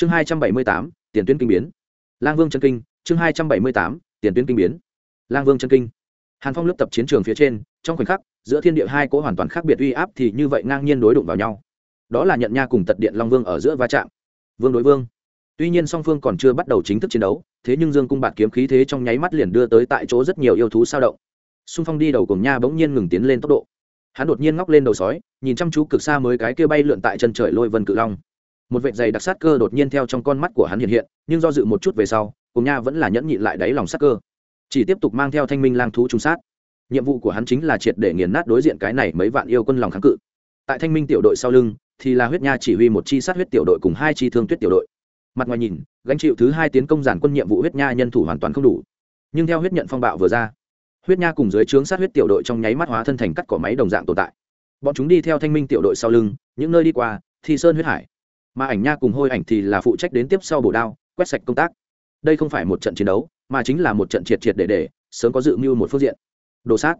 chương hai trăm bảy mươi tám, tiền tuyến kinh biến. Lang vương chân kinh, chương hai trăm bảy mươi tám, tiền tuyến kinh biến. Lang vương chân kinh. Hàn phong lướt tập chiến trường phía trên, trong khoảnh khắc, giữa thiên địa hai cỗ hoàn toàn khác biệt uy áp thì như vậy ngang nhiên đối đụng vào nhau. Đó là nhận nha cùng tật điện long vương ở giữa va chạm. Vương đối vương. Tuy nhiên song phương còn chưa bắt đầu chính thức chiến đấu, thế nhưng dương cung bạt kiếm khí thế trong nháy mắt liền đưa tới tại chỗ rất nhiều yêu thú sao động. Xung phong đi đầu cùng nha bỗng nhiên ngừng tiến lên tốc độ. Hắn đột nhiên ngóc lên đầu sói, nhìn chăm chú cực xa mới cái kia bay lượn tại chân trời lôi vân cự long một vệt dày đặc sát cơ đột nhiên theo trong con mắt của hắn hiện hiện, nhưng do dự một chút về sau, cùng nha vẫn là nhẫn nhịn lại đáy lòng sát cơ. Chỉ tiếp tục mang theo thanh minh lang thú trung sát. Nhiệm vụ của hắn chính là triệt để nghiền nát đối diện cái này mấy vạn yêu quân lòng kháng cự. Tại thanh minh tiểu đội sau lưng, thì là huyết nha chỉ huy một chi sát huyết tiểu đội cùng hai chi thương tuyết tiểu đội. Mặt ngoài nhìn, gánh chịu thứ hai tiến công giản quân nhiệm vụ huyết nha nhân thủ hoàn toàn không đủ. Nhưng theo huyết nhận phong bạo vừa ra, huyết nha cùng dưới trướng sát huyết tiểu đội trong nháy mắt hóa thân thành cắt cỏ máy đồng dạng tồn tại. Bọn chúng đi theo thanh minh tiểu đội sau lưng, những nơi đi qua, thì sơn huyết hải mà ảnh nha cùng hôi ảnh thì là phụ trách đến tiếp sau bổ đao, quét sạch công tác. Đây không phải một trận chiến đấu, mà chính là một trận triệt triệt để để, sớm có dự mưu một phương diện. Đồ sát.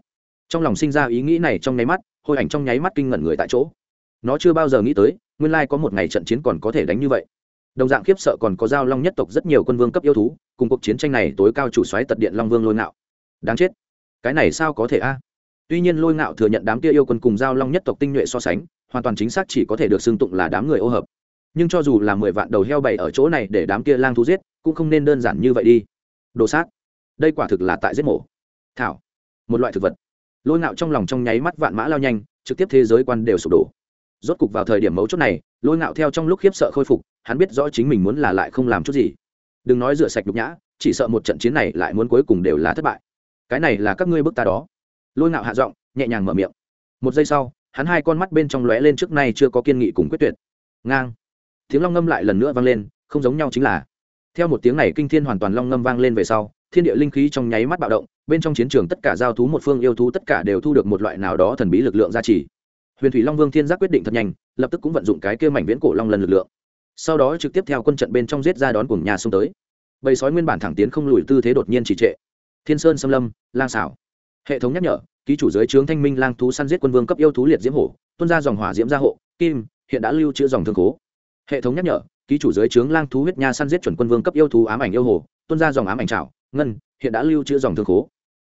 Trong lòng sinh ra ý nghĩ này trong nháy mắt, hôi ảnh trong nháy mắt kinh ngẩn người tại chỗ. Nó chưa bao giờ nghĩ tới, nguyên lai có một ngày trận chiến còn có thể đánh như vậy. Đồng dạng khiếp sợ còn có giao long nhất tộc rất nhiều quân vương cấp yêu thú, cùng cuộc chiến tranh này tối cao chủ xoáy tật điện long vương lôi ngạo. Đáng chết. Cái này sao có thể a? Tuy nhiên lôi ngạo thừa nhận đám kia yêu quân cùng giao long nhất tộc tinh nhuệ so sánh, hoàn toàn chính xác chỉ có thể được xưng tụng là đám người ô hợp nhưng cho dù là mười vạn đầu heo bày ở chỗ này để đám kia lang thú giết, cũng không nên đơn giản như vậy đi. Đồ sát. Đây quả thực là tại giết mổ. Thảo. Một loại thực vật. Lôi ngạo trong lòng trong nháy mắt vạn mã lao nhanh, trực tiếp thế giới quan đều sụp đổ. Rốt cục vào thời điểm mấu chốt này, lôi ngạo theo trong lúc khiếp sợ khôi phục, hắn biết rõ chính mình muốn là lại không làm chút gì. Đừng nói rửa sạch nhục nhã, chỉ sợ một trận chiến này lại muốn cuối cùng đều là thất bại. Cái này là các ngươi bức ta đó. Lôi ngạo hạ giọng, nhẹ nhàng mở miệng. Một giây sau, hắn hai con mắt bên trong lóe lên trước nay chưa có kiên nghị cùng quyết tuyệt. Ngang tiếng long ngâm lại lần nữa vang lên, không giống nhau chính là, theo một tiếng này kinh thiên hoàn toàn long ngâm vang lên về sau, thiên địa linh khí trong nháy mắt bạo động, bên trong chiến trường tất cả giao thú một phương yêu thú tất cả đều thu được một loại nào đó thần bí lực lượng gia trì. Huyền thủy long vương thiên giác quyết định thật nhanh, lập tức cũng vận dụng cái kia mảnh viễn cổ long lần lực lượng. Sau đó trực tiếp theo quân trận bên trong giết ra đón cùng nhà xông tới. Bầy sói nguyên bản thẳng tiến không lùi tư thế đột nhiên trì trệ. Thiên sơn xâm lâm, lang xảo hệ thống nhắc nhở, ký chủ giới trướng thanh minh lang thú săn giết quân vương cấp yêu thú liệt diễm hổ tuân ra dòng hỏa diễm gia hộ, kim, hiện đã lưu trữ dòng thương cố hệ thống nhắc nhở, ký chủ giới trướng lang thú huyết nha săn giết chuẩn quân vương cấp yêu thú ám ảnh yêu hồ tuân ra dòng ám ảnh trảo, ngân, hiện đã lưu trữ dòng thương khố.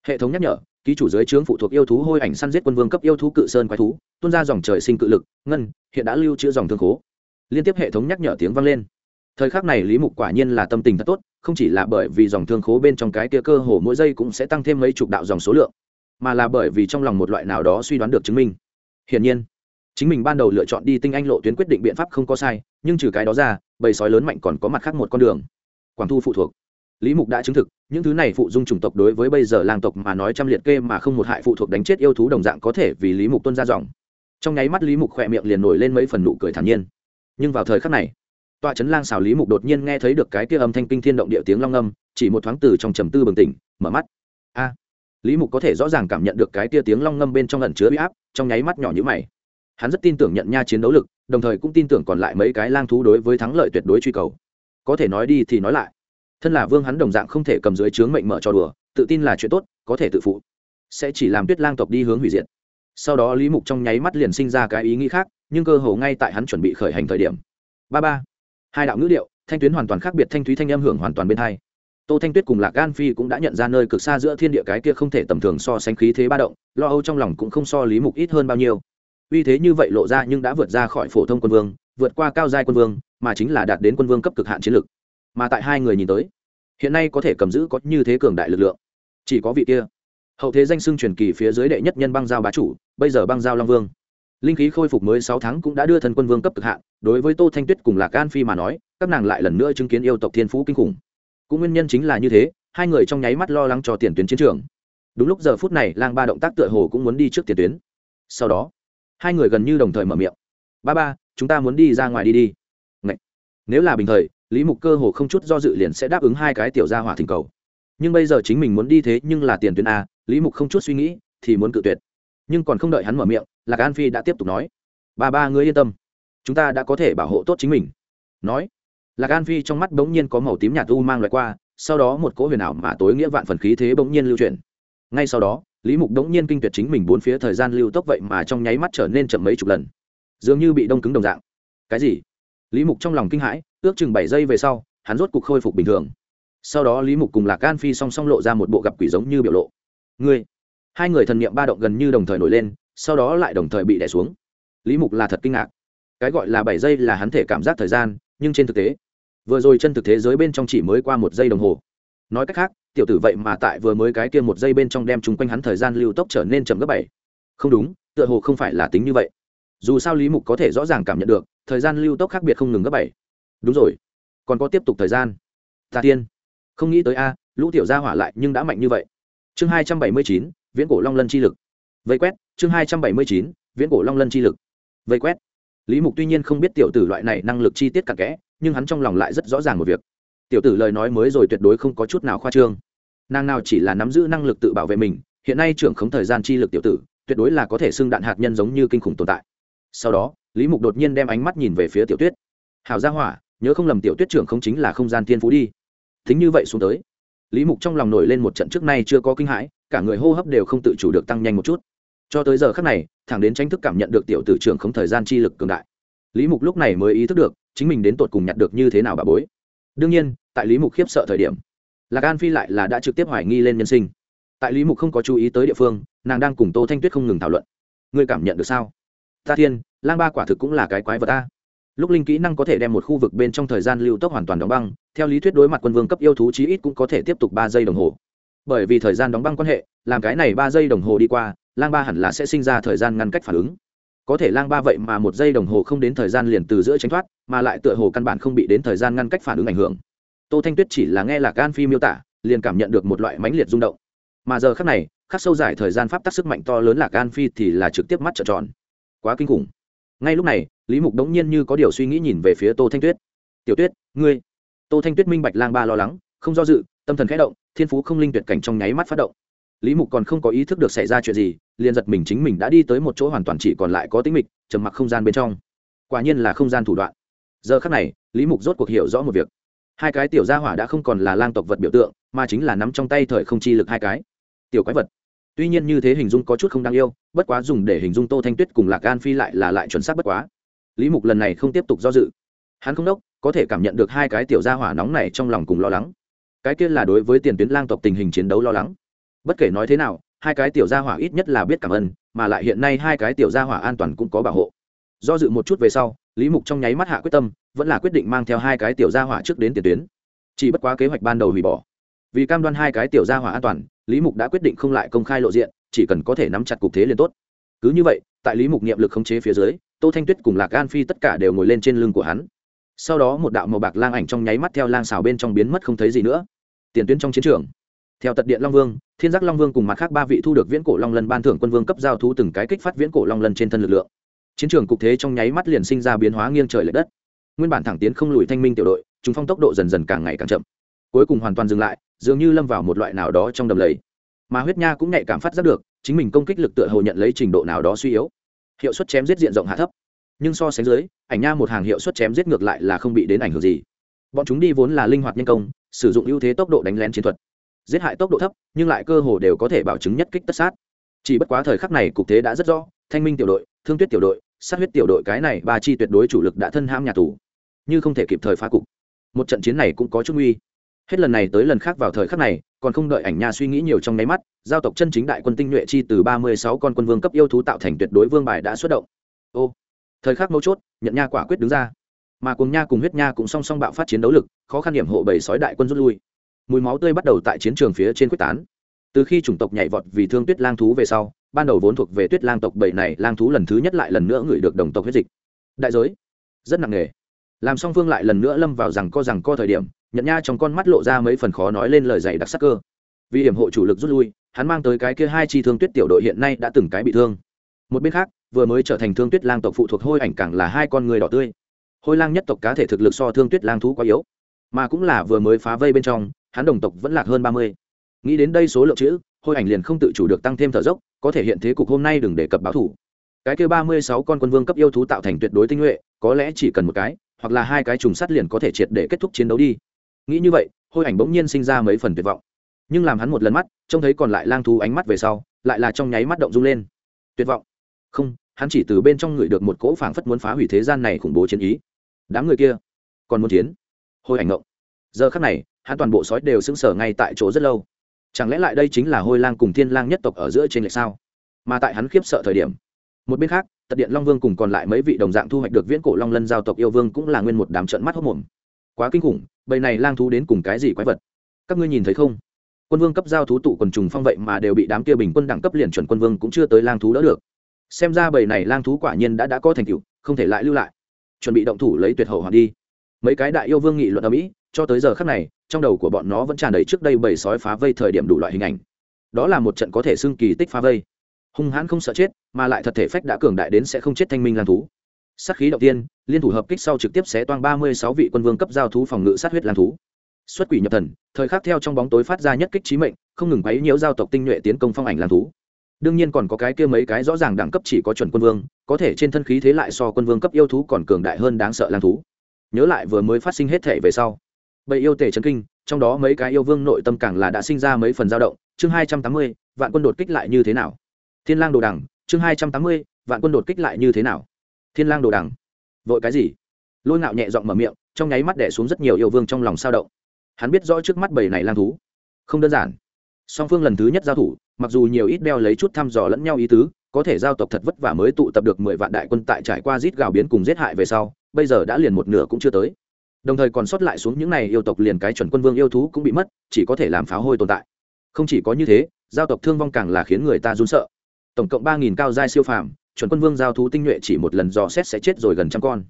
hệ thống nhắc nhở, ký chủ giới trướng phụ thuộc yêu thú hôi ảnh săn giết quân vương cấp yêu thú cự sơn quái thú tuân ra dòng trời sinh cự lực, ngân, hiện đã lưu trữ dòng thương khố. Liên tiếp hệ thống nhắc nhở tiếng vang lên. Thời khắc này lý mục quả nhiên là tâm tình thật tốt, không chỉ là bởi vì dòng thương khố bên trong cái kia cơ hồ mỗi giây cũng sẽ tăng thêm mấy chục đạo dòng số lượng, mà là bởi vì trong lòng một loại nào đó suy đoán được chứng minh. Hiển nhiên chính mình ban đầu lựa chọn đi tinh anh lộ tuyến quyết định biện pháp không có sai, nhưng trừ cái đó ra, bầy sói lớn mạnh còn có mặt khác một con đường. Quảng thu phụ thuộc. Lý mục đã chứng thực, những thứ này phụ dung chủng tộc đối với bây giờ lang tộc mà nói trăm liệt kê mà không một hại phụ thuộc đánh chết yêu thú đồng dạng có thể vì lý mục tuân ra dòng. Trong nháy mắt lý mục khỏe miệng liền nổi lên mấy phần nụ cười thản nhiên. Nhưng vào thời khắc này tọa trấn lang xào lý mục đột nhiên nghe thấy được cái kia âm thanh kinh thiên động địa tiếng long âm, chỉ một thoáng từ trong trầm tư bừng tỉnh, mở mắt. A! Lý mục có thể rõ ràng cảm nhận được cái kia tiếng long ngâm bên trong lần chứa huy áp, trong nháy mắt nhỏ như mày hắn rất tin tưởng nhận nha chiến đấu lực đồng thời cũng tin tưởng còn lại mấy cái lang thú đối với thắng lợi tuyệt đối truy cầu. Có thể nói đi thì nói lại. Thân là vương hắn đồng dạng không thể cầm dưới trướng mệnh mở cho đùa tự tin là chuyện tốt có thể tự phụ. Sẽ chỉ làm tuyết lang tộc đi hướng hủy diệt. Sau đó lý mục trong nháy mắt liền sinh ra cái ý nghĩ khác nhưng cơ hồ ngay tại hắn chuẩn bị khởi hành thời điểm. Ba ba. Hai đạo ngữ liệu, thanh tuyến hoàn toàn khác biệt thanh thúy thanh âm hưởng hoàn toàn bên hai. Tô thanh tuyết cùng lạc gan phi cũng đã nhận ra nơi cực xa giữa thiên địa cái kia không thể tầm thường so sánh khí thế ba động lo âu trong lòng cũng không so lý mục ít hơn bao nhiêu uy thế như vậy lộ ra nhưng đã vượt ra khỏi phổ thông quân vương, vượt qua cao giai quân vương, mà chính là đạt đến quân vương cấp cực hạn chiến lực mà tại hai người nhìn tới, hiện nay có thể cầm giữ có như thế cường đại lực lượng. Chỉ có vị kia, hậu thế danh xưng truyền kỳ phía dưới đệ nhất nhân băng giao bá chủ, bây giờ băng giao long vương. Linh khí khôi phục mới sáu tháng cũng đã đưa thần quân vương cấp cực hạn, đối với tô thanh tuyết cùng lạc an phi mà nói, các nàng lại lần nữa chứng kiến yêu tộc thiên phú kinh khủng. Cũng nguyên nhân chính là như thế, hai người trong nháy mắt lo lắng cho tiền tuyến chiến trường. Đúng lúc giờ phút này, lang ba động tác tựa hồ cũng muốn đi trước tiền tuyến. Sau đó hai người gần như đồng thời mở miệng. Ba ba, chúng ta muốn đi ra ngoài đi đi. Ngậy. nếu là bình thời, lý mục cơ hồ không chút do dự liền sẽ đáp ứng hai cái tiểu gia hỏa thỉnh cầu. Nhưng bây giờ chính mình muốn đi thế nhưng là tiền tuyến a, lý mục không chút suy nghĩ, thì muốn cự tuyệt. Nhưng còn không đợi hắn mở miệng, lạc an phi đã tiếp tục nói. Ba ba, ngươi yên tâm. Chúng ta đã có thể bảo hộ tốt chính mình. Nói. Lạc an phi trong mắt bỗng nhiên có màu tím nhạt u mang loại qua, sau đó một cỗ huyền ảo mà tối nghĩa vạn phần khí thế bỗng nhiên lưu chuyển. Ngay sau đó lý mục đống nhiên kinh tuyệt chính mình bốn phía thời gian lưu tốc vậy mà trong nháy mắt trở nên chậm mấy chục lần. Dường như bị đông cứng đồng dạng. Cái gì? Lý mục trong lòng kinh hãi, ước chừng bảy giây về sau, hắn rốt cục khôi phục bình thường. Sau đó lý mục cùng lạc an phi song song lộ ra một bộ gặp quỷ giống như biểu lộ. Ngươi, hai người thần niệm ba động gần như đồng thời nổi lên, sau đó lại đồng thời bị đẻ xuống. Lý mục là thật kinh ngạc. Cái gọi là bảy giây là hắn thể cảm giác thời gian, nhưng trên thực tế, vừa rồi chân thực thế giới bên trong chỉ mới qua một giây đồng hồ. Nói cách khác tiểu tử vậy mà tại vừa mới cái kia một giây bên trong đem chung quanh hắn thời gian lưu tốc trở nên chậm gấp bảy. Không đúng, tựa hồ không phải là tính như vậy. Dù sao lý mục có thể rõ ràng cảm nhận được, thời gian lưu tốc khác biệt không ngừng gấp bảy. Đúng rồi. Còn có tiếp tục thời gian. Tà tiên. Không nghĩ tới a, lũ tiểu gia hỏa lại nhưng đã mạnh như vậy. Chương hai trăm bảy mươi chín, viễn cổ long lân chi lực. Vây quét, chương hai trăm bảy mươi chín, viễn cổ long lân chi lực. Vây quét. Lý mục tuy nhiên không biết tiểu tử loại này năng lực chi tiết cặn kẽ, nhưng hắn trong lòng lại rất rõ ràng một việc tiểu tử lời nói mới rồi tuyệt đối không có chút nào khoa trương. Nàng nào chỉ là nắm giữ năng lực tự bảo vệ mình, hiện nay trưởng khống thời gian chi lực tiểu tử, tuyệt đối là có thể xưng đạn hạt nhân giống như kinh khủng tồn tại. Sau đó, lý mục đột nhiên đem ánh mắt nhìn về phía tiểu tuyết. Hào gia hỏa, nhớ không lầm tiểu tuyết trưởng không chính là không gian thiên phú đi. Thính như vậy xuống tới, lý mục trong lòng nổi lên một trận trước nay chưa có kinh hãi, cả người hô hấp đều không tự chủ được tăng nhanh một chút. Cho tới giờ khác này, thẳng đến tranh thức cảm nhận được tiểu tử trưởng không thời gian chi lực cường đại. Lý mục lúc này mới ý thức được, chính mình đến tột cùng nhặt được như thế nào bà bối đương nhiên, tại lý mục khiếp sợ thời điểm, lạc an phi lại là đã trực tiếp hoài nghi lên nhân sinh. Tại lý mục không có chú ý tới địa phương, nàng đang cùng tô thanh tuyết không ngừng thảo luận. Ngươi cảm nhận được sao? Ta thiên, lang ba quả thực cũng là cái quái vật ta. Lúc linh kỹ năng có thể đem một khu vực bên trong thời gian lưu tốc hoàn toàn đóng băng, theo lý thuyết đối mặt quân vương cấp yêu thú chí ít cũng có thể tiếp tục ba giây đồng hồ. Bởi vì thời gian đóng băng quan hệ, làm cái này ba giây đồng hồ đi qua, lang ba hẳn là sẽ sinh ra thời gian ngăn cách phản ứng có thể lang ba vậy mà một giây đồng hồ không đến thời gian liền từ giữa tránh thoát, mà lại tựa hồ căn bản không bị đến thời gian ngăn cách phản ứng ảnh hưởng. Tô thanh tuyết chỉ là nghe lạc gan phi miêu tả, liền cảm nhận được một loại mãnh liệt rung động. Mà giờ khắc này, khắc sâu dài thời gian pháp tắc sức mạnh to lớn lạc gan phi thì là trực tiếp mắt trợn tròn. Quá kinh khủng. Ngay lúc này, lý mục đống nhiên như có điều suy nghĩ nhìn về phía tô thanh tuyết. Tiểu tuyết, ngươi? Tô thanh tuyết minh bạch lang ba lo lắng, không do dự, tâm thần khẽ động, thiên phú không linh tuyệt cảnh trong nháy mắt phát động lý mục còn không có ý thức được xảy ra chuyện gì, liền giật mình chính mình đã đi tới một chỗ hoàn toàn chỉ còn lại có tính mịch, trầm mặc không gian bên trong. Quả nhiên là không gian thủ đoạn. Giờ khắc này, lý mục rốt cuộc hiểu rõ một việc. Hai cái tiểu gia hỏa đã không còn là lang tộc vật biểu tượng, mà chính là nắm trong tay thời không chi lực hai cái. Tiểu quái vật. Tuy nhiên như thế hình dung có chút không đáng yêu, bất quá dùng để hình dung tô thanh tuyết cùng lạc gan phi lại là lại chuẩn xác bất quá. Lý mục lần này không tiếp tục do dự. Hắn không đốc, có thể cảm nhận được hai cái tiểu gia hỏa nóng này trong lòng cùng lo lắng. Cái kia là đối với tiền tuyến lang tộc tình hình chiến đấu lo lắng bất kể nói thế nào, hai cái tiểu gia hỏa ít nhất là biết cảm ơn, mà lại hiện nay hai cái tiểu gia hỏa an toàn cũng có bảo hộ. Do dự một chút về sau, lý mục trong nháy mắt hạ quyết tâm, vẫn là quyết định mang theo hai cái tiểu gia hỏa trước đến tiền tuyến. Chỉ bất quá kế hoạch ban đầu hủy bỏ. Vì cam đoan hai cái tiểu gia hỏa an toàn, lý mục đã quyết định không lại công khai lộ diện, chỉ cần có thể nắm chặt cục thế liền tốt. Cứ như vậy, tại lý mục niệm lực khống chế phía dưới, tô thanh tuyết cùng lạc an phi tất cả đều ngồi lên trên lưng của hắn. Sau đó một đạo màu bạc lang ảnh trong nháy mắt theo lang xào bên trong biến mất không thấy gì nữa. Tiền tuyến trong chiến trường theo tật điện long vương, thiên giác long vương cùng mặt khác ba vị thu được viễn cổ long lân ban thưởng quân vương cấp giao thu từng cái kích phát viễn cổ long lân trên thân lực lượng. Chiến trường cục thế trong nháy mắt liền sinh ra biến hóa nghiêng trời l ệ đất. Nguyên bản thẳng tiến không lùi thanh minh tiểu đội, chúng phong tốc độ dần dần càng ngày càng chậm. Cuối cùng hoàn toàn dừng lại, dường như lâm vào một loại nào đó trong đầm lầy. Mà huyết nha cũng nhạy cảm phát giác được, chính mình công kích lực tựa hồ nhận lấy trình độ nào đó suy yếu. Hiệu suất chém giết diện rộng hạ thấp. Nhưng so sánh dưới, ảnh nha một hàng hiệu suất chém giết ngược lại là không bị đến ảnh hưởng gì. Bọn chúng đi vốn là linh hoạt nhân công, sử dụng ưu thế tốc độ đánh lén chiến thuật giết hại tốc độ thấp, nhưng lại cơ hồ đều có thể bảo chứng nhất kích tất sát. Chỉ bất quá thời khắc này cục thế đã rất rõ, thanh minh tiểu đội, thương tuyết tiểu đội, sát huyết tiểu đội cái này ba chi tuyệt đối chủ lực đã thân ham nhà tù, như không thể kịp thời phá cục. Một trận chiến này cũng có chút nguy. Hết lần này tới lần khác vào thời khắc này, còn không đợi ảnh nha suy nghĩ nhiều trong nháy mắt, giao tộc chân chính đại quân tinh nhuệ chi từ ba mươi sáu con quân vương cấp yêu thú tạo thành tuyệt đối vương bài đã xuất động. Ô, thời khắc mấu chốt, nhận nha quả quyết đứng ra. Mà cùng nha cùng huyết nha cũng song song bạo phát chiến đấu lực, khó khăn điểm hộ bảy sói đại quân rút lui mùi máu tươi bắt đầu tại chiến trường phía trên quyết tán. Từ khi chủng tộc nhảy vọt vì thương tuyết lang thú về sau, ban đầu vốn thuộc về tuyết lang tộc bảy này, lang thú lần thứ nhất lại lần nữa ngửi được đồng tộc huyết dịch. Đại giới, rất nặng nề. Làm song phương lại lần nữa lâm vào rằng co rằng co thời điểm nhận nha trong con mắt lộ ra mấy phần khó nói lên lời dạy đặc sắc cơ. Vì hiểm hộ chủ lực rút lui, hắn mang tới cái kia hai chi thương tuyết tiểu đội hiện nay đã từng cái bị thương. Một bên khác, vừa mới trở thành thương tuyết lang tộc phụ thuộc hôi ảnh càng là hai con người đỏ tươi. Hôi lang nhất tộc cá thể thực lực so thương tuyết lang thú quá yếu, mà cũng là vừa mới phá vây bên trong hắn đồng tộc vẫn lạc hơn ba mươi. Nghĩ đến đây số lượng chữ, hôi ảnh liền không tự chủ được tăng thêm thở dốc, có thể hiện thế cục hôm nay đừng đề cập báo thủ. Cái kia ba mươi sáu con quân vương cấp yêu thú tạo thành tuyệt đối tinh nhuệ, có lẽ chỉ cần một cái, hoặc là hai cái trùng sắt liền có thể triệt để kết thúc chiến đấu đi. Nghĩ như vậy, hôi ảnh bỗng nhiên sinh ra mấy phần tuyệt vọng. Nhưng làm hắn một lần mắt, trông thấy còn lại lang thú ánh mắt về sau, lại là trong nháy mắt động rung lên. Tuyệt vọng. Không, hắn chỉ từ bên trong người được một cỗ phảng phất muốn phá hủy thế gian này khủng bố chiến ý. Đám người kia còn muốn chiến. Hôi ảnh ngộng. Giờ khắc này hắn toàn bộ sói đều sững sờ ngay tại chỗ rất lâu. Chẳng lẽ lại đây chính là hôi lang cùng thiên lang nhất tộc ở giữa trên lệch sao? Mà tại hắn khiếp sợ thời điểm, một bên khác, tật điện long vương cùng còn lại mấy vị đồng dạng thu hoạch được viễn cổ long lân giao tộc yêu vương cũng là nguyên một đám trận mắt hốc mồm. Quá kinh khủng, bầy này lang thú đến cùng cái gì quái vật? Các ngươi nhìn thấy không? Quân vương cấp giao thú tụ quần trùng phong vậy mà đều bị đám kia bình quân đẳng cấp liền chuẩn quân vương cũng chưa tới lang thú đỡ được. Xem ra bầy này lang thú quả nhiên đã đã có thành tựu, không thể lại lưu lại. Chuẩn bị động thủ lấy tuyệt hậu hoặc đi. Mấy cái đại yêu vương nghị luận ở mỹ, cho tới giờ khắc này trong đầu của bọn nó vẫn tràn đầy trước đây bầy sói phá vây thời điểm đủ loại hình ảnh. Đó là một trận có thể xưng kỳ tích phá vây. Hung hãn không sợ chết, mà lại thật thể phách đã cường đại đến sẽ không chết thanh minh lang thú. Sát khí đầu tiên, liên thủ hợp kích sau trực tiếp xé toang ba mươi sáu vị quân vương cấp giao thú phòng ngự sát huyết lang thú. Xuất quỷ nhập thần, thời khắc theo trong bóng tối phát ra nhất kích trí mệnh, không ngừng quấy nhiễu giao tộc tinh nhuệ tiến công phong ảnh lang thú. Đương nhiên còn có cái kia mấy cái rõ ràng đẳng cấp chỉ có chuẩn quân vương, có thể trên thân khí thế lại so quân vương cấp yêu thú còn cường đại hơn đáng sợ lang thú. Nhớ lại vừa mới phát sinh hết thể về sau bầy yêu tể chấn kinh, trong đó mấy cái yêu vương nội tâm càng là đã sinh ra mấy phần dao động. Chương hai trăm tám mươi, vạn quân đột kích lại như thế nào? Thiên lang đồ đằng, chương hai trăm tám mươi, vạn quân đột kích lại như thế nào? Thiên lang đồ đằng, vội cái gì? Lôi ngạo nhẹ giọng mở miệng, trong nháy mắt đẻ xuống rất nhiều yêu vương trong lòng sao động. Hắn biết rõ trước mắt bầy này lang thú. Không đơn giản. Song phương lần thứ nhất giao thủ, mặc dù nhiều ít đeo lấy chút thăm dò lẫn nhau ý tứ, có thể giao tộc thật vất vả mới tụ tập được mười vạn đại quân tại trải qua rít gào biến cùng giết hại về sau, bây giờ đã liền một nửa cũng chưa tới đồng thời còn sót lại xuống những này yêu tộc liền cái chuẩn quân vương yêu thú cũng bị mất, chỉ có thể làm pháo hôi tồn tại. Không chỉ có như thế, giao tộc thương vong càng là khiến người ta run sợ. Tổng cộng ba nghìn cao giai siêu phàm, chuẩn quân vương giao thú tinh nhuệ chỉ một lần dò xét sẽ chết rồi gần trăm con.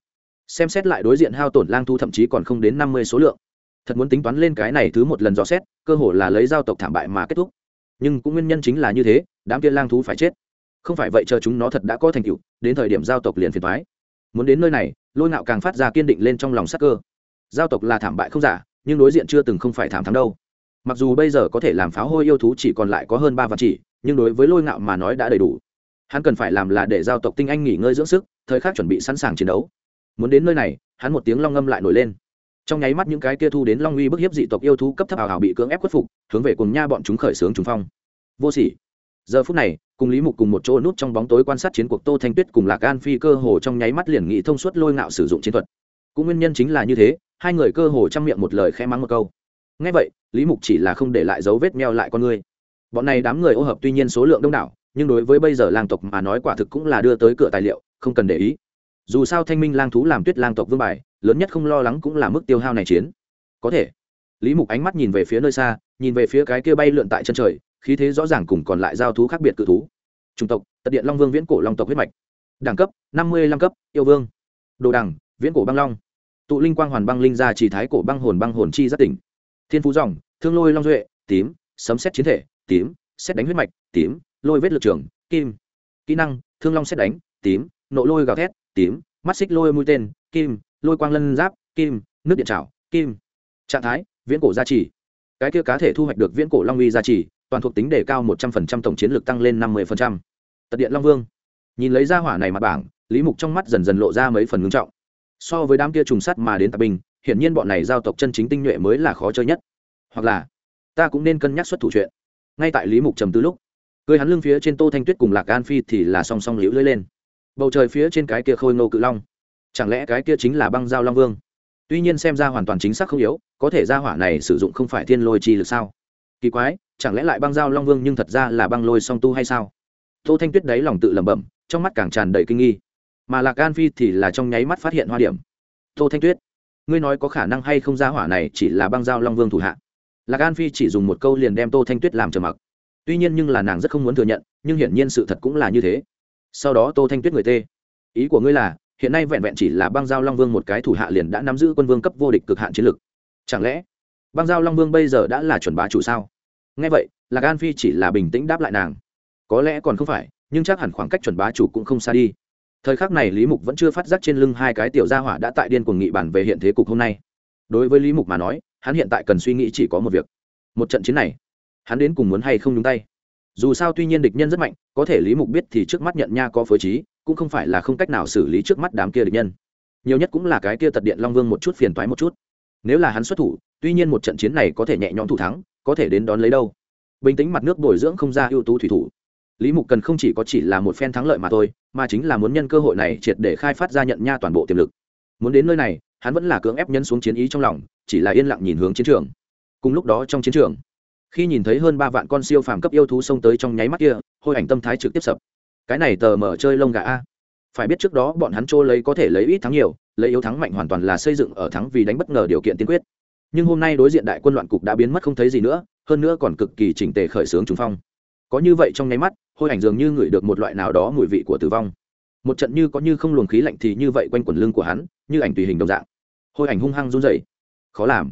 Xem xét lại đối diện hao tổn lang thu thậm chí còn không đến năm mươi số lượng. Thật muốn tính toán lên cái này thứ một lần dò xét, cơ hồ là lấy giao tộc thảm bại mà kết thúc. Nhưng cũng nguyên nhân chính là như thế, đám kia lang thú phải chết. Không phải vậy chờ chúng nó thật đã có thành tựu, đến thời điểm giao tộc liền phiền thoái muốn đến nơi này, lôi ngạo càng phát ra kiên định lên trong lòng sắc cơ giao tộc là thảm bại không giả, nhưng đối diện chưa từng không phải thảm thắng đâu. Mặc dù bây giờ có thể làm pháo hôi yêu thú chỉ còn lại có hơn ba vạn chỉ, nhưng đối với lôi ngạo mà nói đã đầy đủ. Hắn cần phải làm là để giao tộc tinh anh nghỉ ngơi dưỡng sức, thời khắc chuẩn bị sẵn sàng chiến đấu. Muốn đến nơi này, hắn một tiếng long ngâm lại nổi lên. Trong nháy mắt những cái kia thu đến long uy bức hiếp dị tộc yêu thú cấp thấp ảo ảo bị cưỡng ép khuất phục, hướng về cùng nha bọn chúng khởi xướng trùng phong. Vô sỉ. Giờ phút này, cùng lý mục cùng một chỗ nút trong bóng tối quan sát chiến cuộc tô thanh tuyết cùng lạc an phi cơ hồ trong nháy mắt liền nghị thông suốt lôi ngạo sử dụng chiến thuật. Cũng nguyên nhân chính là như thế hai người cơ hồ chăm miệng một lời khẽ mắng một câu. Ngay vậy, lý mục chỉ là không để lại dấu vết meo lại con người. Bọn này đám người ô hợp tuy nhiên số lượng đông đảo, nhưng đối với bây giờ lang tộc mà nói quả thực cũng là đưa tới cửa tài liệu, không cần để ý. Dù sao thanh minh lang thú làm tuyết lang tộc vương bài, lớn nhất không lo lắng cũng là mức tiêu hao này chiến. Có thể, lý mục ánh mắt nhìn về phía nơi xa, nhìn về phía cái kia bay lượn tại chân trời, khí thế rõ ràng cùng còn lại giao thú khác biệt cự thú. Chủng tộc, tật điện long vương viễn cổ long tộc huyết mạch. Đẳng cấp, năm mươi lăm cấp, yêu vương. Đồ đẳng, viễn cổ băng long tụ linh quang hoàn băng linh ra chỉ thái cổ băng hồn băng hồn chi rất tỉnh. Thiên phú dòng, thương lôi long duệ, tím, sấm xét chiến thể, tím xét đánh huyết mạch, tím, lôi vết lực trường, kim. Kỹ năng, thương long xét đánh, tím, nộ lôi gào thét, tím, mắt xích lôi mũi tên, kim, lôi quang lân giáp, kim, nước điện trào kim. Trạng thái, viễn cổ gia trì. Cái kia cá thể thu hoạch được viễn cổ long uy gia trì, toàn thuộc tính đề cao một trăm phần trăm, tổng chiến lược tăng lên năm mươi phần trăm. Tật điện long vương. Nhìn lấy ra hỏa này mặt bảng, lý mục trong mắt dần dần lộ ra mấy phần ngưng trọng so với đám kia trùng sắt mà đến tạp binh, hiển nhiên bọn này giao tộc chân chính tinh nhuệ mới là khó chơi nhất. Hoặc là, ta cũng nên cân nhắc xuất thủ chuyện. Ngay tại lý mục trầm tư lúc cười hắn lưng phía trên tô thanh tuyết cùng lạc an phi thì là song song liễu lưỡi lên. Bầu trời phía trên cái kia khôi ngô cự long. Chẳng lẽ cái kia chính là băng giao long vương? Tuy nhiên xem ra hoàn toàn chính xác không yếu, có thể ra hỏa này sử dụng không phải thiên lôi chi lực sao? Kỳ quái, chẳng lẽ lại băng giao long vương nhưng thật ra là băng lôi song tu hay sao? Tô thanh tuyết đấy lòng tự lẩm bẩm, trong mắt càng tràn đầy kinh nghi mà lạc an phi thì là trong nháy mắt phát hiện hoa điểm. Tô thanh tuyết, ngươi nói có khả năng hay không ra hỏa này chỉ là băng giao long vương thủ hạ. Lạc an phi chỉ dùng một câu liền đem tô thanh tuyết làm trầm mặc. Tuy nhiên nhưng là nàng rất không muốn thừa nhận, nhưng hiển nhiên sự thật cũng là như thế. Sau đó tô thanh tuyết người tê. Ý của ngươi là, hiện nay vẹn vẹn chỉ là băng giao long vương một cái thủ hạ liền đã nắm giữ quân vương cấp vô địch cực hạn chiến lực. Chẳng lẽ, băng giao long vương bây giờ đã là chuẩn bá chủ sao? Nghe vậy, lạc an phi chỉ là bình tĩnh đáp lại nàng. Có lẽ còn không phải, nhưng chắc hẳn khoảng cách chuẩn bá chủ cũng không xa đi thời khắc này lý mục vẫn chưa phát giác trên lưng hai cái tiểu gia hỏa đã tại điên cuồng nghị bản về hiện thế cục hôm nay. Đối với lý mục mà nói, hắn hiện tại cần suy nghĩ chỉ có một việc. Một trận chiến này, hắn đến cùng muốn hay không nhúng tay. Dù sao tuy nhiên địch nhân rất mạnh, có thể lý mục biết thì trước mắt nhận nha có phối trí, cũng không phải là không cách nào xử lý trước mắt đám kia địch nhân. Nhiều nhất cũng là cái kia tật điện long vương một chút phiền toái một chút. Nếu là hắn xuất thủ, tuy nhiên một trận chiến này có thể nhẹ nhõm thủ thắng, có thể đến đón lấy đâu. Bình tĩnh mặt nước bồi dưỡng không ra ưu tú thủy thủ lý mục cần không chỉ có chỉ là một phen thắng lợi mà thôi, mà chính là muốn nhân cơ hội này triệt để khai phát ra nhận nha toàn bộ tiềm lực. Muốn đến nơi này, hắn vẫn là cưỡng ép nhân xuống chiến ý trong lòng, chỉ là yên lặng nhìn hướng chiến trường. Cùng lúc đó trong chiến trường, khi nhìn thấy hơn ba vạn con siêu phàm cấp yêu thú xông tới trong nháy mắt kia, hôi ảnh tâm thái trực tiếp sập. Cái này tờ mở chơi lông gà a. Phải biết trước đó bọn hắn trô lấy có thể lấy ít thắng nhiều, lấy yếu thắng mạnh hoàn toàn là xây dựng ở thắng vì đánh bất ngờ điều kiện tiên quyết. Nhưng hôm nay đối diện đại quân loạn cục đã biến mất không thấy gì nữa, hơn nữa còn cực kỳ chỉnh tề khởi xướng trùng phong có như vậy trong nháy mắt, hôi ảnh dường như ngửi được một loại nào đó mùi vị của tử vong. Một trận như có như không luồng khí lạnh thì như vậy quanh quần lưng của hắn, như ảnh tùy hình đồng dạng. Hôi ảnh hung hăng run rẩy. Khó làm.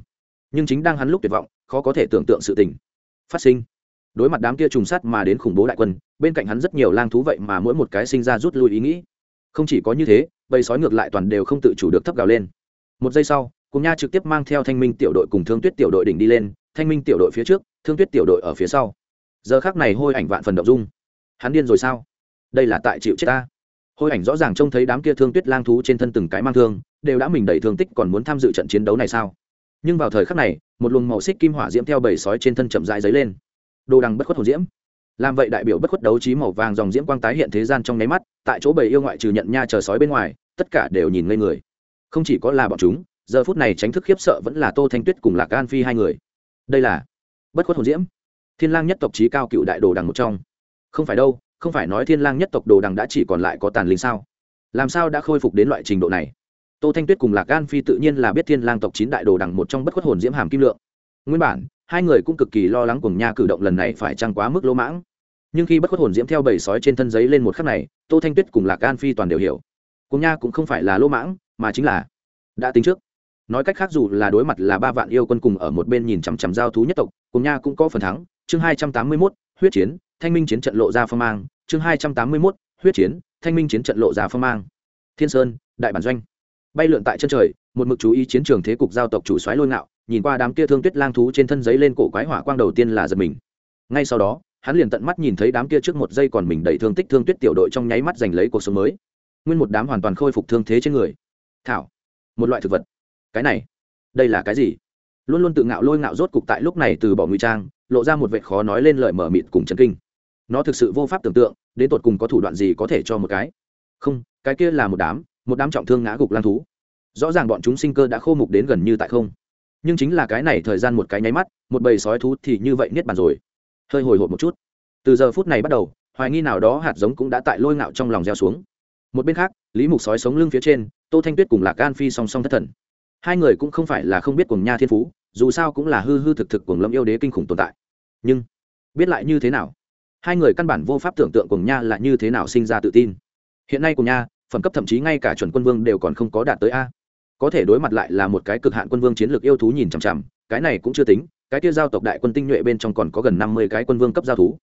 Nhưng chính đang hắn lúc tuyệt vọng, khó có thể tưởng tượng sự tình. Phát sinh. Đối mặt đám kia trùng sát mà đến khủng bố đại quân, bên cạnh hắn rất nhiều lang thú vậy mà mỗi một cái sinh ra rút lui ý nghĩ. Không chỉ có như thế, bầy sói ngược lại toàn đều không tự chủ được thấp gào lên. Một giây sau, cùng nha trực tiếp mang theo thanh minh tiểu đội cùng thương tuyết tiểu đội đỉnh đi lên, thanh minh tiểu đội phía trước, thương tuyết tiểu đội ở phía sau giờ khác này hôi ảnh vạn phần động dung. Hắn điên rồi sao? Đây là tại chịu chết ta. Hôi ảnh rõ ràng trông thấy đám kia thương tuyết lang thú trên thân từng cái mang thương, đều đã mình đầy thương tích còn muốn tham dự trận chiến đấu này sao? Nhưng vào thời khắc này, một luồng màu xích kim hỏa diễm theo bầy sói trên thân chậm rãi dấy lên. Đồ đằng bất khuất hồn diễm. Làm vậy đại biểu bất khuất đấu trí màu vàng dòng diễm quang tái hiện thế gian trong nháy mắt, tại chỗ bầy yêu ngoại trừ nhận nha chờ sói bên ngoài, tất cả đều nhìn ngây người. Không chỉ có là bọn chúng, giờ phút này tránh thức khiếp sợ vẫn là tô thanh tuyết cùng lạc an phi hai người. Đây là bất khuất hồn diễm thiên lang nhất tộc trí cao cựu đại đồ đằng một trong. Không phải đâu, không phải nói thiên lang nhất tộc đồ đằng đã chỉ còn lại có tàn linh sao? Làm sao đã khôi phục đến loại trình độ này? Tô thanh tuyết cùng lạc an phi tự nhiên là biết thiên lang tộc chín đại đồ đằng một trong bất khuất hồn diễm hàm kim lượng. Nguyên bản, hai người cũng cực kỳ lo lắng cùng nha cử động lần này phải trăng quá mức lỗ mãng. Nhưng khi bất khuất hồn diễm theo bầy sói trên thân giấy lên một khắc này, tô thanh tuyết cùng lạc an phi toàn đều hiểu. Cùng nha cũng không phải là lỗ mãng, mà chính là đã tính trước. Nói cách khác dù là đối mặt là ba vạn yêu quân cùng ở một bên nhìn chằm chằm giao thú nhất tộc, cùng nha cũng có phần thắng chương hai trăm tám mươi mốt, huyết chiến, thanh minh chiến trận lộ ra phong mang. chương hai trăm tám mươi mốt, huyết chiến, thanh minh chiến trận lộ ra phong mang. Thiên sơn, đại bản doanh. Bay lượn tại chân trời, một mực chú ý chiến trường thế cục giao tộc chủ soái lôi ngạo, nhìn qua đám kia thương tuyết lang thú trên thân giấy lên cổ quái hỏa quang đầu tiên là giật mình. Ngay sau đó, hắn liền tận mắt nhìn thấy đám kia trước một giây còn mình đầy thương tích thương tuyết tiểu đội trong nháy mắt giành lấy cuộc sống mới. Nguyên một đám hoàn toàn khôi phục thương thế trên người. Thảo, một loại thực vật. Cái này, đây là cái gì? Luôn luôn tự ngạo lôi ngạo rốt cục tại lúc này từ bỏ ngụy trang, lộ ra một vệ khó nói lên lời mở mịt cùng chấn kinh. Nó thực sự vô pháp tưởng tượng, đến tột cùng có thủ đoạn gì có thể cho một cái. Không, cái kia là một đám một đám trọng thương ngã gục lang thú. Rõ ràng bọn chúng sinh cơ đã khô mục đến gần như tại không. Nhưng chính là cái này thời gian một cái nháy mắt, một bầy sói thú thì như vậy niết bàn rồi. Hơi hồi hộp một chút. Từ giờ phút này bắt đầu, hoài nghi nào đó hạt giống cũng đã tại lôi ngạo trong lòng gieo xuống. Một bên khác, lý mục sói sống lưng phía trên, tô thanh tuyết cùng lạc an phi song song thất thần. Hai người cũng không phải là không biết cùng nha thiên phú dù sao cũng là hư hư thực thực cuồng lâm yêu đế kinh khủng tồn tại. Nhưng, biết lại như thế nào? Hai người căn bản vô pháp tưởng tượng cùng nha là như thế nào sinh ra tự tin. Hiện nay cùng nha, phẩm cấp thậm chí ngay cả chuẩn quân vương đều còn không có đạt tới a. Có thể đối mặt lại là một cái cực hạn quân vương chiến lược yêu thú nhìn chằm chằm, cái này cũng chưa tính, cái kia giao tộc đại quân tinh nhuệ bên trong còn có gần năm mươi cái quân vương cấp giao thú.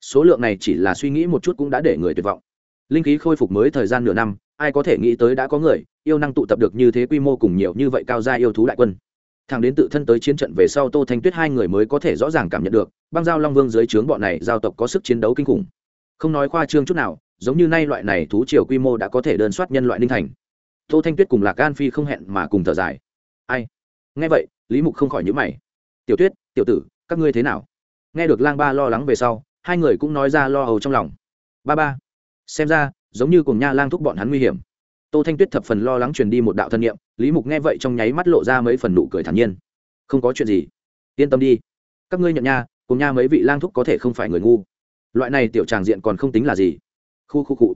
Số lượng này chỉ là suy nghĩ một chút cũng đã để người tuyệt vọng. Linh khí khôi phục mới thời gian nửa năm, ai có thể nghĩ tới đã có người, yêu năng tụ tập được như thế quy mô cùng nhiều như vậy cao gia yêu thú đại quân thẳng đến tự thân tới chiến trận về sau tô thanh tuyết hai người mới có thể rõ ràng cảm nhận được, băng giao long vương dưới trướng bọn này giao tộc có sức chiến đấu kinh khủng. Không nói khoa trương chút nào, giống như nay loại này thú triều quy mô đã có thể đơn soát nhân loại ninh thành. Tô thanh tuyết cùng lạc gan phi không hẹn mà cùng thở dài. Ai? Nghe vậy, lý mục không khỏi nhữ mày. Tiểu tuyết, tiểu tử, các ngươi thế nào? Nghe được lang ba lo lắng về sau, hai người cũng nói ra lo âu trong lòng. Ba ba, xem ra, giống như cùng nha lang thúc bọn hắn nguy hiểm tô thanh tuyết thập phần lo lắng truyền đi một đạo thân nhiệm, lý mục nghe vậy trong nháy mắt lộ ra mấy phần nụ cười thản nhiên. Không có chuyện gì, yên tâm đi. Các ngươi nhận nha, cùng nha mấy vị lang thúc có thể không phải người ngu. Loại này tiểu tràng diện còn không tính là gì. Khu khu cụ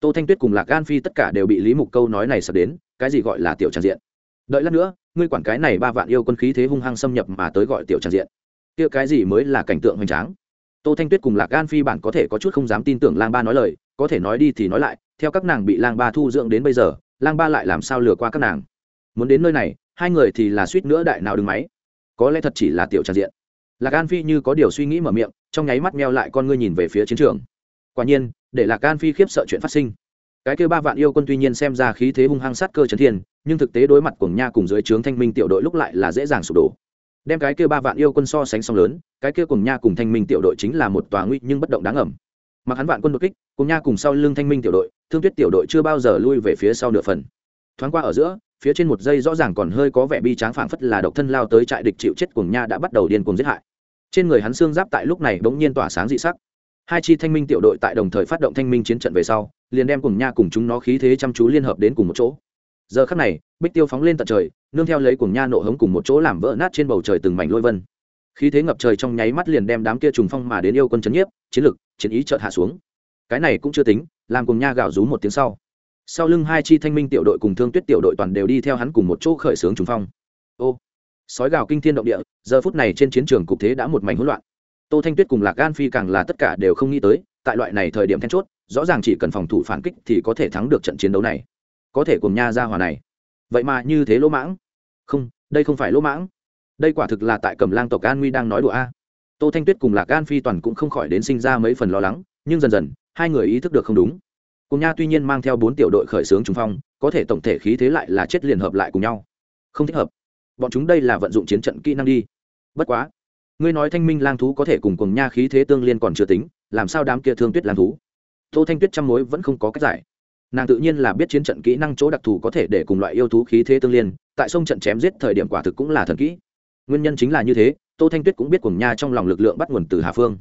tô thanh tuyết cùng lạc gan phi tất cả đều bị lý mục câu nói này sập đến, cái gì gọi là tiểu tràng diện? Đợi lát nữa, ngươi quản cái này ba vạn yêu quân khí thế hung hăng xâm nhập mà tới gọi tiểu tràng diện. Kia cái gì mới là cảnh tượng hoành tráng? Tô thanh tuyết cùng lạc gan phi bản có thể có chút không dám tin tưởng lang ba nói lời, có thể nói đi thì nói lại theo các nàng bị lang ba thu dưỡng đến bây giờ, lang ba lại làm sao lừa qua các nàng? Muốn đến nơi này, hai người thì là suýt nữa đại nào đứng máy. Có lẽ thật chỉ là tiểu tràn diện. Lạc an phi như có điều suy nghĩ mở miệng, trong nháy mắt meo lại con ngươi nhìn về phía chiến trường. Quả nhiên, để lạc an phi khiếp sợ chuyện phát sinh. Cái kêu ba vạn yêu quân tuy nhiên xem ra khí thế hung hăng sát cơ trấn thiên, nhưng thực tế đối mặt cùng nha cùng dưới trướng thanh minh tiểu đội lúc lại là dễ dàng sụp đổ. Đem cái kêu ba vạn yêu quân so sánh song lớn, cái kia cùng nha cùng thanh minh tiểu đội chính là một tòa nguy nhưng bất động đáng ẩm mặc hắn vạn quân đột kích, cùng nha cùng sau lưng thanh minh tiểu đội, thương tuyết tiểu đội chưa bao giờ lui về phía sau nửa phần. Thoáng qua ở giữa, phía trên một giây rõ ràng còn hơi có vẻ bi tráng phảng phất là độc thân lao tới trại địch chịu chết cùng nha đã bắt đầu điên cuồng giết hại. Trên người hắn xương giáp tại lúc này bỗng nhiên tỏa sáng dị sắc. Hai chi thanh minh tiểu đội tại đồng thời phát động thanh minh chiến trận về sau, liền đem cùng nha cùng chúng nó khí thế chăm chú liên hợp đến cùng một chỗ. Giờ khắc này, bích tiêu phóng lên tận trời, nương theo lấy cùng nha nộ hống cùng một chỗ làm vỡ nát trên bầu trời từng mảnh lôi vân khí thế ngập trời trong nháy mắt liền đem đám kia trùng phong mà đến yêu quân chấn nhiếp, chiến lực, chiến ý chợt hạ xuống. Cái này cũng chưa tính, làm cùng nha gạo rú một tiếng sau. Sau lưng hai chi thanh minh tiểu đội cùng thương tuyết tiểu đội toàn đều đi theo hắn cùng một chỗ khởi xướng trùng phong. Ô, sói gào kinh thiên động địa, giờ phút này trên chiến trường cục thế đã một mảnh hỗn loạn. Tô thanh tuyết cùng lạc gan phi càng là tất cả đều không nghĩ tới, tại loại này thời điểm then chốt, rõ ràng chỉ cần phòng thủ phản kích thì có thể thắng được trận chiến đấu này. Có thể cùng nha ra hòa này. Vậy mà như thế lỗ mãng. Không, đây không phải lỗ mãng đây quả thực là tại cầm lang tộc an nguy đang nói đùa a. Tô thanh tuyết cùng lạc gan phi toàn cũng không khỏi đến sinh ra mấy phần lo lắng, nhưng dần dần, hai người ý thức được không đúng. Cùng nha tuy nhiên mang theo bốn tiểu đội khởi xướng trung phong, có thể tổng thể khí thế lại là chết liền hợp lại cùng nhau. Không thích hợp. Bọn chúng đây là vận dụng chiến trận kỹ năng đi. Bất quá, ngươi nói thanh minh lang thú có thể cùng cùng nha khí thế tương liên còn chưa tính, làm sao đám kia thương tuyết lang thú? Tô thanh tuyết trăm mối vẫn không có cách giải. Nàng tự nhiên là biết chiến trận kỹ năng chỗ đặc thù có thể để cùng loại yêu thú khí thế tương liên, tại sông trận chém giết thời điểm quả thực cũng là thần kỹ nguyên nhân chính là như thế, tô thanh tuyết cũng biết cùng nha trong lòng lực lượng bắt nguồn từ hà phương.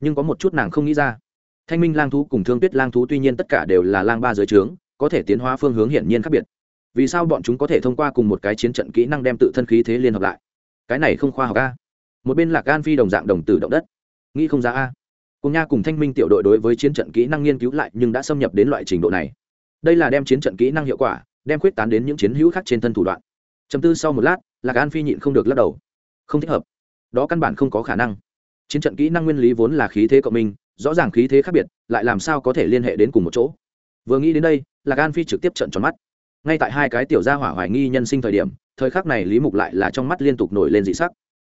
Nhưng có một chút nàng không nghĩ ra. Thanh minh lang thú cùng thương tuyết lang thú tuy nhiên tất cả đều là lang ba giới trướng, có thể tiến hóa phương hướng hiển nhiên khác biệt. Vì sao bọn chúng có thể thông qua cùng một cái chiến trận kỹ năng đem tự thân khí thế liên hợp lại? Cái này không khoa học a. Một bên là gan phi đồng dạng đồng tử động đất. Nghĩ không ra a. Cùng nha cùng thanh minh tiểu đội đối với chiến trận kỹ năng nghiên cứu lại nhưng đã xâm nhập đến loại trình độ này. Đây là đem chiến trận kỹ năng hiệu quả, đem khuyết tán đến những chiến hữu khác trên thân thủ đoạn. Chấm tư sau một lát, lạc an phi nhịn không được lắc đầu không thích hợp. Đó căn bản không có khả năng. Chiến trận kỹ năng nguyên lý vốn là khí thế cộng minh, rõ ràng khí thế khác biệt, lại làm sao có thể liên hệ đến cùng một chỗ? Vừa nghĩ đến đây là Gan phi trực tiếp trận tròn mắt. Ngay tại hai cái tiểu gia hỏa hoài nghi nhân sinh thời điểm, thời khắc này lý mục lại là trong mắt liên tục nổi lên dị sắc.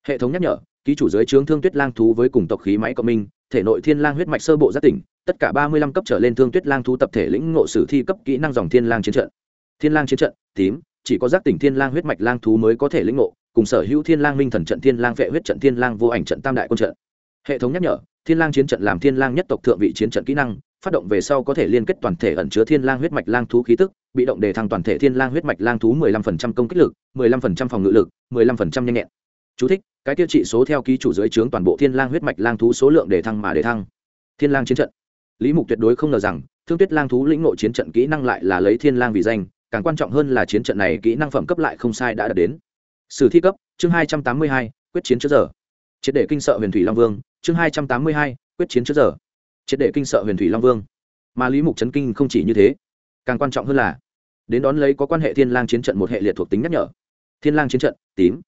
Hệ thống nhắc nhở, ký chủ giới trướng thương tuyết lang thú với cùng tộc khí máy cộng minh, thể nội thiên lang huyết mạch sơ bộ giác tỉnh, tất cả ba mươi lăm cấp trở lên thương tuyết lang thú tập thể lĩnh ngộ sử thi cấp kỹ năng dòng thiên lang chiến trận. Thiên lang chiến trận, tím, chỉ có giác tỉnh thiên lang huyết mạch lang thú mới có thể lĩnh ngộ cùng sở hữu thiên lang minh thần trận, thiên lang vệ huyết trận, thiên lang vô ảnh trận, tam đại quân trận. Hệ thống nhắc nhở, thiên lang chiến trận làm thiên lang nhất tộc thượng vị chiến trận kỹ năng, phát động về sau có thể liên kết toàn thể ẩn chứa thiên lang huyết mạch lang thú khí tức, bị động đề thăng toàn thể thiên lang huyết mạch lang thú 15% công kích lực 15% phòng ngự lực 15% nhanh nhẹn. Chú thích: cái tiêu trị số theo ký chủ dưới trướng toàn bộ thiên lang huyết mạch lang thú số lượng đề thăng mà đề thăng. Thiên lang chiến trận. Lý mục tuyệt đối không ngờ rằng, thương tuyết lang thú lĩnh ngộ chiến trận kỹ năng lại là lấy thiên lang vì danh, càng quan trọng hơn là chiến trận này kỹ năng phẩm cấp lại không sai đã đạt đến sử thi cấp chương 282, quyết chiến trước giờ. Triệt để kinh sợ huyền thủy long vương chương 282, quyết chiến trước giờ. Triệt để kinh sợ huyền thủy long vương. Mà lý mục chấn kinh không chỉ như thế càng quan trọng hơn là đến đón lấy có quan hệ thiên lang chiến trận một hệ liệt thuộc tính nhắc nhở. Thiên lang chiến trận tím.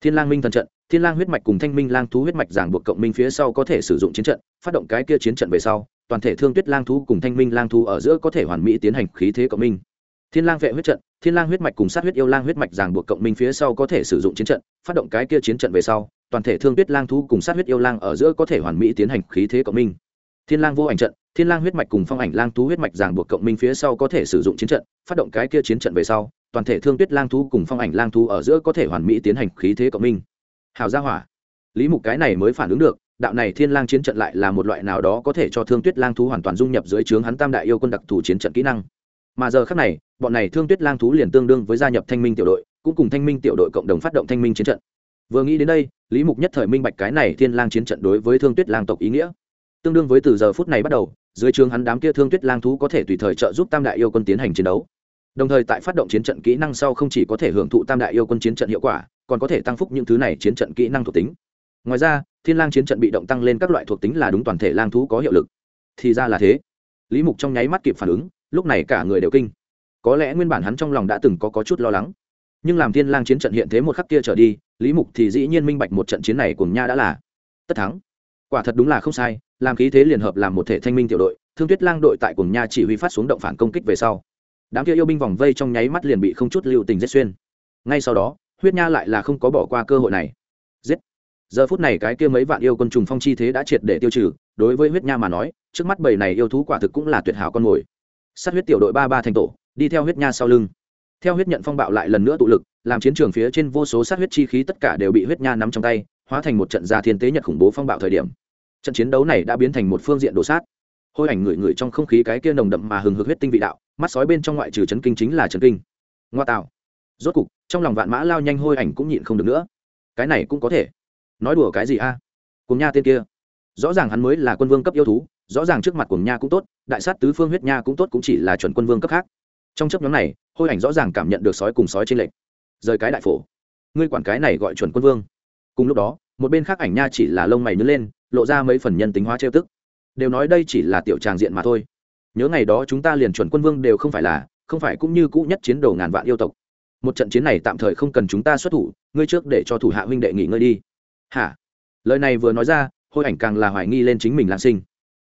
Thiên lang minh thần trận thiên lang huyết mạch cùng thanh minh lang thú huyết mạch giảng buộc cộng minh phía sau có thể sử dụng chiến trận phát động cái kia chiến trận về sau toàn thể thương tuyết lang thú cùng thanh minh lang thú ở giữa có thể hoàn mỹ tiến hành khí thế cộng minh. Thiên lang vệ huyết trận thiên lang huyết mạch cùng sát huyết yêu lang huyết mạch ràng buộc cộng minh phía sau có thể sử dụng chiến trận, phát động cái kia chiến trận về sau, toàn thể thương tuyết lang thú cùng sát huyết yêu lang ở giữa có thể hoàn mỹ tiến hành khí thế cộng minh. Thiên lang vô ảnh trận, thiên lang huyết mạch cùng phong ảnh lang thú huyết mạch ràng buộc cộng minh phía sau có thể sử dụng chiến trận, phát động cái kia chiến trận về sau, toàn thể thương tuyết lang thú cùng phong ảnh lang thú ở giữa có thể hoàn mỹ tiến hành khí thế cộng minh. Hào gia hỏa. Lý mục cái này mới phản ứng được, đạo này thiên lang chiến trận lại là một loại nào đó có thể cho thương tuyết lang thú hoàn toàn dung nhập dưới trướng hắn tam đại yêu quân đặc thù chiến trận kỹ năng mà giờ khắc này, bọn này thương tuyết lang thú liền tương đương với gia nhập thanh minh tiểu đội, cũng cùng thanh minh tiểu đội cộng đồng phát động thanh minh chiến trận. Vừa nghĩ đến đây, lý mục nhất thời minh bạch cái này thiên lang chiến trận đối với thương tuyết lang tộc ý nghĩa. Tương đương với từ giờ phút này bắt đầu, dưới trường hắn đám kia thương tuyết lang thú có thể tùy thời trợ giúp tam đại yêu quân tiến hành chiến đấu. Đồng thời tại phát động chiến trận kỹ năng sau không chỉ có thể hưởng thụ tam đại yêu quân chiến trận hiệu quả, còn có thể tăng phúc những thứ này chiến trận kỹ năng thuộc tính. Ngoài ra, thiên lang chiến trận bị động tăng lên các loại thuộc tính là đúng toàn thể lang thú có hiệu lực. Thì ra là thế. Lý mục trong nháy mắt kịp phản ứng lúc này cả người đều kinh. Có lẽ nguyên bản hắn trong lòng đã từng có, có chút lo lắng. Nhưng làm thiên lang chiến trận hiện thế một khắc kia trở đi lý mục thì dĩ nhiên minh bạch một trận chiến này cùng nha đã là tất thắng. Quả thật đúng là không sai làm khí thế liên hợp làm một thể thanh minh tiểu đội thương tuyết lang đội tại cùng nha chỉ huy phát xuống động phản công kích về sau. Đám kia yêu binh vòng vây trong nháy mắt liền bị không chút lưu tình giết xuyên. Ngay sau đó huyết nha lại là không có bỏ qua cơ hội này. Giết! Giờ phút này cái kia mấy vạn yêu quân trùng phong chi thế đã triệt để tiêu trừ đối với huyết nha mà nói trước mắt bầy này yêu thú quả thực cũng là tuyệt hảo con mồi sát huyết tiểu đội ba ba thành tổ, đi theo huyết nha sau lưng. Theo huyết nhận phong bạo lại lần nữa tụ lực, làm chiến trường phía trên vô số sát huyết chi khí tất cả đều bị huyết nha nắm trong tay, hóa thành một trận gia thiên tế nhật khủng bố phong bạo thời điểm. Trận chiến đấu này đã biến thành một phương diện đổ sát. Hôi ảnh ngửi ngửi trong không khí cái kia nồng đậm mà hừng hực huyết tinh vị đạo, mắt sói bên trong ngoại trừ chấn kinh chính là chấn kinh. Ngoa tạo. Rốt cục, trong lòng vạn mã lao nhanh hôi ảnh cũng nhịn không được nữa. Cái này cũng có thể. Nói đùa cái gì a? Cùng nha tên kia. Rõ ràng hắn mới là quân vương cấp yêu thú rõ ràng trước mặt cùng nha cũng tốt, đại sát tứ phương huyết nha cũng tốt, cũng chỉ là chuẩn quân vương cấp khác. Trong chấp nhóm này, hôi ảnh rõ ràng cảm nhận được sói cùng sói trên lệnh rời cái đại phổ. Ngươi quản cái này gọi chuẩn quân vương. Cùng lúc đó, một bên khác ảnh nha chỉ là lông mày nhớ lên, lộ ra mấy phần nhân tính hóa trêu tức. Đều nói đây chỉ là tiểu tràng diện mà thôi. Nhớ ngày đó chúng ta liền chuẩn quân vương đều không phải là, không phải cũng như cũ nhất chiến đầu ngàn vạn yêu tộc. Một trận chiến này tạm thời không cần chúng ta xuất thủ, ngươi trước để cho thủ hạ huynh đệ nghỉ ngơi đi. Hả? Lời này vừa nói ra, hôi ảnh càng là hoài nghi lên chính mình lan sinh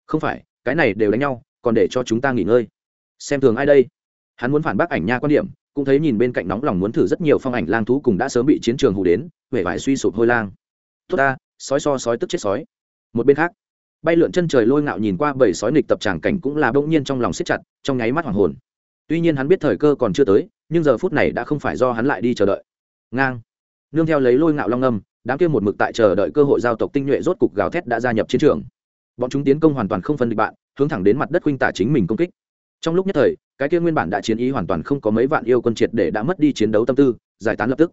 không phải, cái này đều đánh nhau, còn để cho chúng ta nghỉ ngơi. Xem thường ai đây? Hắn muốn phản bác ảnh nha quan điểm, cũng thấy nhìn bên cạnh nóng lòng muốn thử rất nhiều phong ảnh lang thú cùng đã sớm bị chiến trường hù đến huệ vải suy sụp hôi lang. Tốt ta, sói so sói tức chết sói. Một bên khác, bay lượn chân trời lôi ngạo nhìn qua bầy sói nịch tập tràng cảnh cũng là bỗng nhiên trong lòng siết chặt, trong nháy mắt hoàng hồn. Tuy nhiên hắn biết thời cơ còn chưa tới, nhưng giờ phút này đã không phải do hắn lại đi chờ đợi. Ngang. Nương theo lấy lôi ngạo long âm, đám kia một mực tại chờ đợi cơ hội giao tộc tinh nhuệ rốt cục gào thét đã gia nhập chiến trường bọn chúng tiến công hoàn toàn không phân địch bạn, hướng thẳng đến mặt đất khuynh tả chính mình công kích. Trong lúc nhất thời, cái kia nguyên bản đã chiến ý hoàn toàn không có mấy vạn yêu quân triệt để đã mất đi chiến đấu tâm tư, giải tán lập tức.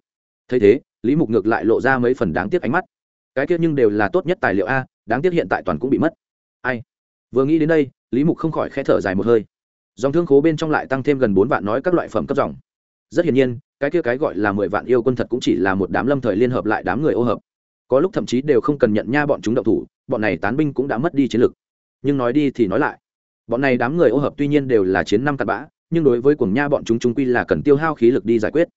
Thấy thế, lý mục ngược lại lộ ra mấy phần đáng tiếc ánh mắt. Cái kia nhưng đều là tốt nhất tài liệu a, đáng tiếc hiện tại toàn cũng bị mất. Ai? Vừa nghĩ đến đây, lý mục không khỏi k h ẽ thở dài một hơi. Dòng thương khố bên trong lại tăng thêm gần bốn vạn nói các loại phẩm cấp dòng. Rất hiển nhiên, cái kia cái gọi là mười vạn yêu quân thật cũng chỉ là một đám lâm thời liên hợp lại đám người ô hợp có lúc thậm chí đều không cần nhận nha bọn chúng động thủ, bọn này tán binh cũng đã mất đi chiến lực. Nhưng nói đi thì nói lại, bọn này đám người ô hợp tuy nhiên đều là chiến năm cặn bã, nhưng đối với cuồng nha bọn chúng chúng quy là cần tiêu hao khí lực đi giải quyết.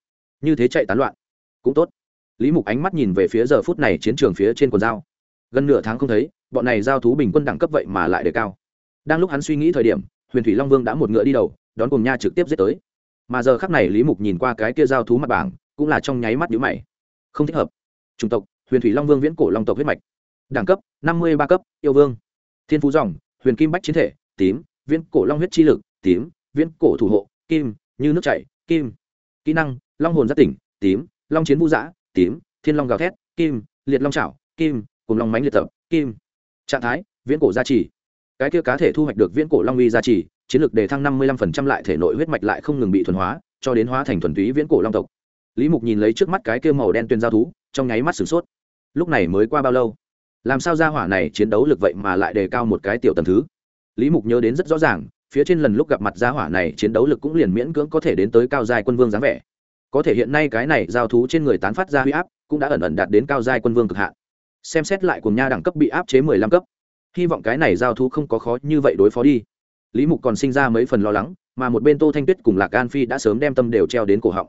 Như thế chạy tán loạn, cũng tốt. Lý mục ánh mắt nhìn về phía giờ phút này chiến trường phía trên quần dao gần nửa tháng không thấy, bọn này giao thú bình quân đẳng cấp vậy mà lại đề cao. Đang lúc hắn suy nghĩ thời điểm, huyền thủy long vương đã một ngựa đi đầu, đón cùng nha trực tiếp giết tới. Mà giờ khắc này lý mục nhìn qua cái kia giao thú mặt bảng, cũng là trong nháy mắt nhíu mày. Không thích hợp. Chủng tộc huyền thủy long vương viễn cổ long tộc huyết mạch. Đẳng cấp, năm mươi ba cấp, yêu vương. Thiên phú dòng, huyền kim bách chiến thể, tím, viễn cổ long huyết chi lực, tím, viễn cổ thủ hộ, kim, như nước chảy, kim. Kỹ năng, long hồn giác tỉnh, tím, long chiến vũ giã, tím, thiên long gào thét, kim, liệt long trảo kim, cùng long mánh liệt tập, kim. Trạng thái, viễn cổ gia trì. Cái kia cá thể thu hoạch được viễn cổ long uy gia trì, chiến lược đề thăng năm mươi lăm phần trăm lại thể nội huyết mạch lại không ngừng bị thuần hóa, cho đến hóa thành thuần túy viễn cổ long tộc. Lý mục nhìn lấy trước mắt cái kia màu đen tuyền giao thú trong nháy mắt sửng sốt. Lúc này mới qua bao lâu? Làm sao ra hỏa này chiến đấu lực vậy mà lại đề cao một cái tiểu tầm thứ? Lý mục nhớ đến rất rõ ràng, phía trên lần lúc gặp mặt gia hỏa này chiến đấu lực cũng liền miễn cưỡng có thể đến tới cao giai quân vương dáng vẻ. Có thể hiện nay cái này giao thú trên người tán phát ra huy áp, cũng đã ẩn ẩn đạt đến cao giai quân vương cực hạn. Xem xét lại cùng nha đẳng cấp bị áp chế mười lăm cấp. Hy vọng cái này giao thú không có khó như vậy đối phó đi. Lý mục còn sinh ra mấy phần lo lắng, mà một bên tô thanh tuyết cùng lạc an phi đã sớm đem tâm đều treo đến cổ họng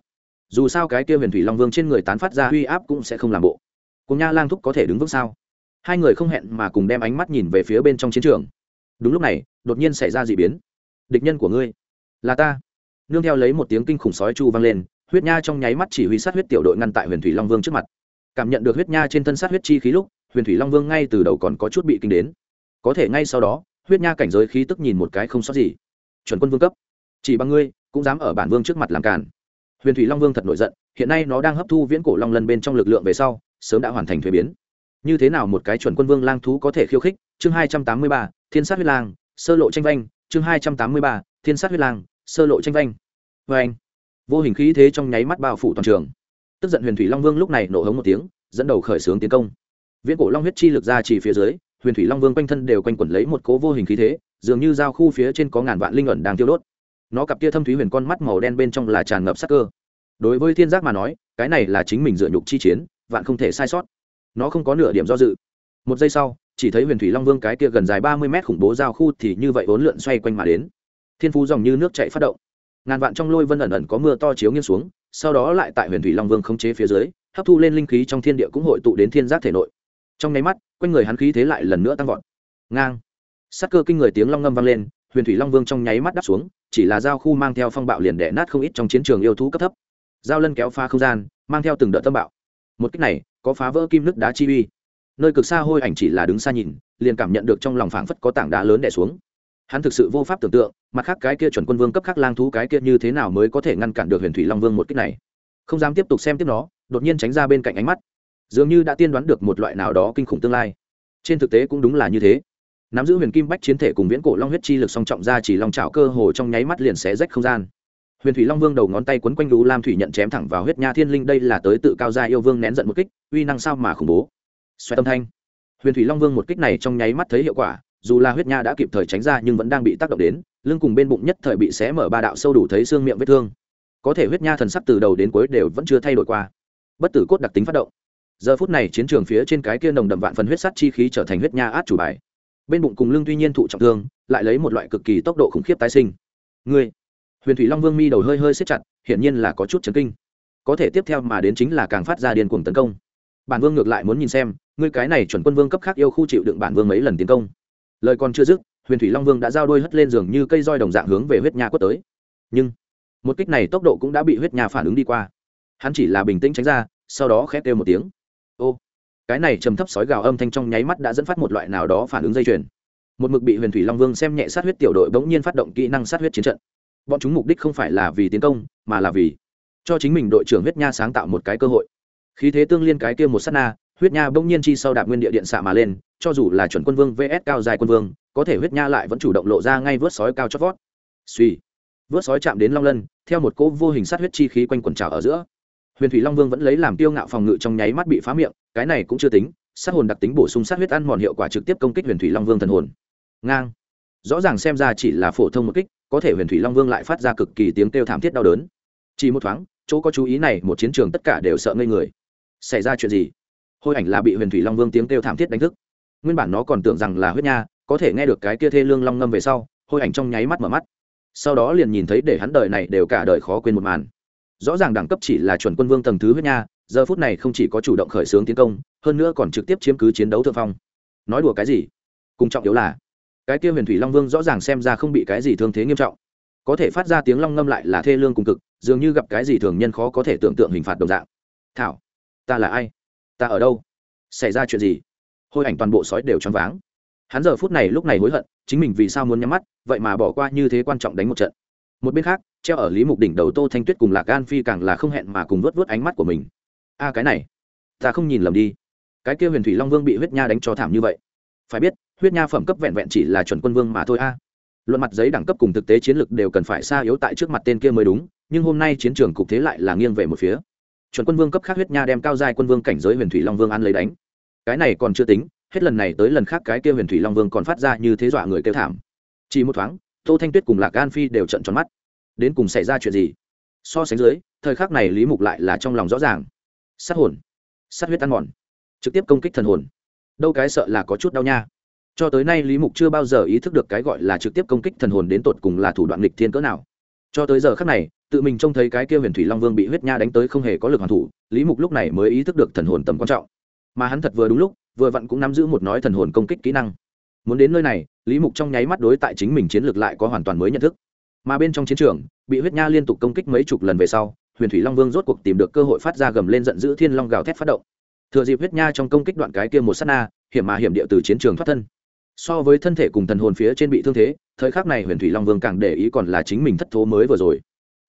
dù sao cái kia huyền thủy long vương trên người tán phát ra huy áp cũng sẽ không làm bộ. Cùng nha lang thúc có thể đứng vững sao? Hai người không hẹn mà cùng đem ánh mắt nhìn về phía bên trong chiến trường. Đúng lúc này, đột nhiên xảy ra d ị biến. Địch nhân của ngươi, là ta. Nương theo lấy một tiếng kinh khủng sói chu vang lên, huyết nha trong nháy mắt chỉ huy sát huyết tiểu đội ngăn tại huyền thủy long vương trước mặt. Cảm nhận được huyết nha trên thân sát huyết chi khí lúc, huyền thủy long vương ngay từ đầu còn có chút bị kinh đến. Có thể ngay sau đó, huyết nha cảnh giới khí tức nhìn một cái không sót gì. Chuẩn quân vương cấp. Chỉ bằng ngươi, cũng dám ở bản vương trước mặt làm càn huyền thủy long vương thật nổi giận, hiện nay nó đang hấp thu viễn cổ long lân bên trong lực lượng về sau, sớm đã hoàn thành thuế biến. Như thế nào một cái chuẩn quân vương lang thú có thể khiêu khích? Chương hai trăm tám mươi ba, thiên sát huyết lang, sơ lộ tranh vanh. Chương hai trăm tám mươi ba, thiên sát huyết lang, sơ lộ tranh vanh. Vê anh, vô hình khí thế trong nháy mắt bao phủ toàn trường. Tức giận huyền thủy long vương lúc này nổ hống một tiếng, dẫn đầu khởi xướng tiến công. Viễn cổ long huyết chi lực ra chỉ phía dưới, huyền thủy long vương quanh thân đều quanh quẩn lấy một cố vô hình khí thế, dường như giao khu phía trên có ngàn vạn linh ẩn đang tiêu đốt nó cặp kia thâm thúy huyền con mắt màu đen bên trong là tràn ngập sắc cơ. Đối với thiên giác mà nói, cái này là chính mình dựa nhục chi chiến, vạn không thể sai sót. Nó không có nửa điểm do dự. Một giây sau, chỉ thấy huyền thủy long vương cái kia gần dài ba mươi mét khủng bố giao khu thì như vậy vốn lượn xoay quanh mà đến. Thiên phú dòng như nước chạy phát động. Ngàn vạn trong lôi vân ẩn ẩn có mưa to chiếu nghiêng xuống, sau đó lại tại huyền thủy long vương khống chế phía dưới, hấp thu lên linh khí trong thiên địa cũng hội tụ đến thiên giác thể nội. Trong nháy mắt, quanh người hắn khí thế lại lần nữa tăng vọt. Ngang. Sắc cơ kinh người tiếng long ngâm vang lên huyền thủy long vương trong nháy mắt đáp xuống, chỉ là giao khu mang theo phong bạo liền đẻ nát không ít trong chiến trường yêu thú cấp thấp. Giao lân kéo pha không gian, mang theo từng đợt tâm bạo. Một cách này, có phá vỡ kim nước đá chi uy. Nơi cực xa hôi ảnh chỉ là đứng xa nhìn, liền cảm nhận được trong lòng phảng phất có tảng đá lớn đẻ xuống. Hắn thực sự vô pháp tưởng tượng, mặt khác cái kia chuẩn quân vương cấp khác lang thú cái kia như thế nào mới có thể ngăn cản được huyền thủy long vương một cách này. Không dám tiếp tục xem tiếp nó, đột nhiên tránh ra bên cạnh ánh mắt. Dường như đã tiên đoán được một loại nào đó kinh khủng tương lai. Trên thực tế cũng đúng là như thế nắm giữ huyền kim bách chiến thể cùng viễn cổ long huyết chi lực song trọng ra chỉ long trào cơ hồ trong nháy mắt liền xé rách không gian. Huyền thủy long vương đầu ngón tay quấn quanh lũ lam thủy nhận chém thẳng vào huyết nha thiên linh, đây là tới tự cao gia yêu vương nén giận một kích, uy năng sao mà khủng bố. Xoay tâm thanh. Huyền thủy long vương một kích này trong nháy mắt thấy hiệu quả, dù là huyết nha đã kịp thời tránh ra nhưng vẫn đang bị tác động đến, lưng cùng bên bụng nhất thời bị xé mở ba đạo sâu đủ thấy xương miệng vết thương. Có thể huyết nha thần sắc từ đầu đến cuối đều vẫn chưa thay đổi qua. Bất tử cốt đặc tính phát động. Giờ phút này chiến trường phía trên cái kia nồng đậm vạn phần huyết sắt chi khí trở thành huyết nha át chủ bài bên bụng cùng lưng tuy nhiên thụ trọng thương, lại lấy một loại cực kỳ tốc độ khủng khiếp tái sinh. Ngươi, huyền thủy long vương mi đầu hơi hơi xếp chặt, hiển nhiên là có chút chấn kinh. Có thể tiếp theo mà đến chính là càng phát ra điên cuồng tấn công. Bản vương ngược lại muốn nhìn xem, ngươi cái này chuẩn quân vương cấp khác yêu khu chịu đựng bản vương mấy lần tiến công. Lời còn chưa dứt, huyền thủy long vương đã giao đôi hất lên giường như cây roi đồng dạng hướng về huyết nha quất tới. Nhưng, một kích này tốc độ cũng đã bị huyết nha phản ứng đi qua. Hắn chỉ là bình tĩnh tránh ra, sau đó khét kêu một tiếng. Ô cái này trầm thấp sói gào âm thanh trong nháy mắt đã dẫn phát một loại nào đó phản ứng dây chuyền. Một mực bị huyền thủy long vương xem nhẹ sát huyết tiểu đội bỗng nhiên phát động kỹ năng sát huyết chiến trận. Bọn chúng mục đích không phải là vì tiến công, mà là vì cho chính mình đội trưởng huyết nha sáng tạo một cái cơ hội. Khí thế tương liên cái kia một s á t na, huyết nha bỗng nhiên chi sau đạp nguyên địa điện xạ mà lên, cho dù là chuẩn quân vương vs cao dài quân vương, có thể huyết nha lại vẫn chủ động lộ ra ngay vớt sói cao chót vót. Suy vớt sói chạm đến long lân, theo một cỗ vô hình sát huyết chi khí quanh quần trào ở giữa huyền thủy long vương vẫn lấy làm tiêu ngạo phòng ngự trong nháy mắt bị phá miệng, cái này cũng chưa tính, sát hồn đặc tính bổ sung sát huyết ăn mòn hiệu quả trực tiếp công kích huyền thủy long vương thần hồn. Ngang. Rõ ràng xem ra chỉ là phổ thông một kích, có thể huyền thủy long vương lại phát ra cực kỳ tiếng kêu thảm thiết đau đớn. Chỉ một thoáng, chỗ có chú ý này, một chiến trường tất cả đều sợ ngây người. Xảy ra chuyện gì? Hôi ảnh là bị huyền thủy long vương tiếng kêu thảm thiết đánh thức. Nguyên bản nó còn tưởng rằng là huyết nha, có thể nghe được cái kia thê lương long ngâm về sau, hôi ảnh trong nháy mắt mở mắt. Sau đó liền nhìn thấy để hắn đời này đều cả đời khó quên một màn rõ ràng đẳng cấp chỉ là chuẩn quân vương tầng thứ huyết nha, giờ phút này không chỉ có chủ động khởi xướng tiến công, hơn nữa còn trực tiếp chiếm cứ chiến đấu thượng phong. Nói đùa cái gì? Cùng trọng yếu là, cái kia huyền thủy long vương rõ ràng xem ra không bị cái gì thương thế nghiêm trọng. Có thể phát ra tiếng long ngâm lại là thê lương cùng cực, dường như gặp cái gì thường nhân khó có thể tưởng tượng hình phạt đồng dạng. Thảo, ta là ai? Ta ở đâu? Xảy ra chuyện gì? Hôi ảnh toàn bộ sói đều choáng váng. Hắn giờ phút này lúc này hối hận, chính mình vì sao muốn nhắm mắt, vậy mà bỏ qua như thế quan trọng đánh một trận. Một bên khác treo ở lý mục đỉnh đầu tô thanh tuyết cùng lạc gan phi càng là không hẹn mà cùng vớt vớt ánh mắt của mình. A, cái này, ta không nhìn lầm đi. Cái kia huyền thủy long vương bị huyết nha đánh cho thảm như vậy. Phải biết, huyết nha phẩm cấp vẹn vẹn chỉ là chuẩn quân vương mà thôi a. Luận mặt giấy đẳng cấp cùng thực tế chiến lược đều cần phải xa yếu tại trước mặt tên kia mới đúng, nhưng hôm nay chiến trường cục thế lại là nghiêng về một phía. Chuẩn quân vương cấp khác huyết nha đem cao giai quân vương cảnh giới huyền thủy long vương ăn lấy đánh. Cái này còn chưa tính, hết lần này tới lần khác cái kia huyền thủy long vương còn phát ra như thế dọa người kêu thảm. Chỉ một thoáng, tô thanh tuyết cùng lạc an phi đều trận tròn mắt đến cùng xảy ra chuyện gì? So sánh dưới, thời khắc này lý mục lại là trong lòng rõ ràng. Sát hồn. Sát huyết ăn mòn. Trực tiếp công kích thần hồn. Đâu cái sợ là có chút đau nha. Cho tới nay lý mục chưa bao giờ ý thức được cái gọi là trực tiếp công kích thần hồn đến tột cùng là thủ đoạn lịch thiên cỡ nào. Cho tới giờ khắc này, tự mình trông thấy cái kia huyền thủy long vương bị huyết nha đánh tới không hề có lực hoàn thủ, lý mục lúc này mới ý thức được thần hồn tầm quan trọng. Mà hắn thật vừa đúng lúc, vừa vặn cũng nắm giữ một nói thần hồn công kích kỹ năng. Muốn đến nơi này, lý mục trong nháy mắt đối tại chính mình chiến lược lại có hoàn toàn mới nhận thức mà bên trong chiến trường, bị huyết nha liên tục công kích mấy chục lần về sau, huyền thủy long vương rốt cuộc tìm được cơ hội phát ra gầm lên giận dữ thiên long gào thét phát động. Thừa dịp huyết nha trong công kích đoạn cái kia một s á t na, hiểm mà hiểm địa từ chiến trường thoát thân. So với thân thể cùng thần hồn phía trên bị thương thế, thời khắc này huyền thủy long vương càng để ý còn là chính mình thất thố mới vừa rồi.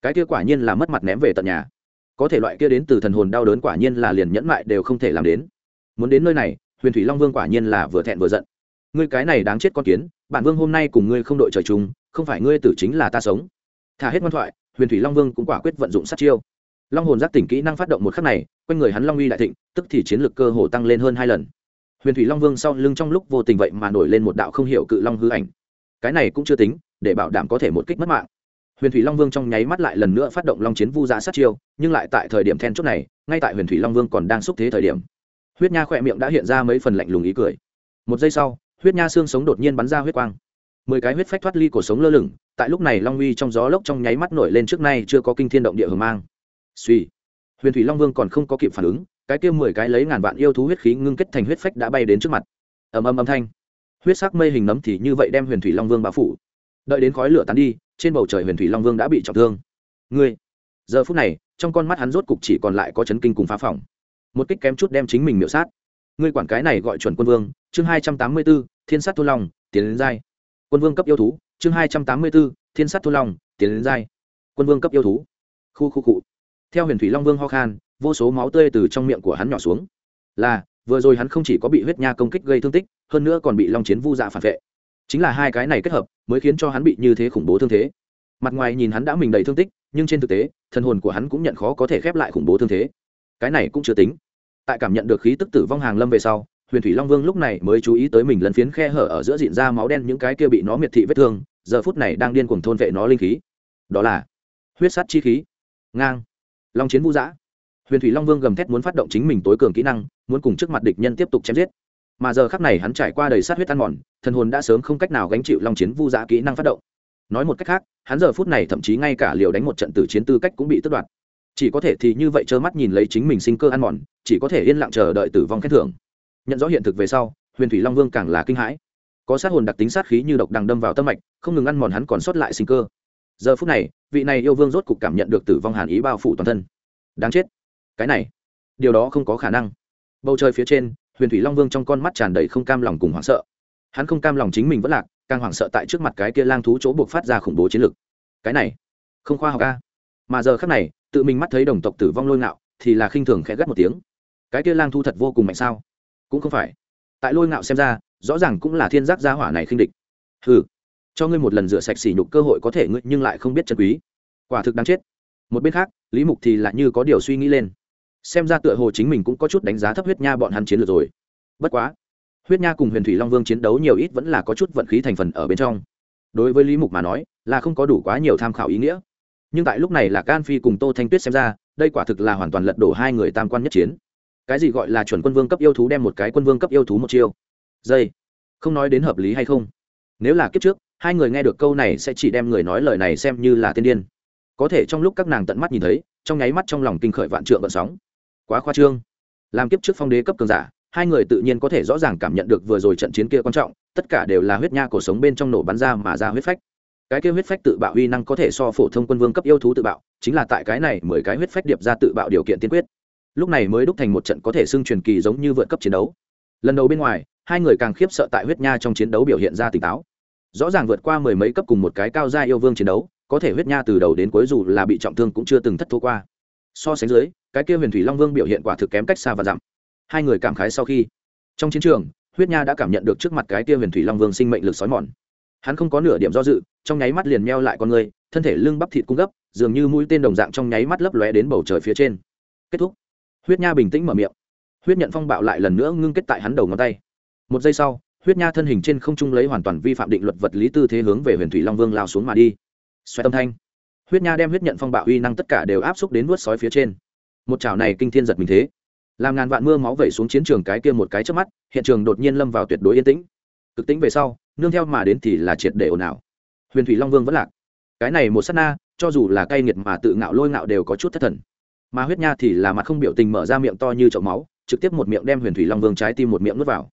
Cái kia quả nhiên là mất mặt ném về tận nhà. Có thể loại kia đến từ thần hồn đau đớn quả nhiên là liền nhẫn mại đều không thể làm đến. Muốn đến nơi này, huyền thủy long vương quả nhiên là vừa thẹn vừa giận. Ngươi cái này đáng chết con kiến, bản vương hôm nay cùng ngươi không đội trời chung không phải ngươi tử chính là ta sống. Thả hết ngoan thoại, huyền thủy long vương cũng quả quyết vận dụng sát chiêu. Long hồn giác tỉnh kỹ năng phát động một khắc này, quanh người hắn long uy đại thịnh, tức thì chiến lược cơ hồ tăng lên hơn hai lần. Huyền thủy long vương sau lưng trong lúc vô tình vậy mà nổi lên một đạo không hiểu cự long hư ảnh. Cái này cũng chưa tính, để bảo đảm có thể một kích mất mạng. Huyền thủy long vương trong nháy mắt lại lần nữa phát động long chiến vu giá sát chiêu, nhưng lại tại thời điểm then chốt này, ngay tại huyền thủy long vương còn đang xúc thế thời điểm, huyết nha khỏe miệng đã hiện ra mấy phần lạnh lùng ý cười. Một giây sau, huyết nha xương sống đột nhiên bắn ra huyết quang mười cái huyết phách thoát ly cổ sống lơ lửng, tại lúc này long uy trong gió lốc trong nháy mắt nổi lên trước nay chưa có kinh thiên động địa hờ mang. Suy, huyền thủy long vương còn không có kịp phản ứng, cái kia mười cái lấy ngàn vạn yêu thú huyết khí ngưng kết thành huyết phách đã bay đến trước mặt. Ầm ầm âm thanh. Huyết sắc mây hình nấm thì như vậy đem huyền thủy long vương bao phủ. Đợi đến khói lửa tán đi, trên bầu trời huyền thủy long vương đã bị trọng thương. Ngươi, giờ phút này, trong con mắt hắn rốt cục chỉ còn lại có chấn kinh cùng phá phòng. Một kích kém chút đem chính mình miểu sát. Ngươi quản cái này gọi chuẩn quân vương, chương hai trăm tám mươi b ố thiên sát thôn long, tiến đến giai quân vương cấp yêu thú, chương hai trăm tám mươi b ố thiên Sắt Thu long, tiến đến giai. Quân vương cấp yêu thú. Khu khu cụ theo huyền thủy long vương ho khan, vô số máu tươi từ trong miệng của hắn nhỏ xuống. Là, vừa rồi hắn không chỉ có bị huyết nha công kích gây thương tích, hơn nữa còn bị long chiến vu dạ phản vệ. Chính là hai cái này kết hợp, mới khiến cho hắn bị như thế khủng bố thương thế. Mặt ngoài nhìn hắn đã mình đầy thương tích, nhưng trên thực tế, thần hồn của hắn cũng nhận khó có thể khép lại khủng bố thương thế. Cái này cũng chưa tính. Tại cảm nhận được khí tức tử vong hàng lâm về sau huyền thủy long vương lúc này mới chú ý tới mình lấn phiến khe hở ở giữa diện ra máu đen những cái kia bị nó miệt thị vết thương, giờ phút này đang điên cuồng thôn vệ nó linh khí. Đó là huyết sắt chi khí. Ngang. Long chiến vũ giã. Huyền thủy long vương gầm thét muốn phát động chính mình tối cường kỹ năng, muốn cùng trước mặt địch nhân tiếp tục chém giết. Mà giờ khắc này hắn trải qua đầy sát huyết ăn mòn, thần hồn đã sớm không cách nào gánh chịu long chiến vu giã kỹ năng phát động. Nói một cách khác, hắn giờ phút này thậm chí ngay cả liều đánh một trận tử chiến tư cách cũng bị tước đoạt. Chỉ có thể thì như vậy trơ mắt nhìn lấy chính mình sinh cơ ăn mòn, chỉ có thể yên lặng chờ đợi tử vong khen thưởng nhận rõ hiện thực về sau, huyền thủy long vương càng là kinh hãi. Có sát hồn đặc tính sát khí như độc đằng đâm vào tâm mạch, không ngừng ăn mòn hắn còn sót lại sinh cơ. Giờ phút này, vị này yêu vương rốt cục cảm nhận được tử vong hàn ý bao phủ toàn thân. Đáng chết. Cái này, điều đó không có khả năng. Bầu trời phía trên, huyền thủy long vương trong con mắt tràn đầy không cam lòng cùng hoảng sợ. Hắn không cam lòng chính mình vẫn lạc, càng hoảng sợ tại trước mặt cái kia lang thú chỗ buộc phát ra khủng bố chiến lực. Cái này, không khoa học ca mà giờ khác này, tự mình mắt thấy đồng tộc tử vong lôi ngạo, thì là khinh thường khẽ gắt một tiếng. Cái kia lang thú thật vô cùng mạnh sao? Cũng không phải. Tại lôi ngạo xem ra rõ ràng cũng là thiên giác gia hỏa này khinh địch. Hừ, cho ngươi một lần rửa sạch sỉ nhục cơ hội có thể ngươi nhưng lại không biết chân quý. Quả thực đáng chết. Một bên khác lý mục thì lại như có điều suy nghĩ lên. Xem ra tựa hồ chính mình cũng có chút đánh giá thấp huyết nha bọn hắn chiến lược rồi. Bất quá huyết nha cùng huyền thủy long vương chiến đấu nhiều ít vẫn là có chút vận khí thành phần ở bên trong. Đối với lý mục mà nói là không có đủ quá nhiều tham khảo ý nghĩa. Nhưng tại lúc này là can phi cùng tô thanh tuyết xem ra đây quả thực là hoàn toàn lật đổ hai người tam quan nhất chiến cái gì gọi là chuẩn quân vương cấp yêu thú đem một cái quân vương cấp yêu thú một chiêu? Dây, không nói đến hợp lý hay không? Nếu là kiếp trước, hai người nghe được câu này sẽ chỉ đem người nói lời này xem như là tiên điên. Có thể trong lúc các nàng tận mắt nhìn thấy, trong nháy mắt trong lòng kinh khởi vạn trượng vận sóng. Quá khoa trương. Làm kiếp trước phong đế cấp cường giả, hai người tự nhiên có thể rõ ràng cảm nhận được vừa rồi trận chiến kia quan trọng, tất cả đều là huyết nha cổ sống bên trong nổ bắn ra mà ra huyết phách. Cái kia huyết phách tự bạo uy năng có thể so phổ thông quân vương cấp yêu thú tự bạo, chính là tại cái này mười cái huyết phách điệp ra tự bạo điều kiện tiên quyết lúc này mới đúc thành một trận có thể xưng truyền kỳ giống như vượt cấp chiến đấu. Lần đầu bên ngoài, hai người càng khiếp sợ tại huyết nha trong chiến đấu biểu hiện ra tỉnh táo. Rõ ràng vượt qua mười mấy cấp cùng một cái cao gia yêu vương chiến đấu, có thể huyết nha từ đầu đến cuối dù là bị trọng thương cũng chưa từng thất thua qua. So sánh dưới, cái kia huyền thủy long vương biểu hiện quả thực kém cách xa và dặm. Hai người cảm khái sau khi, trong chiến trường, huyết nha đã cảm nhận được trước mặt cái kia huyền thủy long vương sinh mệnh lực sói mòn. Hắn không có nửa điểm do dự, trong nháy mắt liền meo lại con người, thân thể lưng bắp thịt cung gấp, dường như mũi tên đồng dạng trong nháy mắt lấp lóe đến bầu trời phía trên. Kết thúc huyết nha bình tĩnh mở miệng. Huyết nhận phong bạo lại lần nữa ngưng kết tại hắn đầu ngón tay. Một giây sau, huyết nha thân hình trên không trung lấy hoàn toàn vi phạm định luật vật lý tư thế hướng về huyền thủy long vương lao xuống mà đi. Xoay tâm thanh. Huyết nha đem huyết nhận phong bạo uy năng tất cả đều áp xúc đến vớt sói phía trên. Một chảo này kinh thiên giật mình thế. Làm ngàn vạn mưa máu vẩy xuống chiến trường cái kia một cái trước mắt, hiện trường đột nhiên lâm vào tuyệt đối yên tĩnh. Cực tĩnh về sau, nương theo mà đến thì là triệt để ồn ào. Huyền thủy long vương vẫn lạc. Cái này một s á t na, cho dù là cay nghiệt mà tự ngạo lôi ngạo đều có chút thất thần mà huyết nha thì là mặt không biểu tình mở ra miệng to như chậu máu, trực tiếp một miệng đem huyền thủy long vương trái tim một miệng nuốt vào.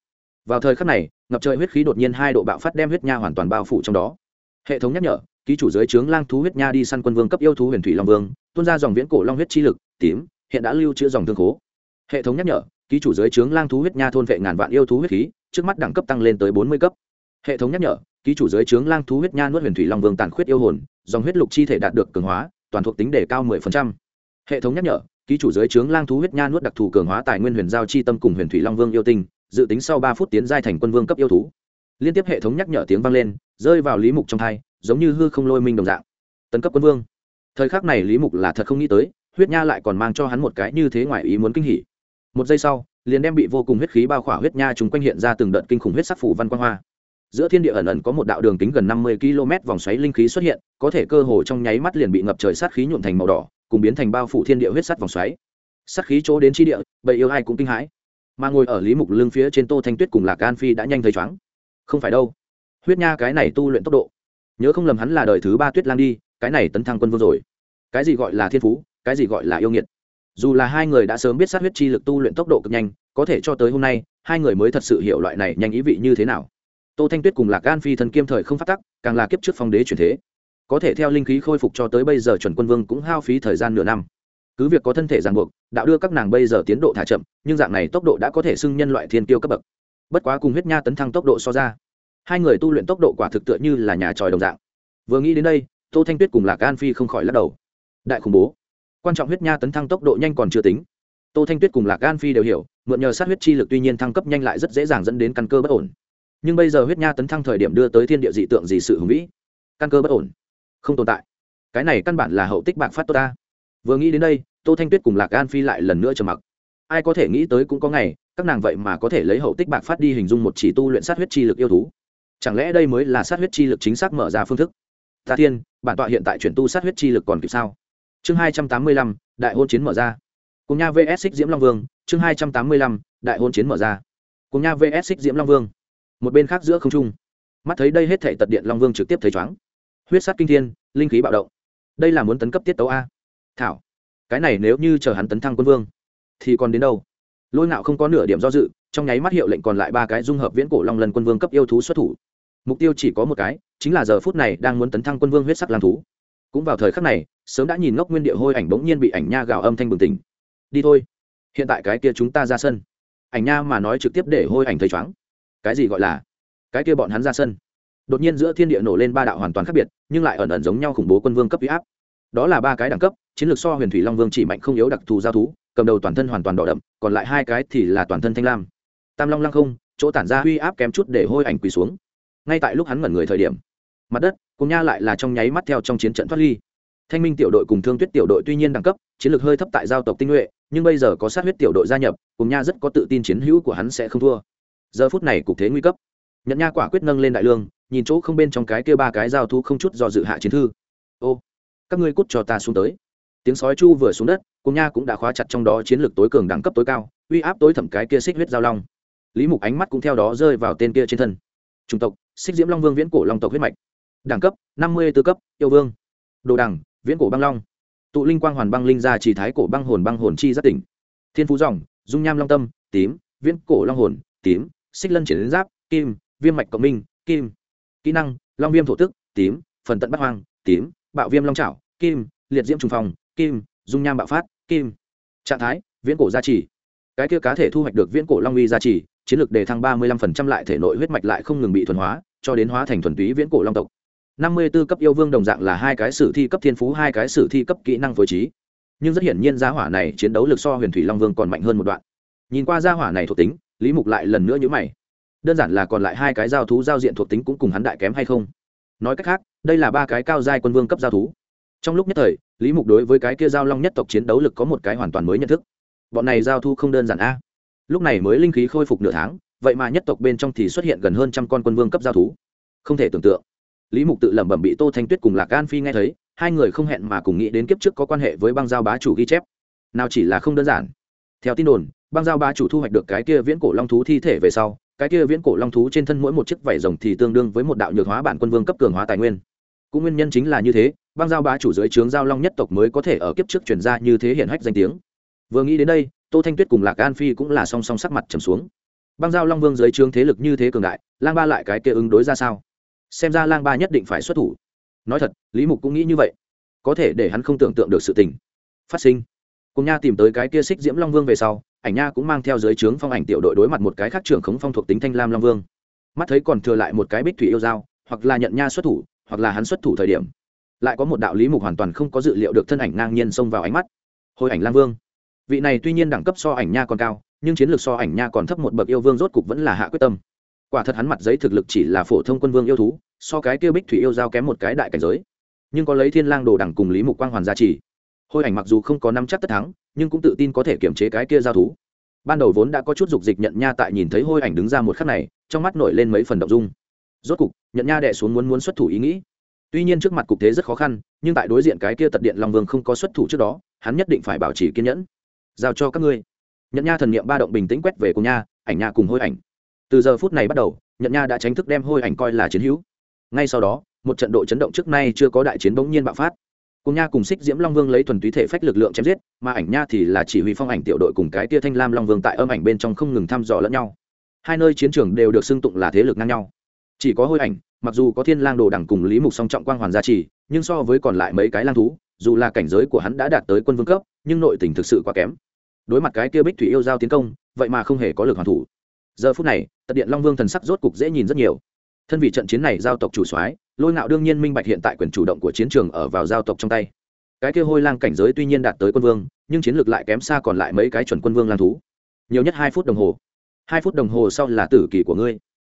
Vào thời khắc này, ngập trời huyết khí đột nhiên hai độ bạo phát đem huyết nha hoàn toàn bao phủ trong đó. Hệ thống nhắc nhở, ký chủ dưới trướng lang thú huyết nha đi săn quân vương cấp yêu thú huyền thủy long vương, tuôn ra dòng viễn cổ long huyết chi lực, tím, hiện đã lưu trữ dòng thương khố. Hệ thống nhắc nhở, ký chủ dưới trướng lang thú huyết nha thôn vệ ngàn vạn yêu thú huyết khí, trước mắt đẳng cấp tăng lên tới bốn mươi cấp. Hệ thống nhắc nhở, ký chủ dưới trướng lang thú huyết nha nuốt huyền thủy long vương tàn khuyết yêu hồn, dòng huyết lục chi thể đạt được cường hóa, toàn thuộc tính đề cao mười phần trăm hệ thống nhắc nhở, ký chủ dưới trướng lang thú huyết nha nuốt đặc thù cường hóa tài nguyên huyền giao chi tâm cùng huyền thủy long vương yêu tinh, dự tính sau ba phút tiến giai thành quân vương cấp yêu thú. Liên tiếp hệ thống nhắc nhở tiếng vang lên, rơi vào lý mục trong thai, giống như hư không lôi minh đồng dạng. Tấn cấp quân vương. Thời khắc này lý mục là thật không nghĩ tới, huyết nha lại còn mang cho hắn một cái như thế ngoài ý muốn kinh hỉ. Một giây sau, liền đem bị vô cùng huyết khí bao khỏa huyết nha chúng quanh hiện ra từng đợt kinh khủng huyết sắc phủ văn quang hoa. Giữa thiên địa ẩn ẩn có một đạo đường kính gần năm mươi km vòng xoáy linh khí xuất hiện, có thể cơ hồ trong nháy mắt liền bị ngập trời sát khí nhuộm thành màu đỏ cùng biến thành bao phủ thiên địa huyết sắt vòng xoáy. Sát khí chỗ đến chi địa, bầy yêu ai cũng kinh hãi. Mà ngồi ở lý mục lưng phía trên tô thanh tuyết cùng lạc an phi đã nhanh thấy chóng. Không phải đâu. Huyết nha cái này tu luyện tốc độ. Nhớ không lầm hắn là đời thứ ba tuyết lang đi, cái này tấn thăng quân vương rồi. Cái gì gọi là thiên phú, cái gì gọi là yêu nghiệt. Dù là hai người đã sớm biết sát huyết chi lực tu luyện tốc độ cực nhanh, có thể cho tới hôm nay, hai người mới thật sự hiểu loại này nhanh ý vị như thế nào. Tô thanh tuyết cùng lạc gan phi thần kiêm thời không phát tắc, càng là kiếp trước phong đế chuyển thế có thể theo linh khí khôi phục cho tới bây giờ chuẩn quân vương cũng hao phí thời gian nửa năm. Cứ việc có thân thể ràng buộc, đạo đưa các nàng bây giờ tiến độ thả chậm, nhưng dạng này tốc độ đã có thể xưng nhân loại thiên tiêu cấp bậc. Bất quá cùng huyết nha tấn thăng tốc độ so ra, hai người tu luyện tốc độ quả thực tựa như là nhà tròi đồng dạng. Vừa nghĩ đến đây, tô thanh tuyết cùng lạc an phi không khỏi lắc đầu. Đại khủng bố. Quan trọng huyết nha tấn thăng tốc độ nhanh còn chưa tính. Tô thanh tuyết cùng lạc an phi đều hiểu, mượn nhờ sát huyết chi lực tuy nhiên thăng cấp nhanh lại rất dễ dàng dẫn đến căn cơ bất ổn. Nhưng bây giờ huyết nha tấn thăng thời điểm đưa tới thiên địa dị tượng gì sự hùng vĩ? Căn cơ bất ổn không tồn tại. Cái này căn bản là hậu tích bạc phát tốt ta. Vừa nghĩ đến đây, tô thanh tuyết cùng lạc an phi lại lần nữa trầm mặc. Ai có thể nghĩ tới cũng có ngày, các nàng vậy mà có thể lấy hậu tích bạc phát đi hình dung một chỉ tu luyện sát huyết chi lực yêu thú. Chẳng lẽ đây mới là sát huyết chi lực chính xác mở ra phương thức? Ta thiên, bản tọa hiện tại chuyển tu sát huyết chi lực còn kịp sao? Chương hai trăm tám mươi lăm, đại hôn chiến mở ra. Cùng nha vs xích diễm long vương, chương hai trăm tám mươi lăm, đại hôn chiến mở ra. Cùng nha vs xích diễm long vương, một bên khác giữa không trung. Mắt thấy đây hết thể tật điện long vương trực tiếp thấy chóng huyết sát kinh thiên, linh khí bạo động. Đây là muốn tấn cấp tiết tấu a. Thảo, cái này nếu như chờ hắn tấn thăng quân vương, thì còn đến đâu? Lôi ngạo không có nửa điểm do dự, trong nháy mắt hiệu lệnh còn lại ba cái dung hợp viễn cổ long lần quân vương cấp yêu thú xuất thủ. Mục tiêu chỉ có một cái, chính là giờ phút này đang muốn tấn thăng quân vương huyết sắc làm thú. Cũng vào thời khắc này, sớm đã nhìn ngốc nguyên địa hôi ảnh bỗng nhiên bị ảnh nha gào âm thanh bừng tỉnh. Đi thôi. Hiện tại cái kia chúng ta ra sân. Ảnh nha mà nói trực tiếp để hôi ảnh thấy chóng cái gì gọi là? Cái kia bọn hắn ra sân đột nhiên giữa thiên địa nổ lên ba đạo hoàn toàn khác biệt, nhưng lại ẩn ẩn giống nhau khủng bố quân vương cấp huy áp. Đó là ba cái đẳng cấp, chiến lược so huyền thủy long vương chỉ mạnh không yếu đặc thù giao thú, cầm đầu toàn thân hoàn toàn đỏ đậm, còn lại hai cái thì là toàn thân thanh lam. Tam long lăng không, chỗ tản ra huy áp kém chút để hôi ảnh quỳ xuống. Ngay tại lúc hắn ngẩn người thời điểm, mặt đất, cùng nha lại là trong nháy mắt theo trong chiến trận thoát ly. Thanh minh tiểu đội cùng thương tuyết tiểu đội tuy nhiên đẳng cấp, chiến lược hơi thấp tại giao tộc tinh nhuệ, nhưng bây giờ có sát huyết tiểu đội gia nhập, cùng nha rất có tự tin chiến hữu của hắn sẽ không thua. Giờ phút này cục thế nguy cấp. Nhận nha quả quyết nâng lên đại lương nhìn chỗ không bên trong cái kia ba cái giao thu không chút do dự hạ chiến thư. Ô, các ngươi cút cho ta xuống tới. Tiếng sói chu vừa xuống đất, cùng nha cũng đã khóa chặt trong đó chiến lược tối cường đẳng cấp tối cao, uy áp tối thẩm cái kia xích huyết giao long. Lý mục ánh mắt cũng theo đó rơi vào tên kia trên thân. Chủng tộc, xích diễm long vương viễn cổ long tộc huyết mạch. Đẳng cấp, năm mươi tư cấp, yêu vương. Đồ đẳng, viễn cổ băng long. Tụ linh quang hoàn băng linh ra chỉ thái cổ băng hồn băng hồn chi rất tỉnh. Thiên phú dòng, dung nham long tâm, tím, viễn cổ long hồn, tím, xích lân triển giáp, kim, viêm mạch cộng minh, kim kỹ năng, long viêm thổ tức, tím, phần tận bắt hoang, tím, bạo viêm long trảo kim, liệt diễm trùng phòng, kim, dung nham bạo phát, kim. Trạng thái, viễn cổ gia trì. Cái kia cá thể thu hoạch được viễn cổ long uy gia trì, chiến lược đề thăng ba mươi lăm phần trăm lại thể nội huyết mạch lại không ngừng bị thuần hóa, cho đến hóa thành thuần túy viễn cổ long tộc. năm mươi b ố cấp yêu vương đồng dạng là hai cái sử thi cấp thiên phú, hai cái sử thi cấp kỹ năng phối trí. Nhưng rất hiển nhiên gia hỏa này chiến đấu lực so huyền thủy long vương còn mạnh hơn một đoạn. Nhìn qua gia hỏa này thuộc tính, lý mục lại lần nữa nhữ mày đơn giản là còn lại hai cái giao thú giao diện thuộc tính cũng cùng hắn đại kém hay không. Nói cách khác, đây là ba cái cao giai quân vương cấp giao thú. Trong lúc nhất thời, lý mục đối với cái kia giao long nhất tộc chiến đấu lực có một cái hoàn toàn mới nhận thức. Bọn này giao thu không đơn giản a. Lúc này mới linh khí khôi phục nửa tháng, vậy mà nhất tộc bên trong thì xuất hiện gần hơn trăm con quân vương cấp giao thú. Không thể tưởng tượng. Lý mục tự lẩm bẩm bị tô thanh tuyết cùng lạc an phi nghe thấy, hai người không hẹn mà cùng nghĩ đến kiếp trước có quan hệ với băng giao bá chủ ghi chép. Nào chỉ là không đơn giản. Theo tin đồn, băng giao bá chủ thu hoạch được cái kia viễn cổ long thú thi thể về sau cái kia viễn cổ long thú trên thân mỗi một chiếc vảy rồng thì tương đương với một đạo nhược hóa bản quân vương cấp cường hóa tài nguyên. Cũng nguyên nhân chính là như thế, băng giao bá chủ dưới trướng giao long nhất tộc mới có thể ở kiếp trước chuyển ra như thế hiện hách danh tiếng. Vừa nghĩ đến đây, tô thanh tuyết cùng lạc an phi cũng là song song sắc mặt trầm xuống. Băng giao long vương dưới trướng thế lực như thế cường đại, lang ba lại cái kia ứng đối ra sao? Xem ra lang ba nhất định phải xuất thủ. Nói thật, lý mục cũng nghĩ như vậy. Có thể để hắn không tưởng tượng được sự tình. Phát sinh cùng nha tìm tới cái kia xích diễm long vương về sau, ảnh nha cũng mang theo dưới trướng phong ảnh tiểu đội đối mặt một cái khác trưởng khống phong thuộc tính thanh lam long vương. Mắt thấy còn thừa lại một cái bích thủy yêu dao, hoặc là nhận nha xuất thủ, hoặc là hắn xuất thủ thời điểm, lại có một đạo lý mục hoàn toàn không có dự liệu được thân ảnh ngang nhiên xông vào ánh mắt. Hồi ảnh lang vương. Vị này tuy nhiên đẳng cấp so ảnh nha còn cao, nhưng chiến lược so ảnh nha còn thấp một bậc yêu vương rốt cục vẫn là hạ quyết tâm. Quả thật hắn mặt giấy thực lực chỉ là phổ thông quân vương yêu thú, so cái kia bích thủy yêu giao kém một cái đại cảnh giới. Nhưng có lấy thiên lang đồ đẳng cùng lý mục quang hoàn gia trì hôi ảnh mặc dù không có năm chắc tất thắng, nhưng cũng tự tin có thể kiểm chế cái kia giao thú. Ban đầu vốn đã có chút dục dịch nhận nha tại nhìn thấy hôi ảnh đứng ra một khắc này, trong mắt nổi lên mấy phần động dung. Rốt cục nhận nha đẻ xuống muốn muốn xuất thủ ý nghĩ. Tuy nhiên trước mặt cục thế rất khó khăn, nhưng tại đối diện cái kia tật điện long vương không có xuất thủ trước đó, hắn nhất định phải bảo trì kiên nhẫn. Giao cho các ngươi. Nhận nha thần niệm ba động bình tĩnh quét về cùng nha, ảnh nha cùng hôi ảnh. Từ giờ phút này bắt đầu nhận nha đã tránh thức đem hôi ảnh coi là chiến hữu. Ngay sau đó, một trận độ chấn động trước nay chưa có đại chiến bỗng nhiên bạo phát cùng nha cùng xích diễm long vương lấy thuần túy thể phách lực lượng chém giết, mà ảnh nha thì là chỉ huy phong ảnh tiểu đội cùng cái tia thanh lam long vương tại âm ảnh bên trong không ngừng thăm dò lẫn nhau. Hai nơi chiến trường đều được xưng tụng là thế lực ngang nhau. Chỉ có hôi ảnh, mặc dù có thiên lang đồ đẳng cùng lý mục song trọng quang hoàn gia trì, nhưng so với còn lại mấy cái lang thú, dù là cảnh giới của hắn đã đạt tới quân vương cấp, nhưng nội tình thực sự quá kém. Đối mặt cái kia bích thủy yêu giao tiến công, vậy mà không hề có lực hoàn thủ. Giờ phút này, tật điện long vương thần sắc rốt cục dễ nhìn rất nhiều. Thân vị trận chiến này giao tộc chủ soái lôi ngạo đương nhiên minh bạch hiện tại quyền chủ động của chiến trường ở vào giao tộc trong tay. Cái kia hôi lang cảnh giới tuy nhiên đạt tới quân vương, nhưng chiến lược lại kém xa còn lại mấy cái chuẩn quân vương lang thú. Nhiều nhất hai phút đồng hồ. Hai phút đồng hồ sau là tử kỳ của ngươi.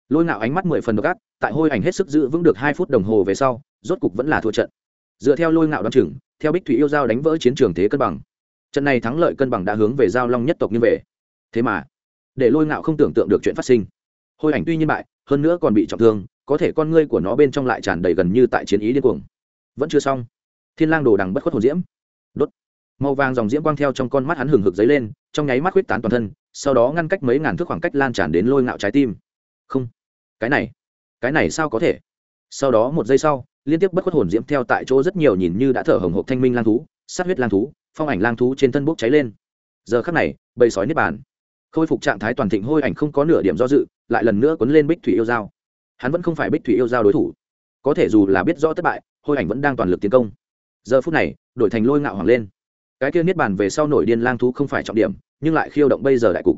Lôi ngạo ánh mắt mười phần độc ác, tại hôi ảnh hết sức giữ vững được hai phút đồng hồ về sau, rốt cục vẫn là thua trận. Dựa theo lôi ngạo đ o á n chừng, theo bích thủy yêu giao đánh vỡ chiến trường thế cân bằng. Trận này thắng lợi cân bằng đã hướng về giao long nhất tộc như về thế mà, để lôi ngạo không tưởng tượng được chuyện phát sinh. Hôi ảnh tuy nhiên bại, hơn nữa còn bị trọng thương có thể con ngươi của nó bên trong lại tràn đầy gần như tại chiến ý điên cuồng. Vẫn chưa xong. Thiên lang đồ đằng bất khuất hồn diễm. Đốt. Màu vàng dòng diễm quang theo trong con mắt hắn hừng hực dấy lên, trong nháy mắt huyết tán toàn thân, sau đó ngăn cách mấy ngàn thước khoảng cách lan tràn đến lôi ngạo trái tim. Không. Cái này. Cái này sao có thể? Sau đó một giây sau, liên tiếp bất khuất hồn diễm theo tại chỗ rất nhiều nhìn như đã thở hồng hộc thanh minh lang thú, sát huyết lang thú, phong ảnh lang thú trên thân bốc cháy lên. Giờ khắc này, bầy sói nếp bàn. Khôi phục trạng thái toàn thịnh hôi ảnh không có nửa điểm do dự, lại lần nữa quấn lên bích thủy yêu dao hắn vẫn không phải bích thủy yêu giao đối thủ. Có thể dù là biết rõ thất bại, hôi ảnh vẫn đang toàn lực tiến công. Giờ phút này, đổi thành lôi ngạo hoàng lên. Cái kia niết bàn về sau nổi điên lang thú không phải trọng điểm, nhưng lại khiêu động bây giờ đại cục.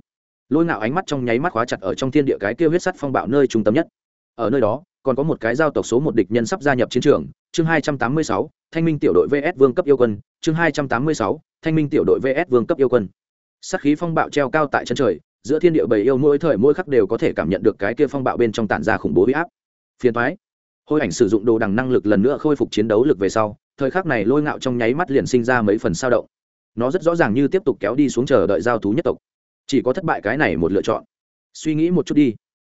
Lôi ngạo ánh mắt trong nháy mắt khóa chặt ở trong thiên địa cái kia huyết sắt phong bạo nơi trung tâm nhất. Ở nơi đó, còn có một cái giao tộc số một địch nhân sắp gia nhập chiến trường, chương hai trăm tám mươi sáu, thanh minh tiểu đội vs vương cấp yêu quân, chương hai trăm tám mươi sáu, thanh minh tiểu đội vs vương cấp yêu quân. Sắc khí phong bạo treo cao tại chân trời giữa thiên địa bầy yêu mỗi thời mỗi khắc đều có thể cảm nhận được cái kia phong bạo bên trong tản ra khủng bố huy áp. Phiền thoái hôi ảnh sử dụng đồ đằng năng lực lần nữa khôi phục chiến đấu lực về sau, thời khắc này lôi ngạo trong nháy mắt liền sinh ra mấy phần sao động. Nó rất rõ ràng như tiếp tục kéo đi xuống chờ đợi giao thú nhất tộc. Chỉ có thất bại cái này một lựa chọn. Suy nghĩ một chút đi.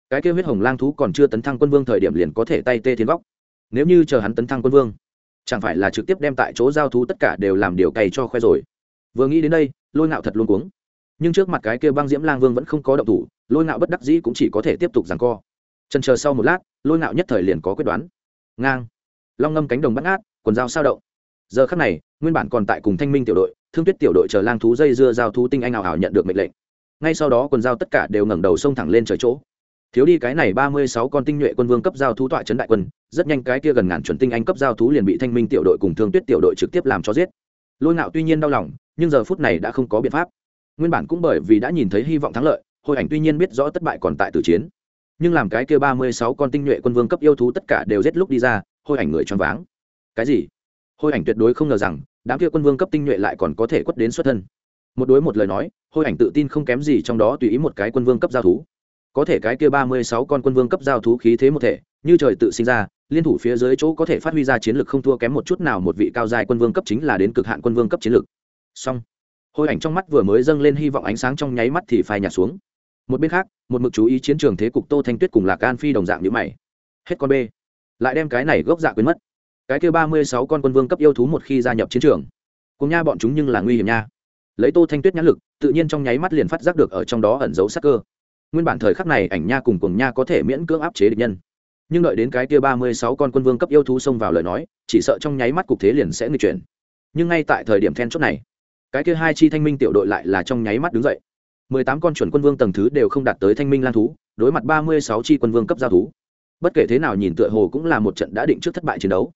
Cái kêu huyết hồng lang thú còn chưa tấn thăng quân vương thời điểm liền có thể tay tê thiên góc. Nếu như chờ hắn tấn thăng quân vương, chẳng phải là trực tiếp đem tại chỗ giao thú tất cả đều làm điều cày cho khoe rồi. Vừa nghĩ đến đây, lôi ngạo thật luôn cuống nhưng trước mặt cái kia băng diễm lang vương vẫn không có động thủ, lôi ngạo bất đắc dĩ cũng chỉ có thể tiếp tục giằng co. Trần chờ sau một lát, lôi ngạo nhất thời liền có quyết đoán. Ngang. Long ngâm cánh đồng bắt ngát, quần dao sao động. Giờ khắc này, nguyên bản còn tại cùng thanh minh tiểu đội, thương tuyết tiểu đội chờ lang thú dây dưa giao thú tinh anh ảo ảo nhận được mệnh lệnh. Ngay sau đó quần dao tất cả đều ngẩng đầu xông thẳng lên trời chỗ. Thiếu đi cái này ba mươi sáu con tinh nhuệ quân vương cấp giao thú tọa trấn đại quân, rất nhanh cái kia gần ngàn chuẩn tinh anh cấp giao thú liền bị thanh minh tiểu đội cùng thương tuyết tiểu đội trực tiếp làm cho giết. Lôi ngạo tuy nhiên đau lòng, nhưng giờ phút này đã không có biện pháp nguyên bản cũng bởi vì đã nhìn thấy hy vọng thắng lợi, hồi ảnh tuy nhiên biết rõ thất bại còn tại tử chiến. Nhưng làm cái kia ba mươi sáu con tinh nhuệ quân vương cấp yêu thú tất cả đều rét lúc đi ra, hồi ảnh người choáng váng. Cái gì? Hồi ảnh tuyệt đối không ngờ rằng, đám kia quân vương cấp tinh nhuệ lại còn có thể quất đến xuất thân. Một đối một lời nói, hồi ảnh tự tin không kém gì trong đó tùy ý một cái quân vương cấp giao thú. Có thể cái kia ba mươi sáu con quân vương cấp giao thú khí thế một thể, như trời tự sinh ra, liên thủ phía dưới chỗ có thể phát huy ra chiến lược không thua kém một chút nào, một vị cao dài quân vương cấp chính là đến cực hạn quân vương cấp chiến lược song hồi ảnh trong mắt vừa mới dâng lên hy vọng ánh sáng trong nháy mắt thì phai nhạt xuống. Một bên khác, một mực chú ý chiến trường thế cục tô thanh tuyết cùng lạc an phi đồng dạng như mày. Hết con b. Lại đem cái này gốc dạ quên mất. Cái kia ba mươi sáu con quân vương cấp yêu thú một khi gia nhập chiến trường. Cùng nha bọn chúng nhưng là nguy hiểm nha. Lấy tô thanh tuyết nhãn lực, tự nhiên trong nháy mắt liền phát giác được ở trong đó ẩn giấu sắc cơ. Nguyên bản thời khắc này, ảnh nha cùng cùng nha có thể miễn cưỡng áp chế địch nhân. Nhưng đợi đến cái kia ba mươi sáu con quân vương cấp yêu thú xông vào lời nói, chỉ sợ trong nháy mắt cục thế liền sẽ nghịch chuyển. Nhưng ngay tại thời điểm then chốt này cái kia hai chi thanh minh tiểu đội lại là trong nháy mắt đứng dậy. Mười tám con chuẩn quân vương tầng thứ đều không đạt tới thanh minh lan thú, đối mặt ba mươi sáu chi quân vương cấp giao thú. Bất kể thế nào nhìn tựa hồ cũng là một trận đã định trước thất bại chiến đấu.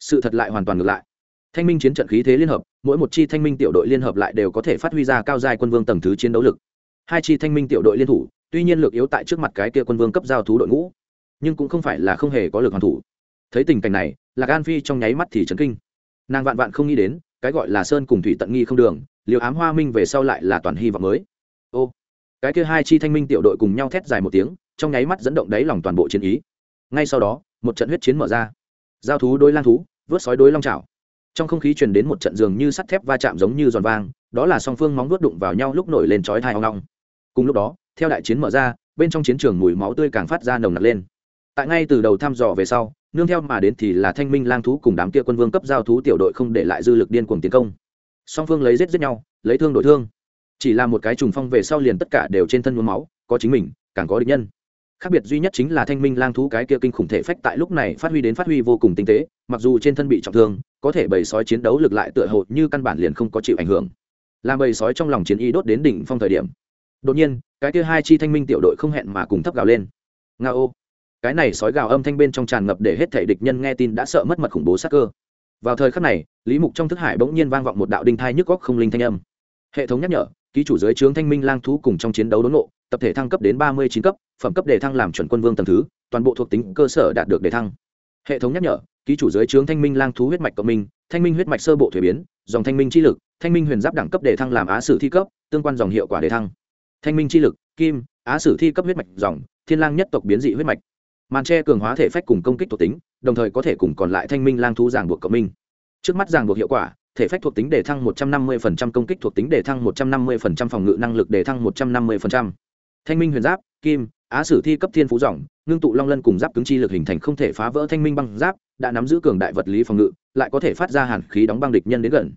Sự thật lại hoàn toàn ngược lại. Thanh minh chiến trận khí thế liên hợp, mỗi một chi thanh minh tiểu đội liên hợp lại đều có thể phát huy ra cao giai quân vương tầng thứ chiến đấu lực. Hai chi thanh minh tiểu đội liên thủ, tuy nhiên lực yếu tại trước mặt cái kia quân vương cấp giao thú đội ngũ, nhưng cũng không phải là không hề có lực hoàn thủ. Thấy tình cảnh này, lạc an phi trong nháy mắt thì chấn kinh. Nàng vạn vạn không nghĩ đến cái gọi là sơn cùng thủy tận nghi không đường, liều ám hoa minh về sau lại là toàn hy vọng mới. Ô, cái kia hai chi thanh minh tiểu đội cùng nhau thét dài một tiếng, trong nháy mắt dẫn động đáy lòng toàn bộ chiến ý. Ngay sau đó, một trận huyết chiến mở ra. Giao thú đôi lang thú, vớt sói đôi long trào trong không khí truyền đến một trận giường như sắt thép va chạm giống như giòn vang, đó là song phương móng vuốt đụng vào nhau lúc nổi lên chói thai hoang long cùng lúc đó, theo đại chiến mở ra, bên trong chiến trường mùi máu tươi càng phát ra nồng nặc lên. Tại ngay từ đầu thăm dò về sau nương theo mà đến thì là thanh minh lang thú cùng đám kia quân vương cấp giao thú tiểu đội không để lại dư lực điên cuồng tiến công. Song phương lấy giết giết nhau, lấy thương đổi thương. Chỉ là một cái trùng phong về sau liền tất cả đều trên thân nhuốm máu, có chính mình, càng có địch nhân. Khác biệt duy nhất chính là thanh minh lang thú cái kia kinh khủng thể phách tại lúc này phát huy đến phát huy vô cùng tinh tế, mặc dù trên thân bị trọng thương, có thể bầy sói chiến đấu lực lại tựa hồ như căn bản liền không có chịu ảnh hưởng. Làm bầy sói trong lòng chiến y đốt đến đỉnh phong thời điểm. Đột nhiên, cái kia hai chi thanh minh tiểu đội không hẹn mà cùng thấp gào lên. Nga ô cái này sói gào âm thanh bên trong tràn ngập để hết thể địch nhân nghe tin đã sợ mất mật khủng bố sát cơ. Vào thời khắc này, lý mục trong thức hải bỗng nhiên vang vọng một đạo đinh thai nhức góc không linh thanh âm. Hệ thống nhắc nhở, ký chủ giới trướng thanh minh lang thú cùng trong chiến đấu đốn nộ tập thể thăng cấp đến ba mươi chín cấp, phẩm cấp đề thăng làm chuẩn quân vương tầng thứ, toàn bộ thuộc tính cơ sở đạt được đề thăng. Hệ thống nhắc nhở, ký chủ giới trướng thanh minh lang thú huyết mạch cộng minh, thanh minh huyết mạch sơ bộ thuế biến, dòng thanh minh chi lực, thanh minh huyền giáp đẳng cấp đề thăng làm á sử thi cấp, tương quan dòng hiệu quả đề thăng. Thanh minh chi lực, kim, á sử thi cấp huyết mạch dòng, thiên lang nhất tộc biến dị huyết mạch màn tre cường hóa thể phách cùng công kích thuộc tính, đồng thời có thể cùng còn lại thanh minh lang thú giảng buộc cộng minh trước mắt giảng buộc hiệu quả, thể phách thuộc tính để thăng 150% công kích thuộc tính để thăng 150% phòng ngự năng lực để thăng 150%. thanh minh huyền giáp, kim, á sử thi cấp thiên phú dòng ngưng tụ long lân cùng giáp cứng chi lực hình thành không thể phá vỡ thanh minh băng giáp, đã nắm giữ cường đại vật lý phòng ngự, lại có thể phát ra hàn khí đóng băng địch nhân đến gần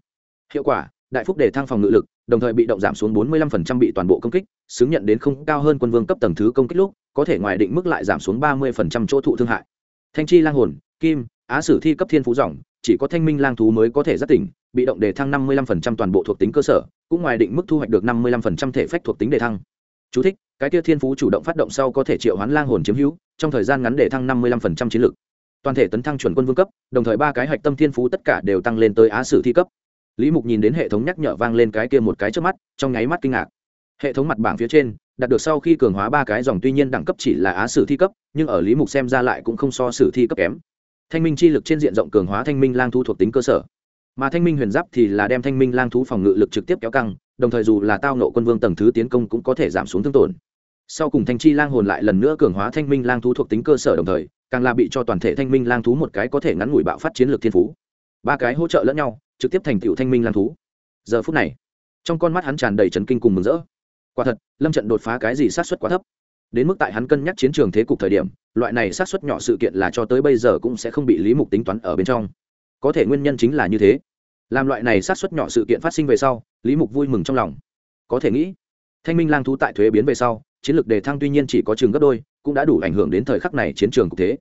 hiệu quả đại phúc đề thăng phòng ngự lực đồng thời bị động giảm xuống 45% bị toàn bộ công kích xứng nhận đến không cao hơn quân vương cấp tầng thứ công kích lúc có thể ngoài định mức lại giảm xuống 30% chỗ thụ thương hại thanh chi lang hồn kim á sử thi cấp thiên phú dòng chỉ có thanh minh lang thú mới có thể giác tỉnh bị động đề thăng 55% toàn bộ thuộc tính cơ sở cũng ngoài định mức thu hoạch được 55% thể phách thuộc tính đề thăng Chú thích: Cái kia thiên phú chủ động phát động sau có thể triệu hoán lang hồn chiếm hữu, trong thời gian ngắn để thăng 55% chiến lực. Toàn thể tấn thăng chuẩn quân vương cấp, đồng thời ba cái hạch tâm thiên phú tất cả đều tăng lên tới á sử thi cấp. Lý Mục nhìn đến hệ thống nhắc nhở vang lên cái kia một cái trước mắt, trong nháy mắt kinh ngạc. Hệ thống mặt bảng phía trên, đạt được sau khi cường hóa ba cái dòng tuy nhiên đẳng cấp chỉ là á sử thi cấp, nhưng ở Lý Mục xem ra lại cũng không so sử thi cấp kém. Thanh minh chi lực trên diện rộng cường hóa thanh minh lang thú thuộc tính cơ sở mà thanh minh huyền giáp thì là đem thanh minh lang thú phòng ngự lực trực tiếp kéo căng đồng thời dù là tao nộ quân vương tầng thứ tiến công cũng có thể giảm xuống thương tổn sau cùng thanh chi lang hồn lại lần nữa cường hóa thanh minh lang thú thuộc tính cơ sở đồng thời càng là bị cho toàn thể thanh minh lang thú một cái có thể ngắn ngủi bạo phát chiến lược thiên phú ba cái hỗ trợ lẫn nhau trực tiếp thành tựu thanh minh lang thú. Giờ phút này, trong con mắt hắn tràn đầy chấn kinh cùng mừng rỡ. Quả thật, lâm trận đột phá cái gì sát xuất quá thấp. Đến mức tại hắn cân nhắc chiến trường thế cục thời điểm, loại này sát xuất nhỏ sự kiện là cho tới bây giờ cũng sẽ không bị lý mục tính toán ở bên trong. Có thể nguyên nhân chính là như thế. Làm loại này sát xuất nhỏ sự kiện phát sinh về sau, lý mục vui mừng trong lòng. Có thể nghĩ, thanh minh lang thú tại thuế biến về sau, chiến lược đề thăng tuy nhiên chỉ có trường gấp đôi, cũng đã đủ ảnh hưởng đến thời khắc này chiến trường cục thế.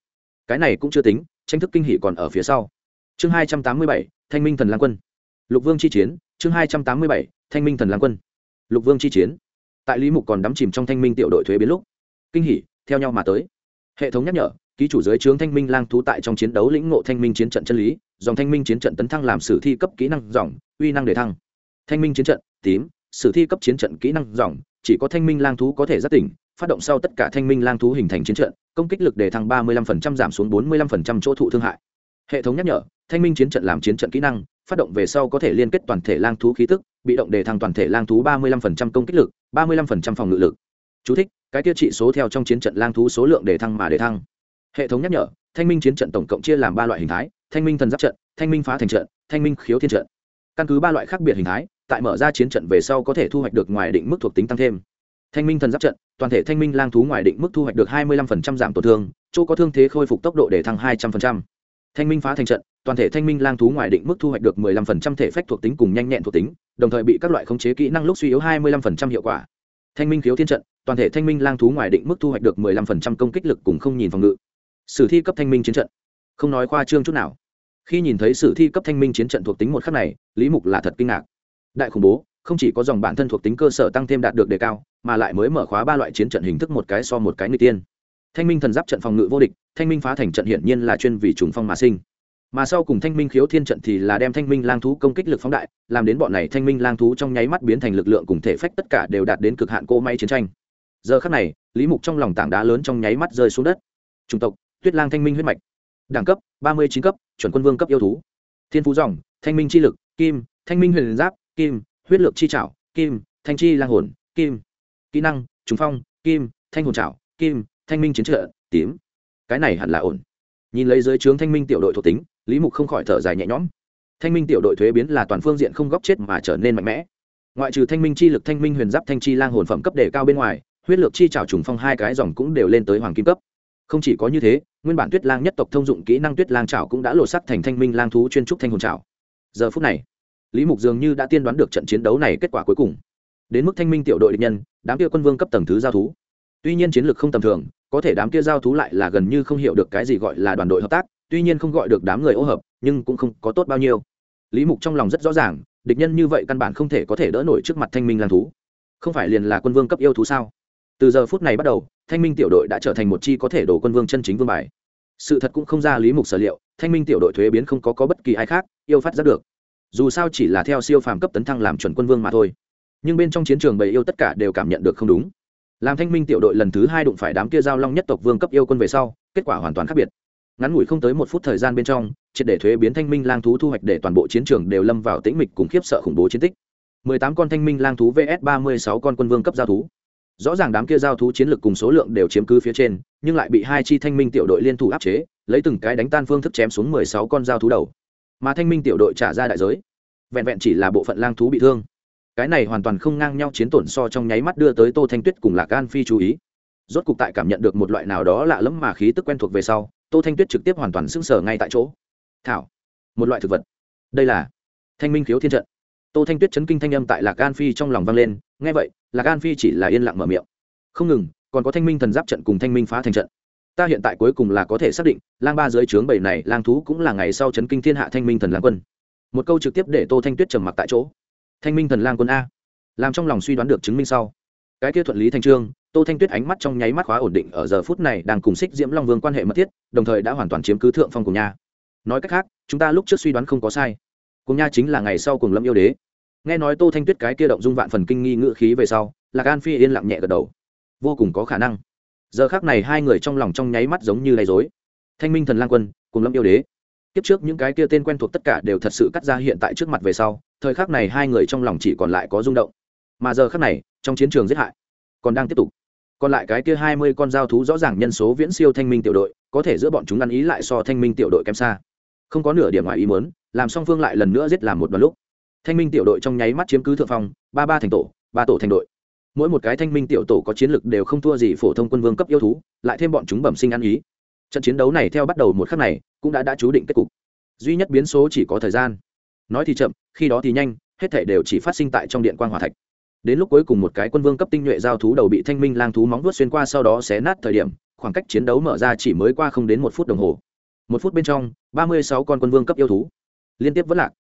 Cái này cũng chưa tính, tranh thức kinh hỷ còn ở phía sau chương hai trăm tám mươi bảy thanh minh thần lang quân. Lục vương chi chiến chương hai trăm tám mươi bảy thanh minh thần lang quân. Lục vương chi chiến. Tại lý mục còn đắm chìm trong thanh minh tiểu đội thuế biến lúc kinh hỉ, theo nhau mà tới. Hệ thống nhắc nhở ký chủ giới trướng thanh minh lang thú tại trong chiến đấu lĩnh ngộ thanh minh chiến trận chân lý dòng thanh minh chiến trận tấn thăng làm sử thi cấp kỹ năng dòng uy năng đề thăng. Thanh minh chiến trận tím sử thi cấp chiến trận kỹ năng dòng chỉ có thanh minh lang thú có thể giác tỉnh phát động sau tất cả thanh minh lang thú hình thành chiến trận công kích lực đề thăng ba mươi 35% giảm xuống bốn mươi 45% chỗ thụ thương hại. Hệ thống nhắc nhở thanh minh chiến trận làm chiến trận kỹ năng phát động về sau có thể liên kết toàn thể lang thú khí tức bị động đề thăng toàn thể lang thú ba mươi 35% công kích lực ba mươi 35% phòng ngự lực. Chú thích, cái tiêu trị số theo trong chiến trận lang thú số lượng đề thăng mà đề thăng. Hệ thống nhắc nhở thanh minh chiến trận tổng cộng chia làm ba loại hình thái thanh minh thần giáp trận thanh minh phá thành trận thanh minh khiếu thiên trận. Căn cứ ba loại khác biệt hình thái tại mở ra chiến trận về sau có thể thu hoạch được ngoài định mức thuộc tính tăng thêm. Thanh minh thần giáp trận toàn thể thanh minh lang thú ngoài định mức thu hoạch được hai mươi 25% giảm tổn thương chỗ có thương thế khôi phục tốc độ để thăng hai trăm 200% thanh minh phá thành trận, toàn thể thanh minh lang thú ngoài định mức thu hoạch được 15% thể phách thuộc tính cùng nhanh nhẹn thuộc tính, đồng thời bị các loại khống chế kỹ năng lúc suy yếu hai mươi 25% hiệu quả. Thanh minh khiếu thiên trận, toàn thể thanh minh lang thú ngoài định mức thu hoạch được 15% công kích lực cùng không nhìn phòng ngự. Sử thi cấp thanh minh chiến trận. Không nói khoa trương chút nào. Khi nhìn thấy sử thi cấp thanh minh chiến trận thuộc tính một khắc này, lý mục là thật kinh ngạc. Đại khủng bố, không chỉ có dòng bản thân thuộc tính cơ sở tăng thêm đạt được đề cao, mà lại mới mở khóa ba loại chiến trận hình thức một cái so một cái người tiên. Thanh minh thần giáp trận phòng ngự vô địch thanh minh phá thành trận hiển nhiên là chuyên vì trùng phong mà sinh. Mà sau cùng thanh minh khiếu thiên trận thì là đem thanh minh lang thú công kích lực phóng đại, làm đến bọn này thanh minh lang thú trong nháy mắt biến thành lực lượng cùng thể phách tất cả đều đạt đến cực hạn cỗ may chiến tranh. Giờ khắc này, lý mục trong lòng tảng đá lớn trong nháy mắt rơi xuống đất. Chủng tộc, tuyết lang thanh minh huyết mạch. Đẳng cấp, ba mươi chín cấp, chuẩn quân vương cấp yêu thú. Thiên phú dòng, thanh minh chi lực, kim, thanh minh huyền giáp, kim, huyết lược chi trảo, kim, thanh chi lang hồn, kim. Kỹ năng, trùng phong, kim, thanh hồn trảo, kim, thanh minh chiến trợ, tím cái này hẳn là ổn. Nhìn lấy dưới trướng thanh minh tiểu đội thuộc tính, lý mục không khỏi thở dài nhẹ nhõm. Thanh minh tiểu đội thuế biến là toàn phương diện không góc chết mà trở nên mạnh mẽ. Ngoại trừ thanh minh chi lực, thanh minh huyền giáp, thanh chi lang hồn phẩm cấp đề cao bên ngoài, huyết lược chi trào trùng phong hai cái dòng cũng đều lên tới hoàng kim cấp. Không chỉ có như thế, nguyên bản tuyết lang nhất tộc thông dụng kỹ năng tuyết lang trào cũng đã lột sắc thành thanh minh lang thú chuyên trúc thanh hồn trào giờ phút này, lý mục dường như đã tiên đoán được trận chiến đấu này kết quả cuối cùng. Đến mức thanh minh tiểu đội địch nhân, đám kia quân vương cấp tầng thứ giao thú. Tuy nhiên chiến lược không tầm thường có thể đám kia giao thú lại là gần như không hiểu được cái gì gọi là đoàn đội hợp tác tuy nhiên không gọi được đám người ô hợp nhưng cũng không có tốt bao nhiêu. Lý mục trong lòng rất rõ ràng địch nhân như vậy căn bản không thể có thể đỡ nổi trước mặt thanh minh lang thú. Không phải liền là quân vương cấp yêu thú sao? Từ giờ phút này bắt đầu thanh minh tiểu đội đã trở thành một chi có thể đổ quân vương chân chính vương bài. Sự thật cũng không ra lý mục sở liệu thanh minh tiểu đội thuế biến không có, có bất kỳ ai khác yêu phát ra được. Dù sao chỉ là theo siêu phàm cấp tấn thăng làm chuẩn quân vương mà thôi. Nhưng bên trong chiến trường bầy yêu tất cả đều cảm nhận được không đúng làm thanh minh tiểu đội lần thứ hai đụng phải đám kia giao long nhất tộc vương cấp yêu quân về sau, kết quả hoàn toàn khác biệt. Ngắn ngủi không tới một phút thời gian bên trong, triệt để thuế biến thanh minh lang thú thu hoạch để toàn bộ chiến trường đều lâm vào tĩnh mịch cùng khiếp sợ khủng bố chiến tích. Mười tám con thanh minh lang thú vs ba mươi sáu con quân vương cấp giao thú. Rõ ràng đám kia giao thú chiến lược cùng số lượng đều chiếm cứ phía trên, nhưng lại bị hai chi thanh minh tiểu đội liên thủ áp chế, lấy từng cái đánh tan phương thức chém xuống mười sáu con giao thú đầu. Mà thanh minh tiểu đội trả ra đại giới. Vẹn vẹn chỉ là bộ phận lang thú bị thương cái này hoàn toàn không ngang nhau chiến tổn so trong nháy mắt đưa tới tô thanh tuyết cùng lạc an phi chú ý. Rốt cục tại cảm nhận được một loại nào đó lạ lẫm mà khí tức quen thuộc về sau, tô thanh tuyết trực tiếp hoàn toàn sững sờ ngay tại chỗ. Thảo, một loại thực vật. Đây là thanh minh khiếu thiên trận. Tô thanh tuyết chấn kinh thanh âm tại lạc an phi trong lòng vang lên. Nghe vậy, lạc an phi chỉ là yên lặng mở miệng. Không ngừng, còn có thanh minh thần giáp trận cùng thanh minh phá thành trận. Ta hiện tại cuối cùng là có thể xác định, lang ba dưới trướng bảy này, lang thú cũng là ngày sau chấn kinh thiên hạ thanh minh thần lang quân. Một câu trực tiếp để tô thanh tuyết trầm mặc tại chỗ thanh minh thần lang quân a. Làm trong lòng suy đoán được chứng minh sau, cái kia thuận lý thanh trương, tô thanh tuyết ánh mắt trong nháy mắt khóa ổn định ở giờ phút này đang cùng xích diễm long vương quan hệ mật thiết, đồng thời đã hoàn toàn chiếm cứ thượng phong cùng nha nói cách khác, chúng ta lúc trước suy đoán không có sai. Cùng nha chính là ngày sau cùng lâm yêu đế. Nghe nói tô thanh tuyết cái kia động dung vạn phần kinh nghi ngự khí về sau, lạc an phi yên lặng nhẹ gật đầu. Vô cùng có khả năng. Giờ khác này hai người trong lòng trong nháy mắt giống như lay dối thanh minh thần lang quân, cùng lâm yêu đế. Kiếp trước những cái kia tên quen thuộc tất cả đều thật sự cắt ra hiện tại trước mặt về sau thời khắc này hai người trong lòng chỉ còn lại có rung động. Mà giờ khắc này, trong chiến trường giết hại, còn đang tiếp tục. Còn lại cái kia hai mươi con giao thú rõ ràng nhân số viễn siêu thanh minh tiểu đội, có thể giữa bọn chúng ăn ý lại so thanh minh tiểu đội kém xa. Không có nửa điểm ngoài ý muốn, làm song phương lại lần nữa giết làm một đoạn lúc. Thanh minh tiểu đội trong nháy mắt chiếm cứ thượng phong, ba ba thành tổ, ba tổ thành đội. Mỗi một cái thanh minh tiểu tổ có chiến lực đều không thua gì phổ thông quân vương cấp yêu thú, lại thêm bọn chúng bẩm sinh ăn ý. Trận chiến đấu này theo bắt đầu một khắc này, cũng đã đã chú định kết cục. Duy nhất biến số chỉ có thời gian nói thì chậm, khi đó thì nhanh, hết thể đều chỉ phát sinh tại trong điện quan hòa thạch. Đến lúc cuối cùng một cái quân vương cấp tinh nhuệ giao thú đầu bị thanh minh lang thú móng vuốt xuyên qua sau đó xé nát thời điểm, khoảng cách chiến đấu mở ra chỉ mới qua không đến một phút đồng hồ. Một phút bên trong, ba mươi sáu con quân vương cấp yêu thú liên tiếp vẫn lạc.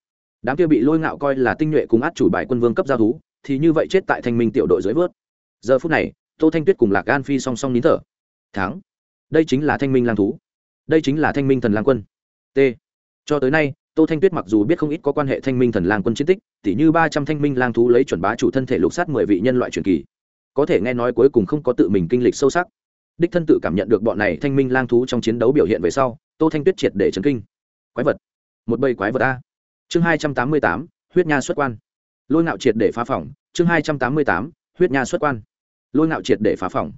Đám kia bị lôi ngạo coi là tinh nhuệ cùng át chủ bài quân vương cấp giao thú, thì như vậy chết tại thanh minh tiểu đội dưới vớt. Giờ phút này, tô thanh tuyết cùng lạc gan phi song song nín thở. Thắng, đây chính là thanh minh lang thú. Đây chính là thanh minh thần lang quân. T. Cho tới nay tô thanh tuyết mặc dù biết không ít có quan hệ thanh minh thần lang quân chiến tích, tỉ như ba trăm thanh minh lang thú lấy chuẩn bá chủ thân thể lục sát mười vị nhân loại truyền kỳ. Có thể nghe nói cuối cùng không có tự mình kinh lịch sâu sắc. Đích thân tự cảm nhận được bọn này thanh minh lang thú trong chiến đấu biểu hiện về sau, tô thanh tuyết triệt để chấn kinh. Quái vật. Một bầy quái vật a. Chương hai trăm tám mươi tám, huyết nha xuất quan. Lôi ngạo triệt để phá phỏng chương hai trăm tám mươi tám, huyết nha xuất quan. Lôi ngạo triệt để phá phỏng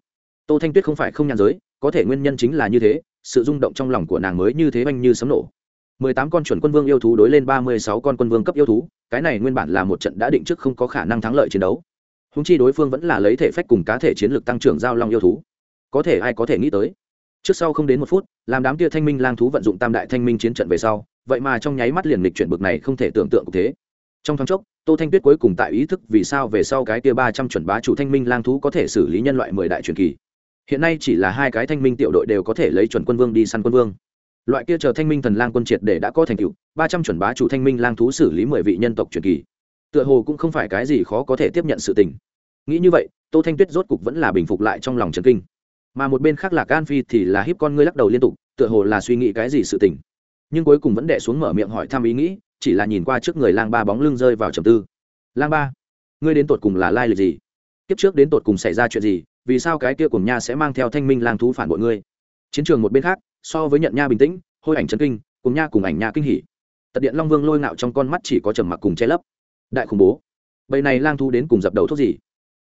tô thanh tuyết không phải không nhàn giới, có thể nguyên nhân chính là như thế, sự rung động trong lòng của nàng mới như thế oanh như sấm nổ mười tám con chuẩn quân vương yêu thú đối lên ba mươi sáu con quân vương cấp yêu thú, cái này nguyên bản là một trận đã định trước không có khả năng thắng lợi chiến đấu. Húng chi đối phương vẫn là lấy thể phách cùng cá thể chiến lược tăng trưởng giao long yêu thú. Có thể ai có thể nghĩ tới? Trước sau không đến một phút, làm đám kia thanh minh lang thú vận dụng tam đại thanh minh chiến trận về sau, vậy mà trong nháy mắt liền lịch chuyển bực này không thể tưởng tượng thế. Trong thoáng chốc, tô thanh tuyết cuối cùng tại ý thức vì sao về sau cái kia ba trăm chuẩn bá chủ thanh minh lang thú có thể xử lý nhân loại mười đại truyền kỳ. Hiện nay chỉ là hai cái thanh minh tiểu đội đều có thể lấy chuẩn quân vương đi săn quân vương loại kia chờ thanh minh thần lang quân triệt để đã có thành tựu, ba trăm chuẩn bá chủ thanh minh lang thú xử lý mười vị nhân tộc truyền kỳ. Tựa hồ cũng không phải cái gì khó có thể tiếp nhận sự tình. Nghĩ như vậy, tô thanh tuyết rốt cục vẫn là bình phục lại trong lòng trần kinh. Mà một bên khác là can phi thì là hiếp con ngươi lắc đầu liên tục, tựa hồ là suy nghĩ cái gì sự tình. Nhưng cuối cùng vẫn đẻ xuống mở miệng hỏi thăm ý nghĩ, chỉ là nhìn qua trước người lang ba bóng lưng rơi vào trầm tư. Lang ba, ngươi đến tột cùng là lai lịch gì? Kiếp trước đến tột cùng xảy ra chuyện gì? Vì sao cái kia cùng nha sẽ mang theo thanh minh lang thú phản bội ngươi? Chiến trường một bên khác so với nhận nha bình tĩnh, hôi ảnh chân kinh, cùng nha cùng ảnh nha kinh hỉ. Tật điện long vương lôi ngạo trong con mắt chỉ có trầm mặc cùng che lấp. Đại khủng bố. Bầy này lang thú đến cùng dập đầu thuốc gì?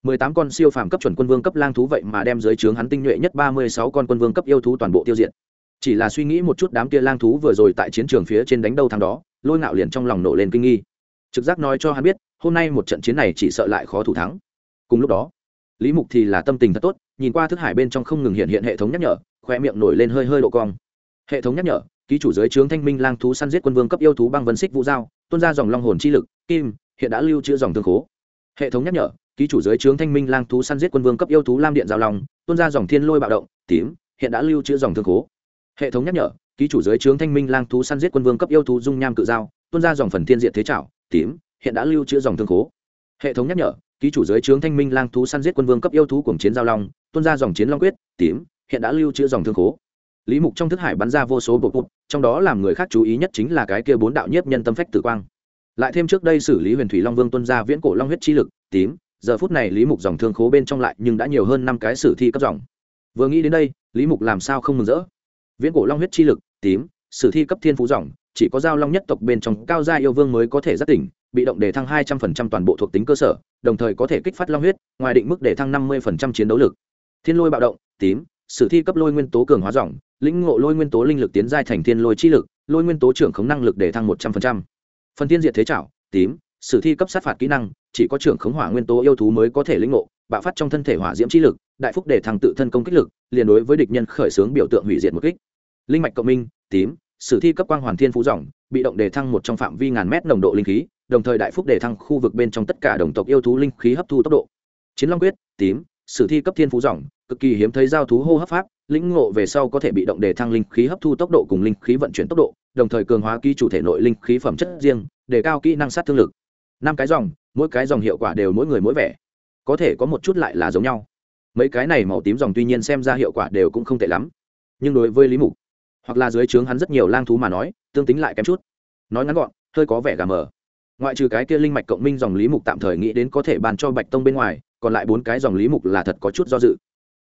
Mười tám con siêu phàm cấp chuẩn quân vương cấp lang thú vậy mà đem dưới trướng hắn tinh nhuệ nhất ba mươi sáu con quân vương cấp yêu thú toàn bộ tiêu diệt. Chỉ là suy nghĩ một chút đám kia lang thú vừa rồi tại chiến trường phía trên đánh đâu thằng đó, lôi ngạo liền trong lòng nổ lên kinh nghi. Trực giác nói cho hắn biết, hôm nay một trận chiến này chỉ sợ lại khó thủ thắng. Cùng lúc đó, lý mục thì là tâm tình thật tốt, nhìn qua thức hải bên trong không ngừng hiện hiện hệ thống nhắc nhở khoe miệng nổi lên hơi hơi độ cong. Hệ thống nhắc nhở, ký chủ dưới trướng thanh minh lang thú săn giết quân vương cấp yêu thú băng vân xích vũ giao, tuôn ra dòng long hồn chi lực, kim, hiện đã lưu trữ dòng thương khố. Hệ thống nhắc nhở, ký chủ dưới trướng thanh minh lang thú săn giết quân vương cấp yêu thú lam điện giao long, tuôn ra dòng thiên lôi bạo động, tím, hiện đã lưu trữ dòng thương khố. Hệ thống nhắc nhở, ký chủ dưới trướng thanh minh lang thú săn giết quân vương cấp yêu thú dung nham cự giao, tuôn ra dòng phần thiên diện thế trảo, tím, hiện đã lưu trữ dòng thương khố. Hệ thống nhắc nhở, ký chủ dưới trướng thanh minh lang thú săn giết quân vương cấp yêu thú cuồng chiến giao long, tuôn ra dòng chiến long quyết, tím hiện đã lưu trữ dòng thương khố. Lý mục trong thức hải bắn ra vô số bộ bụt trong đó làm người khác chú ý nhất chính là cái kia bốn đạo nhiếp nhân tâm phách tử quang. Lại thêm trước đây xử lý huyền thủy long vương tuân ra viễn cổ long huyết chi lực, tím, giờ phút này lý mục dòng thương khố bên trong lại nhưng đã nhiều hơn năm cái sử thi cấp dòng. Vừa nghĩ đến đây, lý mục làm sao không mừng rỡ? Viễn cổ long huyết chi lực, tím, sử thi cấp thiên phú dòng, chỉ có giao long nhất tộc bên trong cao gia yêu vương mới có thể giác tỉnh, bị động để thăng hai trăm phần trăm toàn bộ thuộc tính cơ sở, đồng thời có thể kích phát long huyết, ngoài định mức để thăng năm mươi phần trăm chiến đấu lực. Thiên lôi bạo động, tím sử thi cấp lôi nguyên tố cường hóa dòng, lĩnh ngộ lôi nguyên tố linh lực tiến giai thành thiên lôi chi lực, lôi nguyên tố trưởng khống năng lực để thăng một trăm phần trăm. Phần tiên diệt thế trảo, tím, sử thi cấp sát phạt kỹ năng, chỉ có trưởng khống hỏa nguyên tố yêu thú mới có thể lĩnh ngộ, bạo phát trong thân thể hỏa diễm chi lực, đại phúc để thăng tự thân công kích lực, liền đối với địch nhân khởi xướng biểu tượng hủy diệt một kích. Linh mạch cộng minh, tím, sử thi cấp quang hoàn thiên phú dòng, bị động đề thăng một trong phạm vi ngàn mét nồng độ linh khí, đồng thời đại phúc đề thăng khu vực bên trong tất cả đồng tộc yêu thú linh khí hấp thu tốc độ. Chiến long quyết, tím, sử thi cấp thiên phú dòng cực kỳ hiếm thấy giao thú hô hấp pháp, lĩnh ngộ về sau có thể bị động để thăng linh khí hấp thu tốc độ cùng linh khí vận chuyển tốc độ, đồng thời cường hóa ký chủ thể nội linh khí phẩm chất riêng, để cao kỹ năng sát thương lực. Năm cái dòng, mỗi cái dòng hiệu quả đều mỗi người mỗi vẻ. Có thể có một chút lại là giống nhau. Mấy cái này màu tím dòng tuy nhiên xem ra hiệu quả đều cũng không tệ lắm. Nhưng đối với lý mục, hoặc là dưới trướng hắn rất nhiều lang thú mà nói, tương tính lại kém chút. Nói ngắn gọn, hơi có vẻ gà mờ. Ngoại trừ cái kia linh mạch cộng minh dòng lý mục tạm thời nghĩ đến có thể bàn cho bạch tông bên ngoài, còn lại bốn cái dòng lý mục là thật có chút do dự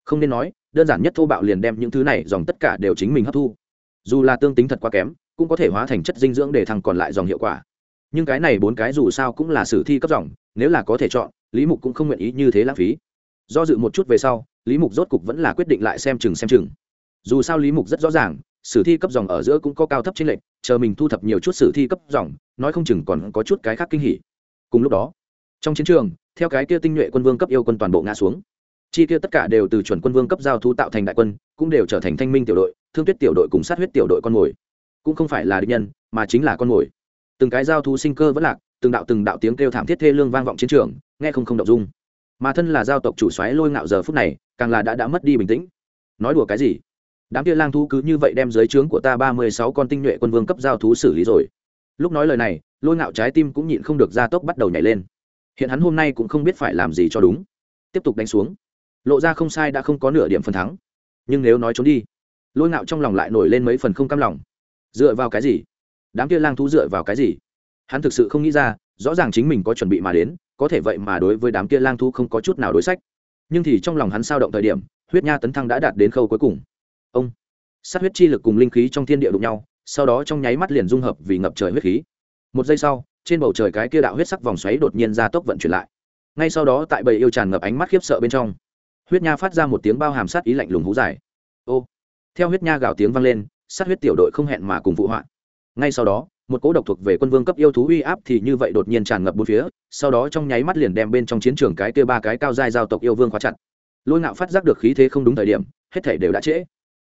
không nên nói, đơn giản nhất thô bạo liền đem những thứ này dòng tất cả đều chính mình hấp thu. Dù là tương tính thật quá kém, cũng có thể hóa thành chất dinh dưỡng để thằng còn lại dòng hiệu quả. Nhưng cái này bốn cái dù sao cũng là sử thi cấp dòng, nếu là có thể chọn, lý mục cũng không nguyện ý như thế lãng phí. Do dự một chút về sau, lý mục rốt cục vẫn là quyết định lại xem chừng xem chừng. Dù sao lý mục rất rõ ràng, sử thi cấp dòng ở giữa cũng có cao thấp trên lệnh chờ mình thu thập nhiều chút sử thi cấp dòng, nói không chừng còn có chút cái khác kinh hỉ. Cùng lúc đó, trong chiến trường, theo cái kia tinh nhuệ quân vương cấp yêu quân toàn bộ ngã xuống chi kia tất cả đều từ chuẩn quân vương cấp giao thu tạo thành đại quân, cũng đều trở thành thanh minh tiểu đội, thương tuyết tiểu đội cùng sát huyết tiểu đội con mồi. Cũng không phải là địch nhân, mà chính là con mồi. Từng cái giao thu sinh cơ vẫn lạc, từng đạo từng đạo tiếng kêu thảm thiết thê lương vang vọng chiến trường, nghe không không động dung. Mà thân là giao tộc chủ xoáy lôi ngạo giờ phút này, càng là đã đã mất đi bình tĩnh. Nói đùa cái gì? Đám kia lang thú cứ như vậy đem dưới trướng của ta ba mươi sáu con tinh nhuệ quân vương cấp giao thú xử lý rồi. Lúc nói lời này, lôi ngạo trái tim cũng nhịn không được ra tốc bắt đầu nhảy lên. Hiện hắn hôm nay cũng không biết phải làm gì cho đúng. Tiếp tục đánh xuống lộ ra không sai đã không có nửa điểm phần thắng. Nhưng nếu nói trốn đi, lôi ngạo trong lòng lại nổi lên mấy phần không cam lòng. Dựa vào cái gì? Đám kia lang thú dựa vào cái gì? Hắn thực sự không nghĩ ra, rõ ràng chính mình có chuẩn bị mà đến, có thể vậy mà đối với đám kia lang thú không có chút nào đối sách. Nhưng thì trong lòng hắn sao động thời điểm, huyết nha tấn thăng đã đạt đến khâu cuối cùng. Ông, sát huyết chi lực cùng linh khí trong thiên địa đụng nhau, sau đó trong nháy mắt liền dung hợp vì ngập trời huyết khí. Một giây sau, trên bầu trời cái kia đạo huyết sắc vòng xoáy đột nhiên ra tốc vận chuyển lại. Ngay sau đó tại bầy yêu tràn ngập ánh mắt khiếp sợ bên trong huyết nha phát ra một tiếng bao hàm sát ý lạnh lùng hú dài. Ô, theo huyết nha gào tiếng vang lên, sát huyết tiểu đội không hẹn mà cùng vụ hoạn ngay sau đó, một cỗ độc thuộc về quân vương cấp yêu thú uy áp thì như vậy đột nhiên tràn ngập bốn phía, sau đó trong nháy mắt liền đem bên trong chiến trường cái kia ba cái cao giai giao tộc yêu vương khóa chặt. Lôi ngạo phát giác được khí thế không đúng thời điểm, hết thể đều đã trễ.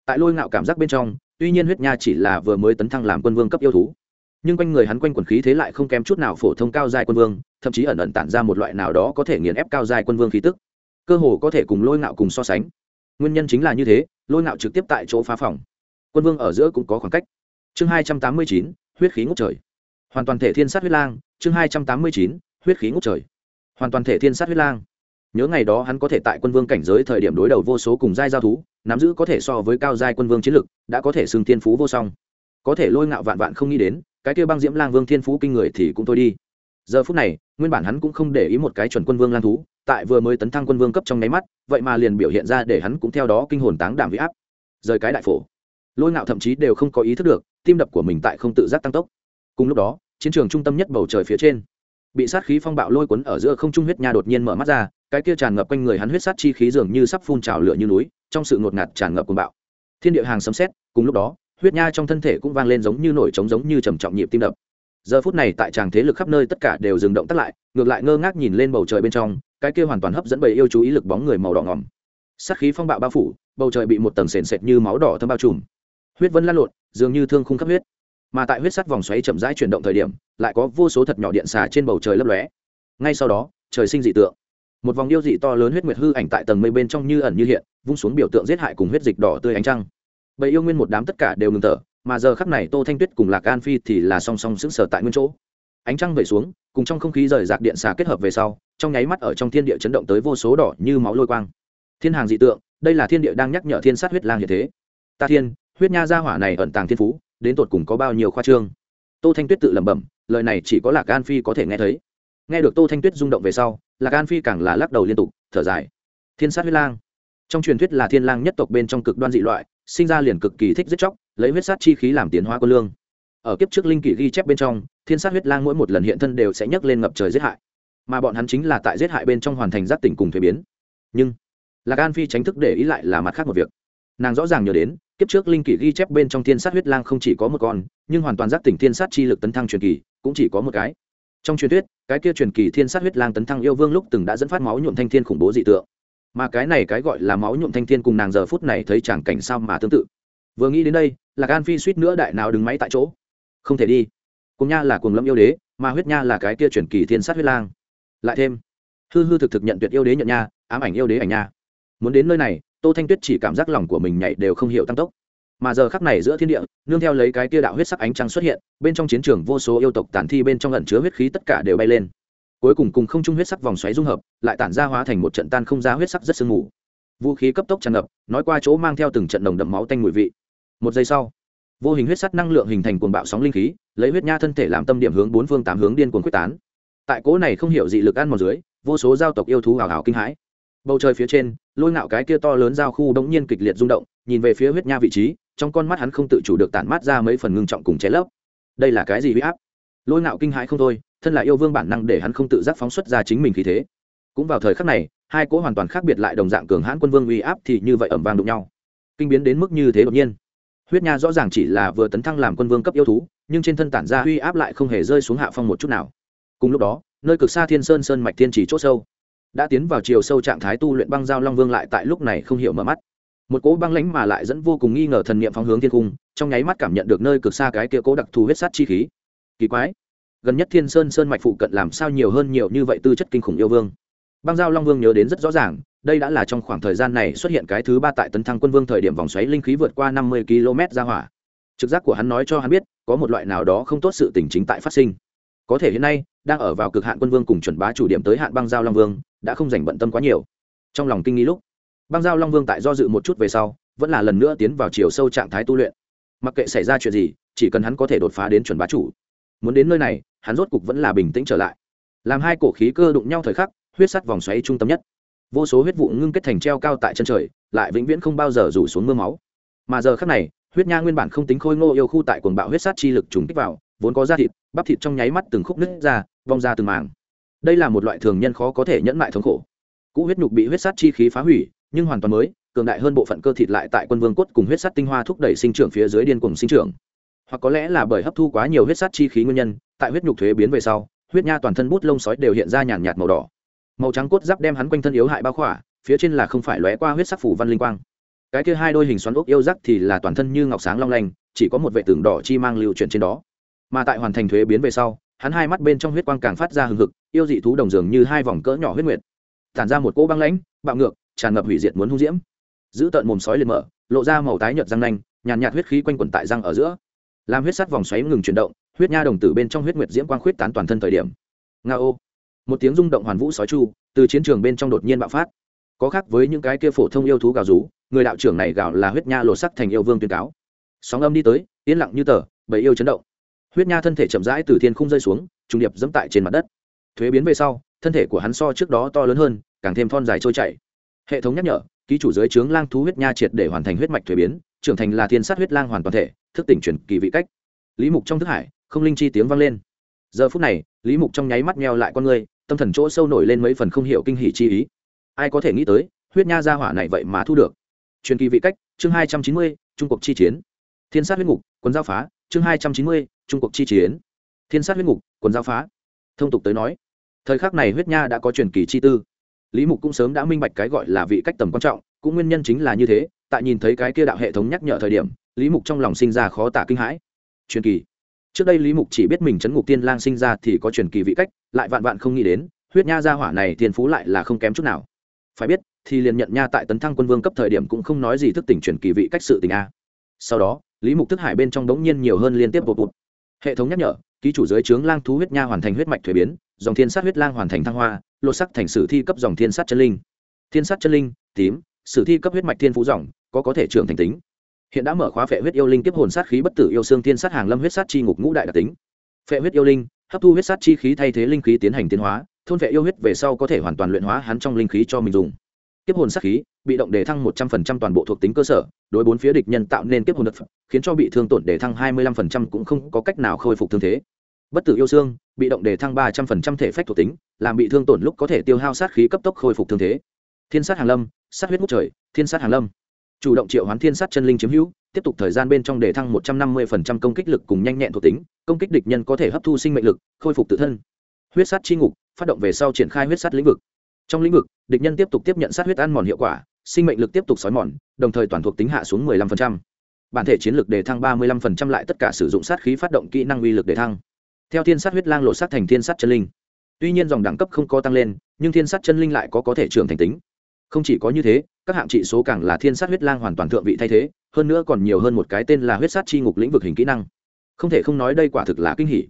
Tại lôi ngạo cảm giác bên trong, tuy nhiên huyết nha chỉ là vừa mới tấn thăng làm quân vương cấp yêu thú, nhưng quanh người hắn quanh quần khí thế lại không kém chút nào phổ thông cao giai quân vương, thậm chí ẩn ẩn tản ra một loại nào đó có thể nghiền ép cao giai quân vương khí tức cơ hồ có thể cùng lôi ngạo cùng so sánh. Nguyên nhân chính là như thế, lôi ngạo trực tiếp tại chỗ phá phòng. Quân vương ở giữa cũng có khoảng cách. Chương hai trăm tám mươi chín, huyết khí ngốc trời. Hoàn toàn thể thiên sát huyết lang, chương hai trăm tám mươi chín, huyết khí ngốc trời. Hoàn toàn thể thiên sát huyết lang. Nhớ ngày đó hắn có thể tại quân vương cảnh giới thời điểm đối đầu vô số cùng giai giao thú, nắm giữ có thể so với cao giai quân vương chiến lực, đã có thể xưng thiên phú vô song. Có thể lôi ngạo vạn vạn không nghĩ đến, cái kia băng diễm lang vương thiên phú kinh người thì cũng thôi đi giờ phút này, nguyên bản hắn cũng không để ý một cái chuẩn quân vương lang thú, tại vừa mới tấn thăng quân vương cấp trong nháy mắt, vậy mà liền biểu hiện ra để hắn cũng theo đó kinh hồn táng đảm vĩ áp. Rời cái đại phổ, lôi ngạo thậm chí đều không có ý thức được, tim đập của mình tại không tự giác tăng tốc. Cùng lúc đó, chiến trường trung tâm nhất bầu trời phía trên, bị sát khí phong bạo lôi cuốn ở giữa không trung huyết nha đột nhiên mở mắt ra, cái kia tràn ngập quanh người hắn huyết sát chi khí dường như sắp phun trào lửa như núi, trong sự ngột ngạt tràn ngập cuồng bạo. Thiên địa hàng sấm sét, cùng lúc đó, huyết nha trong thân thể cũng vang lên giống như nổi trống giống như trầm trọng nhịp tim đập giờ phút này tại tràng thế lực khắp nơi tất cả đều dừng động tắt lại, ngược lại ngơ ngác nhìn lên bầu trời bên trong, cái kia hoàn toàn hấp dẫn bầy yêu chú ý lực bóng người màu đỏ ngỏm sát khí phong bạo bao phủ, bầu trời bị một tầng sền sệt như máu đỏ thâm bao trùm. Huyết vân lăn lộn, dường như thương khung khắp huyết. Mà tại huyết sắt vòng xoáy chậm rãi chuyển động thời điểm, lại có vô số thật nhỏ điện xà trên bầu trời lấp lóe. Ngay sau đó, trời sinh dị tượng. Một vòng yêu dị to lớn huyết nguyệt hư ảnh tại tầng mây bên trong như ẩn như hiện, vung xuống biểu tượng giết hại cùng huyết dịch đỏ tươi ánh trăng. Bầy yêu nguyên một đám tất cả đều ngừng thở mà giờ khắc này tô thanh tuyết cùng lạc an phi thì là song song sững sờ tại nguyên chỗ. Ánh trăng về xuống, cùng trong không khí rời rạc điện xà kết hợp về sau, trong nháy mắt ở trong thiên địa chấn động tới vô số đỏ như máu lôi quang. Thiên hàng dị tượng, đây là thiên địa đang nhắc nhở thiên sát huyết lang như thế. Ta thiên, huyết nha gia hỏa này ẩn tàng thiên phú, đến tột cùng có bao nhiêu khoa trương? Tô thanh tuyết tự lẩm bẩm, lời này chỉ có lạc an phi có thể nghe thấy. Nghe được tô thanh tuyết rung động về sau, lạc an phi càng là lắc đầu liên tục, thở dài. Thiên sát huyết lang. Trong truyền thuyết là thiên lang nhất tộc bên trong cực đoan dị loại sinh ra liền cực kỳ thích giết chóc, lấy huyết sát chi khí làm tiến hóa quân lương. Ở kiếp trước linh kỷ ghi chép bên trong, thiên sát huyết lang mỗi một lần hiện thân đều sẽ nhấc lên ngập trời giết hại. Mà bọn hắn chính là tại giết hại bên trong hoàn thành giác tỉnh cùng thuế biến. Nhưng, lạc an phi tránh thức để ý lại là mặt khác một việc. Nàng rõ ràng nhớ đến, kiếp trước linh kỷ ghi chép bên trong thiên sát huyết lang không chỉ có một con, nhưng hoàn toàn giác tỉnh thiên sát chi lực tấn thăng truyền kỳ, cũng chỉ có một cái. Trong truyền thuyết, cái kia truyền kỳ thiên sát huyết lang tấn thăng yêu vương lúc từng đã dẫn phát máu nhuộm thanh thiên khủng bố dị tượng mà cái này cái gọi là máu nhuộm thanh thiên cùng nàng giờ phút này thấy chẳng cảnh sao mà tương tự. Vừa nghĩ đến đây là gan phi suýt nữa đại nào đứng máy tại chỗ. Không thể đi. Cùng nha là cùng lâm yêu đế, mà huyết nha là cái kia chuyển kỳ thiên sát huyết lang. Lại thêm, hư hư thực thực nhận tuyệt yêu đế nhận nha, ám ảnh yêu đế ảnh nha. Muốn đến nơi này, tô thanh tuyết chỉ cảm giác lòng của mình nhảy đều không hiểu tăng tốc. Mà giờ khắc này giữa thiên địa, nương theo lấy cái kia đạo huyết sắc ánh trăng xuất hiện, bên trong chiến trường vô số yêu tộc tàn thi bên trong ẩn chứa huyết khí tất cả đều bay lên cuối cùng cùng không trung huyết sắc vòng xoáy dung hợp, lại tản ra hóa thành một trận tan không ra huyết sắc rất sương mù. Vũ khí cấp tốc tràn ngập, nói qua chỗ mang theo từng trận đồng đậm máu tanh mùi vị. Một giây sau, vô hình huyết sắt năng lượng hình thành cuồng bạo sóng linh khí, lấy huyết nha thân thể làm tâm điểm hướng bốn phương tám hướng điên cuồng quyết tán. Tại cỗ này không hiểu dị lực ăn một dưới, vô số giao tộc yêu thú hào hào kinh hãi. Bầu trời phía trên, lôi ngạo cái kia to lớn giao khu đống nhiên kịch liệt rung động, nhìn về phía huyết nha vị trí, trong con mắt hắn không tự chủ được tản mát ra mấy phần ngưng trọng cùng cháy lấp. Đây là cái gì huy áp? Lôi ngạo kinh hãi không thôi thân là yêu vương bản năng để hắn không tự giác phóng xuất ra chính mình khí thế. Cũng vào thời khắc này, hai cỗ hoàn toàn khác biệt lại đồng dạng cường hãn quân vương uy áp thì như vậy ẩm vang đụng nhau. Kinh biến đến mức như thế đột nhiên. Huyết nha rõ ràng chỉ là vừa tấn thăng làm quân vương cấp yêu thú, nhưng trên thân tản ra uy áp lại không hề rơi xuống hạ phong một chút nào. Cùng lúc đó, nơi cực xa thiên sơn sơn mạch thiên chỉ c h ỗ sâu, đã tiến vào chiều sâu trạng thái tu luyện băng giao long vương lại tại lúc này không hiểu mở mắt. Một cỗ băng lãnh mà lại dẫn vô cùng nghi ngờ thần niệm phóng hướng thiên cung, trong nháy mắt cảm nhận được nơi cực xa cái kia cố đặc thù huyết sát chi khí. Kỳ quái gần nhất thiên sơn sơn mạch phụ cận làm sao nhiều hơn nhiều như vậy tư chất kinh khủng yêu vương. Băng giao long vương nhớ đến rất rõ ràng, đây đã là trong khoảng thời gian này xuất hiện cái thứ ba tại tấn thăng quân vương thời điểm vòng xoáy linh khí vượt qua năm mươi km ra hỏa. Trực giác của hắn nói cho hắn biết, có một loại nào đó không tốt sự tình chính tại phát sinh. Có thể hiện nay, đang ở vào cực hạn quân vương cùng chuẩn bá chủ điểm tới hạn băng giao long vương, đã không dành bận tâm quá nhiều. Trong lòng kinh nghi lúc, băng giao long vương tại do dự một chút về sau, vẫn là lần nữa tiến vào chiều sâu trạng thái tu luyện. Mặc kệ xảy ra chuyện gì, chỉ cần hắn có thể đột phá đến chuẩn bá chủ muốn đến nơi này, hắn rốt cục vẫn là bình tĩnh trở lại. Làm hai cổ khí cơ đụng nhau thời khắc, huyết sắt vòng xoáy trung tâm nhất. Vô số huyết vụ ngưng kết thành treo cao tại chân trời, lại vĩnh viễn không bao giờ rủ xuống mưa máu. Mà giờ khắc này, huyết nha nguyên bản không tính khôi ngô yêu khu tại cuồng bạo huyết sát chi lực trùng kích vào, vốn có da thịt, bắp thịt trong nháy mắt từng khúc nứt ra, vong ra từng màng đây là một loại thường nhân khó có thể nhẫn mại thống khổ. Cũ huyết nhục bị huyết sát chi khí phá hủy, nhưng hoàn toàn mới, cường đại hơn bộ phận cơ thịt lại tại quân vương cốt cùng huyết sát tinh hoa thúc đẩy sinh trưởng phía dưới điên cùng sinh trưởng hoặc có lẽ là bởi hấp thu quá nhiều huyết sát chi khí nguyên nhân, tại huyết nhục thuế biến về sau, huyết nha toàn thân bút lông sói đều hiện ra nhàn nhạt màu đỏ. Màu trắng cốt giáp đem hắn quanh thân yếu hại bao khỏa, phía trên là không phải lóe qua huyết sắc phủ văn linh quang. Cái kia hai đôi hình xoắn ốc yêu rắc thì là toàn thân như ngọc sáng long lanh, chỉ có một vệ tường đỏ chi mang lưu chuyển trên đó. Mà tại hoàn thành thuế biến về sau, hắn hai mắt bên trong huyết quang càng phát ra hừng hực, yêu dị thú đồng dường như hai vòng cỡ nhỏ huyết nguyệt. Tản ra một cỗ băng lãnh, bạo ngược, tràn ngập hủy diệt muốn hung diễm. Giữ tợn mồm sói lên mở, lộ ra màu tái nhợt răng nanh, nhàn nhạt huyết khí quanh quẩn tại răng ở giữa làm huyết sắt vòng xoáy ngừng chuyển động, huyết nha đồng tử bên trong huyết nguyệt diễm quang khuyết tán toàn thân thời điểm. Nga ô. Một tiếng rung động hoàn vũ sói chu, từ chiến trường bên trong đột nhiên bạo phát. Có khác với những cái kia phổ thông yêu thú gào rú, người đạo trưởng này gào là huyết nha lột sắc thành yêu vương tuyên cáo. Sóng âm đi tới, yên lặng như tờ, bầy yêu chấn động. Huyết nha thân thể chậm rãi từ thiên không rơi xuống, trùng điệp dẫm tại trên mặt đất. Thuế biến về sau, thân thể của hắn so trước đó to lớn hơn, càng thêm thon dài trôi chảy. Hệ thống nhắc nhở, ký chủ giới trướng lang thú huyết nha triệt để hoàn thành huyết mạch thuế biến trưởng thành là thiên sát huyết lang hoàn toàn thể, thức tỉnh chuyển kỳ vị cách. Lý mục trong thức hải, không linh chi tiếng vang lên. Giờ phút này, lý mục trong nháy mắt meo lại con người tâm thần chỗ sâu nổi lên mấy phần không hiểu kinh hỉ chi ý. Ai có thể nghĩ tới, huyết nha gia hỏa này vậy mà thu được. Truyền kỳ vị cách, chương hai trăm chín mươi, trung cuộc chi chiến. Thiên sát huyết ngục quân giao phá, chương hai trăm chín mươi, trung cuộc chi chiến. Thiên sát huyết ngục quân giao phá. Thông tục tới nói, thời khắc này huyết nha đã có truyền kỳ chi tư. Lý mục cũng sớm đã minh bạch cái gọi là vị cách tầm quan trọng, cũng nguyên nhân chính là như thế tại nhìn thấy cái kia đạo hệ thống nhắc nhở thời điểm, lý mục trong lòng sinh ra khó tả kinh hãi. Truyền kỳ. Trước đây lý mục chỉ biết mình chấn ngục tiên lang sinh ra thì có truyền kỳ vị cách, lại vạn vạn không nghĩ đến, huyết nha gia hỏa này thiên phú lại là không kém chút nào. Phải biết, thì liền nhận nha tại tấn thăng quân vương cấp thời điểm cũng không nói gì thức tỉnh truyền kỳ vị cách sự tình a. Sau đó, lý mục thức hải bên trong đống nhiên nhiều hơn liên tiếp bột bột. Hệ thống nhắc nhở, ký chủ dưới trướng lang thú huyết nha hoàn thành huyết mạch thuế biến, dòng thiên sát huyết lang hoàn thành thăng hoa, lột sắc thành sử thi cấp dòng thiên sát chân linh. Thiên sát chân linh, tím sử thi cấp huyết mạch thiên phú dòng, có có thể trưởng thành tính. Hiện đã mở khóa phệ huyết yêu linh tiếp hồn sát khí bất tử yêu xương thiên sát hàng lâm huyết sát chi ngục ngũ đại đặc tính. Phệ huyết yêu linh, hấp thu huyết sát chi khí thay thế linh khí tiến hành tiến hóa, thôn phệ yêu huyết về sau có thể hoàn toàn luyện hóa hắn trong linh khí cho mình dùng. Tiếp hồn sát khí bị động đề thăng một trăm phần trăm toàn bộ thuộc tính cơ sở, đối bốn phía địch nhân tạo nên tiếp hồn đất khiến cho bị thương tổn đề thăng hai mươi lăm phần trăm cũng không có cách nào khôi phục thương thế. Bất tử yêu xương bị động đề thăng ba trăm phần trăm thể phách thuộc tính, làm bị thương tổn lúc có thể tiêu hao sát khí cấp tốc khôi phục thương thế. Thiên sát hàng lâm sát huyết ngút trời, thiên sát hàng lâm. Chủ động triệu hoán thiên sát chân linh chiếm hữu, tiếp tục thời gian bên trong đề thăng một trăm năm mươi phần trăm công kích lực cùng nhanh nhẹn thuộc tính, công kích địch nhân có thể hấp thu sinh mệnh lực, khôi phục tự thân. Huyết sát chi ngục, phát động về sau triển khai huyết sát lĩnh vực. Trong lĩnh vực, địch nhân tiếp tục tiếp nhận sát huyết ăn mòn hiệu quả, sinh mệnh lực tiếp tục xói mòn, đồng thời toàn thuộc tính hạ xuống 15%. bản thể chiến lực đề thăng 35% lại tất cả sử dụng sát khí phát động kỹ năng uy lực đề thăng. Theo thiên sát huyết lang lộ sát thành thiên sát chân linh. Tuy nhiên dòng đẳng cấp không có tăng lên, nhưng thiên sát chân linh lại có có thể trưởng thành tính không chỉ có như thế, các hạng trị số càng là thiên sát huyết lang hoàn toàn thượng vị thay thế, hơn nữa còn nhiều hơn một cái tên là huyết sát chi ngục lĩnh vực hình kỹ năng. Không thể không nói đây quả thực là kinh hỉ.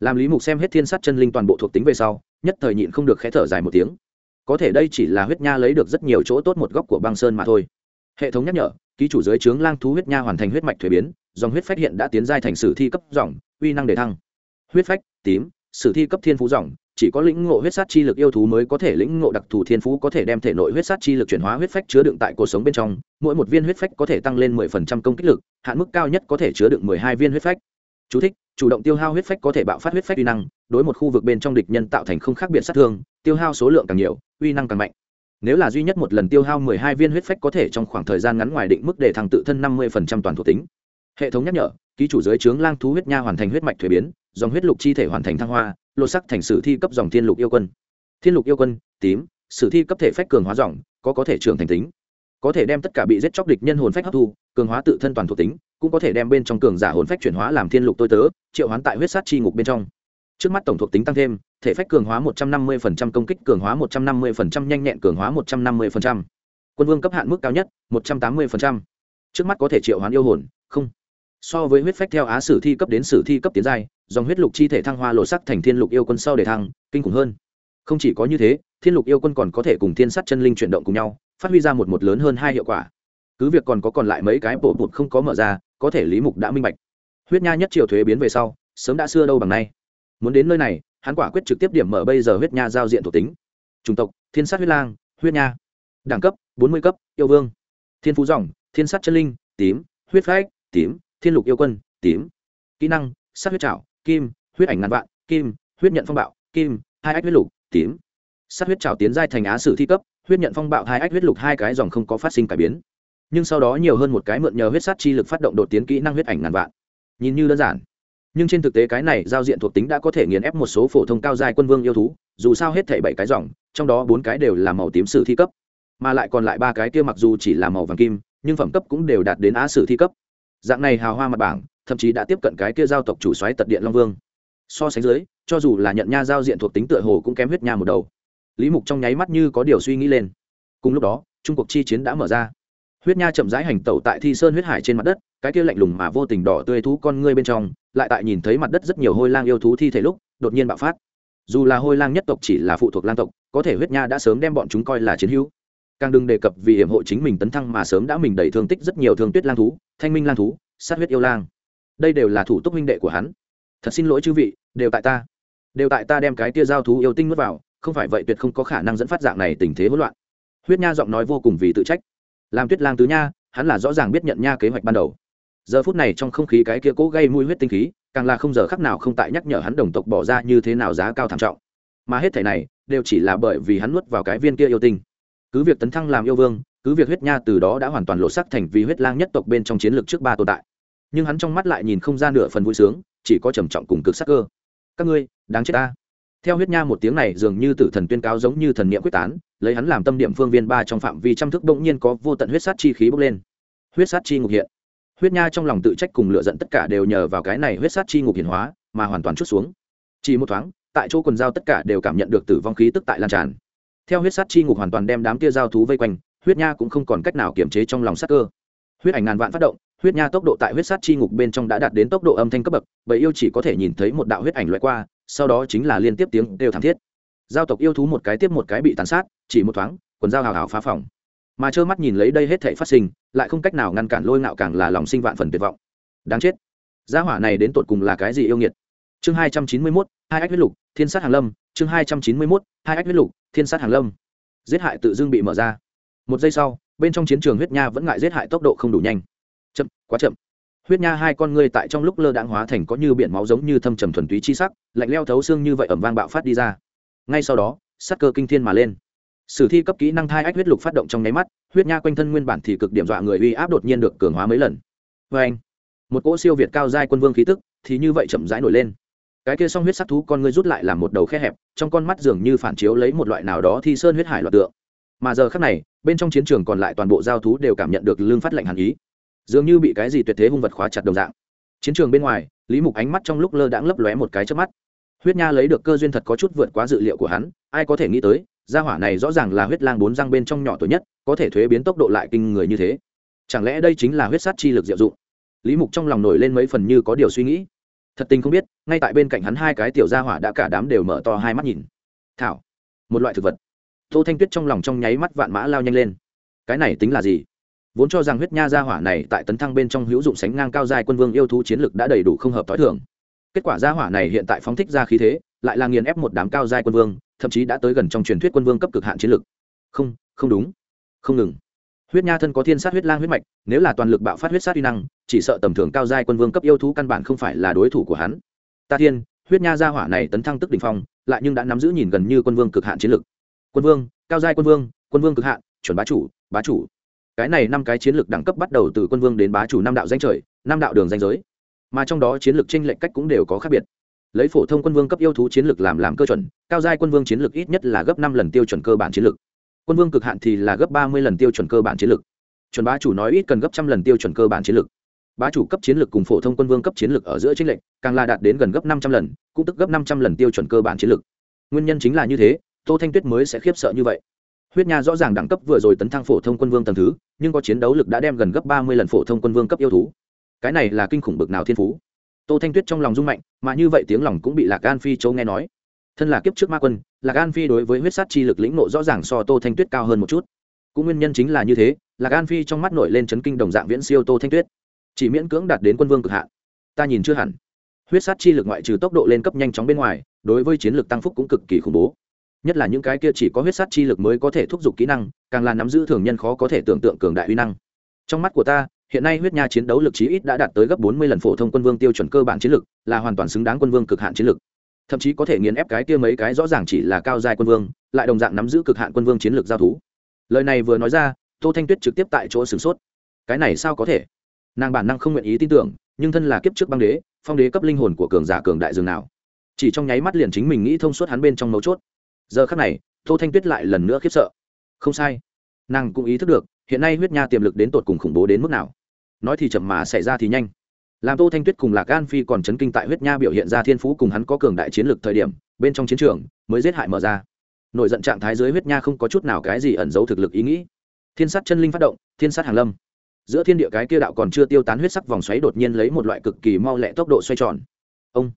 Làm lý mục xem hết thiên sát chân linh toàn bộ thuộc tính về sau, nhất thời nhịn không được khẽ thở dài một tiếng. Có thể đây chỉ là huyết nha lấy được rất nhiều chỗ tốt một góc của băng sơn mà thôi. Hệ thống nhắc nhở, ký chủ giới trướng lang thú huyết nha hoàn thành huyết mạch thuế biến, dòng huyết phách hiện đã tiến giai thành sử thi cấp dòng, uy năng đề thăng. Huyết phách, tím, sử thi cấp thiên phú dòng chỉ có lĩnh ngộ huyết sát chi lực yêu thú mới có thể lĩnh ngộ đặc thù thiên phú có thể đem thể nội huyết sát chi lực chuyển hóa huyết phách chứa đựng tại cuộc sống bên trong. Mỗi một viên huyết phách có thể tăng lên mười phần trăm công kích lực hạn mức cao nhất có thể chứa đựng mười hai viên huyết phách. Chú thích, chủ động tiêu hao huyết phách có thể bạo phát huyết phách uy năng đối một khu vực bên trong địch nhân tạo thành không khác biệt sát thương tiêu hao số lượng càng nhiều uy năng càng mạnh. Nếu là duy nhất một lần tiêu hao mười hai viên huyết phách có thể trong khoảng thời gian ngắn ngoài định mức để thằng tự thân năm mươi phần trăm toàn thuộc tính. Hệ thống nhắc nhở ký chủ giới trướng lang thú huyết nha hoàn thành huyết mạch thuế biến dòng huyết lục chi thể hoàn thành thăng hoa lột sắc thành sử thi cấp dòng thiên lục yêu quân. Thiên lục yêu quân, tím, sử thi cấp thể phách cường hóa dòng, có có thể trưởng thành tính. Có thể đem tất cả bị giết chóc địch nhân hồn phách hấp thu, cường hóa tự thân toàn thuộc tính, cũng có thể đem bên trong cường giả hồn phách chuyển hóa làm thiên lục tôi tớ, triệu hoán tại huyết sát chi ngục bên trong. Trước mắt tổng thuộc tính tăng thêm, thể phách cường hóa một trăm năm mươi công kích cường hóa một trăm năm mươi nhanh nhẹn cường hóa một trăm năm mươi quân vương cấp hạn mức cao nhất, một trăm tám mươi trước mắt có thể triệu hoán yêu hồn, không so với huyết phách theo á sử thi cấp đến sử thi cấp tiến giai, dòng huyết lục chi thể thăng hoa lộ sắc thành thiên lục yêu quân sau để thăng, kinh khủng hơn. Không chỉ có như thế, thiên lục yêu quân còn có thể cùng thiên sắt chân linh chuyển động cùng nhau, phát huy ra một một lớn hơn hai hiệu quả. Cứ việc còn có còn lại mấy cái bộ bụt không có mở ra, có thể lý mục đã minh bạch. Huyết nha nhất triều thuế biến về sau, sớm đã xưa đâu bằng nay. Muốn đến nơi này, hắn quả quyết trực tiếp điểm mở bây giờ huyết nha giao diện thuộc tính. Chủng tộc, thiên sát huyết lang, huyết nha. Đẳng cấp, bốn mươi cấp, yêu vương. Thiên phú dòng, thiên sát chân linh, tím. Huyết phách, tím thiên lục yêu quân, tím, kỹ năng, sát huyết trảo, kim, huyết ảnh ngàn vạn, kim, huyết nhận phong bạo, kim, hai ách huyết lục, tím. Sát huyết trảo tiến giai thành á sử thi cấp, huyết nhận phong bạo hai ách huyết lục hai cái dòng không có phát sinh cải biến. Nhưng sau đó nhiều hơn một cái mượn nhờ huyết sát chi lực phát động đột tiến kỹ năng huyết ảnh ngàn vạn. Nhìn như đơn giản. Nhưng trên thực tế cái này giao diện thuộc tính đã có thể nghiền ép một số phổ thông cao giai quân vương yêu thú, dù sao hết thảy bảy cái dòng, trong đó bốn cái đều là màu tím sử thi cấp. Mà lại còn lại ba cái kia mặc dù chỉ là màu vàng kim, nhưng phẩm cấp cũng đều đạt đến á sử thi cấp dạng này hào hoa mặt bảng, thậm chí đã tiếp cận cái kia giao tộc chủ xoáy tật điện long vương. So sánh dưới, cho dù là nhận nha giao diện thuộc tính tựa hồ cũng kém huyết nha một đầu. Lý mục trong nháy mắt như có điều suy nghĩ lên. Cùng lúc đó, trung cuộc chi chiến đã mở ra. Huyết nha chậm rãi hành tẩu tại thi sơn huyết hải trên mặt đất, cái kia lạnh lùng mà vô tình đỏ tươi thú con ngươi bên trong, lại tại nhìn thấy mặt đất rất nhiều hôi lang yêu thú thi thể lúc, đột nhiên bạo phát. Dù là hôi lang nhất tộc chỉ là phụ thuộc lang tộc, có thể huyết nha đã sớm đem bọn chúng coi là chiến hữu càng đừng đề cập vì hiểm hộ chính mình tấn thăng mà sớm đã mình đẩy thương tích rất nhiều thương tuyết lang thú, thanh minh lang thú, sát huyết yêu lang. Đây đều là thủ túc minh đệ của hắn. Thật xin lỗi chư vị, đều tại ta. Đều tại ta đem cái tia giao thú yêu tinh mất vào, không phải vậy tuyệt không có khả năng dẫn phát dạng này tình thế hỗn loạn. Huyết nha giọng nói vô cùng vì tự trách. Làm tuyết lang tứ nha, hắn là rõ ràng biết nhận nha kế hoạch ban đầu. Giờ phút này trong không khí cái kia cố gây mùi huyết tinh khí, càng là không giờ khắc nào không tại nhắc nhở hắn đồng tộc bỏ ra như thế nào giá cao thảm trọng. Mà hết thể này, đều chỉ là bởi vì hắn nuốt vào cái viên kia yêu tinh cứ việc tấn thăng làm yêu vương, cứ việc huyết nha từ đó đã hoàn toàn lộ sắc thành vì huyết lang nhất tộc bên trong chiến lược trước ba tồn tại. Nhưng hắn trong mắt lại nhìn không ra nửa phần vui sướng, chỉ có trầm trọng cùng cực sắc cơ. Các ngươi, đáng chết ta. Theo huyết nha một tiếng này dường như tử thần tuyên cáo giống như thần niệm quyết tán, lấy hắn làm tâm điểm phương viên ba trong phạm vi trăm thức bỗng nhiên có vô tận huyết sát chi khí bốc lên. Huyết sát chi ngục hiện. Huyết nha trong lòng tự trách cùng lựa giận tất cả đều nhờ vào cái này huyết sát chi ngục hiển hóa, mà hoàn toàn chút xuống. Chỉ một thoáng, tại chỗ quần dao tất cả đều cảm nhận được tử vong khí tức tại lan tràn theo huyết sát chi ngục hoàn toàn đem đám tia giao thú vây quanh, huyết nha cũng không còn cách nào kiềm chế trong lòng sát cơ. Huyết ảnh ngàn vạn phát động, huyết nha tốc độ tại huyết sát chi ngục bên trong đã đạt đến tốc độ âm thanh cấp bậc bởi yêu chỉ có thể nhìn thấy một đạo huyết ảnh loại qua, sau đó chính là liên tiếp tiếng đều thảm thiết. Giao tộc yêu thú một cái tiếp một cái bị tàn sát, chỉ một thoáng, quần dao hào hào phá phòng. Mà trơ mắt nhìn lấy đây hết thể phát sinh, lại không cách nào ngăn cản lôi ngạo càng là lòng sinh vạn phần tuyệt vọng. Đáng chết. Gia hỏa này đến tột cùng là cái gì yêu nghiệt? Chương hai trăm chín mươi mốt, hai ách huyết lục, thiên sát hàng lâm chương hai trăm chín mươi mốt, hai ách huyết lục, thiên sát hàng lâm. Giết hại tự dưng bị mở ra. Một giây sau, bên trong chiến trường huyết nha vẫn ngại giết hại tốc độ không đủ nhanh. Chậm, quá chậm. Huyết nha hai con ngươi tại trong lúc lơ đãng hóa thành có như biển máu giống như thâm trầm thuần túy chi sắc, lạnh leo thấu xương như vậy ẩm vang bạo phát đi ra. Ngay sau đó sắc cơ kinh thiên mà lên. Sử thi cấp kỹ năng thai ách huyết lục phát động trong nháy mắt, huyết nha quanh thân nguyên bản thì cực điểm dọa người uy áp đột nhiên được cường hóa mấy lần. Vê anh một cỗ siêu việt cao giai quân vương khí tức, thì như vậy chậm rãi nổi lên cái kia song huyết sắc thú con ngươi rút lại làm một đầu khe hẹp, trong con mắt dường như phản chiếu lấy một loại nào đó thi sơn huyết hải loạt tượng. Mà giờ khác này, bên trong chiến trường còn lại toàn bộ giao thú đều cảm nhận được lương phát lệnh hàn ý. Dường như bị cái gì tuyệt thế hung vật khóa chặt đồng dạng. Chiến trường bên ngoài, lý mục ánh mắt trong lúc lơ đãng lấp lóe một cái trước mắt. Huyết nha lấy được cơ duyên thật có chút vượt quá dự liệu của hắn, ai có thể nghĩ tới, gia hỏa này rõ ràng là huyết lang bốn răng bên trong nhỏ tuổi nhất, có thể thuế biến tốc độ lại kinh người như thế. Chẳng lẽ đây chính là huyết sát chi lực diệu dụng? Lý mục trong lòng nổi lên mấy phần như có điều suy nghĩ thật tình không biết, ngay tại bên cạnh hắn hai cái tiểu gia hỏa đã cả đám đều mở to hai mắt nhìn. Thảo, một loại thực vật. Tô thanh tuyết trong lòng trong nháy mắt vạn mã lao nhanh lên. Cái này tính là gì? Vốn cho rằng huyết nha gia hỏa này tại tấn thăng bên trong hữu dụng sánh ngang cao dài quân vương yêu thú chiến lực đã đầy đủ không hợp t h o i thường. Kết quả gia hỏa này hiện tại phóng thích ra khí thế, lại là nghiền ép một đám cao dài quân vương, thậm chí đã tới gần trong truyền thuyết quân vương cấp cực hạn chiến lực. Không không đúng. Không ngừng huyết nha thân có thiên sát huyết lang huyết mạch, nếu là toàn lực bạo phát huyết sát uy năng, chỉ sợ tầm thường cao giai quân vương cấp yêu thú căn bản không phải là đối thủ của hắn. Ta thiên, huyết nha gia hỏa này tấn thăng tức đ ỉ n h phong, lại nhưng đã nắm giữ nhìn gần như quân vương cực hạn chiến lực. Quân vương, cao giai quân vương quân vương cực hạn, chuẩn bá chủ bá chủ. Cái này năm cái chiến lược đẳng cấp bắt đầu từ quân vương đến bá chủ năm đạo danh trời, năm đạo đường danh giới. Mà trong đó chiến lược tranh lệch cách cũng đều có khác biệt. Lấy phổ thông quân vương cấp yêu thú chiến lược làm làm cơ chuẩn, cao giai quân vương chiến lược ít nhất là gấp năm lần tiêu chuẩn cơ bản chiến lược quân vương cực hạn thì là gấp ba mươi lần tiêu chuẩn cơ bản chiến lược. Chuẩn bá chủ nói ít cần gấp trăm lần tiêu chuẩn cơ bản chiến lược. Bá chủ cấp chiến lược cùng phổ thông quân vương cấp chiến lược ở giữa chính lệnh càng là đạt đến gần gấp năm trăm lần, cũng tức gấp năm trăm lần tiêu chuẩn cơ bản chiến lược. Nguyên nhân chính là như thế, tô thanh tuyết mới sẽ khiếp sợ như vậy. Huyết nha rõ ràng đẳng cấp vừa rồi tấn thăng phổ thông quân vương tầng thứ, nhưng có chiến đấu lực đã đem gần gấp ba mươi lần phổ thông quân vương cấp yêu thú. Cái này là kinh khủng bực nào thiên phú. Tô thanh tuyết trong lòng rung mạnh, mà như vậy tiếng lòng cũng bị lạc an phi châu nghe nói. Thân là kiếp trước ma quân lạc an phi đối với huyết sát chi lực lĩnh nộ rõ ràng so tô thanh tuyết cao hơn một chút. Cũng nguyên nhân chính là như thế, lạc an phi trong mắt nổi lên chấn kinh đồng dạng viễn siêu tô thanh tuyết. Chỉ miễn cưỡng đạt đến quân vương cực hạn. Ta nhìn chưa hẳn. Huyết sát chi lực ngoại trừ tốc độ lên cấp nhanh chóng bên ngoài, đối với chiến lược tăng phúc cũng cực kỳ khủng bố. Nhất là những cái kia chỉ có huyết sát chi lực mới có thể thúc giục kỹ năng, càng là nắm giữ thường nhân khó có thể tưởng tượng cường đại uy năng. Trong mắt của ta, hiện nay huyết nha chiến đấu lực chí ít đã đạt tới gấp bốn mươi lần phổ thông quân vương tiêu chuẩn cơ bản chiến lực, là hoàn toàn xứng đáng quân vương cực hạn chiến lực thậm chí có thể nghiền ép cái kia mấy cái rõ ràng chỉ là cao giai quân vương, lại đồng dạng nắm giữ cực hạn quân vương chiến lược giao thú. Lời này vừa nói ra, tô thanh tuyết trực tiếp tại chỗ sửng sốt. Cái này sao có thể? Nàng bản năng không nguyện ý tin tưởng, nhưng thân là kiếp trước băng đế, phong đế cấp linh hồn của cường giả cường đại dường nào? Chỉ trong nháy mắt liền chính mình nghĩ thông suốt hắn bên trong mấu chốt. Giờ khắc này, tô thanh tuyết lại lần nữa khiếp sợ. Không sai. Nàng cũng ý thức được, hiện nay huyết nha tiềm lực đến tột cùng khủng bố đến mức nào. Nói thì chậm mà xảy ra thì nhanh làm tô thanh tuyết cùng lạc an phi còn chấn kinh tại huyết nha biểu hiện ra thiên phú cùng hắn có cường đại chiến lược thời điểm, bên trong chiến trường mới giết hại mở ra. Nổi giận trạng thái dưới huyết nha không có chút nào cái gì ẩn giấu thực lực ý nghĩ. Thiên sát chân linh phát động, thiên sát hàng lâm. Giữa thiên địa cái kia đạo còn chưa tiêu tán huyết sắc vòng xoáy đột nhiên lấy một loại cực kỳ mau lẹ tốc độ xoay tròn. Ông.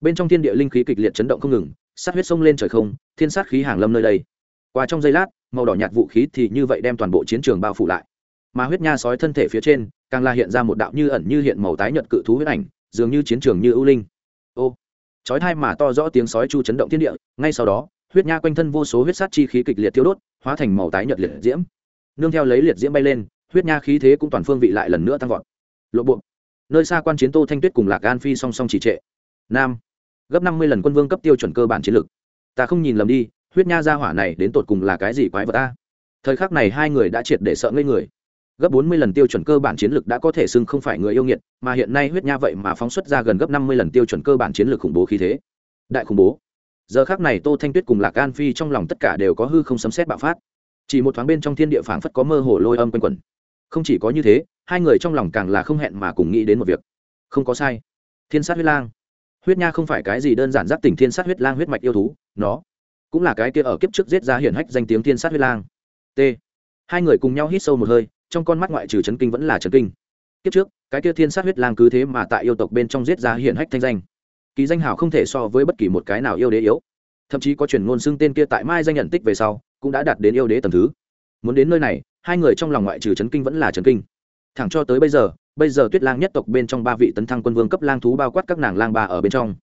Bên trong thiên địa linh khí kịch liệt chấn động không ngừng, sát huyết sông lên trời không, thiên sát khí hàng lâm nơi đây. Qua trong giây lát, màu đỏ nhạt vũ khí thì như vậy đem toàn bộ chiến trường bao phủ lại mà huyết nha sói thân thể phía trên, càng là hiện ra một đạo như ẩn như hiện màu tái nhợt cự thú huyết ảnh, dường như chiến trường như ưu linh. Ô, chói thai mà to rõ tiếng sói chu chấn động thiên địa, ngay sau đó, huyết nha quanh thân vô số huyết sát chi khí kịch liệt tiêu đốt, hóa thành màu tái nhợt liệt diễm. Nương theo lấy liệt diễm bay lên, huyết nha khí thế cũng toàn phương vị lại lần nữa tăng vọt. Lộ bộ. Nơi xa quan chiến tô thanh tuyết cùng lạc an phi song song chỉ trệ. Nam. Gấp năm mươi lần quân vương cấp tiêu chuẩn cơ bản chiến lược. Ta không nhìn lầm đi, huyết nha gia hỏa này đến tột cùng là cái gì quái vật ta thời khắc này hai người đã triệt để sợ ngây người gấp bốn mươi lần tiêu chuẩn cơ bản chiến lược đã có thể xưng không phải người yêu nghiệt, mà hiện nay huyết nha vậy mà phóng xuất ra gần gấp năm mươi lần tiêu chuẩn cơ bản chiến lược khủng bố khí thế. Đại khủng bố. Giờ khắc này tô thanh tuyết cùng lạc an phi trong lòng tất cả đều có hư không sấm sét bạo phát. Chỉ một thoáng bên trong thiên địa phảng phất có mơ hồ lôi âm quanh quẩn. Không chỉ có như thế, hai người trong lòng càng là không hẹn mà cùng nghĩ đến một việc. Không có sai. Thiên sát huyết lang. Huyết nha không phải cái gì đơn giản giáp tỉnh thiên sát huyết lang huyết mạch yêu thú, nó cũng là cái kia ở kiếp trước giết ra hiển hách danh tiếng thiên sát huyết lang. T. Hai người cùng nhau hít sâu một hơi trong con mắt ngoại trừ chấn kinh vẫn là chấn kinh. Kiếp trước, cái kia thiên sát huyết lang cứ thế mà tại yêu tộc bên trong giết ra hiển hách thanh danh. Kỳ danh hào không thể so với bất kỳ một cái nào yêu đế yếu. Thậm chí có truyền ngôn xưng tên kia tại mai danh nhận tích về sau, cũng đã đạt đến yêu đế tầm thứ. Muốn đến nơi này, hai người trong lòng ngoại trừ chấn kinh vẫn là chấn kinh. Thẳng cho tới bây giờ bây giờ tuyết lang nhất tộc bên trong ba vị tấn thăng quân vương cấp lang thú bao quát các nàng lang ba ở bên trong.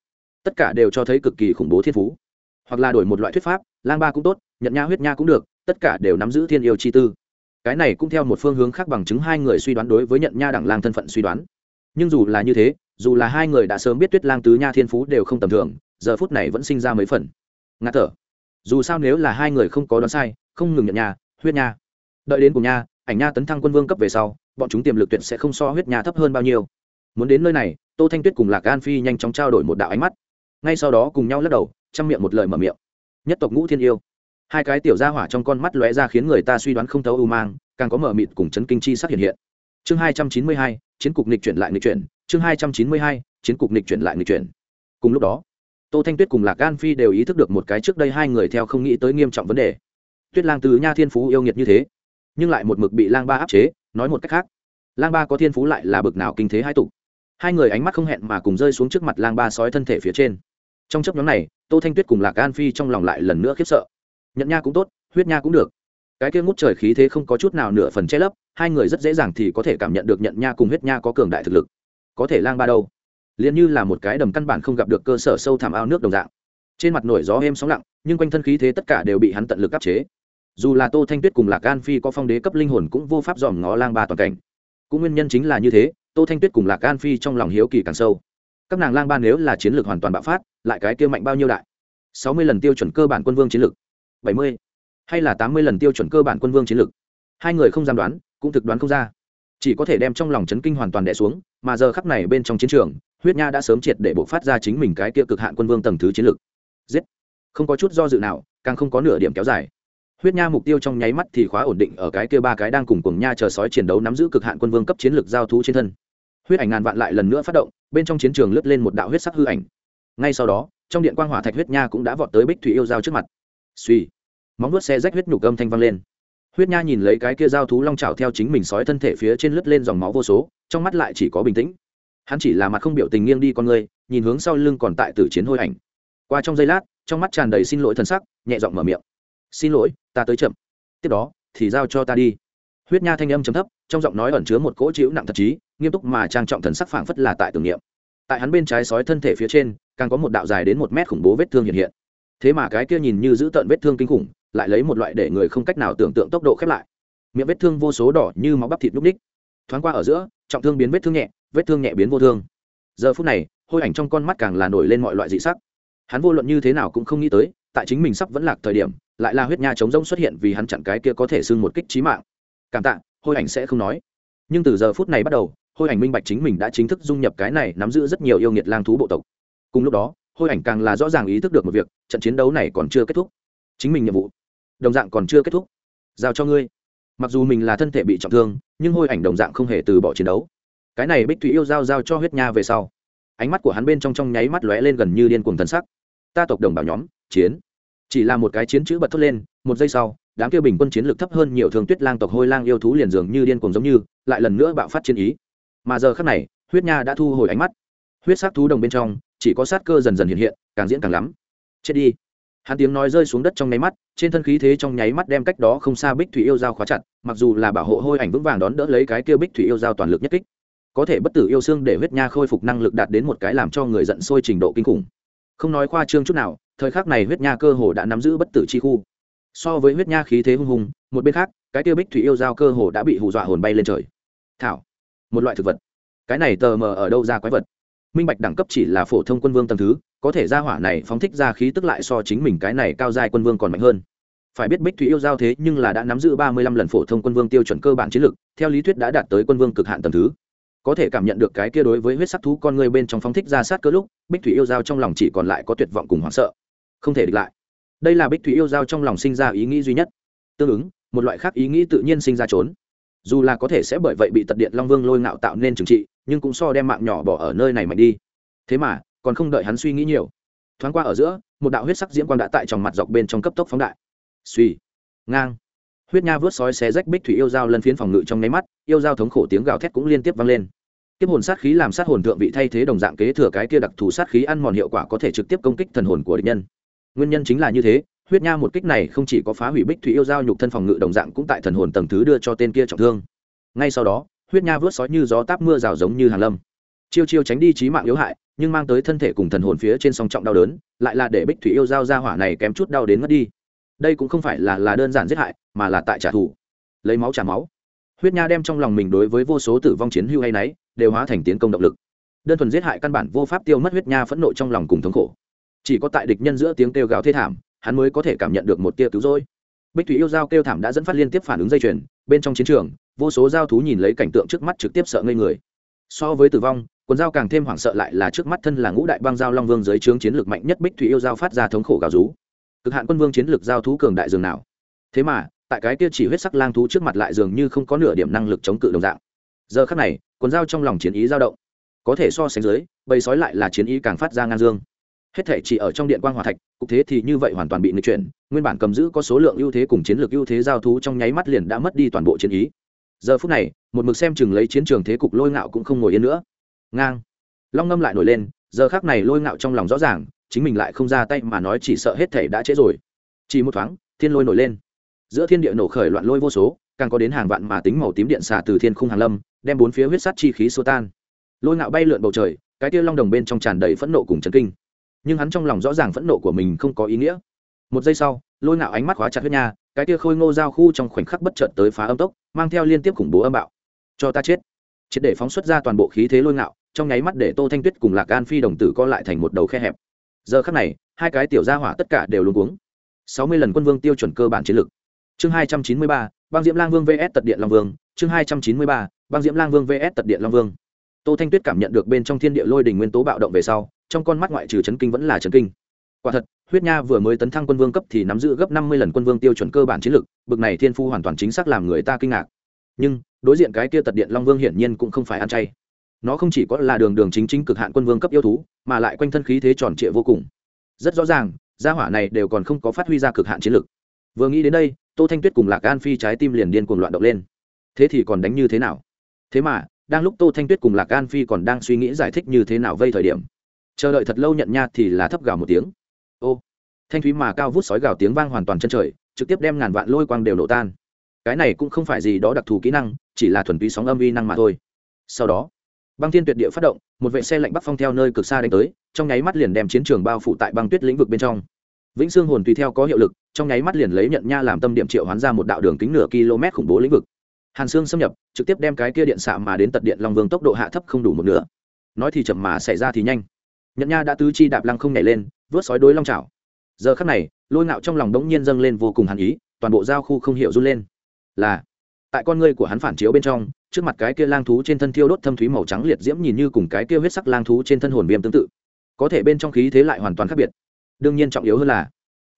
Tất cả đều cho thấy cực kỳ khủng bố thiên phú. Hoặc là đổi một loại thuyết pháp, lang ba cũng tốt, nhận nha huyết nha cũng được, tất cả đều nắm giữ thiên yêu chi tư cái này cũng theo một phương hướng khác bằng chứng hai người suy đoán đối với nhận nha đẳng lang thân phận suy đoán. Nhưng dù là như thế, dù là hai người đã sớm biết tuyết lang tứ nha thiên phú đều không tầm thường, giờ phút này vẫn sinh ra mấy phần. Ngã thở. Dù sao nếu là hai người không có đoán sai, không ngừng nhận nha, huyết nha. Đợi đến cùng nha, ảnh nha tấn thăng quân vương cấp về sau, bọn chúng tiềm lực tuyệt sẽ không so huyết nha thấp hơn bao nhiêu. Muốn đến nơi này, tô thanh tuyết cùng lạc an phi nhanh chóng trao đổi một đạo ánh mắt. Ngay sau đó cùng nhau lắc đầu, chăm miệng một lời mở miệng. Nhất tộc ngũ thiên yêu hai cái tiểu gia hỏa trong con mắt lóe ra khiến người ta suy đoán không thấu ưu mang, càng có mở mịt cùng chấn kinh chi sắc hiện hiện. Chương hai trăm chín mươi hai, chiến cục nịch chuyển lại nịch chuyển. Chương hai trăm chín mươi hai, chiến cục nịch chuyển lại nịch chuyển. Cùng lúc đó, tô thanh tuyết cùng lạc gan phi đều ý thức được một cái trước đây hai người theo không nghĩ tới nghiêm trọng vấn đề. Tuyết lang từ nha thiên phú yêu nghiệt như thế, nhưng lại một mực bị lang ba áp chế, nói một cách khác, lang ba có thiên phú lại là bực nào kinh thế hai tục. Hai người ánh mắt không hẹn mà cùng rơi xuống trước mặt lang ba sói thân thể phía trên. Trong chấp nhóm này, tô thanh tuyết cùng lạc gan phi trong lòng lại lần nữa khiếp sợ nhận nha cũng tốt, huyết nha cũng được. Cái kia ngút trời khí thế không có chút nào nửa phần che lấp, hai người rất dễ dàng thì có thể cảm nhận được nhận nha cùng huyết nha có cường đại thực lực. Có thể lang ba đâu. Liền như là một cái đầm căn bản không gặp được cơ sở sâu thẳm ao nước đồng dạng. Trên mặt nổi gió êm sóng lặng, nhưng quanh thân khí thế tất cả đều bị hắn tận lực áp chế. Dù là tô thanh tuyết cùng lạc gan phi có phong đế cấp linh hồn cũng vô pháp dòm ngó lang ba toàn cảnh. Cũng nguyên nhân chính là như thế, tô thanh tuyết cùng lạc gan phi trong lòng hiếu kỳ càng sâu. Các nàng lang ba nếu là chiến lược hoàn toàn bạo phát, lại cái kia mạnh bao nhiêu đại? Sáu mươi lần tiêu chuẩn cơ bản quân vương chiến lược bảy mươi, hay là tám mươi lần tiêu chuẩn cơ bản quân vương chiến lược. Hai người không dám đoán, cũng thực đoán không ra. Chỉ có thể đem trong lòng chấn kinh hoàn toàn đẻ xuống, mà giờ khắc này bên trong chiến trường, huyết nha đã sớm triệt để buộc phát ra chính mình cái kia cực hạn quân vương tầng thứ chiến lược. Giết! Không có chút do dự nào, càng không có nửa điểm kéo dài. Huyết nha mục tiêu trong nháy mắt thì khóa ổn định ở cái kia ba cái đang cùng cùng nha chờ sói chiến đấu nắm giữ cực hạn quân vương cấp chiến lược giao thú trên thân. Huyết ảnh ngàn vạn lại lần nữa phát động, bên trong chiến trường lướt lên một đạo huyết sắc hư ảnh. Ngay sau đó, trong điện quang hỏa thạch huyết nha cũng đã vọt tới bích thủy yêu giao trước mặt suy. Móng vuốt xe rách huyết nhục âm thanh vang lên. Huyết nha nhìn lấy cái kia giao thú long trào theo chính mình sói thân thể phía trên lướt lên dòng máu vô số, trong mắt lại chỉ có bình tĩnh. Hắn chỉ là mặt không biểu tình nghiêng đi con người, nhìn hướng sau lưng còn tại tử chiến hôi ảnh. Qua trong giây lát, trong mắt tràn đầy xin lỗi thân sắc, nhẹ giọng mở miệng. Xin lỗi, ta tới chậm. Tiếp đó, thì giao cho ta đi. Huyết nha thanh âm chấm thấp, trong giọng nói ẩn chứa một cỗ chịu nặng thật chí, nghiêm túc mà trang trọng thần sắc phảng phất là tại tưởng niệm. Tại hắn bên trái sói thân thể phía trên, càng có một đạo dài đến một mét khủng bố vết thương hiện hiện thế mà cái kia nhìn như giữ tợn vết thương kinh khủng, lại lấy một loại để người không cách nào tưởng tượng tốc độ khép lại. Miệng vết thương vô số đỏ như máu bắp thịt núp ních. Thoáng qua ở giữa, trọng thương biến vết thương nhẹ, vết thương nhẹ biến vô thương. Giờ phút này, hôi ảnh trong con mắt càng là nổi lên mọi loại dị sắc. Hắn vô luận như thế nào cũng không nghĩ tới, tại chính mình sắp vẫn lạc thời điểm, lại là huyết nha chống rông xuất hiện vì hắn chặn cái kia có thể xưng một kích trí mạng. Cảm tạ, hôi ảnh sẽ không nói. Nhưng từ giờ phút này bắt đầu, hôi ảnh minh bạch chính mình đã chính thức dung nhập cái này nắm giữ rất nhiều yêu nghiệt lang thú bộ tộc. Cùng lúc đó hôi ảnh càng là rõ ràng ý thức được một việc, trận chiến đấu này còn chưa kết thúc. Chính mình nhiệm vụ, đồng dạng còn chưa kết thúc. Giao cho ngươi. Mặc dù mình là thân thể bị trọng thương, nhưng hôi ảnh đồng dạng không hề từ bỏ chiến đấu. Cái này bích thủy yêu giao giao cho huyết nha về sau, ánh mắt của hắn bên trong trong nháy mắt lóe lên gần như điên cuồng thần sắc. Ta tộc đồng bảo nhóm, chiến. Chỉ là một cái chiến chữ bật thốt lên, một giây sau, đám kia bình quân chiến lược thấp hơn nhiều thường tuyết lang tộc hôi lang yêu thú liền dường như điên cuồng giống như, lại lần nữa bạo phát chiến ý. Mà giờ khắc này, huyết nha đã thu hồi ánh mắt. Huyết sắc thú đồng bên trong chỉ có sát cơ dần dần hiện hiện, càng diễn càng lắm. Chết đi. Hắn tiếng nói rơi xuống đất trong nháy mắt, trên thân khí thế trong nháy mắt đem cách đó không xa bích thủy yêu dao khóa chặt, mặc dù là bảo hộ hôi ảnh vững vàng đón đỡ lấy cái kia bích thủy yêu dao toàn lực nhất kích, có thể bất tử yêu xương để huyết nha khôi phục năng lực đạt đến một cái làm cho người giận sôi trình độ kinh khủng. Không nói khoa trương chút nào, thời khắc này huyết nha cơ hồ đã nắm giữ bất tử chi khu. So với huyết nha khí thế hung hùng, một bên khác, cái kia bích thủy yêu dao cơ hồ đã bị hù dọa hồn bay lên trời. Thảo, một loại thực vật. Cái này tờ mờ ở đâu ra quái vật? Minh bạch đẳng cấp chỉ là phổ thông quân vương tầng thứ, có thể ra hỏa này phóng thích ra khí tức lại so chính mình cái này cao dài quân vương còn mạnh hơn. Phải biết bích thủy yêu giao thế nhưng là đã nắm giữ ba mươi lăm lần phổ thông quân vương tiêu chuẩn cơ bản chiến lược, theo lý thuyết đã đạt tới quân vương cực hạn tầng thứ. Có thể cảm nhận được cái kia đối với huyết sắc thú con người bên trong phóng thích ra sát cơ lúc, bích thủy yêu giao trong lòng chỉ còn lại có tuyệt vọng cùng hoảng sợ. Không thể địch lại. Đây là bích thủy yêu giao trong lòng sinh ra ý nghĩ duy nhất. Tương ứng, một loại khác ý nghĩ tự nhiên sinh ra trốn. Dù là có thể sẽ bởi vậy bị tật điện long vương lôi ngạo tạo nên trừng trị nhưng cũng so đem mạng nhỏ bỏ ở nơi này mạnh đi. Thế mà, còn không đợi hắn suy nghĩ nhiều. Thoáng qua ở giữa, một đạo huyết sắc diễm quang đã tại trong mặt dọc bên trong cấp tốc phóng đại. Suy ngang. Huyết nha vớt sói xé rách bích thủy yêu dao lân phiến phòng ngự trong nháy mắt, yêu dao thống khổ tiếng gào thét cũng liên tiếp vang lên. Tiếp hồn sát khí làm sát hồn thượng vị thay thế đồng dạng kế thừa cái kia đặc thù sát khí ăn mòn hiệu quả có thể trực tiếp công kích thần hồn của địch nhân. Nguyên nhân chính là như thế, huyết nha một kích này không chỉ có phá hủy bích thủy yêu dao nhục thân phòng ngự đồng dạng cũng tại thần hồn tầng thứ đưa cho tên kia trọng thương. Ngay sau đó huyết nha vớt sói như gió táp mưa rào giống như hàng lâm. Chiêu chiêu tránh đi trí mạng yếu hại, nhưng mang tới thân thể cùng thần hồn phía trên song trọng đau đớn, lại là để bích thủy yêu giao ra hỏa này kém chút đau đến mất đi. Đây cũng không phải là là đơn giản giết hại, mà là tại trả thù. Lấy máu trả máu. Huyết nha đem trong lòng mình đối với vô số tử vong chiến hưu hay nấy đều hóa thành tiến công động lực. Đơn thuần giết hại căn bản vô pháp tiêu mất huyết nha phẫn nộ trong lòng cùng thống khổ. Chỉ có tại địch nhân giữa tiếng kêu gào thê thảm, hắn mới có thể cảm nhận được một tia cứu rỗi. Bích thủy yêu giao kêu thảm đã dẫn phát liên tiếp phản ứng dây chuyền, bên trong chiến trường vô số giao thú nhìn lấy cảnh tượng trước mắt trực tiếp sợ ngây người. So với tử vong, quần dao càng thêm hoảng sợ lại là trước mắt thân là ngũ đại băng giao long vương dưới trướng chiến lược mạnh nhất bích thủy yêu giao phát ra thống khổ gào rú. Cực hạn quân vương chiến lược giao thú cường đại dường nào. Thế mà, tại cái kia chỉ huyết sắc lang thú trước mặt lại dường như không có nửa điểm năng lực chống cự đồng dạng. Giờ khắc này, quần dao trong lòng chiến ý dao động. Có thể so sánh dưới, bầy sói lại là chiến ý càng phát ra ngang dương. Hết thể chỉ ở trong điện quan hòa thạch, cục thế thì như vậy hoàn toàn bị nghịch chuyển, nguyên bản cầm giữ có số lượng ưu thế cùng chiến lược ưu thế giao thú trong nháy mắt liền đã mất đi toàn bộ chiến ý giờ phút này, một mực xem chừng lấy chiến trường thế cục lôi ngạo cũng không ngồi yên nữa. Ngang. Long ngâm lại nổi lên, giờ khác này lôi ngạo trong lòng rõ ràng, chính mình lại không ra tay mà nói chỉ sợ hết thể đã trễ rồi. Chỉ một thoáng, thiên lôi nổi lên. Giữa thiên địa nổ khởi loạn lôi vô số, càng có đến hàng vạn mà tính màu tím điện xả từ thiên khung hàng lâm, đem bốn phía huyết sắt chi khí xô tan. Lôi ngạo bay lượn bầu trời, cái tia long đồng bên trong tràn đầy phẫn nộ cùng chấn kinh. Nhưng hắn trong lòng rõ ràng phẫn nộ của mình không có ý nghĩa. Một giây sau, lôi ngạo ánh mắt khóa chặt huyết nha cái kia khôi ngô giao khu trong khoảnh khắc bất chợt tới phá âm tốc, mang theo liên tiếp khủng bố âm bạo. Cho ta chết. Triệt để phóng xuất ra toàn bộ khí thế lôi ngạo, trong nháy mắt để tô thanh tuyết cùng lạc an phi đồng tử co lại thành một đầu khe hẹp. Giờ khắc này, hai cái tiểu gia hỏa tất cả đều luôn uống sáu mươi lần quân vương tiêu chuẩn cơ bản chiến lược. Chương hai trăm chín mươi ba, băng diễm lang vương vs tật điện long vương. Chương hai trăm chín mươi ba, băng diễm lang vương vs tật điện long vương. Tô thanh tuyết cảm nhận được bên trong thiên địa lôi đình nguyên tố bạo động về sau, trong con mắt ngoại trừ chấn kinh vẫn là chấn kinh quả thật, huyết nha vừa mới tấn thăng quân vương cấp thì nắm giữ gấp năm mươi lần quân vương tiêu chuẩn cơ bản chiến lược, bực này thiên phu hoàn toàn chính xác làm người ta kinh ngạc. Nhưng, đối diện cái kia tật điện long vương hiển nhiên cũng không phải ăn chay. Nó không chỉ có là đường đường chính chính cực hạn quân vương cấp yêu thú, mà lại quanh thân khí thế tròn trịa vô cùng. Rất rõ ràng, gia hỏa này đều còn không có phát huy ra cực hạn chiến lược. Vừa nghĩ đến đây, tô thanh tuyết cùng lạc an phi trái tim liền điên cuồng loạn động lên. Thế thì còn đánh như thế nào? Thế mà, đang lúc tô thanh tuyết cùng lạc an phi còn đang suy nghĩ giải thích như thế nào vây thời điểm, chờ đợi thật lâu nhận nha thì là thấp gào một tiếng ô. Thanh thúy mà cao vút sói gào tiếng vang hoàn toàn chân trời, trực tiếp đem ngàn vạn lôi quang đều nổ tan. Cái này cũng không phải gì đó đặc thù kỹ năng, chỉ là thuần túy sóng âm vi năng mà thôi. Sau đó, băng thiên tuyệt địa phát động, một vệ xe lạnh bắc phong theo nơi cực xa đánh tới, trong nháy mắt liền đem chiến trường bao phủ tại băng tuyết lĩnh vực bên trong. Vĩnh xương hồn tùy theo có hiệu lực, trong nháy mắt liền lấy nhận nha làm tâm điểm triệu hoán ra một đạo đường kính nửa km khủng bố lĩnh vực. Hàn xương xâm nhập, trực tiếp đem cái kia điện xạ mà đến tật điện long vương tốc độ hạ thấp không đủ một nửa. Nói thì chậm mà xảy ra thì nhanh nhận nha đã tứ chi đạp lăng không nhảy lên, vớt sói đối long trào giờ khắc này, lôi ngạo trong lòng đống nhiên dâng lên vô cùng hàn ý, toàn bộ giao khu không hiểu run lên. Là, tại con ngươi của hắn phản chiếu bên trong, trước mặt cái kia lang thú trên thân thiêu đốt thâm thúy màu trắng liệt diễm nhìn như cùng cái kia huyết sắc lang thú trên thân hồn viêm tương tự. Có thể bên trong khí thế lại hoàn toàn khác biệt. Đương nhiên trọng yếu hơn là,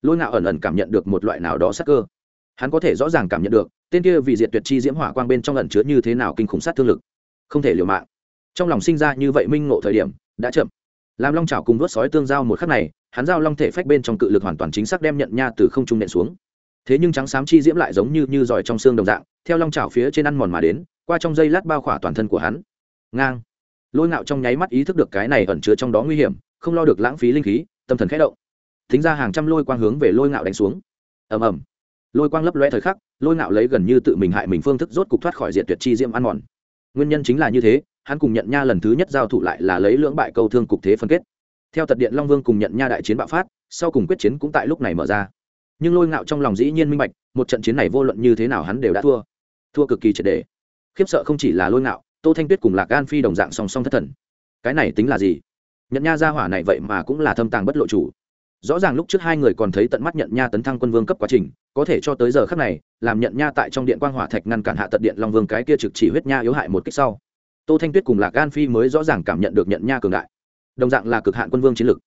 lôi ngạo ẩn ẩn cảm nhận được một loại nào đó sắc cơ. Hắn có thể rõ ràng cảm nhận được, tên kia vì diệt tuyệt chi diễm hỏa quang bên trong ẩn chứa như thế nào kinh khủng sát thương lực. Không thể liều mạng. Trong lòng sinh ra như vậy minh ngộ thời điểm, đã chậm làm long trào cùng vớt sói tương giao một khắc này, hắn giao long thể phách bên trong cự lực hoàn toàn chính xác đem nhận nha từ không trung nện xuống. Thế nhưng trắng xám chi diễm lại giống như như giỏi trong xương đồng dạng, theo long trào phía trên ăn mòn mà đến, qua trong dây lát bao khỏa toàn thân của hắn. Ngang. Lôi ngạo trong nháy mắt ý thức được cái này ẩn chứa trong đó nguy hiểm, không lo được lãng phí linh khí, tâm thần khẽ động. Thính ra hàng trăm lôi quang hướng về lôi ngạo đánh xuống. Ầm ầm. Lôi quang lấp loe thời khắc, lôi ngạo lấy gần như tự mình hại mình phương thức rốt cục thoát khỏi diện tuyệt chi diễm ăn mòn. Nguyên nhân chính là như thế hắn cùng nhận nha lần thứ nhất giao thủ lại là lấy lưỡng bại câu thương cục thế phân kết. Theo tật điện long vương cùng nhận nha đại chiến bạo phát, sau cùng quyết chiến cũng tại lúc này mở ra. Nhưng lôi ngạo trong lòng dĩ nhiên minh bạch, một trận chiến này vô luận như thế nào hắn đều đã thua. Thua cực kỳ triệt đề khiếp sợ không chỉ là lôi ngạo, tô thanh tuyết cùng lạc gan phi đồng dạng song song thất thần. Cái này tính là gì? Nhận nha gia hỏa này vậy mà cũng là thâm tàng bất lộ chủ. Rõ ràng lúc trước hai người còn thấy tận mắt nhận nha tấn thăng quân vương cấp quá trình, có thể cho tới giờ khắc này, làm nhận nha tại trong điện quang hỏa thạch ngăn cản hạ tận điện long vương cái kia trực chỉ huyết nha yếu hại một cách sau tô thanh tuyết cùng lạc gan phi mới rõ ràng cảm nhận được nhận nha cường đại. Đồng dạng là cực hạn quân vương chiến lực.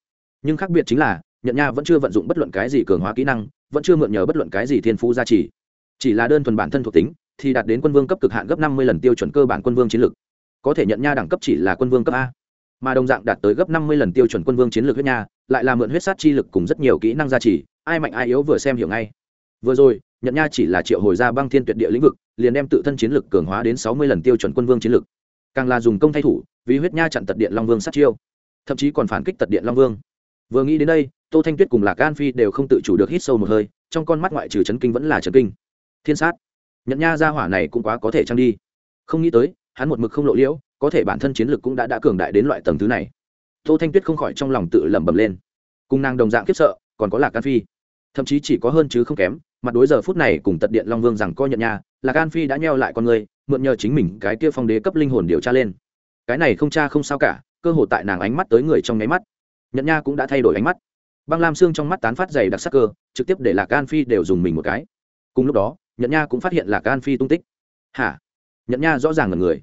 Nhưng khác biệt chính là, nhận nha vẫn chưa vận dụng bất luận cái gì cường hóa kỹ năng, vẫn chưa mượn nhờ bất luận cái gì thiên phú gia trì. Chỉ là đơn thuần bản thân thuộc tính, thì đạt đến quân vương cấp cực hạn gấp năm mươi lần tiêu chuẩn cơ bản quân vương chiến lực. Có thể nhận nha đẳng cấp chỉ là quân vương cấp a. Mà đồng dạng đạt tới gấp năm mươi lần tiêu chuẩn quân vương chiến lược huyết nha, lại là mượn huyết sát chi lực cùng rất nhiều kỹ năng gia trì, ai mạnh ai yếu vừa xem hiểu ngay. Vừa rồi, nhận nha chỉ là triệu hồi ra băng thiên tuyệt địa lĩnh vực, liền đem tự thân chiến lực cường hóa đến sáu mươi lần tiêu chuẩn quân vương chiến lực càng là dùng công thay thủ, vì huyết nha chặn tật điện long vương sát chiêu. Thậm chí còn phản kích tật điện long vương. Vừa nghĩ đến đây, tô thanh tuyết cùng lạc an phi đều không tự chủ được hít sâu một hơi, trong con mắt ngoại trừ chấn kinh vẫn là chấn kinh. Thiên sát. Nhận nha ra hỏa này cũng quá có thể trăng đi? Không nghĩ tới, hắn một mực không lộ liễu, có thể bản thân chiến lược cũng đã đã cường đại đến loại tầng thứ này. Tô thanh tuyết không khỏi trong lòng tự lẩm bẩm lên. Cùng nàng đồng dạng khiếp sợ, còn có lạc an phi. Thậm chí chỉ có hơn chứ không kém mặt đối giờ phút này cùng tật điện long vương rằng coi nhận nha, là gan phi đã nheo lại con người, mượn nhờ chính mình cái kia phong đế cấp linh hồn điều tra lên. Cái này không cha không sao cả, cơ hội tại nàng ánh mắt tới người trong nháy mắt. Nhận nha cũng đã thay đổi ánh mắt. Băng lam xương trong mắt tán phát dày đặc sắc cơ, trực tiếp để lạc gan phi đều dùng mình một cái. Cùng lúc đó, nhận nha cũng phát hiện lạc gan phi tung tích. Hả? Nhận nha rõ ràng là người.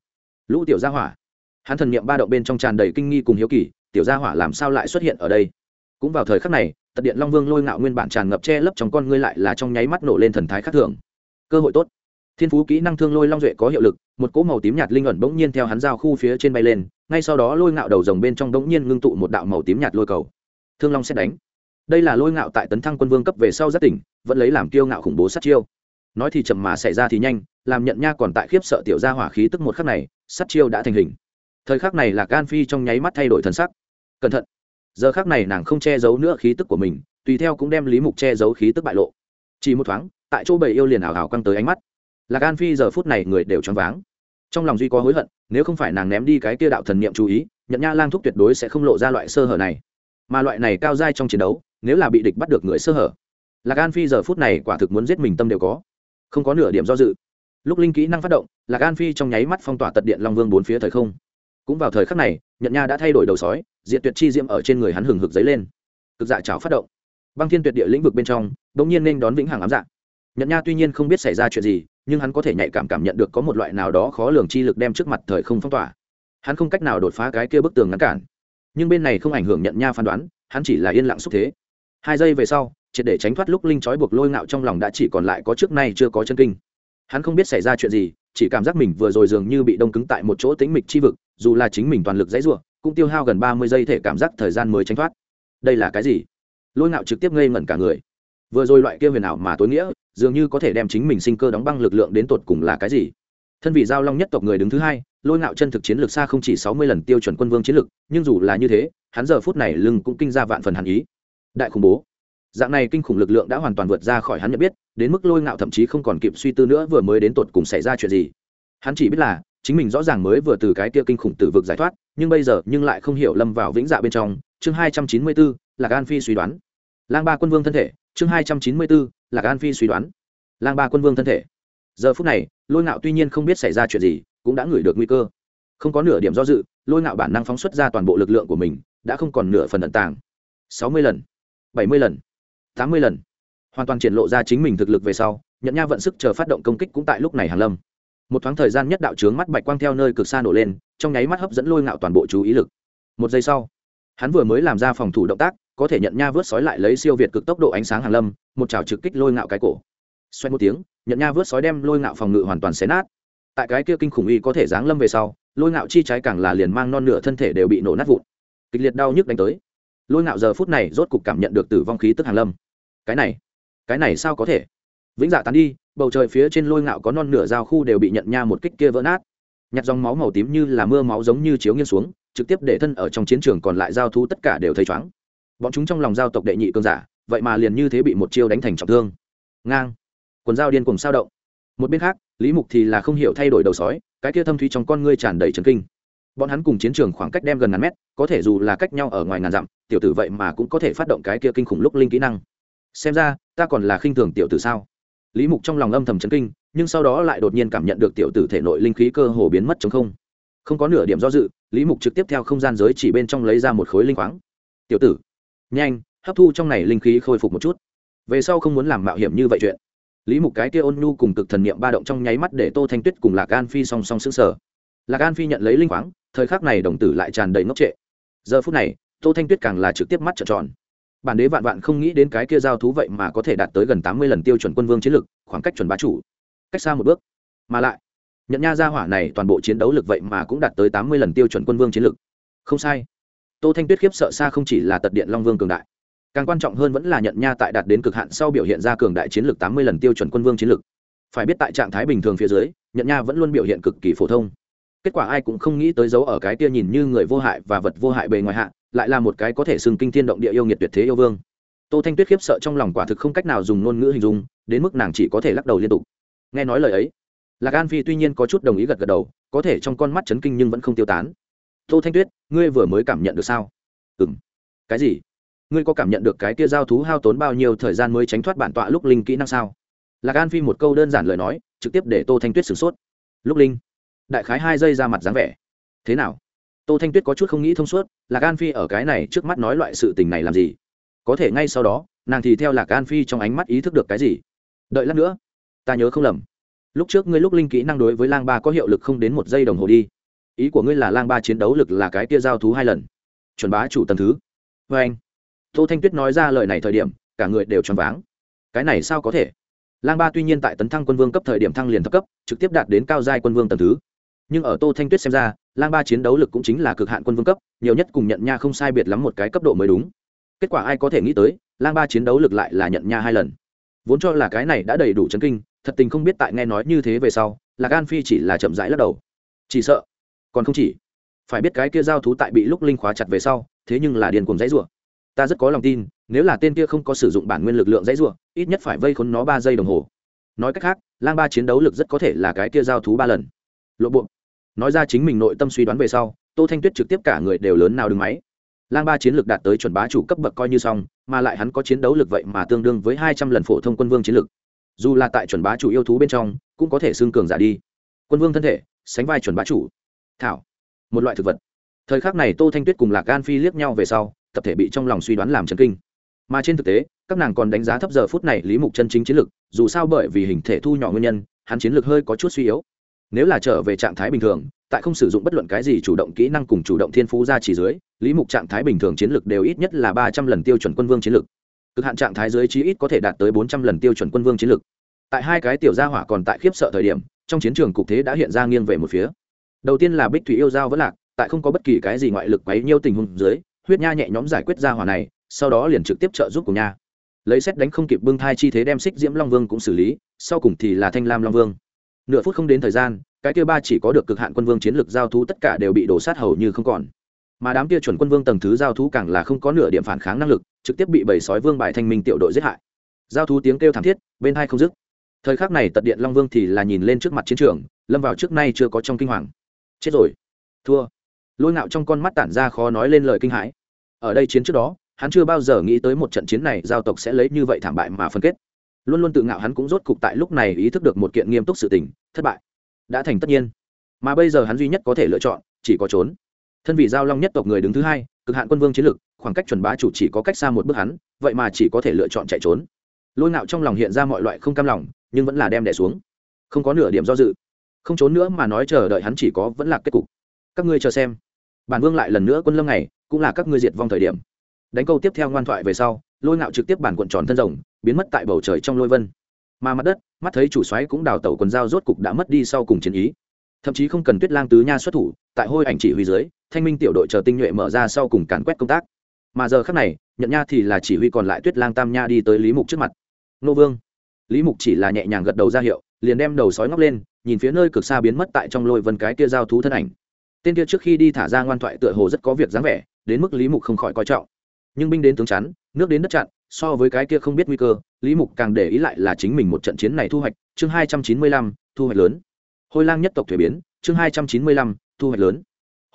Lũ tiểu gia hỏa. Hắn thần niệm ba động bên trong tràn đầy kinh nghi cùng hiếu kỳ, tiểu gia hỏa làm sao lại xuất hiện ở đây? Cũng vào thời khắc này tật điện long vương lôi ngạo nguyên bản tràn ngập che lấp trong con ngươi lại là trong nháy mắt nổ lên thần thái khác thường. Cơ hội tốt. Thiên phú kỹ năng thương lôi long duệ có hiệu lực, một cỗ màu tím nhạt linh ẩn bỗng nhiên theo hắn giao khu phía trên bay lên, ngay sau đó lôi ngạo đầu rồng bên trong bỗng nhiên ngưng tụ một đạo màu tím nhạt lôi cầu. Thương long sẽ đánh. Đây là lôi ngạo tại tấn thăng quân vương cấp về sau rất tỉnh, vẫn lấy làm kiêu ngạo khủng bố sát chiêu. Nói thì chậm mà xảy ra thì nhanh, làm nhận nha còn tại khiếp sợ tiểu gia hỏa khí tức một khắc này, sát chiêu đã thành hình. Thời khắc này là gan phi trong nháy mắt thay đổi thần sắc. Cẩn thận giờ khắc này nàng không che giấu nữa khí tức của mình, tùy theo cũng đem lý mục che giấu khí tức bại lộ. Chỉ một thoáng, tại chỗ bầy yêu liền ảo ảo căng tới ánh mắt. Lạc gan phi giờ phút này người đều choáng váng. Trong lòng duy có hối hận, nếu không phải nàng ném đi cái kia đạo thần niệm chú ý nhận nha lang thúc tuyệt đối sẽ không lộ ra loại sơ hở này. Mà loại này cao dai trong chiến đấu, nếu là bị địch bắt được người sơ hở, lạc gan phi giờ phút này quả thực muốn giết mình tâm đều có. Không có nửa điểm do dự. Lúc linh kỹ năng phát động, lạc gan phi trong nháy mắt phong tỏa tật điện long vương bốn phía thời không. Cũng vào thời khắc này nhận nha đã thay đổi đầu sói diện tuyệt chi diễm ở trên người hắn hừng hực dấy lên. Cực dạ chảo phát động. Băng thiên tuyệt địa lĩnh vực bên trong đ ỗ n g nhiên nên đón vĩnh hằng ám dạ. Nhận nha tuy nhiên không biết xảy ra chuyện gì, nhưng hắn có thể nhạy cảm cảm nhận được có một loại nào đó khó lường chi lực đem trước mặt thời không phong tỏa. Hắn không cách nào đột phá cái kia bức tường ngăn cản. Nhưng bên này không ảnh hưởng nhận nha phán đoán, hắn chỉ là yên lặng xúc thế. Hai giây về sau, triệt để tránh thoát lúc linh trói buộc lôi ngạo trong lòng đã chỉ còn lại có trước nay chưa có chân kinh. Hắn không biết xảy ra chuyện gì, chỉ cảm giác mình vừa rồi dường như bị đông cứng tại một chỗ tính mịch chi vực, dù là chính mình toàn lực dãy ruộng cũng tiêu hao gần ba mươi giây thể cảm giác thời gian mới tránh thoát. Đây là cái gì? Lôi ngạo trực tiếp ngây ngẩn cả người. Vừa rồi loại kia huyền ảo mà tối nghĩa, dường như có thể đem chính mình sinh cơ đóng băng lực lượng đến tột cùng là cái gì? Thân vị giao long nhất tộc người đứng thứ hai, lôi ngạo chân thực chiến lược xa không chỉ sáu mươi lần tiêu chuẩn quân vương chiến lược, nhưng dù là như thế, hắn giờ phút này lưng cũng kinh ra vạn phần hàn ý. Đại khủng bố. Dạng này kinh khủng lực lượng đã hoàn toàn vượt ra khỏi hắn nhận biết, đến mức lôi ngạo thậm chí không còn kịp suy tư nữa vừa mới đến tột cùng xảy ra chuyện gì. Hắn chỉ biết là chính mình rõ ràng mới vừa từ cái kia kinh khủng tử vực giải thoát, nhưng bây giờ nhưng lại không hiểu lâm vào vĩnh dạ bên trong. Chương hai trăm chín mươi bốn là gan phi suy đoán. Lang ba quân vương thân thể. Chương hai trăm chín mươi bốn là gan phi suy đoán. Lang ba quân vương thân thể. Giờ phút này, lôi ngạo tuy nhiên không biết xảy ra chuyện gì, cũng đã ngửi được nguy cơ. Không có nửa điểm do dự, lôi ngạo bản năng phóng xuất ra toàn bộ lực lượng của mình, đã không còn nửa phần ẩn tàng. Sáu mươi lần, bảy mươi lần, tám mươi lần. Hoàn toàn triển lộ ra chính mình thực lực về sau nhận nha vận sức chờ phát động công kích cũng tại lúc này hàng lâm một thoáng thời gian nhất đạo trướng mắt bạch quang theo nơi cực xa nổ lên, trong nháy mắt hấp dẫn lôi ngạo toàn bộ chú ý lực. Một giây sau, hắn vừa mới làm ra phòng thủ động tác, có thể nhận nha vớt sói lại lấy siêu việt cực tốc độ ánh sáng hàng lâm, một chảo trực kích lôi ngạo cái cổ. Xoay một tiếng, nhận nha vớt sói đem lôi ngạo phòng ngự hoàn toàn xé nát. Tại cái kia kinh khủng y có thể giáng lâm về sau, lôi ngạo chi trái càng là liền mang non nửa thân thể đều bị nổ nát vụn. Kịch liệt đau nhức đánh tới. Lôi ngạo giờ phút này rốt cục cảm nhận được tử vong khí tức hàng lâm. Cái này cái này sao có thể? Vĩnh dạ tán đi bầu trời phía trên lôi ngạo có non nửa dao khu đều bị nhận nha một kích kia vỡ nát. Nhặt dòng máu màu tím như là mưa máu giống như chiếu nghiêng xuống, trực tiếp để thân ở trong chiến trường còn lại giao thú tất cả đều thấy chóng bọn chúng trong lòng giao tộc đệ nhị cơn giả, vậy mà liền như thế bị một chiêu đánh thành trọng thương. Ngang. Quần dao điên cùng sao động. Một bên khác, lý mục thì là không hiểu thay đổi đầu sói, cái kia thâm thúy trong con ngươi tràn đầy trấn kinh. Bọn hắn cùng chiến trường khoảng cách đem gần ngàn mét, có thể dù là cách nhau ở ngoài ngàn dặm, tiểu tử vậy mà cũng có thể phát động cái kia kinh khủng lúc linh kỹ năng. Xem ra, ta còn là khinh thường tiểu tử sao? Lý mục trong lòng âm thầm chấn kinh, nhưng sau đó lại đột nhiên cảm nhận được tiểu tử thể nội linh khí cơ hồ biến mất chống không. Không có nửa điểm do dự, lý mục trực tiếp theo không gian giới chỉ bên trong lấy ra một khối linh khoáng. Tiểu tử, nhanh, hấp thu trong này linh khí khôi phục một chút. Về sau không muốn làm mạo hiểm như vậy chuyện. Lý mục cái kia ôn nhu cùng cực thần niệm ba động trong nháy mắt để tô thanh tuyết cùng lạc an phi song song xứng sở lạc an phi nhận lấy linh khoáng, thời khắc này đồng tử lại tràn đầy ngốc trệ. Giờ phút này, tô thanh tuyết càng là trực tiếp mắt trợn tròn bản đế vạn vạn không nghĩ đến cái kia giao thú vậy mà có thể đạt tới gần tám mươi lần tiêu chuẩn quân vương chiến lực, khoảng cách chuẩn bá chủ. Cách xa một bước, mà lại, nhận nha gia hỏa này toàn bộ chiến đấu lực vậy mà cũng đạt tới tám mươi lần tiêu chuẩn quân vương chiến lực. Không sai. Tô thanh tuyết khiếp sợ xa không chỉ là tật điện long vương cường đại, càng quan trọng hơn vẫn là nhận nha tại đạt đến cực hạn sau biểu hiện ra cường đại chiến lược tám mươi lần tiêu chuẩn quân vương chiến lược phải biết tại trạng thái bình thường phía dưới, nhận nha vẫn luôn biểu hiện cực kỳ phổ thông. Kết quả ai cũng không nghĩ tới dấu ở cái kia nhìn như người vô hại và vật vô hại bề ngoài hạ lại là một cái có thể xưng kinh thiên động địa yêu nghiệt tuyệt thế yêu vương. Tô thanh tuyết khiếp sợ trong lòng quả thực không cách nào dùng ngôn ngữ hình dung, đến mức nàng chỉ có thể lắc đầu liên tục. Nghe nói lời ấy, lạc an phi tuy nhiên có chút đồng ý gật gật đầu, có thể trong con mắt chấn kinh nhưng vẫn không tiêu tán. Tô thanh tuyết, ngươi vừa mới cảm nhận được sao? Ừ m cái gì? Ngươi có cảm nhận được cái kia giao thú hao tốn bao nhiêu thời gian mới tránh thoát bản tọa lúc linh kỹ năng sao? Lạc an phi một câu đơn giản lời nói, trực tiếp để tô thanh tuyết sửng sốt. Lúc linh, đại khái hai giây ra mặt dáng vẻ. Thế nào? Tô thanh tuyết có chút không nghĩ thông suốt, lạc an phi ở cái này trước mắt nói loại sự tình này làm gì? Có thể ngay sau đó, nàng thì theo lạc an phi trong ánh mắt ý thức được cái gì? Đợi lát nữa, ta nhớ không lầm. Lúc trước ngươi lúc linh kỹ năng đối với lang ba có hiệu lực không đến một giây đồng hồ đi. Ý của ngươi là lang ba chiến đấu lực là cái kia giao thú hai lần. Chuẩn bá chủ tầm thứ. Vê anh, tô thanh tuyết nói ra lời này thời điểm, cả người đều choáng váng. Cái này sao có thể? Lang ba tuy nhiên tại tấn thăng quân vương cấp thời điểm thăng liền thấp cấp, trực tiếp đạt đến cao giai quân vương tầm thứ nhưng ở tô thanh tuyết xem ra, lang ba chiến đấu lực cũng chính là cực hạn quân vương cấp, nhiều nhất cùng nhận nha không sai biệt lắm một cái cấp độ mới đúng. Kết quả ai có thể nghĩ tới, lang ba chiến đấu lực lại là nhận nha hai lần. Vốn cho là cái này đã đầy đủ chấn kinh, thật tình không biết tại nghe nói như thế về sau là gan phi chỉ là chậm rãi lắc đầu. Chỉ sợ, còn không chỉ. Phải biết cái kia giao thú tại bị lúc linh khóa chặt về sau, thế nhưng là điền cùng dãy rủa. Ta rất có lòng tin, nếu là tên kia không có sử dụng bản nguyên lực lượng dãy rủa, ít nhất phải vây khốn nó ba giây đồng hồ. Nói cách khác, lang ba chiến đấu lực rất có thể là cái kia giao thú ba lần. Lộ bộ nói ra chính mình nội tâm suy đoán về sau, tô thanh tuyết trực tiếp cả người đều lớn nào đứng máy. Lang ba chiến lược đạt tới chuẩn bá chủ cấp bậc coi như xong, mà lại hắn có chiến đấu lực vậy mà tương đương với hai trăm lần phổ thông quân vương chiến lực dù là tại chuẩn bá chủ yêu thú bên trong, cũng có thể xương cường giả đi. Quân vương thân thể, sánh vai chuẩn bá chủ. Thảo. Một loại thực vật. Thời khắc này tô thanh tuyết cùng lạc gan phi liếc nhau về sau, tập thể bị trong lòng suy đoán làm chấn kinh. Mà trên thực tế, các nàng còn đánh giá thấp giờ phút này lý mục chân chính chiến lực dù sao bởi vì hình thể thu nhỏ nguyên nhân, hắn chiến lực hơi có chút suy yếu nếu là trở về trạng thái bình thường tại không sử dụng bất luận cái gì chủ động kỹ năng cùng chủ động thiên phú ra chỉ dưới lý mục trạng thái bình thường chiến lược đều ít nhất là ba trăm lần tiêu chuẩn quân vương chiến lược, cực hạn trạng thái dưới chí ít có thể đạt tới bốn trăm lần tiêu chuẩn quân vương chiến lược. tại hai cái tiểu gia hỏa còn tại khiếp sợ thời điểm trong chiến trường cục thế đã hiện ra nghiêng về một phía. Đầu tiên là bích thủy yêu giao vẫn lạc tại không có bất kỳ cái gì ngoại lực quấy nhiêu tình huống dưới huyết nha nhẹ nhõm giải quyết gia hỏa này sau đó liền trực tiếp trợ giúp của nha. Lấy xét đánh không kịp bưng thai chi thế đem xích diễm long vương cũng xử lý sau cùng thì là thanh lam long vương nửa phút không đến thời gian, cái kia ba chỉ có được cực hạn quân vương chiến lược giao thú tất cả đều bị đổ sát hầu như không còn. Mà đám kia chuẩn quân vương tầng thứ giao thú càng là không có nửa điểm phản kháng năng lực, trực tiếp bị bầy sói vương bài thanh minh tiểu đội giết hại. Giao thú tiếng kêu thảm thiết, bên hai không dứt. Thời khắc này tật điện long vương thì là nhìn lên trước mặt chiến trường, lâm vào trước nay chưa có trong kinh hoàng. Chết rồi. Thua. Lôi ngạo trong con mắt tản ra khó nói lên lời kinh hãi. Ở đây chiến trước đó, hắn chưa bao giờ nghĩ tới một trận chiến này giao tộc sẽ lấy như vậy thảm bại mà phân kết luôn luôn tự ngạo hắn cũng rốt cục tại lúc này ý thức được một kiện nghiêm túc sự tình, thất bại. Đã thành tất nhiên. Mà bây giờ hắn duy nhất có thể lựa chọn, chỉ có trốn. Thân vị giao long nhất tộc người đứng thứ hai, cực hạn quân vương chiến lực, khoảng cách chuẩn bá chủ chỉ có cách xa một bước hắn, vậy mà chỉ có thể lựa chọn chạy trốn. Lôi ngạo trong lòng hiện ra mọi loại không cam lòng, nhưng vẫn là đem đẻ xuống. Không có nửa điểm do dự. Không trốn nữa mà nói chờ đợi hắn chỉ có vẫn là kết cục. Các ngươi chờ xem. Bản vương lại lần nữa quân lâm này cũng là các ngươi diệt vong thời điểm. Đánh câu tiếp theo ngoan thoại về sau, lôi ngạo trực tiếp bản cuộn tròn thân rồng biến mất tại bầu trời trong lôi vân. Mà mặt đất, mắt thấy chủ xoáy cũng đào tẩu quần dao rốt cục đã mất đi sau cùng chiến ý. Thậm chí không cần tuyết lang tứ nha xuất thủ, tại hôi ảnh chỉ huy dưới, thanh minh tiểu đội chờ tinh nhuệ mở ra sau cùng càn quét công tác. Mà giờ khác này nhận nha thì là chỉ huy còn lại tuyết lang tam nha đi tới lý mục trước mặt. Nô vương. Lý mục chỉ là nhẹ nhàng gật đầu ra hiệu, liền đem đầu sói ngóc lên, nhìn phía nơi cực xa biến mất tại trong lôi vân cái kia giao thú thân ảnh. Tên kia trước khi đi thả ra ngoan thoại tựa hồ rất có việc dáng vẻ, đến mức lý mục không khỏi coi trọng. Nhưng binh đến tướng chắn, nước đến đất chặn so với cái kia không biết nguy cơ, lý mục càng để ý lại là chính mình một trận chiến này thu hoạch, chương hai trăm chín mươi lăm, thu hoạch lớn. Hôi lang nhất tộc thuế biến, chương hai trăm chín mươi lăm, thu hoạch lớn.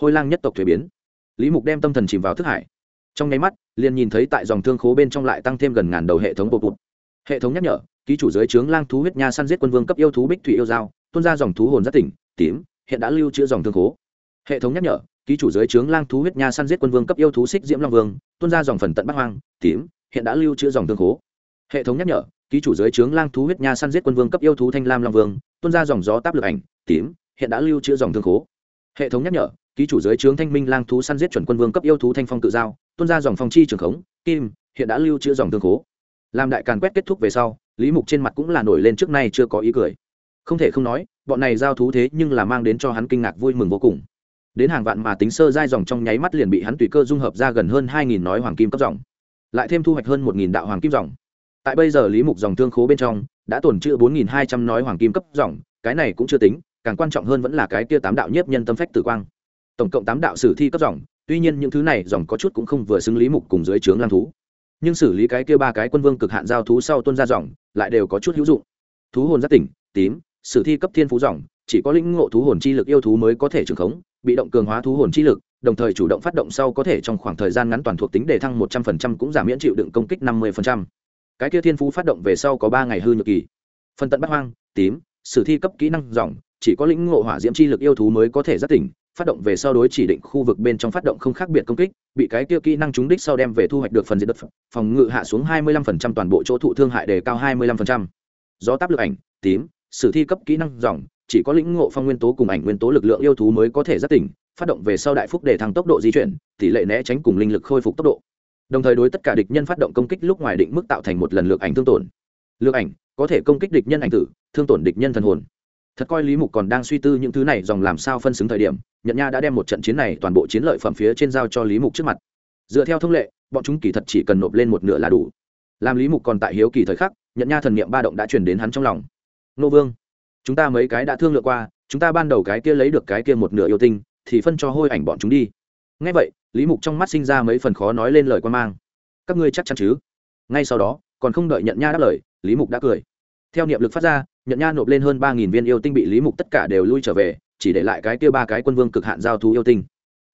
Hôi lang nhất tộc thuế biến. Lý mục đem tâm thần chìm vào thức hải. Trong nháy mắt, liền nhìn thấy tại dòng thương khố bên trong lại tăng thêm gần ngàn đầu hệ thống bộ bụt hệ thống nhắc nhở, ký chủ giới trướng lang thú huyết nha săn giết quân vương cấp yêu thú bích thủy yêu giao tuôn ra dòng thú hồn rất tỉnh, tím, hiện đã lưu trữ dòng thương khố. Hệ thống nhắc nhở, ký chủ giới trướng lang thú huyết nha săn giết quân vương cấp yêu thú xích diễm long vương, tuôn ra dòng phần tận bắc hoang, tím hiện đã lưu trữ dòng thương khố. Hệ thống nhắc nhở, ký chủ giới trướng lang thú huyết nha săn giết quân vương cấp yêu thú thanh lam long vương tuân ra dòng gió táp lực ảnh, tím, hiện đã lưu trữ dòng thương khố. Hệ thống nhắc nhở, ký chủ giới trướng thanh minh lang thú săn giết chuẩn quân vương cấp yêu thú thanh phong tự giao tuân ra dòng phong chi trường khống, kim, hiện đã lưu trữ dòng thương khố. Làm đại càn quét kết thúc về sau, lý mục trên mặt cũng là nổi lên trước nay chưa có ý cười. Không thể không nói, bọn này giao thú thế nhưng là mang đến cho hắn kinh ngạc vui mừng vô cùng. Đến hàng vạn mà tính sơ giai dòng trong nháy mắt liền bị hắn tùy cơ dung hợp ra gần hơn hai nghìn nói hoàng kim cấp dòng lại thêm thu hoạch hơn một nghìn đạo hoàng kim dòng. Tại bây giờ lý mục dòng thương khố bên trong, đã tồn trữ bốn nghìn hai trăm nói hoàng kim cấp dòng, cái này cũng chưa tính, càng quan trọng hơn vẫn là cái kia tám đạo nhiếp nhân tâm phách tử quang. Tổng cộng tám đạo sử thi cấp dòng, tuy nhiên những thứ này dòng có chút cũng không vừa xứng lý mục cùng dưới trướng lang thú. Nhưng xử lý cái kia ba cái quân vương cực hạn giao thú sau tuân ra dòng, lại đều có chút hữu dụng. Thú hồn giác tỉnh, tím, sử thi cấp thiên phú dòng, chỉ có lĩnh ngộ thú hồn chi lực yêu thú mới có thể trưởng khống, bị động cường hóa thú hồn chi lực đồng thời chủ động phát động sau có thể trong khoảng thời gian ngắn toàn thuộc tính để thăng một trăm phần trăm cũng giảm miễn chịu đựng công kích năm mươi phần trăm cái kia thiên phú phát động về sau có ba ngày hư nhược kỳ phần tận bắt hoang, tím, sử thi cấp kỹ năng dòng, chỉ có lĩnh ngộ hỏa diễm chi lực yêu thú mới có thể giác tỉnh, phát động về sau đối chỉ định khu vực bên trong phát động không khác biệt công kích, bị cái kia kỹ năng trúng đích sau đem về thu hoạch được phần diện đất phòng ngự hạ xuống 25% toàn bộ chỗ thụ thương hại đề cao 25%. gió táp lực ảnh, tím, sử thi cấp kỹ năng dòng, chỉ có lĩnh ngộ phong nguyên tố cùng ảnh nguyên tố lực lượng yêu thú mới có thể giác tỉnh phát động về sau đại phúc để thăng tốc độ di chuyển, tỷ lệ né tránh cùng linh lực khôi phục tốc độ. Đồng thời đối tất cả địch nhân phát động công kích lúc ngoài định mức tạo thành một lần lược ảnh thương tổn. Lược ảnh, có thể công kích địch nhân ảnh tử, thương tổn địch nhân thần hồn. Thật coi lý mục còn đang suy tư những thứ này dòng làm sao phân xứng thời điểm nhận nha đã đem một trận chiến này toàn bộ chiến lợi phẩm phía trên giao cho lý mục trước mặt. Dựa theo thông lệ, bọn chúng kỳ thật chỉ cần nộp lên một nửa là đủ. Làm lý mục còn tại hiếu kỳ thời khắc nhận nha thần niệm ba động đã truyền đến hắn trong lòng. Nô vương, chúng ta mấy cái đã thương lượng qua, chúng ta ban đầu cái kia lấy được cái kia một nửa yêu tinh thì phân cho hôi ảnh bọn chúng đi. Ngay vậy, lý mục trong mắt sinh ra mấy phần khó nói lên lời quan mang. Các ngươi chắc chắn chứ? Ngay sau đó, còn không đợi nhận nha đáp lời, lý mục đã cười. Theo niệm lực phát ra, nhận nha nộp lên hơn ba nghìn viên yêu tinh bị lý mục tất cả đều lui trở về, chỉ để lại cái kia ba cái quân vương cực hạn giao thú yêu tinh.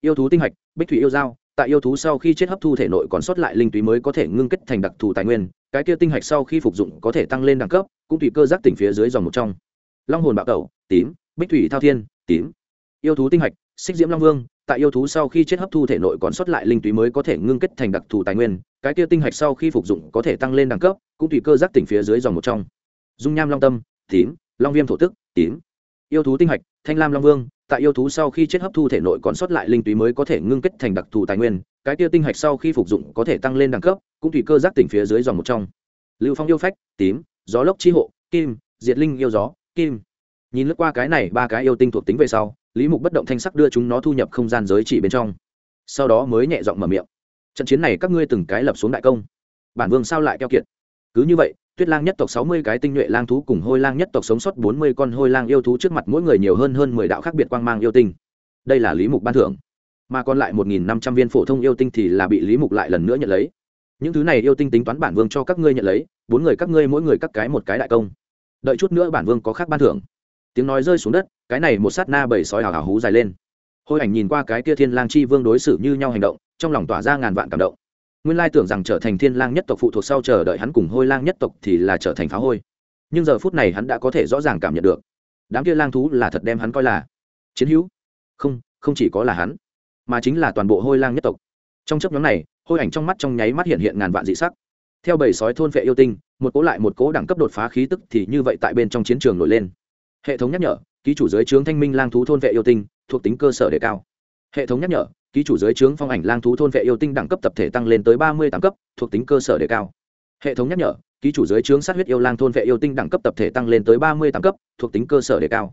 Yêu thú tinh hạch, bích thủy yêu giao tại yêu thú sau khi chết hấp thu thể nội còn sót lại linh túy mới có thể ngưng kết thành đặc thù tài nguyên, cái kia tinh hạch sau khi phục dụng có thể tăng lên đẳng cấp, cũng tùy cơ giác tỉnh phía dưới dòng một trong. Long hồn bạo tẩu, tím, bích thủy thao thiên, tím. Yêu thú tinh hạch xích diễm long vương, tại yêu thú sau khi chết hấp thu thể nội còn sót lại linh túy mới có thể ngưng kết thành đặc thù tài nguyên, cái kia tinh hạch sau khi phục dụng có thể tăng lên đẳng cấp, cũng tùy cơ giác tỉnh phía dưới dòng một trong. Dung nham long tâm, tím, long viêm thổ tức, tím. Yêu thú tinh hạch, thanh lam long vương, tại yêu thú sau khi chết hấp thu thể nội còn sót lại linh túy mới có thể ngưng kết thành đặc thù tài nguyên, cái kia tinh hạch sau khi phục dụng có thể tăng lên đẳng cấp, cũng tùy cơ giác tỉnh phía dưới dòng một trong. Lưu phong yêu phách, tím, gió lốc chi hộ, kim, diệt linh yêu gió, kim. Nhìn lướt qua cái này ba cái yêu tinh thuộc tính về sau lý mục bất động thanh sắc đưa chúng nó thu nhập không gian giới chỉ bên trong. Sau đó mới nhẹ giọng mở miệng. Trận chiến này các ngươi từng cái lập xuống đại công. Bản vương sao lại keo kiệt? Cứ như vậy, tuyết lang nhất tộc sáu mươi cái tinh nhuệ lang thú cùng hôi lang nhất tộc sống sót bốn mươi con hôi lang yêu thú trước mặt mỗi người nhiều hơn hơn mười đạo khác biệt quang mang yêu tinh. Đây là lý mục ban thưởng. Mà còn lại một nghìn năm trăm viên phổ thông yêu tinh thì là bị lý mục lại lần nữa nhận lấy. Những thứ này yêu tinh tính toán bản vương cho các ngươi nhận lấy, bốn người các ngươi mỗi người các cái một cái đại công. Đợi chút nữa bản vương có khác ban thưởng. Tiếng nói rơi xuống đất cái này một sát na bảy sói hào hào hú dài lên. Hôi ảnh nhìn qua cái kia thiên lang chi vương đối xử như nhau hành động, trong lòng tỏa ra ngàn vạn cảm động. Nguyên lai tưởng rằng trở thành thiên lang nhất tộc phụ thuộc sau chờ đợi hắn cùng hôi lang nhất tộc thì là trở thành phá hôi. Nhưng giờ phút này hắn đã có thể rõ ràng cảm nhận được, đám kia lang thú là thật đem hắn coi là chiến hữu. Không không chỉ có là hắn, mà chính là toàn bộ hôi lang nhất tộc. Trong chấp nhóm này, hôi ảnh trong mắt trong nháy mắt hiện hiện ngàn vạn dị sắc. Theo bầy sói thôn vệ yêu tinh, một cố lại một cố đẳng cấp đột phá khí tức thì như vậy tại bên trong chiến trường nổi lên. Hệ thống nhắc nhở ký chủ giới trướng thanh minh lang thú thôn vệ yêu tinh, thuộc tính cơ sở đề cao. Hệ thống nhắc nhở, ký chủ giới trướng phong ảnh lang thú thôn vệ yêu tinh đẳng cấp tập thể tăng lên tới ba mươi tám cấp, thuộc tính cơ sở đề cao. Hệ thống nhắc nhở, ký chủ giới trướng sát huyết yêu lang thôn vệ yêu tinh đẳng cấp tập thể tăng lên tới ba mươi tám cấp, thuộc tính cơ sở đề cao.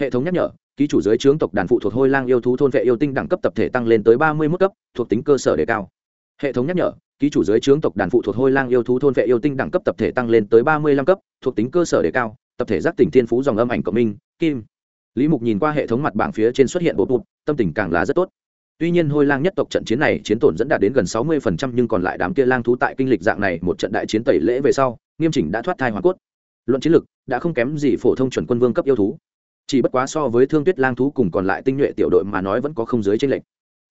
Hệ thống nhắc nhở, ký chủ giới trướng tộc đàn phụ thuộc hôi lang yêu thú thôn vệ yêu tinh đẳng cấp tập thể tăng lên tới ba mươi mức cấp, thuộc tính cơ sở đề cao. Hệ thống nhắc nhở, ký chủ giới trướng tộc đàn phụ thuộc hôi lang yêu thú thôn vệ yêu tinh đẳng cấp tập thể tăng lên tới ba mươi lăm cấp, thuộc tính cơ sở đề cao. Tập thể giác tỉnh thiên phú dòng âm ảnh cộng minh, kim lý mục nhìn qua hệ thống mặt bảng phía trên xuất hiện bộ bụt tâm tình càng là rất tốt. Tuy nhiên hôi lang nhất tộc trận chiến này chiến tổn dẫn đạt đến gần sáu mươi phần trăm nhưng còn lại đám kia lang thú tại kinh lịch dạng này một trận đại chiến tẩy lễ về sau, nghiêm chỉnh đã thoát thai hoàn cốt. Luận chiến lực, đã không kém gì phổ thông chuẩn quân vương cấp yêu thú. Chỉ bất quá so với thương tuyết lang thú cùng còn lại tinh nhuệ tiểu đội mà nói vẫn có không dưới tranh lệch.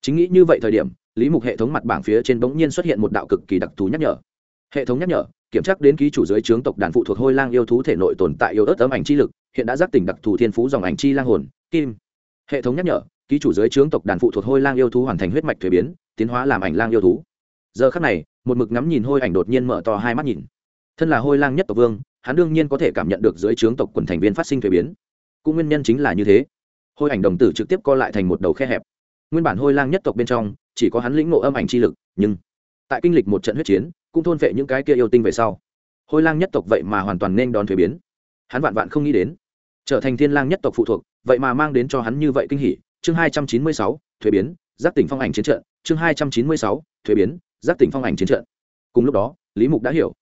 Chính nghĩ như vậy thời điểm, lý mục hệ thống mặt bảng phía trên bỗng nhiên xuất hiện một đạo cực kỳ đặc thù nhắc nhở. Hệ thống nhắc nhở, kiểm tra đến ký chủ giới trướng tộc đàn phụ thuộc hôi lang yêu thú thể nội tồn tại yêu ớt ấm ảnh chi lực hiện đã giác tỉnh đặc thù thiên phú dòng ảnh chi lang hồn, kim. Hệ thống nhắc nhở, ký chủ giới trướng tộc đàn phụ thuộc hôi lang yêu thú hoàn thành huyết mạch thuế biến, tiến hóa làm ảnh lang yêu thú. Giờ khắc này, một mực ngắm nhìn hôi ảnh đột nhiên mở to hai mắt nhìn. Thân là hôi lang nhất tộc vương, hắn đương nhiên có thể cảm nhận được dưới trướng tộc quần thành viên phát sinh thuế biến. Cũng nguyên nhân chính là như thế. Hôi ảnh đồng tử trực tiếp co lại thành một đầu khe hẹp. Nguyên bản hôi lang nhất tộc bên trong, chỉ có hắn lĩnh ngộ âm ảnh chi lực, nhưng tại kinh lịch một trận huyết chiến, cũng thôn vệ những cái kia yêu tinh về sau. Hôi lang nhất tộc vậy mà hoàn toàn nên đón thuế biến. Hắn vạn vạn không nghĩ đến trở thành thiên lang nhất tộc phụ thuộc, vậy mà mang đến cho hắn như vậy kinh hỉ. Chương hai trăm chín mươi sáu, thuế biến, giác tỉnh phong ảnh chiến trận. Chương hai trăm chín mươi sáu, thuế biến, giác tỉnh phong ảnh chiến trận. Cùng lúc đó, lý mục đã hiểu.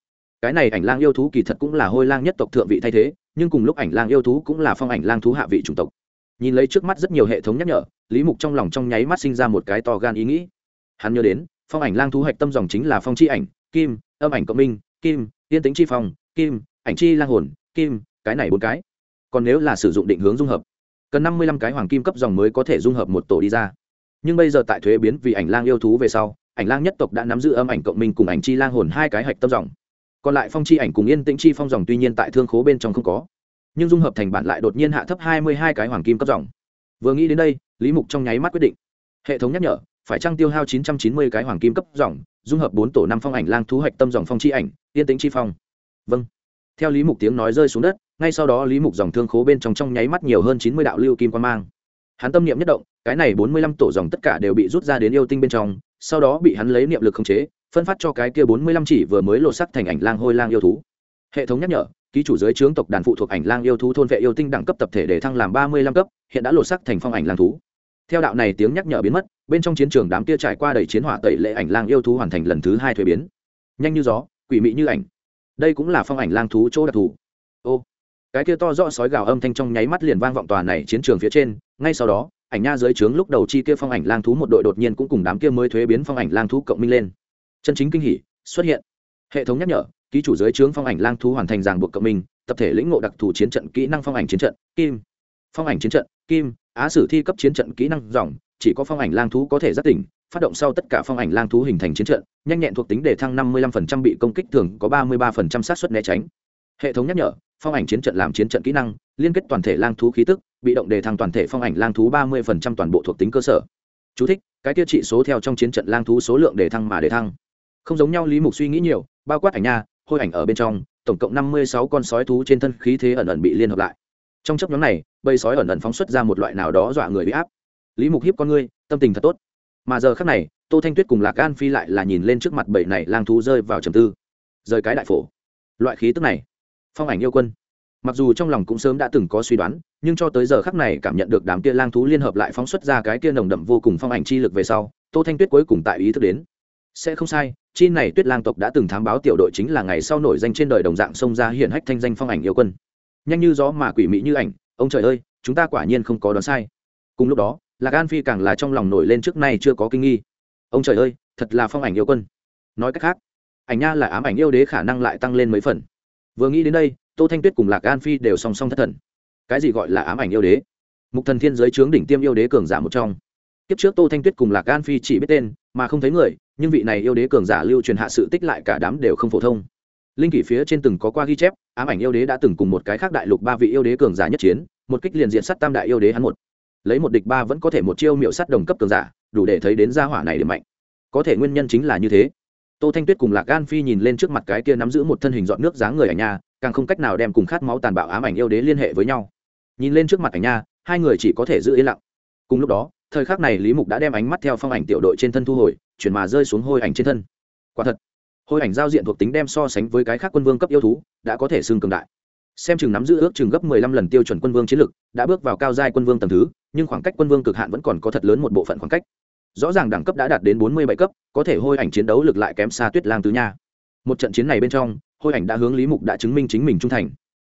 Cái này ảnh lang yêu thú kỳ thật cũng là hôi lang nhất tộc thượng vị thay thế, nhưng cùng lúc ảnh lang yêu thú cũng là phong ảnh lang thú hạ vị chủng tộc. Nhìn lấy trước mắt rất nhiều hệ thống nhắc nhở, lý mục trong lòng trong nháy mắt sinh ra một cái to gan ý nghĩ. Hắn nhớ đến, phong ảnh lang thú hạch tâm dòng chính là phong chi ảnh, kim, âm ảnh cộng minh, kim, yên tính chi phong, kim, ảnh chi lang hồn, kim, cái này bốn cái còn nếu là sử dụng định hướng dung hợp, cần năm mươi lăm cái hoàng kim cấp dòng mới có thể dung hợp một tổ đi ra. Nhưng bây giờ tại thuế biến vì ảnh lang yêu thú về sau, ảnh lang nhất tộc đã nắm giữ âm ảnh cộng minh cùng ảnh chi lang hồn hai cái hạch tâm dòng. Còn lại phong chi ảnh cùng yên tĩnh chi phong dòng tuy nhiên tại thương khố bên trong không có, nhưng dung hợp thành bản lại đột nhiên hạ thấp hai mươi hai cái hoàng kim cấp dòng. Vừa nghĩ đến đây, lý mục trong nháy mắt quyết định, hệ thống nhắc nhở, phải trăng tiêu hao chín trăm chín mươi cái hoàng kim cấp dòng, dung hợp bốn tổ năm phong ảnh lang thú hạch tâm dòng phong chi ảnh, yên tĩnh chi phong. Vâng. Theo lý mục tiếng nói rơi xuống đất ngay sau đó lý mục dòng thương khố bên trong trong nháy mắt nhiều hơn chín mươi đạo lưu kim quan mang. Hắn tâm niệm nhất động, cái này bốn mươi lăm tổ dòng tất cả đều bị rút ra đến yêu tinh bên trong, sau đó bị hắn lấy niệm lực khống chế, phân phát cho cái kia bốn mươi lăm chỉ vừa mới lột sắc thành ảnh lang hôi lang yêu thú. Hệ thống nhắc nhở, ký chủ dưới trướng tộc đàn phụ thuộc ảnh lang yêu thú thôn vệ yêu tinh đẳng cấp tập thể để thăng làm ba mươi lăm cấp, hiện đã lột sắc thành phong ảnh lang thú. Theo đạo này tiếng nhắc nhở biến mất, bên trong chiến trường đám kia trải qua đầy chiến hỏa tẩy lệ ảnh lang yêu thú hoàn thành lần thứ hai thuế biến. Nhanh như gió, quỷ mị như ảnh. Đây cũng là phong ảnh lang thú chỗ đặc thù. Ô cái kia to rõ sói gào âm thanh trong nháy mắt liền vang vọng tòa này chiến trường phía trên, ngay sau đó, ảnh nha dưới trướng lúc đầu chi kia phong ảnh lang thú một đội đột nhiên cũng cùng đám kia mới thuế biến phong ảnh lang thú cộng minh lên. Chân chính kinh hỉ, xuất hiện. Hệ thống nhắc nhở, ký chủ dưới trướng phong ảnh lang thú hoàn thành ràng buộc cộng minh, tập thể lĩnh ngộ đặc thù chiến trận kỹ năng phong ảnh chiến trận, kim. Phong ảnh chiến trận, kim, á sử thi cấp chiến trận kỹ năng dòng, chỉ có phong ảnh lang thú có thể giác tỉnh, phát động sau tất cả phong ảnh lang thú hình thành chiến trận, nhanh nhẹn thuộc tính để thăng năm mươi 55% bị công kích thường có ba mươi 33% sát xuất né tránh. Hệ thống nhắc nhở phong ảnh chiến trận làm chiến trận kỹ năng liên kết toàn thể lang thú khí tức bị động đề thăng toàn thể phong ảnh lang thú ba mươi toàn bộ thuộc tính cơ sở. Chú thích, cái tiêu trị số theo trong chiến trận lang thú số lượng đề thăng mà đề thăng. Không giống nhau lý mục suy nghĩ nhiều bao quát ảnh nha hôi ảnh ở bên trong tổng cộng năm mươi sáu con sói thú trên thân khí thế ẩn ẩn bị liên hợp lại. Trong chấp nhóm này bầy sói ẩn ẩn phóng xuất ra một loại nào đó dọa người bị áp. Lý mục hiếp con ngươi tâm tình thật tốt. Mà giờ khác này tô thanh tuyết cùng lạc an phi lại là nhìn lên trước mặt bầy này lang thú rơi vào trầm tư. Rời cái đại phổ. Loại khí tức này phong ảnh yêu quân. Mặc dù trong lòng cũng sớm đã từng có suy đoán, nhưng cho tới giờ khắc này cảm nhận được đám kia lang thú liên hợp lại phóng xuất ra cái kia nồng đậm vô cùng phong ảnh chi lực về sau, tô thanh tuyết cuối cùng tại ý thức đến. Sẽ không sai, chi này tuyết lang tộc đã từng thám báo tiểu đội chính là ngày sau nổi danh trên đời đồng dạng xông ra hiển hách thanh danh phong ảnh yêu quân. Nhanh như gió mà quỷ mị như ảnh, ông trời ơi, chúng ta quả nhiên không có đoán sai. Cùng lúc đó, lạc an phi càng là trong lòng nổi lên trước nay chưa có kinh nghi. Ông trời ơi, thật là phong ảnh yêu quân. Nói cách khác, ảnh nha là ám ảnh yêu đế khả năng lại tăng lên mấy phần vừa nghĩ đến đây, tô thanh tuyết cùng lạc an phi đều song song thất thần. Cái gì gọi là ám ảnh yêu đế? Mục thần thiên giới trướng đỉnh tiêm yêu đế cường giả một trong. Kiếp trước tô thanh tuyết cùng lạc an phi chỉ biết tên, mà không thấy người, nhưng vị này yêu đế cường giả lưu truyền hạ sự tích lại cả đám đều không phổ thông. Linh kỷ phía trên từng có qua ghi chép, ám ảnh yêu đế đã từng cùng một cái khác đại lục ba vị yêu đế cường giả nhất chiến, một kích liền diện sắt tam đại yêu đế hắn một. Lấy một địch ba vẫn có thể một chiêu miệu sắt đồng cấp cường giả, đủ để thấy đến gia hỏa này điểm mạnh. Có thể nguyên nhân chính là như thế tô thanh tuyết cùng lạc gan phi nhìn lên trước mặt cái kia nắm giữ một thân hình dọn nước dáng người ảnh nha, càng không cách nào đem cùng khát máu tàn bạo ám ảnh yêu đế liên hệ với nhau. Nhìn lên trước mặt ảnh nha, hai người chỉ có thể giữ yên lặng. Cùng lúc đó, thời khắc này lý mục đã đem ánh mắt theo phong ảnh tiểu đội trên thân thu hồi, chuyển mà rơi xuống hôi ảnh trên thân. Quả thật, hôi ảnh giao diện thuộc tính đem so sánh với cái khác quân vương cấp yêu thú, đã có thể xưng cường đại. Xem chừng nắm giữ ước chừng gấp mười lăm lần tiêu chuẩn quân vương chiến lực, đã bước vào cao giai quân vương tầng thứ, nhưng khoảng cách quân vương cực hạn vẫn còn có thật lớn một bộ phận khoảng cách rõ ràng đẳng cấp đã đạt đến bốn mươi bảy cấp, có thể hôi ảnh chiến đấu lực lại kém xa tuyết lang tứ nha. Một trận chiến này bên trong, hôi ảnh đã hướng lý mục đã chứng minh chính mình trung thành.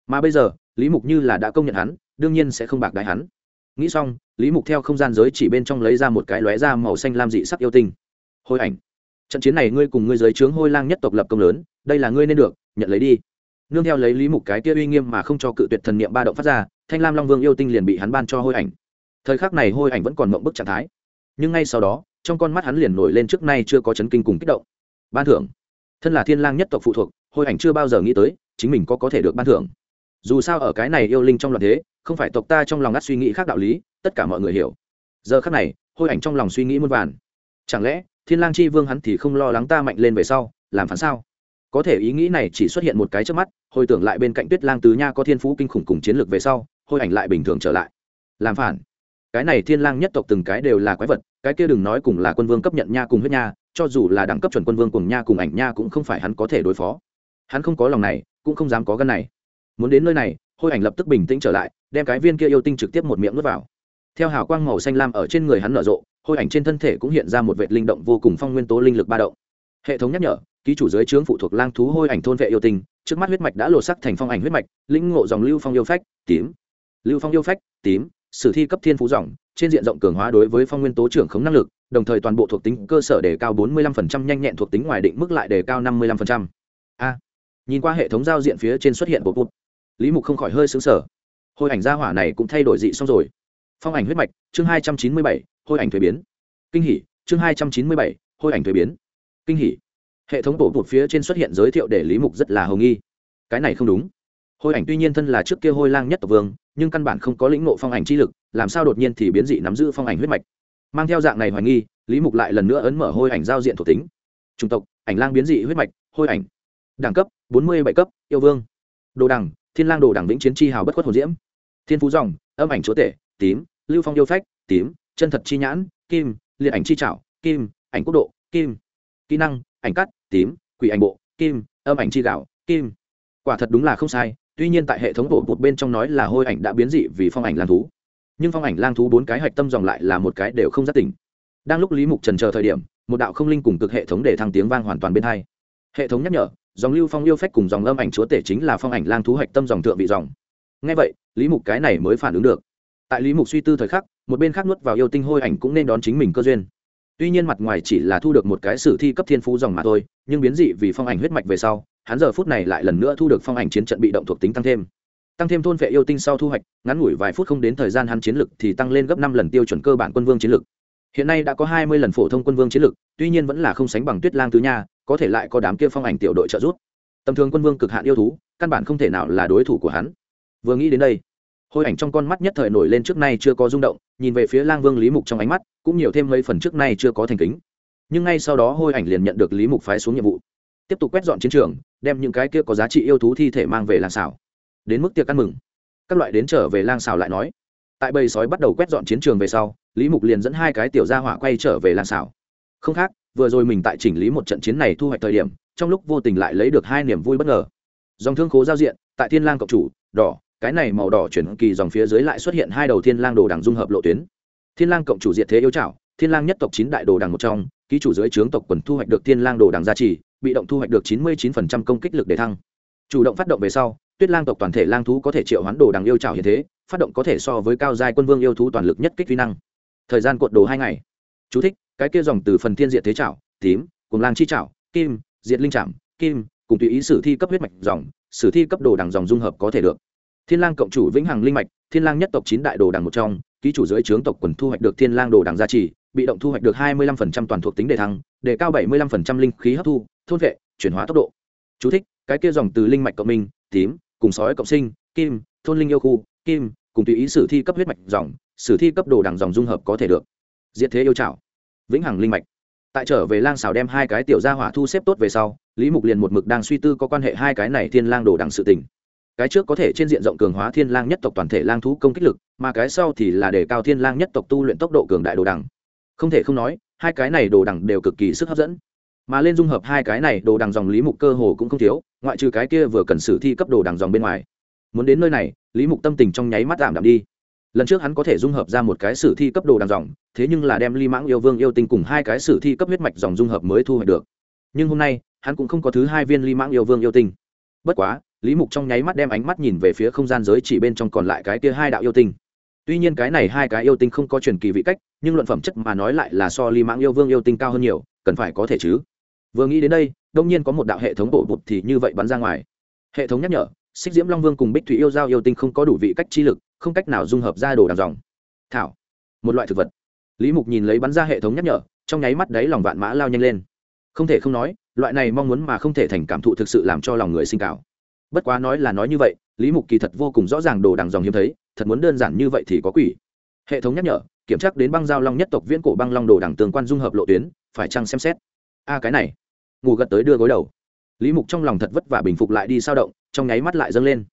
Mà bây giờ, lý mục như là đã công nhận hắn, đương nhiên sẽ không bạc đại hắn. Nghĩ xong, lý mục theo không gian giới chỉ bên trong lấy ra một cái lóe da màu xanh lam dị sắc yêu tinh. Hôi ảnh, trận chiến này ngươi cùng ngươi giới trướng hôi lang nhất tộc lập công lớn, đây là ngươi nên được, nhận lấy đi. Nương theo lấy lý mục cái kia uy nghiêm mà không cho cự tuyệt thần niệm ba động phát ra, thanh lam long vương yêu tinh liền bị hắn ban cho hôi ảnh. Thời khắc này hôi ảnh vẫn còn mộng bức trạng thái nhưng ngay sau đó, trong con mắt hắn liền nổi lên trước nay chưa có chấn kinh cùng kích động. Ban thưởng. Thân là thiên lang nhất tộc phụ thuộc, hôi ảnh chưa bao giờ nghĩ tới, chính mình có có thể được ban thưởng. Dù sao ở cái này yêu linh trong loạn thế, không phải tộc ta trong lòng ngắt suy nghĩ khác đạo lý, tất cả mọi người hiểu. Giờ khắc này, hôi ảnh trong lòng suy nghĩ muôn vàn. Chẳng lẽ, thiên lang chi vương hắn thì không lo lắng ta mạnh lên về sau, làm phản sao? Có thể ý nghĩ này chỉ xuất hiện một cái trước mắt, hồi tưởng lại bên cạnh tuyết lang tứ nha có thiên phú kinh khủng cùng chiến lược về sau, hôi ảnh lại bình thường trở lại. Làm phản cái này thiên lang nhất tộc từng cái đều là quái vật, cái kia đừng nói cùng là quân vương cấp nhận nha cùng huyết nha, cho dù là đẳng cấp chuẩn quân vương cùng nha cùng ảnh nha cũng không phải hắn có thể đối phó. Hắn không có lòng này, cũng không dám có gân này. Muốn đến nơi này, hôi ảnh lập tức bình tĩnh trở lại, đem cái viên kia yêu tinh trực tiếp một miệng nuốt vào. Theo hào quang màu xanh lam ở trên người hắn nở rộ, hôi ảnh trên thân thể cũng hiện ra một vệt linh động vô cùng phong nguyên tố linh lực ba động. Hệ thống nhắc nhở, ký chủ dưới trướng phụ thuộc lang thú hôi ảnh thôn vệ yêu tinh, trước mắt huyết mạch đã lột sắc thành phong ảnh huyết mạch, lĩnh ngộ dòng lưu phong yêu phách, tím. Lưu phong yêu phách, tím sử thi cấp thiên phú dòng trên diện rộng cường hóa đối với phong nguyên tố trưởng khống năng lực đồng thời toàn bộ thuộc tính cơ sở đề cao 45% nhanh nhẹn thuộc tính ngoài định mức lại đề cao 55%. a nhìn qua hệ thống giao diện phía trên xuất hiện bộ bụt lý mục không khỏi hơi xứng sở hôi ảnh gia hỏa này cũng thay đổi dị xong rồi. Phong ảnh huyết mạch chương 297, hôi ảnh thuế biến. Kinh hỉ chương 297, hôi ảnh thuế biến. Kinh hỉ. Hệ thống bộ bụt phía trên xuất hiện giới thiệu để lý mục rất là hồng nghi. Cái này không đúng hôi ảnh tuy nhiên thân là trước kia hôi lang nhất tộc vương nhưng căn bản không có lĩnh ngộ phong ảnh chi lực làm sao đột nhiên thì biến dị nắm giữ phong ảnh huyết mạch? Mang theo dạng này hoài nghi lý mục lại lần nữa ấn mở hôi ảnh giao diện thuộc tính. Chủng tộc ảnh lang biến dị huyết mạch hôi ảnh. Đẳng cấp bốn mươi bảy cấp yêu vương. Đồ đẳng, thiên lang đồ đẳng vĩnh chiến chi hào bất khuất hồn diễm. Thiên phú dòng âm ảnh chúa tể tím lưu phong yêu phách tím chân thật chi nhãn kim liệt ảnh chi trảo kim ảnh quốc độ kim. Kỹ năng ảnh cắt tím quỷ ảnh bộ kim âm ảnh chi gạo kim. Quả thật đúng là không sai tuy nhiên tại hệ thống bộ một bên trong nói là hôi ảnh đã biến dị vì phong ảnh lang thú. Nhưng phong ảnh lang thú bốn cái hạch tâm dòng lại là một cái đều không rất tỉnh. Đang lúc lý mục trần chờ thời điểm, một đạo không linh cùng cực hệ thống để thăng tiếng vang hoàn toàn bên hai. Hệ thống nhắc nhở, dòng lưu phong yêu phách cùng dòng âm ảnh chúa tể chính là phong ảnh lang thú hạch tâm dòng thượng vị dòng. Ngay vậy, lý mục cái này mới phản ứng được. Tại lý mục suy tư thời khắc, một bên khác nuốt vào yêu tinh hôi ảnh cũng nên đón chính mình cơ duyên. Tuy nhiên mặt ngoài chỉ là thu được một cái sử thi cấp thiên phú dòng mà thôi, nhưng biến dị vì phong ảnh huyết mạch về sau hắn giờ phút này lại lần nữa thu được phong ảnh chiến trận bị động thuộc tính tăng thêm. Tăng thêm thôn vệ yêu tinh sau thu hoạch, ngắn ngủi vài phút không đến thời gian hắn chiến lực thì tăng lên gấp năm lần tiêu chuẩn cơ bản quân vương chiến lực. Hiện nay đã có hai mươi lần phổ thông quân vương chiến lực, tuy nhiên vẫn là không sánh bằng tuyết lang tứ nha, có thể lại có đám kia phong ảnh tiểu đội trợ giúp. Tầm thường quân vương cực hạn yêu thú, căn bản không thể nào là đối thủ của hắn. Vừa nghĩ đến đây, hôi ảnh trong con mắt nhất thời nổi lên trước nay chưa có rung động, nhìn về phía lang vương lý mục trong ánh mắt, cũng nhiều thêm mấy phần trước nay chưa có thành kính. Nhưng ngay sau đó hôi ảnh liền nhận được lý mục phái xuống nhiệm vụ tiếp tục quét dọn chiến trường, đem những cái kia có giá trị yêu thú thi thể mang về lang xảo đến mức tiệc ăn mừng, các loại đến trở về lang xảo lại nói. Tại bầy sói bắt đầu quét dọn chiến trường về sau, lý mục liền dẫn hai cái tiểu gia hỏa quay trở về lang xảo không khác, vừa rồi mình tại chỉnh lý một trận chiến này thu hoạch thời điểm, trong lúc vô tình lại lấy được hai niềm vui bất ngờ. Dòng thương khố giao diện, tại thiên lang cộng chủ, đỏ, cái này màu đỏ chuyển kỳ dòng phía dưới lại xuất hiện hai đầu thiên lang đồ đằng dung hợp lộ tuyến. Thiên lang cộng chủ diệt thế yêu trảo, thiên lang nhất tộc chín đại đồ đằng một trong, ký chủ dưới trướng tộc quần thu hoạch được thiên lang đồ đằng gia trì bị động thu hoạch được 99% công kích lực để thăng. Chủ động phát động về sau, tuyết lang tộc toàn thể lang thú có thể triệu hoán đồ đằng yêu trảo hiện thế, phát động có thể so với cao giai quân vương yêu thú toàn lực nhất kích vi năng. Thời gian cuộn đồ hai ngày. Chú thích, cái kia dòng từ phần thiên diệt thế trảo tím, cùng lang chi trảo kim, diệt linh trảm kim, cùng tùy ý sử thi cấp huyết mạch dòng, sử thi cấp đồ đằng dòng dung hợp có thể được. Thiên lang cộng chủ vĩnh hằng linh mạch, thiên lang nhất tộc chín đại đồ đằng một trong, ký chủ dưới trướng tộc quần thu hoạch được thiên lang đồ đằng gia trì, bị động thu hoạch được 25% toàn thuộc tính đề thăng đề cao 75% linh khí hấp thu thôn vệ, chuyển hóa tốc độ. Chú thích, cái kia dòng từ linh mạch cộng minh, tím, cùng sói cộng sinh, kim, thôn linh yêu khu, kim, cùng tùy ý sử thi cấp huyết mạch dòng, sử thi cấp đồ đằng dòng dung hợp có thể được. Diệt thế yêu trảo. Vĩnh hằng linh mạch. Tại trở về lang xào đem hai cái tiểu gia hỏa thu xếp tốt về sau, lý mục liền một mực đang suy tư có quan hệ hai cái này thiên lang đồ đằng sự tình. Cái trước có thể trên diện rộng cường hóa thiên lang nhất tộc toàn thể lang thú công kích lực, mà cái sau thì là để cao thiên lang nhất tộc tu luyện tốc độ cường đại đồ đằng. Không thể không nói, hai cái này đồ đằng đều cực kỳ sức hấp dẫn mà lên dung hợp hai cái này, đồ đằng dòng lý mục cơ hồ cũng không thiếu, ngoại trừ cái kia vừa cần sử thi cấp đồ đằng dòng bên ngoài. Muốn đến nơi này, lý mục tâm tình trong nháy mắt giảm đạm đi. Lần trước hắn có thể dung hợp ra một cái sử thi cấp đồ đằng dòng, thế nhưng là đem ly mãng yêu vương yêu tinh cùng hai cái sử thi cấp huyết mạch dòng dung hợp mới thu hoạch được. Nhưng hôm nay, hắn cũng không có thứ hai viên ly mãng yêu vương yêu tinh. Bất quá, lý mục trong nháy mắt đem ánh mắt nhìn về phía không gian giới chỉ bên trong còn lại cái kia hai đạo yêu tinh. Tuy nhiên cái này hai cái yêu tinh không có truyền kỳ vị cách, nhưng luận phẩm chất mà nói lại là so ly mãng yêu vương yêu tinh cao hơn nhiều, cần phải có thể chứ? Vừa nghĩ đến đây, đông nhiên có một đạo hệ thống bộ bụt thì như vậy bắn ra ngoài. Hệ thống nhắc nhở, xích diễm long vương cùng bích thủy yêu giao yêu tinh không có đủ vị cách chi lực, không cách nào dung hợp ra đồ đằng dòng. Thảo, một loại thực vật. Lý mục nhìn lấy bắn ra hệ thống nhắc nhở, trong nháy mắt đấy lòng vạn mã lao nhanh lên. Không thể không nói, loại này mong muốn mà không thể thành cảm thụ thực sự làm cho lòng người sinh cảo. bất quá nói là nói như vậy, lý mục kỳ thật vô cùng rõ ràng đồ đằng dòng hiếm thấy, thật muốn đơn giản như vậy thì có quỷ. Hệ thống nhắc nhở, kiểm tra đến băng giao long nhất tộc viễn cổ băng long đồ đằng tương quan dung hợp lộ tuyến, phải chăng xem xét. A, cái này ngủ gật tới đưa gối đầu. Lý mục trong lòng thật vất vả bình phục lại đi sao động trong nháy mắt lại dâng lên.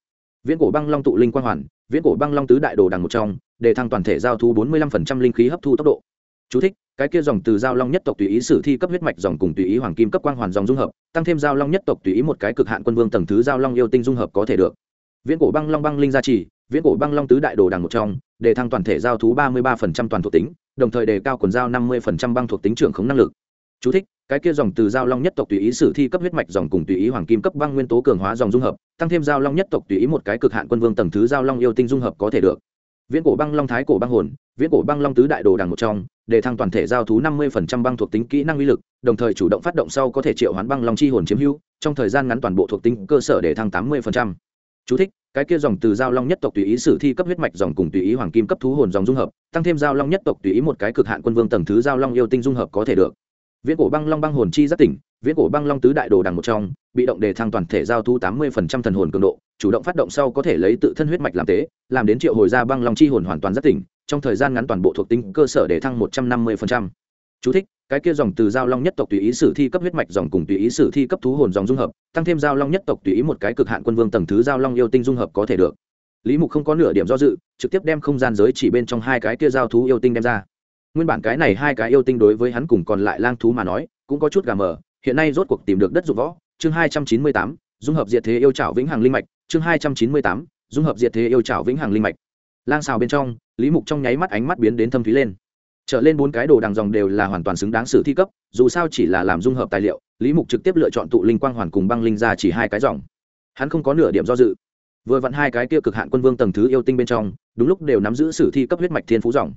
Viễn cổ băng long tụ linh quang hoàn viễn cổ băng long tứ đại đồ đằng một trong để thăng toàn thể giao thu bốn mươi lăm phần trăm linh khí hấp thu tốc độ. Chú thích, cái kia dòng từ giao long nhất tộc tùy ý sử thi cấp huyết mạch dòng cùng tùy ý hoàng kim cấp quang hoàn dòng dung hợp tăng thêm giao long nhất tộc tùy ý một cái cực hạn quân vương tầng thứ giao long yêu tinh dung hợp có thể được. Viễn cổ băng long băng linh gia trì viễn cổ băng long tứ đại đồ đằng một trong để thăng toàn thể giao thú ba mươi ba phần trăm toàn thuộc tính đồng thời đề cao quần giao năm mươi phần trăm băng thuộc tính trưởng khống năng lực. Chú thích, cái kia dòng từ giao long nhất tộc tùy ý sử thi cấp huyết mạch dòng cùng tùy ý hoàng kim cấp băng nguyên tố cường hóa dòng dung hợp tăng thêm giao long nhất tộc tùy ý một cái cực hạn quân vương tầng thứ giao long yêu tinh dung hợp có thể được. Viễn cổ băng long thái cổ băng hồn viễn cổ băng long tứ đại đồ đằng một trong để thăng toàn thể giao thú năm mươi băng thuộc tính kỹ năng uy lực đồng thời chủ động phát động sau có thể triệu hoán băng long chi hồn chiếm hữu trong thời gian ngắn toàn bộ thuộc tính cơ sở để thăng tám mươi Chú thích, cái kia dòng từ giao long nhất tộc tùy ý sử thi cấp huyết mạch dòng cùng tùy ý hoàng kim cấp thú hồn dòng dung hợp tăng thêm giao long nhất tộc tùy ý một cái cực hạn quân vương tầng thứ giao long yêu tinh dung hợp có thể được viễn cổ băng long băng hồn chi rất tỉnh viễn cổ băng long tứ đại đồ đằng một trong bị động đề thăng toàn thể giao thu tám mươi thần hồn cường độ chủ động phát động sau có thể lấy tự thân huyết mạch làm tế làm đến triệu hồi ra băng long chi hồn hoàn toàn rất tỉnh trong thời gian ngắn toàn bộ thuộc tính cơ sở đề thăng một trăm năm mươi Chú thích, cái kia dòng từ giao long nhất tộc tùy ý sử thi cấp huyết mạch dòng cùng tùy ý sử thi cấp thú hồn dòng dung hợp tăng thêm giao long nhất tộc tùy ý một cái cực hạn quân vương tầng thứ giao long yêu tinh dung hợp có thể được. Lý mục không có nửa điểm do dự trực tiếp đem không gian giới chỉ bên trong hai cái kia giao thú yêu tinh đem ra nguyên bản cái này hai cái yêu tinh đối với hắn cùng còn lại lang thú mà nói, cũng có chút gà mờ. Hiện nay rốt cuộc tìm được đất dụng võ, chương hai trăm chín mươi tám, dung hợp diệt thế yêu trảo vĩnh hằng linh mạch, chương hai trăm chín mươi tám, dung hợp diệt thế yêu trảo vĩnh hằng linh mạch. Lang xào bên trong, lý mục trong nháy mắt ánh mắt biến đến thâm thúy lên. Trở lên bốn cái đồ đằng dòng đều là hoàn toàn xứng đáng sử thi cấp, dù sao chỉ là làm dung hợp tài liệu, lý mục trực tiếp lựa chọn tụ linh quang hoàn cùng băng linh ra chỉ hai cái dòng. Hắn không có nửa điểm do dự. Vừa vặn hai cái kia cực hạn quân vương tầng thứ yêu tinh bên trong, đúng lúc đều nắm giữ sử thi cấp huyết mạch thiên phú dòng.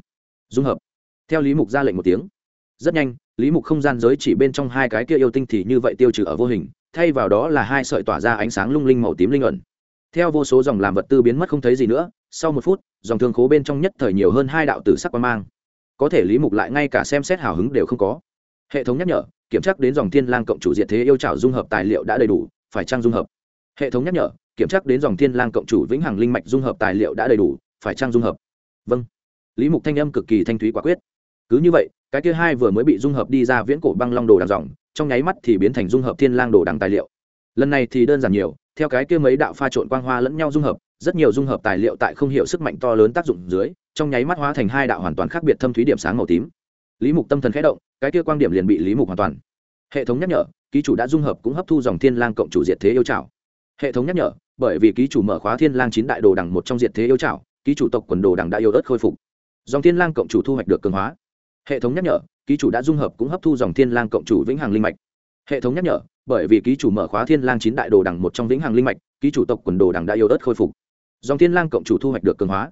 Dung hợp theo lý mục ra lệnh một tiếng. Rất nhanh, lý mục không gian giới chỉ bên trong hai cái kia yêu tinh thì như vậy tiêu trừ ở vô hình, thay vào đó là hai sợi tỏa ra ánh sáng lung linh màu tím linh ẩn. Theo vô số dòng làm vật tư biến mất không thấy gì nữa, sau một phút, dòng thương khố bên trong nhất thời nhiều hơn hai đạo tử sắc quan mang. Có thể lý mục lại ngay cả xem xét hào hứng đều không có. Hệ thống nhắc nhở, kiểm tra đến dòng thiên lang cộng chủ diệt thế yêu trảo dung hợp tài liệu đã đầy đủ, phải trang dung hợp? Hệ thống nhắc nhở, kiểm tra đến dòng thiên lang cộng chủ vĩnh hằng linh mạch dung hợp tài liệu đã đầy đủ, phải trang dung hợp? Vâng. Lý mục thanh âm cực kỳ thanh thúy quả quyết cứ như vậy, cái kia hai vừa mới bị dung hợp đi ra viễn cổ băng long đồ đằng dòng, trong nháy mắt thì biến thành dung hợp thiên lang đồ đằng tài liệu. Lần này thì đơn giản nhiều, theo cái kia mấy đạo pha trộn quang hoa lẫn nhau dung hợp, rất nhiều dung hợp tài liệu tại không hiểu sức mạnh to lớn tác dụng dưới, trong nháy mắt hóa thành hai đạo hoàn toàn khác biệt thâm thúy điểm sáng màu tím. Lý mục tâm thần khẽ động, cái kia quang điểm liền bị lý mục hoàn toàn. Hệ thống nhắc nhở, ký chủ đã dung hợp cũng hấp thu dòng thiên lang cộng chủ diệt thế yêu trảo. Hệ thống nhắc nhở, bởi vì ký chủ mở khóa thiên lang chín đại đồ đằng một trong diệt thế yêu trảo, ký chủ tộc quần đồ đằng đã yêu ớt khôi phục. Dòng thiên lang cộng chủ thu hoạch được cường hóa hệ thống nhắc nhở, ký chủ đã dung hợp cũng hấp thu dòng thiên lang cộng chủ vĩnh hằng linh mạch. Hệ thống nhắc nhở, bởi vì ký chủ mở khóa thiên lang chín đại đồ đằng một trong vĩnh hằng linh mạch, ký chủ tộc quần đồ đằng đã yêu đất khôi phục. Dòng thiên lang cộng chủ thu hoạch được cường hóa.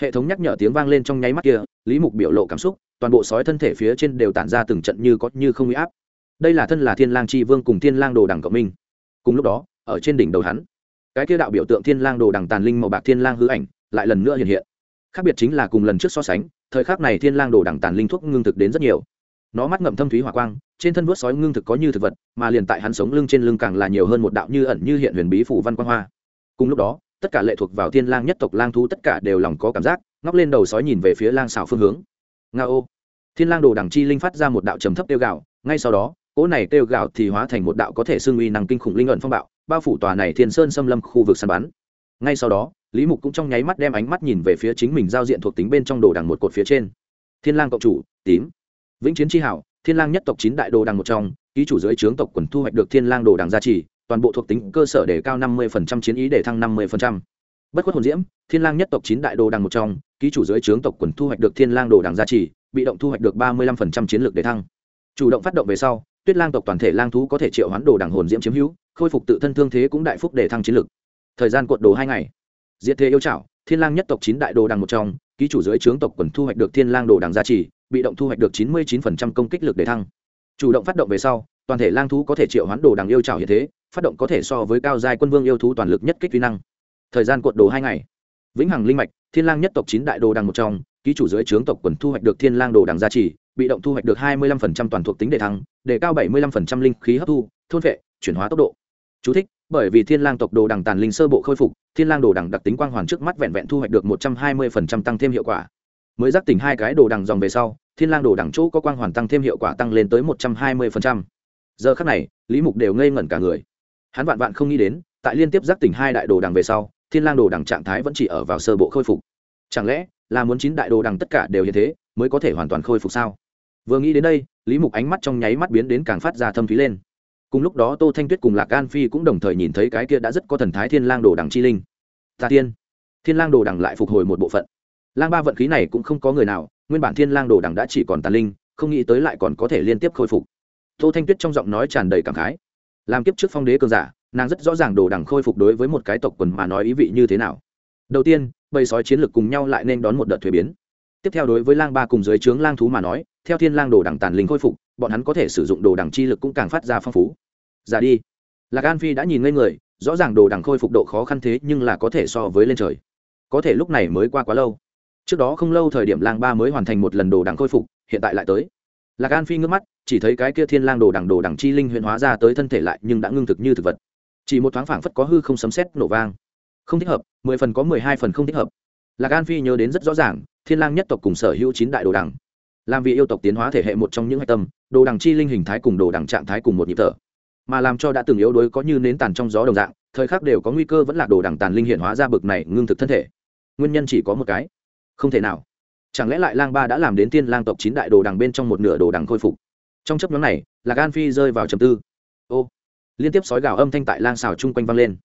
Hệ thống nhắc nhở tiếng vang lên trong nháy mắt kia, lý mục biểu lộ cảm xúc, toàn bộ sói thân thể phía trên đều tản ra từng trận như có như không huy áp. Đây là thân là thiên lang chi vương cùng thiên lang đồ đằng cộng minh. Cùng lúc đó, ở trên đỉnh đầu hắn, cái kia đạo biểu tượng thiên lang đồ đằng tàn linh màu bạc thiên lang hư ảnh lại lần nữa hiện hiện. Khác biệt chính là cùng lần trước so sánh thời khắc này thiên lang đồ đẳng tàn linh thuốc ngưng thực đến rất nhiều. Nó mắt ngậm thâm thúy hỏa quang, trên thân vuốt sói ngưng thực có như thực vật, mà liền tại hắn sống lưng trên lưng càng là nhiều hơn một đạo như ẩn như hiện huyền bí phủ văn quang hoa. Cùng lúc đó, tất cả lệ thuộc vào thiên lang nhất tộc lang thú tất cả đều lòng có cảm giác, ngóc lên đầu sói nhìn về phía lang xảo phương hướng. Nga ô. Thiên lang đồ đẳng chi linh phát ra một đạo trầm thấp tiêu gạo ngay sau đó, cỗ này tiêu gạo thì hóa thành một đạo có thể xương uy năng kinh khủng linh ẩn phong bạo, bao phủ tòa này thiên sơn xâm lâm khu vực săn bắn ngay sau đó, lý mục cũng trong nháy mắt đem ánh mắt nhìn về phía chính mình giao diện thuộc tính bên trong đồ đằng một cột phía trên. Thiên lang cộng chủ, tím. Vĩnh chiến tri hảo, thiên lang nhất tộc chín đại đồ đằng một trong, ký chủ dưới trướng tộc quần thu hoạch được thiên lang đồ đằng gia trì, toàn bộ thuộc tính cơ sở để cao năm mươi chiến ý để thăng năm mươi bất khuất hồn diễm, thiên lang nhất tộc chín đại đồ đằng một trong, ký chủ dưới trướng tộc quần thu hoạch được thiên lang đồ đằng gia trì, bị động thu hoạch được ba mươi lăm chiến lược để thăng. Chủ động phát động về sau, tuyết lang tộc toàn thể lang thú có thể triệu hoán đồ đằng hồn diễm chiếm hữu, khôi phục tự thân thương thế cũng đại phúc để thăng chiến lược thời gian cuộn đồ hai ngày. Diệt thế yêu trảo thiên lang nhất tộc chín đại đồ đằng một trong ký chủ dưới trướng tộc quần thu hoạch được thiên lang đồ đằng gia trì bị động thu hoạch được chín mươi 99% công kích lực để thăng. Chủ động phát động về sau toàn thể lang thú có thể triệu hoán đồ đằng yêu trảo hiện thế phát động có thể so với cao giai quân vương yêu thú toàn lực nhất kích vi năng. Thời gian cuộn đồ hai ngày. Vĩnh hằng linh mạch thiên lang nhất tộc chín đại đồ đằng một trong ký chủ dưới trướng tộc quần thu hoạch được thiên lang đồ đằng gia trì bị động thu hoạch được hai mươi 25% toàn thuộc tính để thăng đề cao bảy mươi 75% linh khí hấp thu thôn vệ chuyển hóa tốc độ. Chú thích, bởi vì thiên lang tộc đồ đằng tàn linh sơ bộ khôi phục, thiên lang đồ đằng đặc tính quang hoàn trước mắt vẹn vẹn thu hoạch được một trăm hai mươi phần trăm tăng thêm hiệu quả. Mới giác tỉnh hai cái đồ đằng dòng về sau, thiên lang đồ đằng chỗ có quang hoàn tăng thêm hiệu quả tăng lên tới một trăm hai mươi phần trăm. Giờ khắc này, lý mục đều ngây ngẩn cả người. Hắn vạn vạn không nghĩ đến, tại liên tiếp giác tỉnh hai đại đồ đằng về sau, thiên lang đồ đằng trạng thái vẫn chỉ ở vào sơ bộ khôi phục. Chẳng lẽ là muốn chín đại đồ đằng tất cả đều như thế, mới có thể hoàn toàn khôi phục sao? Vừa nghĩ đến đây, lý mục ánh mắt trong nháy mắt biến đến càng phát ra thâm thúy lên cùng lúc đó tô thanh tuyết cùng lạc an phi cũng đồng thời nhìn thấy cái kia đã rất có thần thái thiên lang đồ đằng chi linh. Ta tiên. Thiên lang đồ đằng lại phục hồi một bộ phận. Lang ba vận khí này cũng không có người nào, nguyên bản thiên lang đồ đằng đã chỉ còn tàn linh, không nghĩ tới lại còn có thể liên tiếp khôi phục. Tô thanh tuyết trong giọng nói tràn đầy cảm khái. Làm kiếp trước phong đế cường giả, nàng rất rõ ràng đồ đằng khôi phục đối với một cái tộc quần mà nói ý vị như thế nào. Đầu tiên, bầy sói chiến lược cùng nhau lại nên đón một đợt thuế biến. Tiếp theo đối với lang ba cùng dưới trướng lang thú mà nói, theo thiên lang đồ đằng tàn linh khôi phục bọn hắn có thể sử dụng đồ đằng chi lực cũng càng phát ra phong phú. Ra đi. Lạc an phi đã nhìn ngây người, rõ ràng đồ đằng khôi phục độ khó khăn thế nhưng là có thể so với lên trời. Có thể lúc này mới qua quá lâu. Trước đó không lâu thời điểm lang ba mới hoàn thành một lần đồ đằng khôi phục, hiện tại lại tới. Lạc an phi ngước mắt, chỉ thấy cái kia thiên lang đồ đằng đồ đằng chi linh huyện hóa ra tới thân thể lại nhưng đã ngưng thực như thực vật. Chỉ một thoáng phảng phất có hư không sấm sét nổ vang. Không thích hợp, mười phần có mười hai phần không thích hợp. Lạc an phi nhớ đến rất rõ ràng, thiên lang nhất tộc cùng sở hữu chín đại đồ đằng làm vì yêu tộc tiến hóa thể hệ một trong những hạch tâm, đồ đằng chi linh hình thái cùng đồ đằng trạng thái cùng một nhịp thở. Mà làm cho đã từng yếu đuối có như nến tàn trong gió đồng dạng, thời khắc đều có nguy cơ vẫn là đồ đằng tàn linh hiện hóa ra bực này ngưng thực thân thể. Nguyên nhân chỉ có một cái. Không thể nào. Chẳng lẽ lại lang ba đã làm đến tiên lang tộc chín đại đồ đằng bên trong một nửa đồ đằng khôi phục? Trong chấp nhóm này, là gan phi rơi vào trầm tư. Ô. Liên tiếp sói gào âm thanh tại lang xào chung quanh vang lên.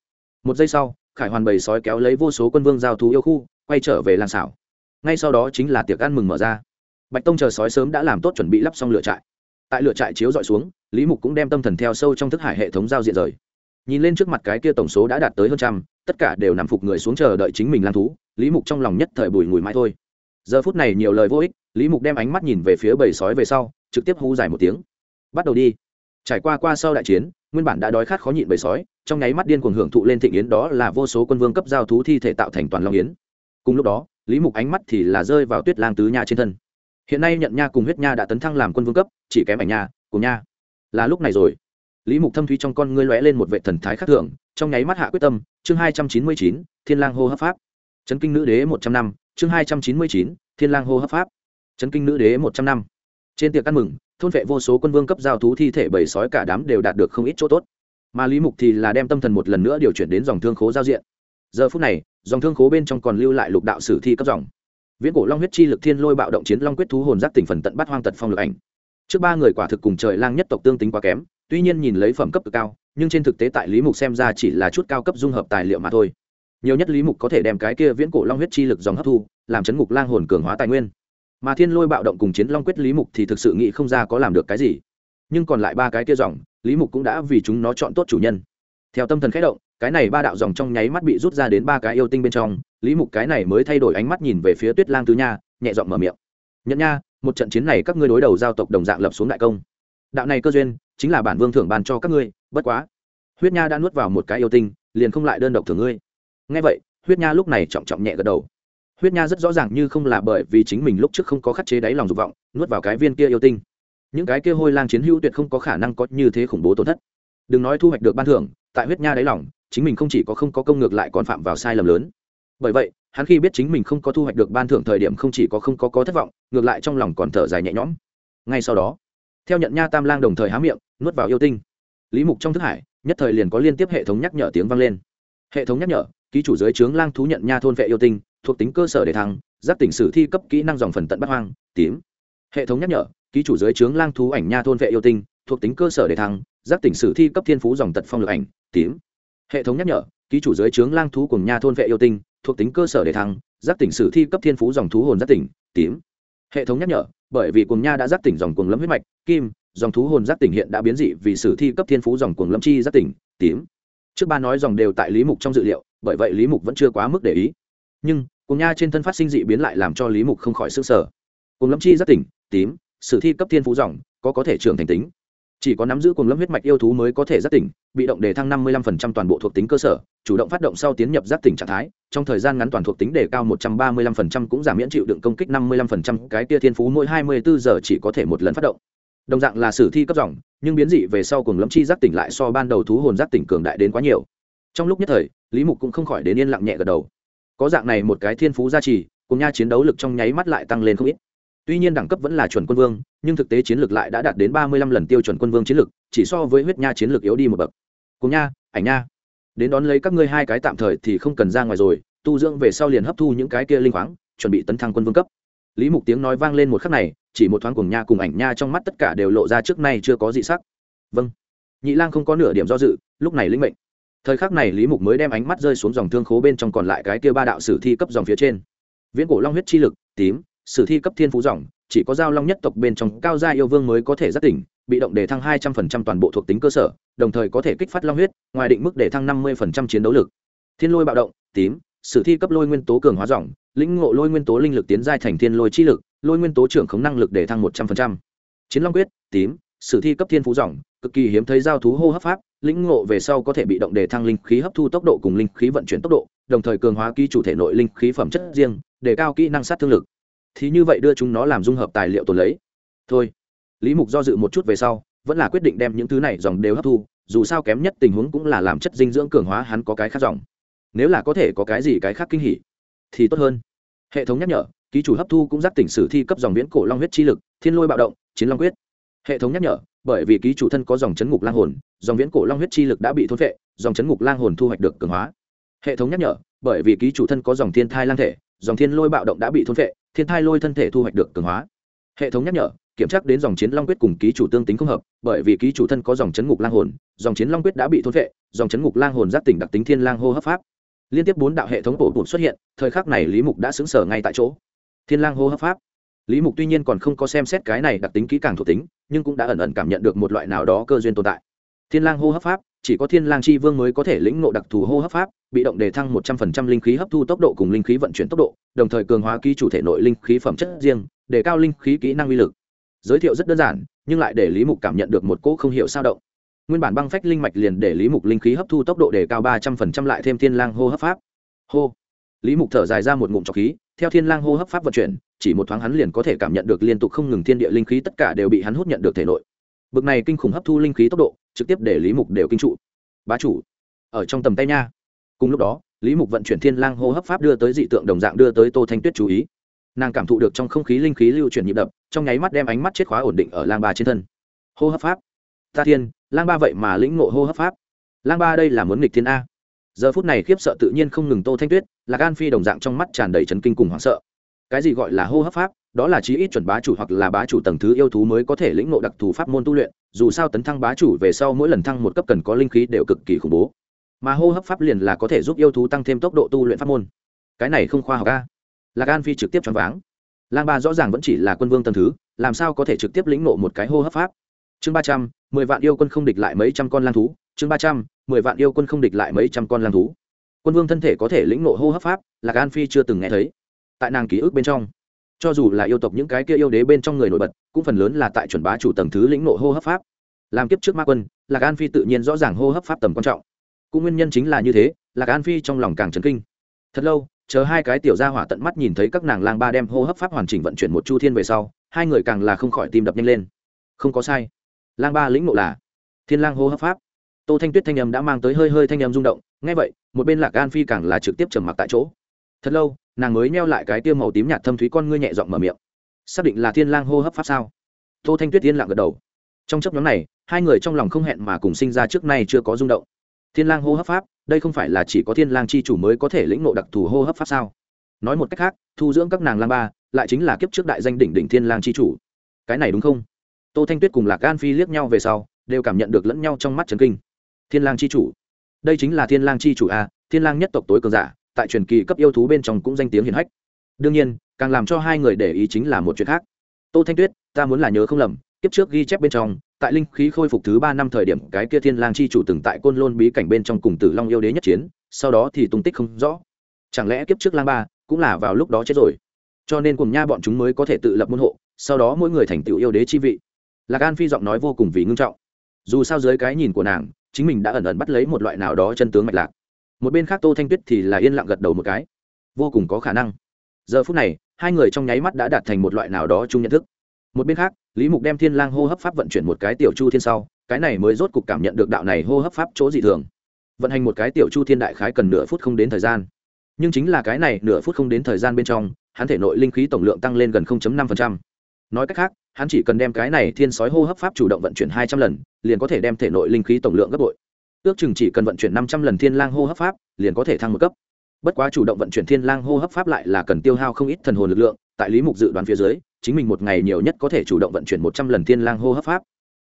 Một giây sau, khải hoàn bầy sói kéo lấy vô số quân vương giao thú yêu khu, quay trở về lang xào. Ngay sau đó chính là tiệc ăn mừng mở ra bạch tông chờ sói sớm đã làm tốt chuẩn bị lắp xong lửa trại. Tại lửa trại chiếu dọi xuống, lý mục cũng đem tâm thần theo sâu trong thức hải hệ thống giao diện rời. Nhìn lên trước mặt cái kia tổng số đã đạt tới hơn trăm, tất cả đều nằm phục người xuống chờ đợi chính mình lan thú, lý mục trong lòng nhất thời bùi ngùi mãi thôi. Giờ phút này nhiều lời vô ích, lý mục đem ánh mắt nhìn về phía bầy sói về sau, trực tiếp hú dài một tiếng. Bắt đầu đi. Trải qua qua sau đại chiến, nguyên bản đã đói khát khó nhịn bầy sói, trong nháy mắt điên cuồng hưởng thụ lên thịnh yến đó là vô số quân vương cấp giao thú thi thể tạo thành toàn long yến. Cùng lúc đó, lý mục ánh mắt thì là rơi vào tuyết lang tứ nha trên thân hiện nay nhận nha cùng huyết nha đã tấn thăng làm quân vương cấp chỉ kém ảnh nha cùng nha. Là lúc này rồi. Lý mục thâm thúy trong con ngươi lóe lên một vệ thần thái khắc thường, trong nháy mắt hạ quyết tâm chương hai trăm chín mươi chín thiên lang hô hấp pháp. Chấn kinh nữ đế một trăm năm chương hai trăm chín mươi chín thiên lang hô hấp pháp. Chấn kinh nữ đế một trăm năm. Trên tiệc ăn mừng thôn vệ vô số quân vương cấp giao thú thi thể bầy sói cả đám đều đạt được không ít chỗ tốt. Mà lý mục thì là đem tâm thần một lần nữa điều chuyển đến dòng thương khố giao diện. Giờ phút này dòng thương khố bên trong còn lưu lại lục đạo sử thi cấp dòng viễn cổ long huyết chi lực thiên lôi bạo động chiến long quyết thú hồn giác tỉnh phần tận bắt hoang tật phong lực ảnh. Trước ba người quả thực cùng trời lang nhất tộc tương tính quá kém, tuy nhiên nhìn lấy phẩm cấp cực cao, nhưng trên thực tế tại lý mục xem ra chỉ là chút cao cấp dung hợp tài liệu mà thôi. Nhiều nhất lý mục có thể đem cái kia viễn cổ long huyết chi lực dòng hấp thu, làm chấn ngục lang hồn cường hóa tài nguyên. Mà thiên lôi bạo động cùng chiến long quyết lý mục thì thực sự nghĩ không ra có làm được cái gì. Nhưng còn lại ba cái kia dòng, lý mục cũng đã vì chúng nó chọn tốt chủ nhân. Theo tâm thần khẽ động, cái này ba đạo dòng trong nháy mắt bị rút ra đến ba cái yêu tinh bên trong lý mục cái này mới thay đổi ánh mắt nhìn về phía tuyết lang tứ nha, nhẹ giọng mở miệng. Nhận nha, một trận chiến này các ngươi đối đầu giao tộc đồng dạng lập xuống đại công. Đạo này cơ duyên, chính là bản vương thưởng bàn cho các ngươi, bất quá. Huyết nha đã nuốt vào một cái yêu tinh, liền không lại đơn độc thưởng ngươi. Ngay vậy, huyết nha lúc này trọng trọng nhẹ gật đầu. Huyết nha rất rõ ràng như không là bởi vì chính mình lúc trước không có khắc chế đáy lòng dục vọng, nuốt vào cái viên kia yêu tinh. Những cái kia hôi lang chiến hữu tuyệt không có khả năng có như thế khủng bố tổn thất. Đừng nói thu hoạch được ban thưởng, tại huyết nha đáy lòng, chính mình không chỉ có không có công ngược lại còn phạm vào sai lầm lớn bởi vậy, hắn khi biết chính mình không có thu hoạch được ban thưởng thời điểm không chỉ có không có có thất vọng, ngược lại trong lòng còn thở dài nhẹ nhõm. Ngay sau đó, theo nhận nha tam lang đồng thời há miệng, nuốt vào yêu tinh. Lý mục trong thức hải, nhất thời liền có liên tiếp hệ thống nhắc nhở tiếng vang lên. Hệ thống nhắc nhở, ký chủ giới trướng lang thú nhận nha thôn vệ yêu tinh, thuộc tính cơ sở để thăng, giáp tỉnh sử thi cấp kỹ năng dòng phần tận bắt hoang, tím. Hệ thống nhắc nhở, ký chủ giới trướng lang thú ảnh nha thôn vệ yêu tinh, thuộc tính cơ sở để thăng, giáp tỉnh sử thi cấp thiên phú dòng tật phong lực ảnh, tím. Hệ thống nhắc nhở, ký chủ giới trướng lang thú cùng nha thôn vệ yêu tinh thuộc tính cơ sở để thăng, giác tỉnh sử thi cấp thiên phú dòng thú hồn giác tỉnh, tím. Hệ thống nhắc nhở, bởi vì cuồng nha đã giác tỉnh dòng cuồng lâm huyết mạch, kim, dòng thú hồn giác tỉnh hiện đã biến dị vì sử thi cấp thiên phú dòng cuồng lâm chi giác tỉnh, tím. Trước ba nói dòng đều tại lý mục trong dự liệu, bởi vậy lý mục vẫn chưa quá mức để ý. Nhưng, cuồng nha trên thân phát sinh dị biến lại làm cho lý mục không khỏi s ư n g sở cuồng lâm chi giác tỉnh, tím, sử thi cấp thiên phú dòng, có có thể trưởng thành tính chỉ có nắm giữ cùng lâm huyết mạch yêu thú mới có thể giác tỉnh, bị động đề thăng năm mươi lăm phần trăm toàn bộ thuộc tính cơ sở, chủ động phát động sau tiến nhập giác tỉnh trạng thái, trong thời gian ngắn toàn thuộc tính đề cao một trăm ba mươi lăm phần trăm cũng giảm miễn chịu đựng công kích năm mươi lăm phần trăm, cái tia thiên phú mỗi hai mươi bốn giờ chỉ có thể một lần phát động. Đồng dạng là sử thi cấp dòng, nhưng biến dị về sau cùng lâm chi giác tỉnh lại so ban đầu thú hồn giác tỉnh cường đại đến quá nhiều. Trong lúc nhất thời, lý mục cũng không khỏi đến yên lặng nhẹ gật đầu. Có dạng này một cái thiên phú gia trì, cùng nha chiến đấu lực trong nháy mắt lại tăng lên không ít tuy nhiên đẳng cấp vẫn là chuẩn quân vương, nhưng thực tế chiến lược lại đã đạt đến ba mươi lăm lần tiêu chuẩn quân vương chiến lược, chỉ so với huyết nha chiến lược yếu đi một bậc. Cùng nha, ảnh nha. Đến đón lấy các ngươi hai cái tạm thời thì không cần ra ngoài rồi, tu dưỡng về sau liền hấp thu những cái kia linh khoáng, chuẩn bị tấn thăng quân vương cấp. Lý mục tiếng nói vang lên một khắc này, chỉ một thoáng cùng nha cùng ảnh nha trong mắt tất cả đều lộ ra trước nay chưa có dị sắc. Vâng. Nhị lang không có nửa điểm do dự, lúc này lĩnh mệnh. Thời khắc này lý mục mới đem ánh mắt rơi xuống dòng thương khố bên trong còn lại cái kia ba đạo sử thi cấp dòng phía trên. Viễn cổ long huyết chi lực, tím sử thi cấp thiên phú dòng, chỉ có giao long nhất tộc bên trong cao gia yêu vương mới có thể giác tỉnh, bị động để thăng hai trăm phần trăm toàn bộ thuộc tính cơ sở, đồng thời có thể kích phát long huyết, ngoài định mức để thăng năm mươi phần trăm chiến đấu lực. Thiên lôi bạo động, tím, sử thi cấp lôi nguyên tố cường hóa dòng, lĩnh ngộ lôi nguyên tố linh lực tiến giai thành thiên lôi chi lực, lôi nguyên tố trưởng khống năng lực để thăng một trăm phần trăm. Chiến long quyết, tím, sử thi cấp thiên phú dòng, cực kỳ hiếm thấy giao thú hô hấp pháp, lĩnh ngộ về sau có thể bị động để thăng linh khí hấp thu tốc độ cùng linh khí vận chuyển tốc độ, đồng thời cường hóa ký chủ thể nội linh khí phẩm chất riêng, để cao kỹ năng sát thương lực thì như vậy đưa chúng nó làm dung hợp tài liệu tồn lấy. Thôi. Lý mục do dự một chút về sau, vẫn là quyết định đem những thứ này dòng đều hấp thu, dù sao kém nhất tình huống cũng là làm chất dinh dưỡng cường hóa hắn có cái khác dòng. Nếu là có thể có cái gì cái khác kinh hỉ, thì tốt hơn. Hệ thống nhắc nhở, ký chủ hấp thu cũng giác tỉnh sử thi cấp dòng viễn cổ long huyết chi lực, thiên lôi bạo động, chiến long quyết. Hệ thống nhắc nhở, bởi vì ký chủ thân có dòng chấn ngục lang hồn, dòng viễn cổ long huyết chi lực đã bị thôn vệ dòng chấn ngục lang hồn thu hoạch được cường hóa. Hệ thống nhắc nhở, bởi vì ký chủ thân có dòng thiên thai lang thể, dòng thiên lôi bạo động đã bị thôn vệ thiên thai lôi thân thể thu hoạch được cường hóa. Hệ thống nhắc nhở, kiểm tra đến dòng chiến long quyết cùng ký chủ tương tính không hợp, bởi vì ký chủ thân có dòng chấn ngục lang hồn, dòng chiến long quyết đã bị thốt vệ, dòng chấn ngục lang hồn giác tỉnh đặc tính thiên lang hô hấp pháp. Liên tiếp bốn đạo hệ thống bổ bụt xuất hiện, thời khắc này lý mục đã xứng sở ngay tại chỗ. Thiên lang hô hấp pháp. Lý mục tuy nhiên còn không có xem xét cái này đặc tính kỹ càng thuộc tính, nhưng cũng đã ẩn ẩn cảm nhận được một loại nào đó cơ duyên tồn tại. Thiên lang hô hấp pháp chỉ có thiên lang chi vương mới có thể lĩnh ngộ đặc thù hô hấp pháp, bị động đề thăng một trăm phần trăm linh khí hấp thu tốc độ cùng linh khí vận chuyển tốc độ, đồng thời cường hóa ký chủ thể nội linh khí phẩm chất riêng, để cao linh khí kỹ năng uy lực. Giới thiệu rất đơn giản, nhưng lại để lý mục cảm nhận được một cỗ không hiểu sao động. Nguyên bản băng phách linh mạch liền để lý mục linh khí hấp thu tốc độ đề cao ba trăm phần trăm lại thêm thiên lang hô hấp pháp. Hô. Lý mục thở dài ra một ngụm trọc khí, theo thiên lang hô hấp pháp vận chuyển, chỉ một thoáng hắn liền có thể cảm nhận được liên tục không ngừng thiên địa linh khí tất cả đều bị hắn hút nhận được thể nội. Bực này kinh khủng hấp thu linh khí tốc độ trực tiếp để lý mục đều kinh trụ. Bá chủ, ở trong tầm tay nha. Cùng lúc đó, lý mục vận chuyển thiên lang hô hấp pháp đưa tới dị tượng đồng dạng đưa tới tô thanh tuyết chú ý. Nàng cảm thụ được trong không khí linh khí lưu chuyển nhịp đập, trong nháy mắt đem ánh mắt chết khóa ổn định ở lang ba trên thân. Hô hấp pháp. Ta thiên, lang ba vậy mà lĩnh ngộ hô hấp pháp. Lang ba đây là muốn nghịch thiên a. Giờ phút này khiếp sợ tự nhiên không ngừng tô thanh tuyết là gan phi đồng dạng trong mắt tràn đầy chấn kinh cùng hoảng sợ. Cái gì gọi là hô hấp pháp? Đó là chí ít chuẩn bá chủ hoặc là bá chủ tầng thứ yêu thú mới có thể lĩnh ngộ đặc thù pháp môn tu luyện, dù sao tấn thăng bá chủ về sau mỗi lần thăng một cấp cần có linh khí đều cực kỳ khủng bố. Mà hô hấp pháp liền là có thể giúp yêu thú tăng thêm tốc độ tu luyện pháp môn. Cái này không khoa học ca lạc an phi trực tiếp choáng váng. Lang ba rõ ràng vẫn chỉ là quân vương tầng thứ, làm sao có thể trực tiếp lĩnh ngộ một cái hô hấp pháp? Chương ba trăm, mười vạn yêu quân không địch lại mấy trăm con lang thú. Chương ba trăm, mười vạn yêu quân không địch lại mấy trăm con lang thú. Quân vương thân thể có thể lĩnh ngộ hô hấp pháp, lạc an phi chưa từng nghe thấy. Tại nàng ký ức bên trong cho dù là yêu tộc những cái kia yêu đế bên trong người nổi bật, cũng phần lớn là tại chuẩn bá chủ tầng thứ lĩnh nộ hô hấp pháp. Làm kiếp trước ma quân, lạc an phi tự nhiên rõ ràng hô hấp pháp tầm quan trọng. Cũng nguyên nhân chính là như thế, lạc an phi trong lòng càng chấn kinh. Thật lâu, chờ hai cái tiểu gia hỏa tận mắt nhìn thấy các nàng lang ba đem hô hấp pháp hoàn chỉnh vận chuyển một chu thiên về sau, hai người càng là không khỏi tim đập nhanh lên. Không có sai. Lang ba lĩnh nộ là thiên lang hô hấp pháp. Tô thanh tuyết thanh âm đã mang tới hơi hơi thanh âm rung động ngay vậy, một bên lạc an phi càng là trực tiếp trầm mặc tại chỗ. Thật lâu nàng mới neo lại cái tiêu màu tím nhạt thâm thúy con ngươi nhẹ giọng mở miệng. Xác định là thiên lang hô hấp pháp sao? Tô thanh tuyết yên lặng gật đầu. Trong chấp nhóm này, hai người trong lòng không hẹn mà cùng sinh ra trước nay chưa có rung động. Thiên lang hô hấp pháp, đây không phải là chỉ có thiên lang chi chủ mới có thể lĩnh ngộ đặc thù hô hấp pháp sao? Nói một cách khác, thu dưỡng các nàng lang ba, lại chính là kiếp trước đại danh đỉnh đỉnh thiên lang chi chủ. Cái này đúng không? Tô thanh tuyết cùng lạc an phi liếc nhau về sau, đều cảm nhận được lẫn nhau trong mắt trấn kinh. Thiên lang chi chủ. Đây chính là thiên lang chi chủ a thiên lang nhất tộc tối cường giả tại truyền kỳ cấp yêu thú bên trong cũng danh tiếng hiển hách. Đương nhiên, càng làm cho hai người để ý chính là một chuyện khác. Tô thanh tuyết, ta muốn là nhớ không lầm, kiếp trước ghi chép bên trong, tại linh khí khôi phục thứ ba năm thời điểm, cái kia thiên lang chi chủ từng tại côn lôn bí cảnh bên trong cùng tử long yêu đế nhất chiến, sau đó thì tung tích không rõ. Chẳng lẽ kiếp trước lang ba cũng là vào lúc đó chết rồi? Cho nên cùng nha bọn chúng mới có thể tự lập môn hộ, sau đó mỗi người thành tựu yêu đế chi vị. Lạc an phi giọng nói vô cùng vì ngưng trọng. Dù sao dưới cái nhìn của nàng, chính mình đã ẩn ẩn bắt lấy một loại nào đó chân tướng mạch lạc một bên khác tô thanh tuyết thì là yên lặng gật đầu một cái. Vô cùng có khả năng. Giờ phút này, hai người trong nháy mắt đã đạt thành một loại nào đó chung nhận thức. Một bên khác, lý mục đem thiên lang hô hấp pháp vận chuyển một cái tiểu chu thiên sau, cái này mới rốt cục cảm nhận được đạo này hô hấp pháp chỗ dị thường. Vận hành một cái tiểu chu thiên đại khái cần nửa phút không đến thời gian. Nhưng chính là cái này nửa phút không đến thời gian bên trong, hắn thể nội linh khí tổng lượng tăng lên gần 0.5%. nói cách khác, hắn chỉ cần đem cái này thiên sói hô hấp pháp chủ động vận chuyển hai trăm lần, liền có thể đem thể nội linh khí tổng lượng gấp bội ước chừng chỉ cần vận chuyển năm trăm lần thiên lang hô hấp pháp, liền có thể thăng một cấp. Bất quá chủ động vận chuyển thiên lang hô hấp pháp lại là cần tiêu hao không ít thần hồn lực lượng, tại lý mục dự đoán phía dưới, chính mình một ngày nhiều nhất có thể chủ động vận chuyển một trăm lần thiên lang hô hấp pháp.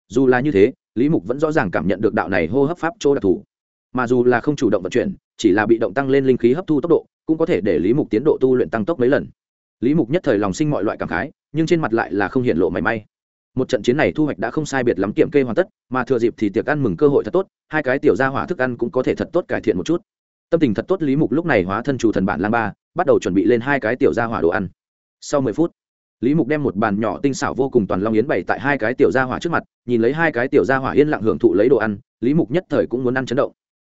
Dù là như thế, lý mục vẫn rõ ràng cảm nhận được đạo này hô hấp pháp chỗ đặc thù. Mà dù là không chủ động vận chuyển, chỉ là bị động tăng lên linh khí hấp thu tốc độ, cũng có thể để lý mục tiến độ tu luyện tăng tốc mấy lần. Lý mục nhất thời lòng sinh mọi loại cảm khái, nhưng trên mặt lại là không hiện lộ mảy may một trận chiến này thu hoạch đã không sai biệt lắm kiểm kê hoàn tất, mà thừa dịp thì tiệc ăn mừng cơ hội thật tốt, hai cái tiểu gia hỏa thức ăn cũng có thể thật tốt cải thiện một chút. Tâm tình thật tốt lý mục lúc này hóa thân chủ thần bản lang ba, bắt đầu chuẩn bị lên hai cái tiểu gia hỏa đồ ăn. Sau mười phút, lý mục đem một bàn nhỏ tinh xảo vô cùng toàn long yến bày tại hai cái tiểu gia hỏa trước mặt, nhìn lấy hai cái tiểu gia hỏa yên lặng hưởng thụ lấy đồ ăn, lý mục nhất thời cũng muốn ăn chấn động.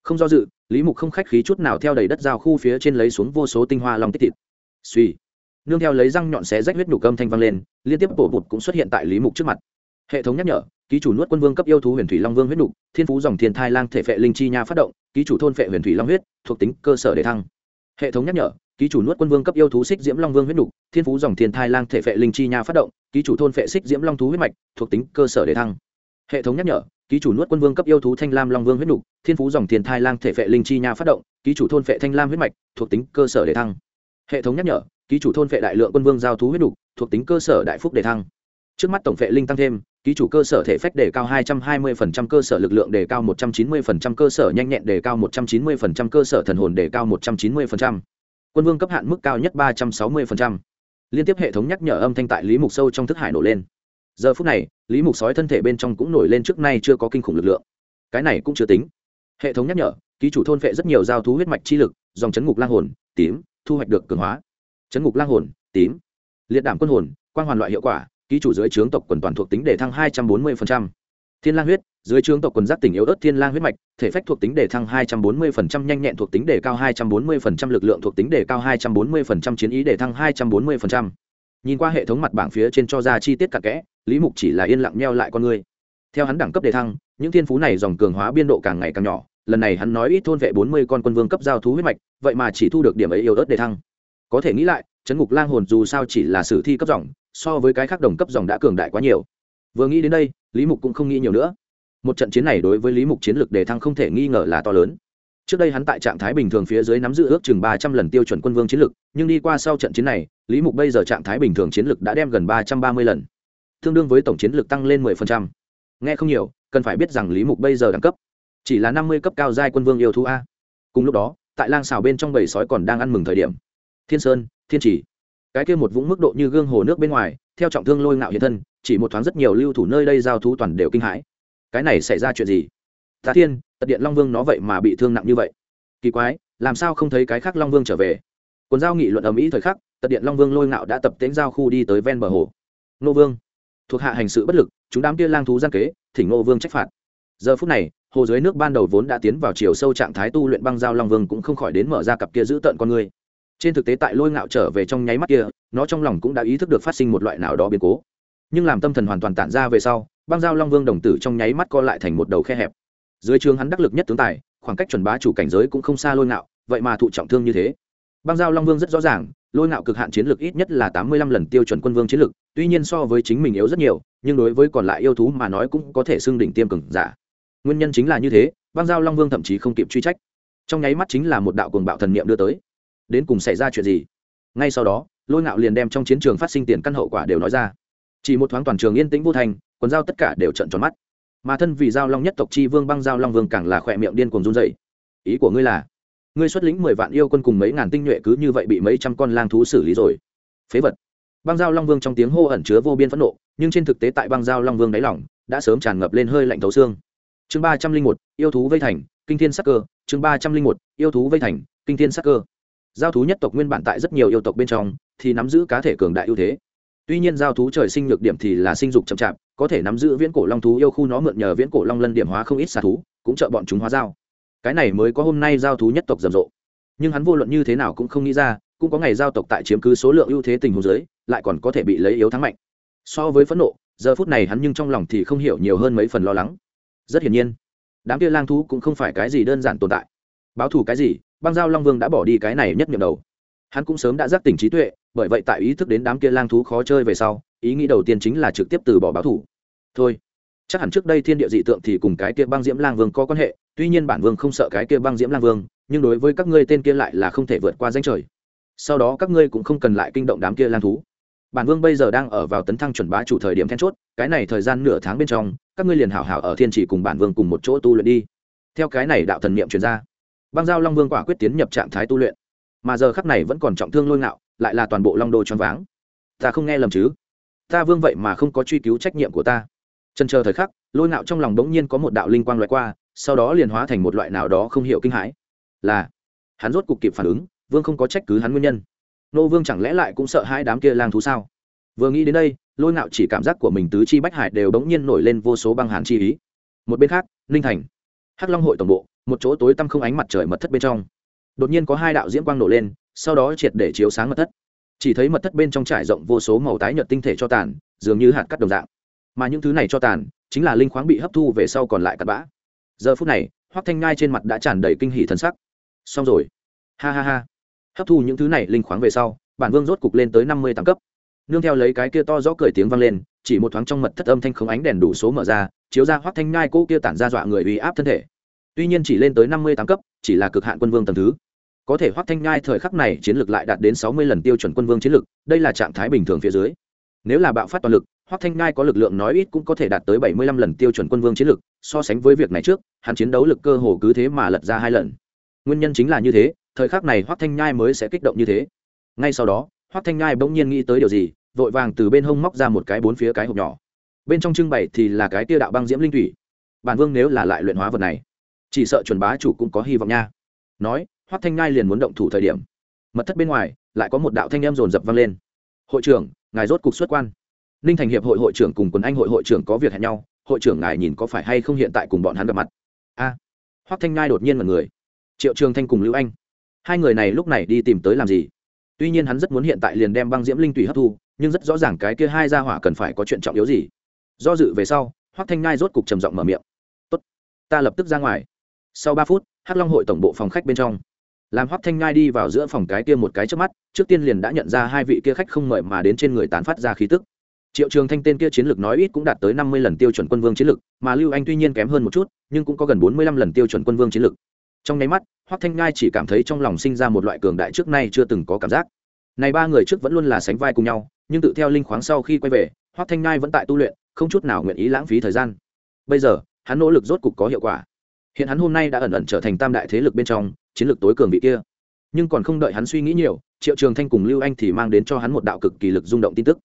Không do dự, lý mục không khách khí chút nào theo đầy đất giao khu phía trên lấy xuống vô số tinh hoa long tích thịt. Suy nương theo lấy răng nhọn xé rách huyết nhục âm thanh vang lên, liên tiếp bổ bụt cũng xuất hiện tại lý mục trước mặt. Hệ thống nhắc nhở, ký chủ nuốt quân vương cấp yêu thú huyền thủy long vương huyết nhục, thiên phú dòng thiên thai lang thể phệ linh chi nha phát động, ký chủ thôn phệ huyền thủy long huyết, thuộc tính cơ sở để thăng. Hệ thống nhắc nhở, ký chủ nuốt quân vương cấp yêu thú xích diễm long vương huyết nhục, thiên phú dòng thiên thai lang thể phệ linh chi nha phát động, ký chủ thôn phệ xích diễm long thú huyết mạch, thuộc tính cơ sở để thăng. Hệ thống nhắc nhở, ký chủ nuốt quân vương cấp yêu thú thanh lam long vương huyết nhục, thiên phú dòng thiên thai lang thể phệ linh chi nha phát động, ký chủ thôn phệ thanh lam huyết mạch, thuộc tính cơ sở để thăng. Hệ thống nhắc nhở ký chủ thôn phệ đại lượng quân vương giao thú huyết đục, thuộc tính cơ sở đại phúc để thăng. Trước mắt tổng phệ linh tăng thêm, ký chủ cơ sở thể phách đề cao 220% cơ sở lực lượng đề cao 190% cơ sở nhanh nhẹn đề cao 190% cơ sở thần hồn đề cao 190%. quân vương cấp hạn mức cao nhất 360%. liên tiếp hệ thống nhắc nhở âm thanh tại lý mục sâu trong thức hải nổ lên. Giờ phút này, lý mục sói thân thể bên trong cũng nổi lên trước nay chưa có kinh khủng lực lượng. Cái này cũng chưa tính. Hệ thống nhắc nhở, ký chủ thôn phệ rất nhiều giao thú huyết mạch chi lực, dòng chấn ngục lang hồn, tím, thu hoạch được cường hóa chấn ngục lang hồn tím liệt đảm quân hồn quang hoàn loại hiệu quả ký chủ dưới trướng tộc quần toàn thuộc tính để thăng 240%. thiên lang huyết dưới trướng tộc quần giác tỉnh yếu ớt thiên lang huyết mạch thể phách thuộc tính để thăng 240%, nhanh nhẹn thuộc tính để cao 240%, lực lượng thuộc tính để cao 240%, chiến ý để thăng 240%. nhìn qua hệ thống mặt bảng phía trên cho ra chi tiết cặn kẽ lý mục chỉ là yên lặng neo lại con người theo hắn đẳng cấp đề thăng những thiên phú này dòng cường hóa biên độ càng ngày càng nhỏ lần này hắn nói ít thôn vệ bốn mươi con quân vương cấp giao thú huyết mạch vậy mà chỉ thu được điểm ấy yếu ớt đề thăng có thể nghĩ lại chấn ngục lang hồn dù sao chỉ là sử thi cấp dòng, so với cái khác đồng cấp dòng đã cường đại quá nhiều. Vừa nghĩ đến đây, lý mục cũng không nghĩ nhiều nữa. Một trận chiến này đối với lý mục chiến lược đề thăng không thể nghi ngờ là to lớn. Trước đây hắn tại trạng thái bình thường phía dưới nắm giữ ước chừng ba trăm lần tiêu chuẩn quân vương chiến lược, nhưng đi qua sau trận chiến này, lý mục bây giờ trạng thái bình thường chiến lược đã đem gần ba trăm ba mươi lần. Tương đương với tổng chiến lược tăng lên mười phần trăm. Nghe không nhiều, cần phải biết rằng lý mục bây giờ đẳng cấp chỉ là năm mươi cấp cao giai quân vương yêu thú a. Cùng lúc đó, tại lang xào bên trong bầy sói còn đang ăn mừng thời điểm thiên sơn, thiên chỉ. Cái kia một vũng mức độ như gương hồ nước bên ngoài, theo trọng thương lôi ngạo hiện thân, chỉ một thoáng rất nhiều lưu thủ nơi đây giao thú toàn đều kinh hãi. Cái này xảy ra chuyện gì? Ta thiên, tật điện long vương nó vậy mà bị thương nặng như vậy. Kỳ quái, làm sao không thấy cái khác long vương trở về? Quần giao nghị luận ầm ĩ thời khắc, tật điện long vương lôi ngạo đã tập tễnh giao khu đi tới ven bờ hồ. Nô vương. Thuộc hạ hành sự bất lực, chúng đám kia lang thú gian kế, thỉnh nô vương trách phạt. Giờ phút này, hồ dưới nước ban đầu vốn đã tiến vào chiều sâu trạng thái tu luyện băng giao long vương cũng không khỏi đến mở ra cặp kia giữ tận con người trên thực tế tại lôi ngạo trở về trong nháy mắt kia, nó trong lòng cũng đã ý thức được phát sinh một loại nào đó biến cố. Nhưng làm tâm thần hoàn toàn tản ra về sau, băng giao long vương đồng tử trong nháy mắt co lại thành một đầu khe hẹp. Dưới trường hắn đắc lực nhất tướng tài, khoảng cách chuẩn bá chủ cảnh giới cũng không xa lôi ngạo, vậy mà thụ trọng thương như thế. Băng giao long vương rất rõ ràng, lôi ngạo cực hạn chiến lược ít nhất là tám mươi lăm lần tiêu chuẩn quân vương chiến lược tuy nhiên so với chính mình yếu rất nhiều, nhưng đối với còn lại yêu thú mà nói cũng có thể xưng đỉnh tiêm cường giả. Nguyên nhân chính là như thế, băng giao long vương thậm chí không kịp truy trách. Trong nháy mắt chính là một đạo cuồng bạo thần niệm đưa tới đến cùng xảy ra chuyện gì? Ngay sau đó, lôi ngạo liền đem trong chiến trường phát sinh tiền căn hậu quả đều nói ra. Chỉ một thoáng toàn trường yên tĩnh vô thành, quần giao tất cả đều trận tròn mắt. Mà thân vì giao long nhất tộc chi vương băng giao long vương càng là khỏe miệng điên cuồng run dậy ý của ngươi là, ngươi xuất lĩnh mười vạn yêu quân cùng mấy ngàn tinh nhuệ cứ như vậy bị mấy trăm con lang thú xử lý rồi. Phế vật. Băng giao long vương trong tiếng hô ẩn chứa vô biên phẫn nộ, nhưng trên thực tế tại băng giao long vương đáy lỏng đã sớm tràn ngập lên hơi lạnh thấu xương. Chương ba trăm linh một, yêu thú vây thành, kinh thiên sắc cơ. Chương ba trăm linh một, yêu thú vây thành, kinh thiên sắc cơ giao thú nhất tộc nguyên bản tại rất nhiều yêu tộc bên trong thì nắm giữ cá thể cường đại ưu thế. Tuy nhiên giao thú trời sinh nhược điểm thì là sinh dục chậm chạp, có thể nắm giữ viễn cổ long thú yêu khu nó mượn nhờ viễn cổ long lân điểm hóa không ít xà thú, cũng trợ bọn chúng hóa giao. Cái này mới có hôm nay giao thú nhất tộc rầm rộ. Nhưng hắn vô luận như thế nào cũng không nghĩ ra, cũng có ngày giao tộc tại chiếm cứ số lượng ưu thế tình huống giới lại còn có thể bị lấy yếu thắng mạnh. So với phẫn nộ, giờ phút này hắn nhưng trong lòng thì không hiểu nhiều hơn mấy phần lo lắng. Rất hiển nhiên, đám kia lang thú cũng không phải cái gì đơn giản tồn tại. Báo thù cái gì băng giao long vương đã bỏ đi cái này nhất nhiệm đầu. Hắn cũng sớm đã giác tỉnh trí tuệ, bởi vậy tại ý thức đến đám kia lang thú khó chơi về sau, ý nghĩ đầu tiên chính là trực tiếp từ bỏ báo thủ. Thôi, chắc hẳn trước đây thiên địa dị tượng thì cùng cái kia băng diễm lang vương có quan hệ, tuy nhiên bản vương không sợ cái kia băng diễm lang vương, nhưng đối với các ngươi tên kia lại là không thể vượt qua danh trời. Sau đó các ngươi cũng không cần lại kinh động đám kia lang thú. Bản vương bây giờ đang ở vào tấn thăng chuẩn bá chủ thời điểm then chốt, cái này thời gian nửa tháng bên trong, các ngươi liền hảo hảo ở thiên chỉ cùng bản vương cùng một chỗ tu luyện đi. Theo cái này đạo thần niệm truyền ra băng giao long vương quả quyết tiến nhập trạng thái tu luyện. Mà giờ khắc này vẫn còn trọng thương lôi ngạo, lại là toàn bộ long đô choáng váng. Ta không nghe lầm chứ? Ta vương vậy mà không có truy cứu trách nhiệm của ta. Trần chờ thời khắc, lôi ngạo trong lòng bỗng nhiên có một đạo linh quang loại qua, sau đó liền hóa thành một loại nào đó không hiểu kinh hãi. Là, hắn rốt cục kịp phản ứng, vương không có trách cứ hắn nguyên nhân. Nô vương chẳng lẽ lại cũng sợ hai đám kia lang thú sao? Vừa nghĩ đến đây, lôi ngạo chỉ cảm giác của mình tứ chi bách hải đều bỗng nhiên nổi lên vô số băng hàn chi ý. Một bên khác, ninh thành, hắc long hội tổng bộ một chỗ tối tăm không ánh mặt trời mật thất bên trong. Đột nhiên có hai đạo diễm quang nổ lên, sau đó triệt để chiếu sáng mật thất. Chỉ thấy mật thất bên trong trải rộng vô số màu tái nhợt tinh thể cho tàn, dường như hạt cắt đồng dạng. Mà những thứ này cho tàn, chính là linh khoáng bị hấp thu về sau còn lại cặn bã. Giờ phút này, hoắc thanh ngai trên mặt đã tràn đầy kinh hỉ thần sắc. Xong rồi. Ha ha ha. Hấp thu những thứ này linh khoáng về sau, bản vương rốt cục lên tới năm mươi tám cấp. Nương theo lấy cái kia to rõ cười tiếng vang lên, chỉ một thoáng trong mật thất âm thanh không ánh đèn đủ số mở ra, chiếu ra hoắc thanh ngai cô kia tản ra dọa người uy áp thân thể tuy nhiên chỉ lên tới năm mươi tám cấp, chỉ là cực hạn quân vương tầm thứ. Có thể hoác thanh ngai thời khắc này chiến lược lại đạt đến sáu mươi lần tiêu chuẩn quân vương chiến lược đây là trạng thái bình thường phía dưới. Nếu là bạo phát toàn lực hoác thanh ngai có lực lượng nói ít cũng có thể đạt tới bảy mươi lăm lần tiêu chuẩn quân vương chiến lược so sánh với việc này trước, hắn chiến đấu lực cơ hồ cứ thế mà lật ra hai lần. Nguyên nhân chính là như thế, thời khắc này hoác thanh nhai mới sẽ kích động như thế. Ngay sau đó hoác thanh nhai bỗng nhiên nghĩ tới điều gì, vội vàng từ bên hông móc ra một cái bốn phía cái hộp nhỏ. Bên trong trưng bày thì là cái tia đạo băng diễm linh thủy. Bản vương nếu là lại luyện hóa vật này chỉ sợ chuẩn bá chủ cũng có hy vọng nha. Nói hoắc thanh ngai liền muốn động thủ thời điểm. Mật thất bên ngoài lại có một đạo thanh em rồn rập vang lên. Hội trưởng ngài rốt cục xuất quan. Ninh thành hiệp hội hội trưởng cùng quần anh hội hội trưởng có việc hẹn nhau. Hội trưởng ngài nhìn có phải hay không hiện tại cùng bọn hắn gặp mặt? A. À, thanh ngai đột nhiên mật người. Triệu trường thanh cùng lưu anh. Hai người này lúc này đi tìm tới làm gì? Tuy nhiên hắn rất muốn hiện tại liền đem băng diễm linh tùy hấp thu nhưng rất rõ ràng cái kia hai gia hỏa cần phải có chuyện trọng yếu gì. Do dự về sau hoắc thanh ngai rốt cục trầm giọng mở miệng. Tốt ta lập tức ra ngoài sau ba phút, hắc long hội tổng bộ phòng khách bên trong. Làm hoắc thanh ngai đi vào giữa phòng cái kia một cái trước mắt, trước tiên liền đã nhận ra hai vị kia khách không mời mà đến trên người tán phát ra khí tức. Triệu trường thanh tên kia chiến lược nói ít cũng đạt tới năm mươi lần tiêu chuẩn quân vương chiến lược, mà lưu anh tuy nhiên kém hơn một chút, nhưng cũng có gần bốn mươi lăm lần tiêu chuẩn quân vương chiến lược. Trong nháy mắt, hoắc thanh ngai chỉ cảm thấy trong lòng sinh ra một loại cường đại trước nay chưa từng có cảm giác. Này ba người trước vẫn luôn là sánh vai cùng nhau, nhưng tự theo linh khoáng sau khi quay về, hoắc thanh ngai vẫn tại tu luyện, không chút nào nguyện ý lãng phí thời gian. Bây giờ, hắn nỗ lực rốt cục có hiệu quả hiện hắn hôm nay đã ẩn ẩn trở thành tam đại thế lực bên trong, chiến lược tối cường vị kia. Nhưng còn không đợi hắn suy nghĩ nhiều, triệu trường thanh cùng lưu anh thì mang đến cho hắn một đạo cực kỳ lực rung động tin tức.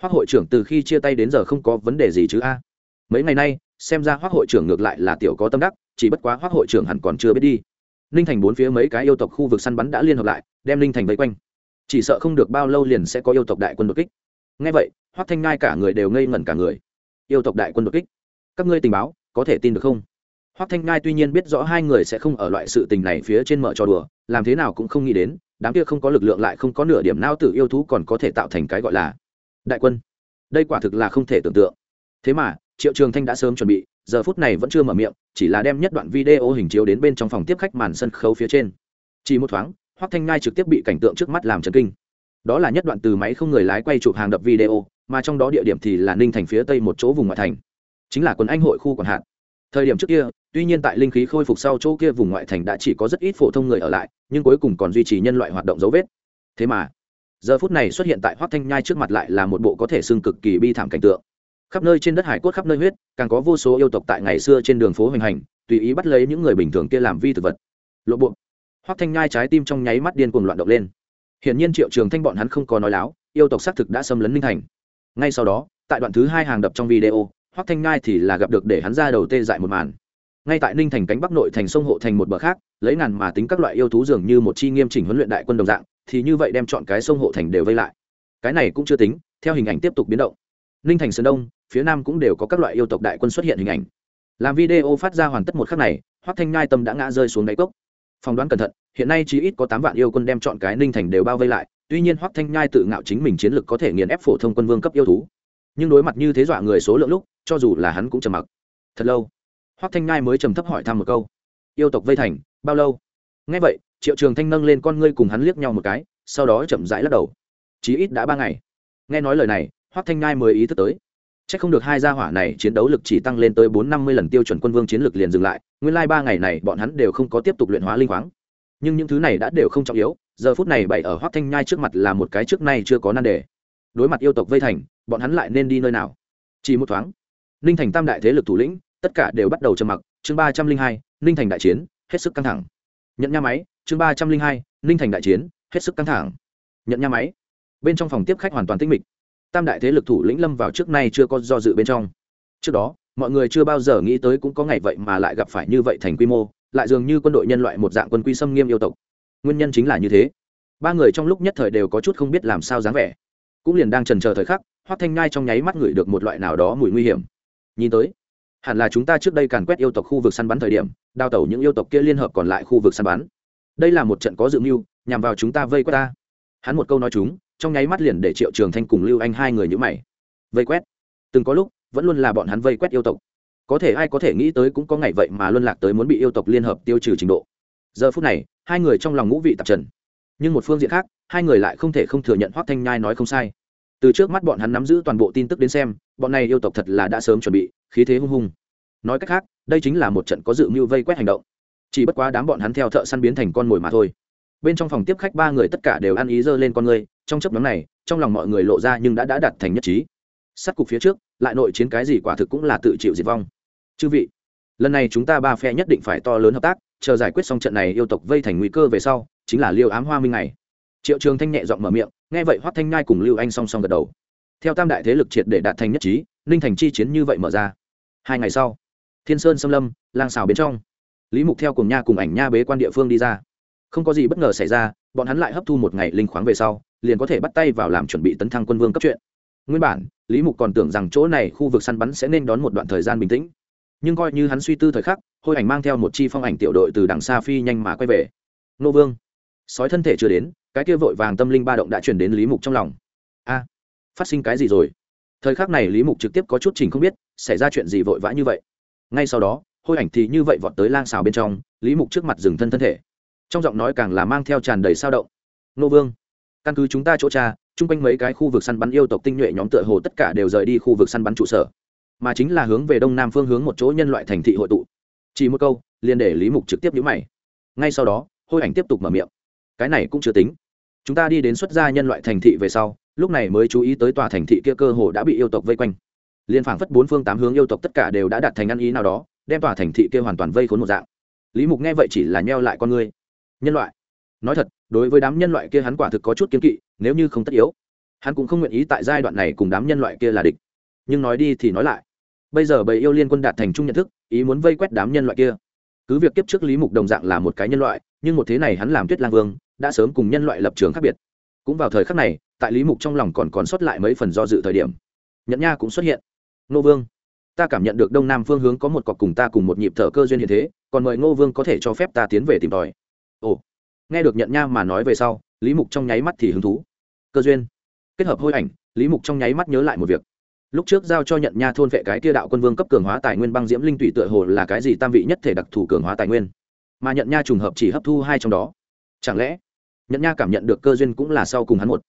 Hoác hội trưởng từ khi chia tay đến giờ không có vấn đề gì chứ a? Mấy ngày nay, xem ra hoác hội trưởng ngược lại là tiểu có tâm đắc, chỉ bất quá hoác hội trưởng hẳn còn chưa biết đi. Ninh thành bốn phía mấy cái yêu tộc khu vực săn bắn đã liên hợp lại, đem ninh thành vây quanh. Chỉ sợ không được bao lâu liền sẽ có yêu tộc đại quân đột kích. Ngay vậy hoác thanh ngai cả người đều ngây ngẩn cả người. Yêu tộc đại quân đột kích. Các ngươi tình báo, có thể tin được không? Hoắc thanh ngai tuy nhiên biết rõ hai người sẽ không ở loại sự tình này phía trên mở trò đùa, làm thế nào cũng không nghĩ đến, đám kia không có lực lượng lại không có nửa điểm nao tự yêu thú còn có thể tạo thành cái gọi là đại quân. Đây quả thực là không thể tưởng tượng. Thế mà, triệu trường thanh đã sớm chuẩn bị, giờ phút này vẫn chưa mở miệng, chỉ là đem nhất đoạn video hình chiếu đến bên trong phòng tiếp khách màn sân khấu phía trên. Chỉ một thoáng, hoắc thanh ngai trực tiếp bị cảnh tượng trước mắt làm chấn kinh. Đó là nhất đoạn từ máy không người lái quay chụp hàng đập video, mà trong đó địa điểm thì là ninh thành phía tây một chỗ vùng ngoại thành, chính là quần anh hội khu quản hạt thời điểm trước kia tuy nhiên tại linh khí khôi phục sau chỗ kia vùng ngoại thành đã chỉ có rất ít phổ thông người ở lại, nhưng cuối cùng còn duy trì nhân loại hoạt động dấu vết. Thế mà, giờ phút này xuất hiện tại hoác thanh nhai trước mặt lại là một bộ có thể xưng cực kỳ bi thảm cảnh tượng. Khắp nơi trên đất hải cốt khắp nơi huyết, càng có vô số yêu tộc tại ngày xưa trên đường phố hoành hành, tùy ý bắt lấy những người bình thường kia làm vi thực vật. Lộ buộc hoắc thanh nhai trái tim trong nháy mắt điên cuồng loạn động lên. Hiển nhiên triệu trường thanh bọn hắn không có nói láo, yêu tộc xác thực đã xâm lấn ninh thành. Ngay sau đó, tại đoạn thứ hai hàng đập trong video hoắc thanh nhai thì là gặp được để hắn ra đầu tê dại một màn ngay tại ninh thành cánh bắc nội thành sông hộ thành một bờ khác, lấy ngàn mà tính các loại yêu thú dường như một chi nghiêm chỉnh huấn luyện đại quân đồng dạng, thì như vậy đem chọn cái sông hộ thành đều vây lại. Cái này cũng chưa tính, theo hình ảnh tiếp tục biến động. Ninh thành sơn đông, phía nam cũng đều có các loại yêu tộc đại quân xuất hiện hình ảnh. Làm video phát ra hoàn tất một khắc này, hoắc thanh ngai tâm đã ngã rơi xuống đáy cốc. Phỏng đoán cẩn thận, hiện nay chỉ ít có tám vạn yêu quân đem chọn cái ninh thành đều bao vây lại, tuy nhiên hoắc thanh nhai tự ngạo chính mình chiến lực có thể nghiền ép phổ thông quân vương cấp yêu thú. Nhưng đối mặt như thế dọa người số lượng lúc, cho dù là hắn cũng trầm mặc. Thật lâu hoắc thanh nhai mới trầm thấp hỏi thăm một câu yêu tộc vây thành bao lâu ngay vậy triệu trường thanh nâng lên con ngươi cùng hắn liếc nhau một cái sau đó chậm rãi lắc đầu chí ít đã ba ngày nghe nói lời này hoắc thanh nhai mới ý thức tới Chắc không được hai gia hỏa này chiến đấu lực chỉ tăng lên tới bốn năm mươi lần tiêu chuẩn quân vương chiến lực liền dừng lại, nguyên lai ba ngày này bọn hắn đều không có tiếp tục luyện hóa linh khoáng. Nhưng những thứ này đã đều không trọng yếu, giờ phút này bày ở Hoắc Thanh Nhai trước mặt là một cái trước nay chưa có nan đề. Đối mặt yêu tộc vây thành, bọn hắn lại nên đi nơi nào? Chỉ một thoáng, Ninh Thành tam đại thế lực thủ lĩnh, tất cả đều bắt đầu trầm mặc, chương ba trăm linh hai, Ninh Thành đại chiến, hết sức căng thẳng. Nhận nha máy, chương ba trăm linh hai, Ninh Thành đại chiến, hết sức căng thẳng. Nhận nha máy. Bên trong phòng tiếp khách hoàn toàn tĩnh mịch tam đại thế lực thủ lĩnh lâm vào trước nay chưa có do dự bên trong trước đó mọi người chưa bao giờ nghĩ tới cũng có ngày vậy mà lại gặp phải như vậy thành quy mô lại dường như quân đội nhân loại một dạng quân quy xâm nghiêm yêu tộc nguyên nhân chính là như thế ba người trong lúc nhất thời đều có chút không biết làm sao dáng vẻ cũng liền đang trần chờ thời khắc hoắc thanh ngai trong nháy mắt ngửi được một loại nào đó mùi nguy hiểm nhìn tới hẳn là chúng ta trước đây càn quét yêu tộc khu vực săn bắn thời điểm, đào tẩu những yêu tộc kia liên hợp còn lại khu vực săn bắn. Đây là một trận có dự mưu, nhằm vào chúng ta vây quét ta. Hắn một câu nói chúng, trong nháy mắt liền để triệu trường thanh cùng lưu anh hai người nhữ mày. Vây quét? Từng có lúc, vẫn luôn là bọn hắn vây quét yêu tộc. Có thể ai có thể nghĩ tới cũng có ngày vậy mà luân lạc tới muốn bị yêu tộc liên hợp tiêu trừ trình độ. Giờ phút này, hai người trong lòng ngũ vị tạp trần. Nhưng một phương diện khác, hai người lại không thể không thừa nhận hoác thanh nhai nói không sai từ trước mắt bọn hắn nắm giữ toàn bộ tin tức đến xem, bọn này yêu tộc thật là đã sớm chuẩn bị, khí thế hung hung. Nói cách khác, đây chính là một trận có dự mưu vây quét hành động. Chỉ bất quá đám bọn hắn theo thợ săn biến thành con mồi mà thôi. Bên trong phòng tiếp khách ba người tất cả đều ăn ý dơ lên con người trong chấp nhóm này, trong lòng mọi người lộ ra nhưng đã đã đặt thành nhất trí. Sát cục phía trước, lại nội chiến cái gì quả thực cũng là tự chịu diệt vong. Chư vị, lần này chúng ta ba phe nhất định phải to lớn hợp tác, chờ giải quyết xong trận này yêu tộc vây thành nguy cơ về sau, chính là liêu ám hoa minh này triệu trường thanh nhẹ giọng mở miệng nghe vậy hoắc thanh nhai cùng lưu anh song song gật đầu. Theo tam đại thế lực triệt để đạt thành nhất trí, ninh thành chi chiến như vậy mở ra. Hai ngày sau, thiên sơn xâm lâm, lang xào bên trong. Lý mục theo cùng nha cùng ảnh nha bế quan địa phương đi ra. Không có gì bất ngờ xảy ra, bọn hắn lại hấp thu một ngày linh khoáng về sau, liền có thể bắt tay vào làm chuẩn bị tấn thăng quân vương cấp chuyện. Nguyên bản, lý mục còn tưởng rằng chỗ này khu vực săn bắn sẽ nên đón một đoạn thời gian bình tĩnh. Nhưng coi như hắn suy tư thời khắc, hôi ảnh mang theo một chi phong ảnh tiểu đội từ đằng xa phi nhanh mà quay về. Nô vương, sói thân thể chưa đến cái kia vội vàng tâm linh ba động đã truyền đến lý mục trong lòng. A, phát sinh cái gì rồi? Thời khắc này lý mục trực tiếp có chút trình không biết, xảy ra chuyện gì vội vã như vậy. Ngay sau đó, hôi ảnh thì như vậy vọt tới lang xào bên trong, lý mục trước mặt dừng thân thân thể. Trong giọng nói càng là mang theo tràn đầy sao động. Nô vương, căn cứ chúng ta chỗ tra chung quanh mấy cái khu vực săn bắn yêu tộc tinh nhuệ nhóm tựa hồ tất cả đều rời đi khu vực săn bắn trụ sở. Mà chính là hướng về đông nam phương hướng một chỗ nhân loại thành thị hội tụ. Chỉ một câu, liền để lý mục trực tiếp nhữ mày. Ngay sau đó, hôi ảnh tiếp tục mở miệng cái này cũng chưa tính. Chúng ta đi đến xuất gia nhân loại thành thị về sau, lúc này mới chú ý tới tòa thành thị kia cơ hồ đã bị yêu tộc vây quanh. Liên phảng phất bốn phương tám hướng yêu tộc tất cả đều đã đạt thành ăn ý nào đó, đem tòa thành thị kia hoàn toàn vây khốn một dạng. Lý mục nghe vậy chỉ là nheo lại con ngươi. Nhân loại. Nói thật, đối với đám nhân loại kia hắn quả thực có chút kiếm kỵ, nếu như không tất yếu. Hắn cũng không nguyện ý tại giai đoạn này cùng đám nhân loại kia là địch. Nhưng nói đi thì nói lại. Bây giờ bầy yêu liên quân đạt thành chung nhận thức, ý muốn vây quét đám nhân loại kia. Cứ việc kiếp trước lý mục đồng dạng là một cái nhân loại, nhưng một thế này hắn làm tuyết lang vương đã sớm cùng nhân loại lập trường khác biệt. Cũng vào thời khắc này, tại lý mục trong lòng còn còn sót lại mấy phần do dự thời điểm. Nhẫn nha cũng xuất hiện. Nô vương, ta cảm nhận được đông nam phương hướng có một cọc cùng ta cùng một nhịp thở cơ duyên hiện thế, còn mời ngô vương có thể cho phép ta tiến về tìm tòi. Ồ, nghe được nhận nha mà nói về sau, lý mục trong nháy mắt thì hứng thú. Cơ duyên. Kết hợp hôi ảnh, lý mục trong nháy mắt nhớ lại một việc. Lúc trước giao cho nhận nha thôn vệ cái tia đạo quân vương cấp cường hóa tài nguyên băng diễm linh tụy tựa hồ là cái gì tam vị nhất thể đặc thù cường hóa tài nguyên. Mà nhận nha trùng hợp chỉ hấp thu hai trong đó. Chẳng lẽ nhận nha cảm nhận được cơ duyên cũng là sau cùng hắn một.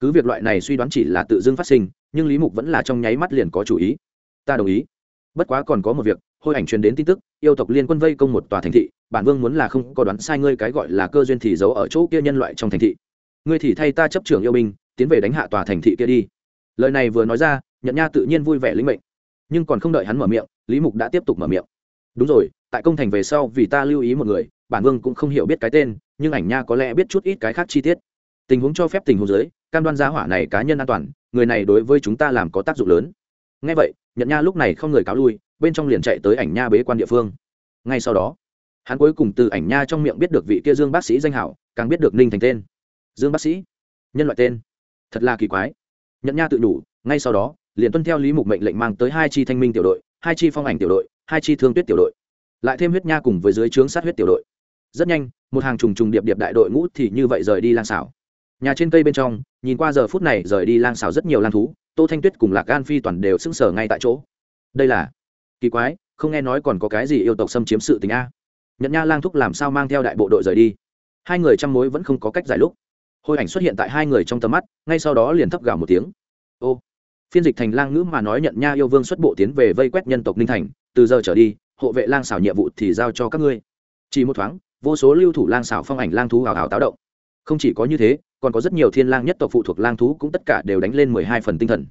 Cứ việc loại này suy đoán chỉ là tự dưng phát sinh, nhưng lý mục vẫn là trong nháy mắt liền có chủ ý. Ta đồng ý. Bất quá còn có một việc, hôi ảnh truyền đến tin tức, yêu tộc liên quân vây công một tòa thành thị, bản vương muốn là không có đoán sai ngươi cái gọi là cơ duyên thì giấu ở chỗ kia nhân loại trong thành thị. Ngươi thì thay ta chấp trưởng yêu binh, tiến về đánh hạ tòa thành thị kia đi. Lời này vừa nói ra nhận nha tự nhiên vui vẻ lĩnh mệnh. Nhưng còn không đợi hắn mở miệng, lý mục đã tiếp tục mở miệng. Đúng rồi, tại công thành về sau vì ta lưu ý một người bản vương cũng không hiểu biết cái tên, nhưng ảnh nha có lẽ biết chút ít cái khác chi tiết. Tình huống cho phép tình huống dưới, cam đoan giá hỏa này cá nhân an toàn, người này đối với chúng ta làm có tác dụng lớn. Ngay vậy nhận nha lúc này không người cáo lui, bên trong liền chạy tới ảnh nha bế quan địa phương. Ngay sau đó, hắn cuối cùng từ ảnh nha trong miệng biết được vị kia dương bác sĩ danh hảo, càng biết được ninh thành tên. Dương bác sĩ? Nhân loại tên. Thật là kỳ quái. Nhận nha tự đủ ngay sau đó, liền tuân theo lý mục mệnh lệnh mang tới hai chi thanh minh tiểu đội, hai chi phong ảnh tiểu đội, hai chi thương tuyết tiểu đội. Lại thêm huyết nha cùng với dưới trướng sát huyết tiểu đội rất nhanh, một hàng trùng trùng điệp điệp đại đội ngũ thì như vậy rời đi lang xảo. Nhà trên cây bên trong, nhìn qua giờ phút này rời đi lang xảo rất nhiều lang thú, tô thanh tuyết cùng lạc gan phi toàn đều sững sờ ngay tại chỗ. Đây là, kỳ quái, không nghe nói còn có cái gì yêu tộc xâm chiếm sự tình a. Nhận nha lang thúc làm sao mang theo đại bộ đội rời đi? Hai người chăm mối vẫn không có cách giải lúc. Hôi ảnh xuất hiện tại hai người trong tầm mắt, ngay sau đó liền thấp gào một tiếng. Ô, phiên dịch thành lang ngữ mà nói nhận nha yêu vương xuất bộ tiến về vây quét nhân tộc ninh thành, từ giờ trở đi, hộ vệ lang xảo nhiệm vụ thì giao cho các ngươi. Chỉ một thoáng vô số lưu thủ lang xảo phong ảnh lang thú hào hào táo động. Không chỉ có như thế, còn có rất nhiều thiên lang nhất tộc phụ thuộc lang thú cũng tất cả đều đánh lên mười hai phần tinh thần.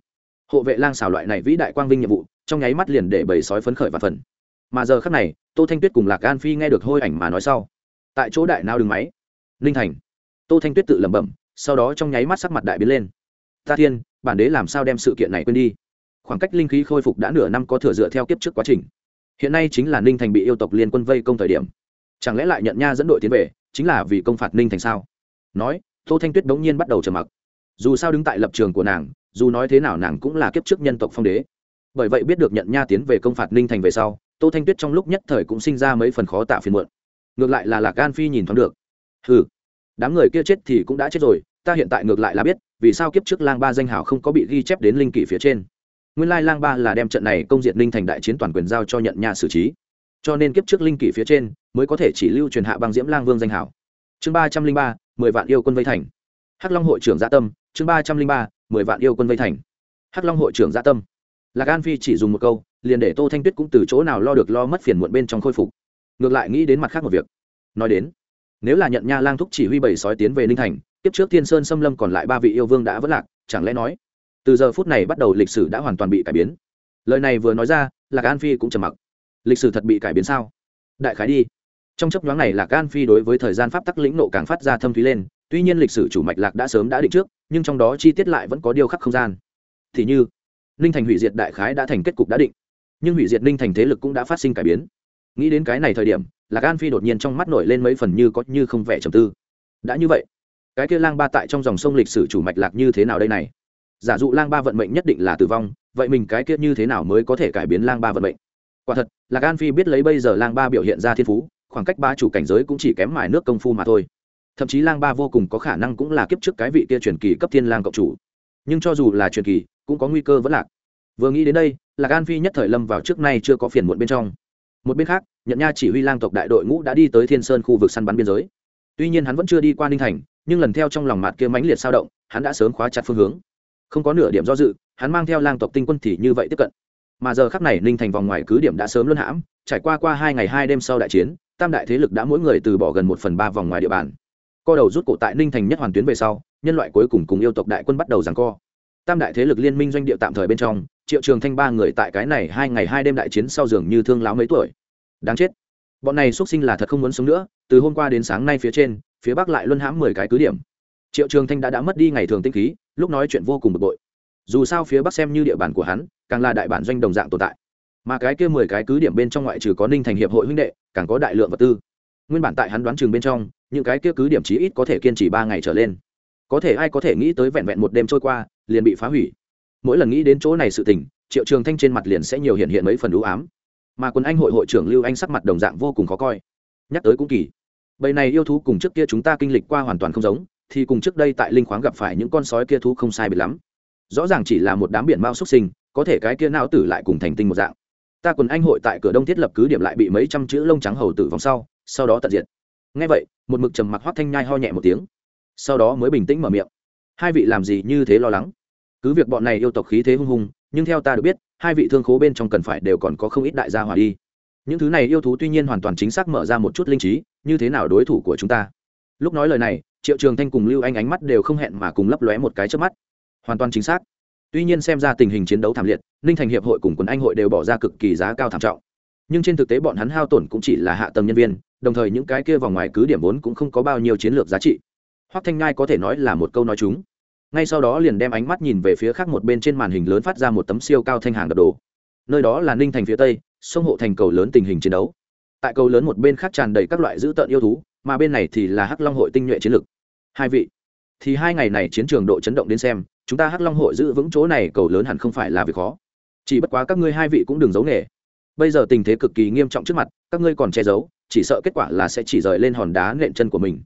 Hộ vệ lang xảo loại này vĩ đại quang vinh nhiệm vụ, trong nháy mắt liền để bầy sói phấn khởi và phần. Mà giờ khắc này, tô thanh tuyết cùng lạc an phi nghe được hôi ảnh mà nói sau. Tại chỗ đại nào đường máy linh thành. Tô thanh tuyết tự lẩm bẩm, sau đó trong nháy mắt sắc mặt đại biến lên. Ta thiên, bản đế làm sao đem sự kiện này quên đi? Khoảng cách linh khí khôi phục đã nửa năm có thừa dựa theo kiếp trước quá trình. Hiện nay chính là ninh thành bị yêu tộc liên quân vây công thời điểm chẳng lẽ lại nhận nha dẫn đội tiến về, chính là vì công phạt ninh thành sao? Nói, tô thanh tuyết đống nhiên bắt đầu trầm mặc. Dù sao đứng tại lập trường của nàng, dù nói thế nào nàng cũng là kiếp trước nhân tộc phong đế. Bởi vậy biết được nhận nha tiến về công phạt ninh thành về sau, tô thanh tuyết trong lúc nhất thời cũng sinh ra mấy phần khó tạ phiền muộn. Ngược lại là lạc gan phi nhìn thoáng được. Ừ đám người kia chết thì cũng đã chết rồi, ta hiện tại ngược lại là biết, vì sao kiếp trước lang ba danh hào không có bị ghi chép đến linh kỷ phía trên. Nguyên lai lang ba là đem trận này công diện Ninh thành đại chiến toàn quyền giao cho nhận nha xử trí cho nên kiếp trước linh kỷ phía trên mới có thể chỉ lưu truyền hạ băng diễm lang vương danh hảo. Chương ba trăm linh ba, mười vạn yêu quân vây thành. Hắc long hội trưởng gia tâm, chương ba trăm linh ba, mười vạn yêu quân vây thành. Hắc long hội trưởng gia tâm. Lạc an phi chỉ dùng một câu, liền để tô thanh tuyết cũng từ chỗ nào lo được lo mất phiền muộn bên trong khôi phục. Ngược lại nghĩ đến mặt khác một việc. Nói đến, nếu là nhận nha lang thúc chỉ huy bảy sói tiến về ninh thành tiếp trước thiên sơn xâm lâm còn lại ba vị yêu vương đã vất lạc, chẳng lẽ nói, từ giờ phút này bắt đầu lịch sử đã hoàn toàn bị cải biến? Lời này vừa nói ra, lạc an phi cũng trầm mặc lịch sử thật bị cải biến sao? Đại khái đi. Trong chấp nhoáng này, lạc Gan phi đối với thời gian pháp tắc lĩnh nộ càng phát ra thâm thúy lên, tuy nhiên lịch sử chủ mạch lạc đã sớm đã định trước, nhưng trong đó chi tiết lại vẫn có điều khắc không gian. Thì như, ninh thành hủy diệt đại khái đã thành kết cục đã định, nhưng hủy diệt ninh thành thế lực cũng đã phát sinh cải biến. Nghĩ đến cái này thời điểm, lạc an phi đột nhiên trong mắt nổi lên mấy phần như có như không vẻ trầm tư. Đã như vậy, cái kia lang ba tại trong dòng sông lịch sử chủ mạch lạc như thế nào đây này? Giả dụ lang ba vận mệnh nhất định là tử vong, vậy mình cái kia như thế nào mới có thể cải biến lang ba vận mệnh? Quả thật là Gan phi biết lấy bây giờ lang ba biểu hiện ra thiên phú, khoảng cách ba chủ cảnh giới cũng chỉ kém mài nước công phu mà thôi. Thậm chí lang ba vô cùng có khả năng cũng là kiếp trước cái vị kia truyền kỳ cấp thiên lang cộng chủ. Nhưng cho dù là truyền kỳ, cũng có nguy cơ vẫn lạc. Vừa nghĩ đến đây là Gan phi nhất thời lâm vào trước nay chưa có phiền muộn bên trong. Một bên khác nhận nha chỉ huy lang tộc đại đội ngũ đã đi tới thiên sơn khu vực săn bắn biên giới. Tuy nhiên hắn vẫn chưa đi qua ninh thành, nhưng lần theo trong lòng mặt kia mãnh liệt sao động, hắn đã sớm khóa chặt phương hướng. Không có nửa điểm do dự, hắn mang theo lang tộc tinh quân thì như vậy tiếp cận mà giờ khắc này ninh thành vòng ngoài cứ điểm đã sớm luân hãm, trải qua qua hai ngày hai đêm sau đại chiến, tam đại thế lực đã mỗi người từ bỏ gần một phần ba vòng ngoài địa bàn. Co đầu rút cổ tại ninh thành nhất hoàn tuyến về sau, nhân loại cuối cùng cùng yêu tộc đại quân bắt đầu giằng co. Tam đại thế lực liên minh doanh địa tạm thời bên trong, triệu trường thanh ba người tại cái này hai ngày hai đêm đại chiến sau giường như thương láo mấy tuổi. Đáng chết. Bọn này xuất sinh là thật không muốn sống nữa, từ hôm qua đến sáng nay phía trên, phía bắc lại luân hãm mười cái cứ điểm. Triệu trường thanh đã đã mất đi ngày thường tinh khí, lúc nói chuyện vô cùng bực bội. Dù sao phía bắc xem như địa bàn của hắn càng là đại bản doanh đồng dạng tồn tại. Mà cái kia mười cái cứ điểm bên trong ngoại trừ có ninh thành hiệp hội huynh đệ, càng có đại lượng vật tư. Nguyên bản tại hắn đoán chừng bên trong, những cái kia cứ điểm chí ít có thể kiên trì ba ngày trở lên. Có thể ai có thể nghĩ tới vẹn vẹn một đêm trôi qua, liền bị phá hủy. Mỗi lần nghĩ đến chỗ này sự tình, triệu trường thanh trên mặt liền sẽ nhiều hiện hiện mấy phần đũ ám. Mà quân anh hội hội trưởng lưu anh sắc mặt đồng dạng vô cùng khó coi. Nhắc tới cũng kỳ. Bầy này yêu thú cùng trước kia chúng ta kinh lịch qua hoàn toàn không giống, thì cùng trước đây tại linh khoáng gặp phải những con sói kia thú không sai bị lắm. Rõ ràng chỉ là một đám biển mao xuất sinh có thể cái kia não tử lại cùng thành tinh một dạng. Ta quần anh hội tại cửa đông thiết lập cứ điểm lại bị mấy trăm chữ lông trắng hầu tử vòng sau sau đó tận diệt. Ngay vậy, một mực trầm mặc hoác thanh nhai ho nhẹ một tiếng. Sau đó mới bình tĩnh mở miệng. Hai vị làm gì như thế lo lắng? Cứ việc bọn này yêu tộc khí thế hung hùng, nhưng theo ta được biết, hai vị thương khố bên trong cần phải đều còn có không ít đại gia hỏa đi. Những thứ này yêu thú tuy nhiên hoàn toàn chính xác mở ra một chút linh trí, như thế nào đối thủ của chúng ta? Lúc nói lời này, triệu trường thanh cùng lưu anh ánh mắt đều không hẹn mà cùng lấp lóe một cái trước mắt. Hoàn toàn chính xác tuy nhiên xem ra tình hình chiến đấu thảm liệt, ninh thành hiệp hội cùng quần anh hội đều bỏ ra cực kỳ giá cao thảm trọng. Nhưng trên thực tế bọn hắn hao tổn cũng chỉ là hạ tầng nhân viên, đồng thời những cái kia vòng ngoài cứ điểm vốn cũng không có bao nhiêu chiến lược giá trị. Hoắc thanh ngai có thể nói là một câu nói chúng. Ngay sau đó liền đem ánh mắt nhìn về phía khác một bên trên màn hình lớn phát ra một tấm siêu cao thanh hàng đập đồ. Nơi đó là ninh thành phía tây, sông hộ thành cầu lớn tình hình chiến đấu. Tại cầu lớn một bên khác tràn đầy các loại dữ tợn yêu thú, mà bên này thì là hắc long hội tinh nhuệ chiến lực hai vị, thì hai ngày này chiến trường độ chấn động đến xem chúng ta hắc long hội giữ vững chỗ này, cầu lớn hẳn không phải là việc khó. Chỉ bất quá các ngươi hai vị cũng đừng giấu nghề. Bây giờ tình thế cực kỳ nghiêm trọng trước mặt, các ngươi còn che giấu, chỉ sợ kết quả là sẽ chỉ rời lên hòn đá nện chân của mình.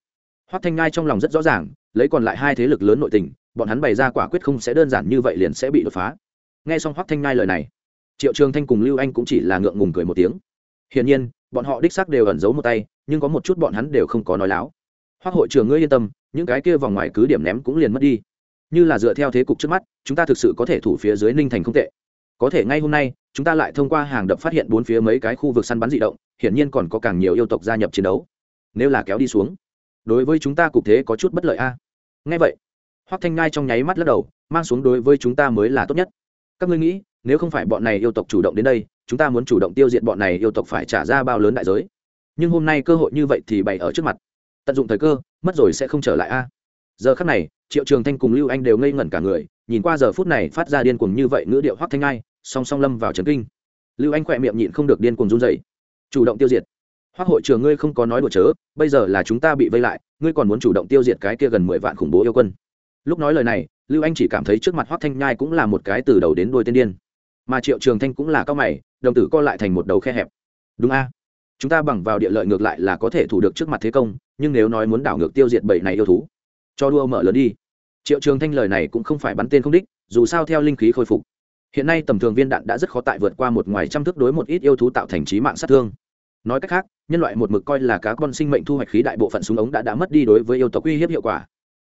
Hoắc thanh ngai trong lòng rất rõ ràng, lấy còn lại hai thế lực lớn nội tình, bọn hắn bày ra quả quyết không sẽ đơn giản như vậy liền sẽ bị đột phá. Nghe xong hoắc thanh ngai lời này, triệu trường thanh cùng lưu anh cũng chỉ là ngượng ngùng cười một tiếng. Hiển nhiên, bọn họ đích xác đều ẩn giấu một tay, nhưng có một chút bọn hắn đều không có nói láo. Hoắc hội trường ngươi yên tâm, những cái kia vòng ngoài cứ điểm ném cũng liền mất đi như là dựa theo thế cục trước mắt, chúng ta thực sự có thể thủ phía dưới ninh thành không tệ. Có thể ngay hôm nay, chúng ta lại thông qua hàng đập phát hiện bốn phía mấy cái khu vực săn bắn dị động, hiển nhiên còn có càng nhiều yêu tộc gia nhập chiến đấu. Nếu là kéo đi xuống, đối với chúng ta cục thế có chút bất lợi a. À? ngay vậy, hoắc thanh ngai trong nháy mắt lắc đầu, mang xuống đối với chúng ta mới là tốt nhất. Các ngươi nghĩ, nếu không phải bọn này yêu tộc chủ động đến đây, chúng ta muốn chủ động tiêu diệt bọn này yêu tộc phải trả ra bao lớn đại giới? Nhưng hôm nay cơ hội như vậy thì bày ở trước mặt. Tận dụng thời cơ, mất rồi sẽ không trở lại a giờ khắc này, triệu trường thanh cùng lưu anh đều ngây ngẩn cả người, nhìn qua giờ phút này phát ra điên cuồng như vậy ngữ điệu hoắc thanh ai, song song lâm vào trấn kinh. Lưu anh khỏe miệng nhịn không được điên cuồng run dậy chủ động tiêu diệt. Hoắc hội trưởng ngươi không có nói đùa chớ, bây giờ là chúng ta bị vây lại, ngươi còn muốn chủ động tiêu diệt cái kia gần mười vạn khủng bố yêu quân. Lúc nói lời này, lưu anh chỉ cảm thấy trước mặt hoắc thanh nhai cũng là một cái từ đầu đến đuôi tên điên. Mà triệu trường thanh cũng là cao mày, đồng tử co lại thành một đầu khe hẹp. Đúng a. Chúng ta bằng vào địa lợi ngược lại là có thể thủ được trước mặt thế công, nhưng nếu nói muốn đảo ngược tiêu diệt bảy này yêu thú cho đua mở lớn đi. Triệu trường thanh lời này cũng không phải bắn tên không đích, dù sao theo linh khí khôi phục, hiện nay tầm thường viên đạn đã rất khó tại vượt qua một ngoài trăm thước đối một ít yêu thú tạo thành trí mạng sát thương. Nói cách khác, nhân loại một mực coi là cá con sinh mệnh thu hoạch khí đại bộ phận súng ống đã đã mất đi đối với yêu tộc uy hiếp hiệu quả.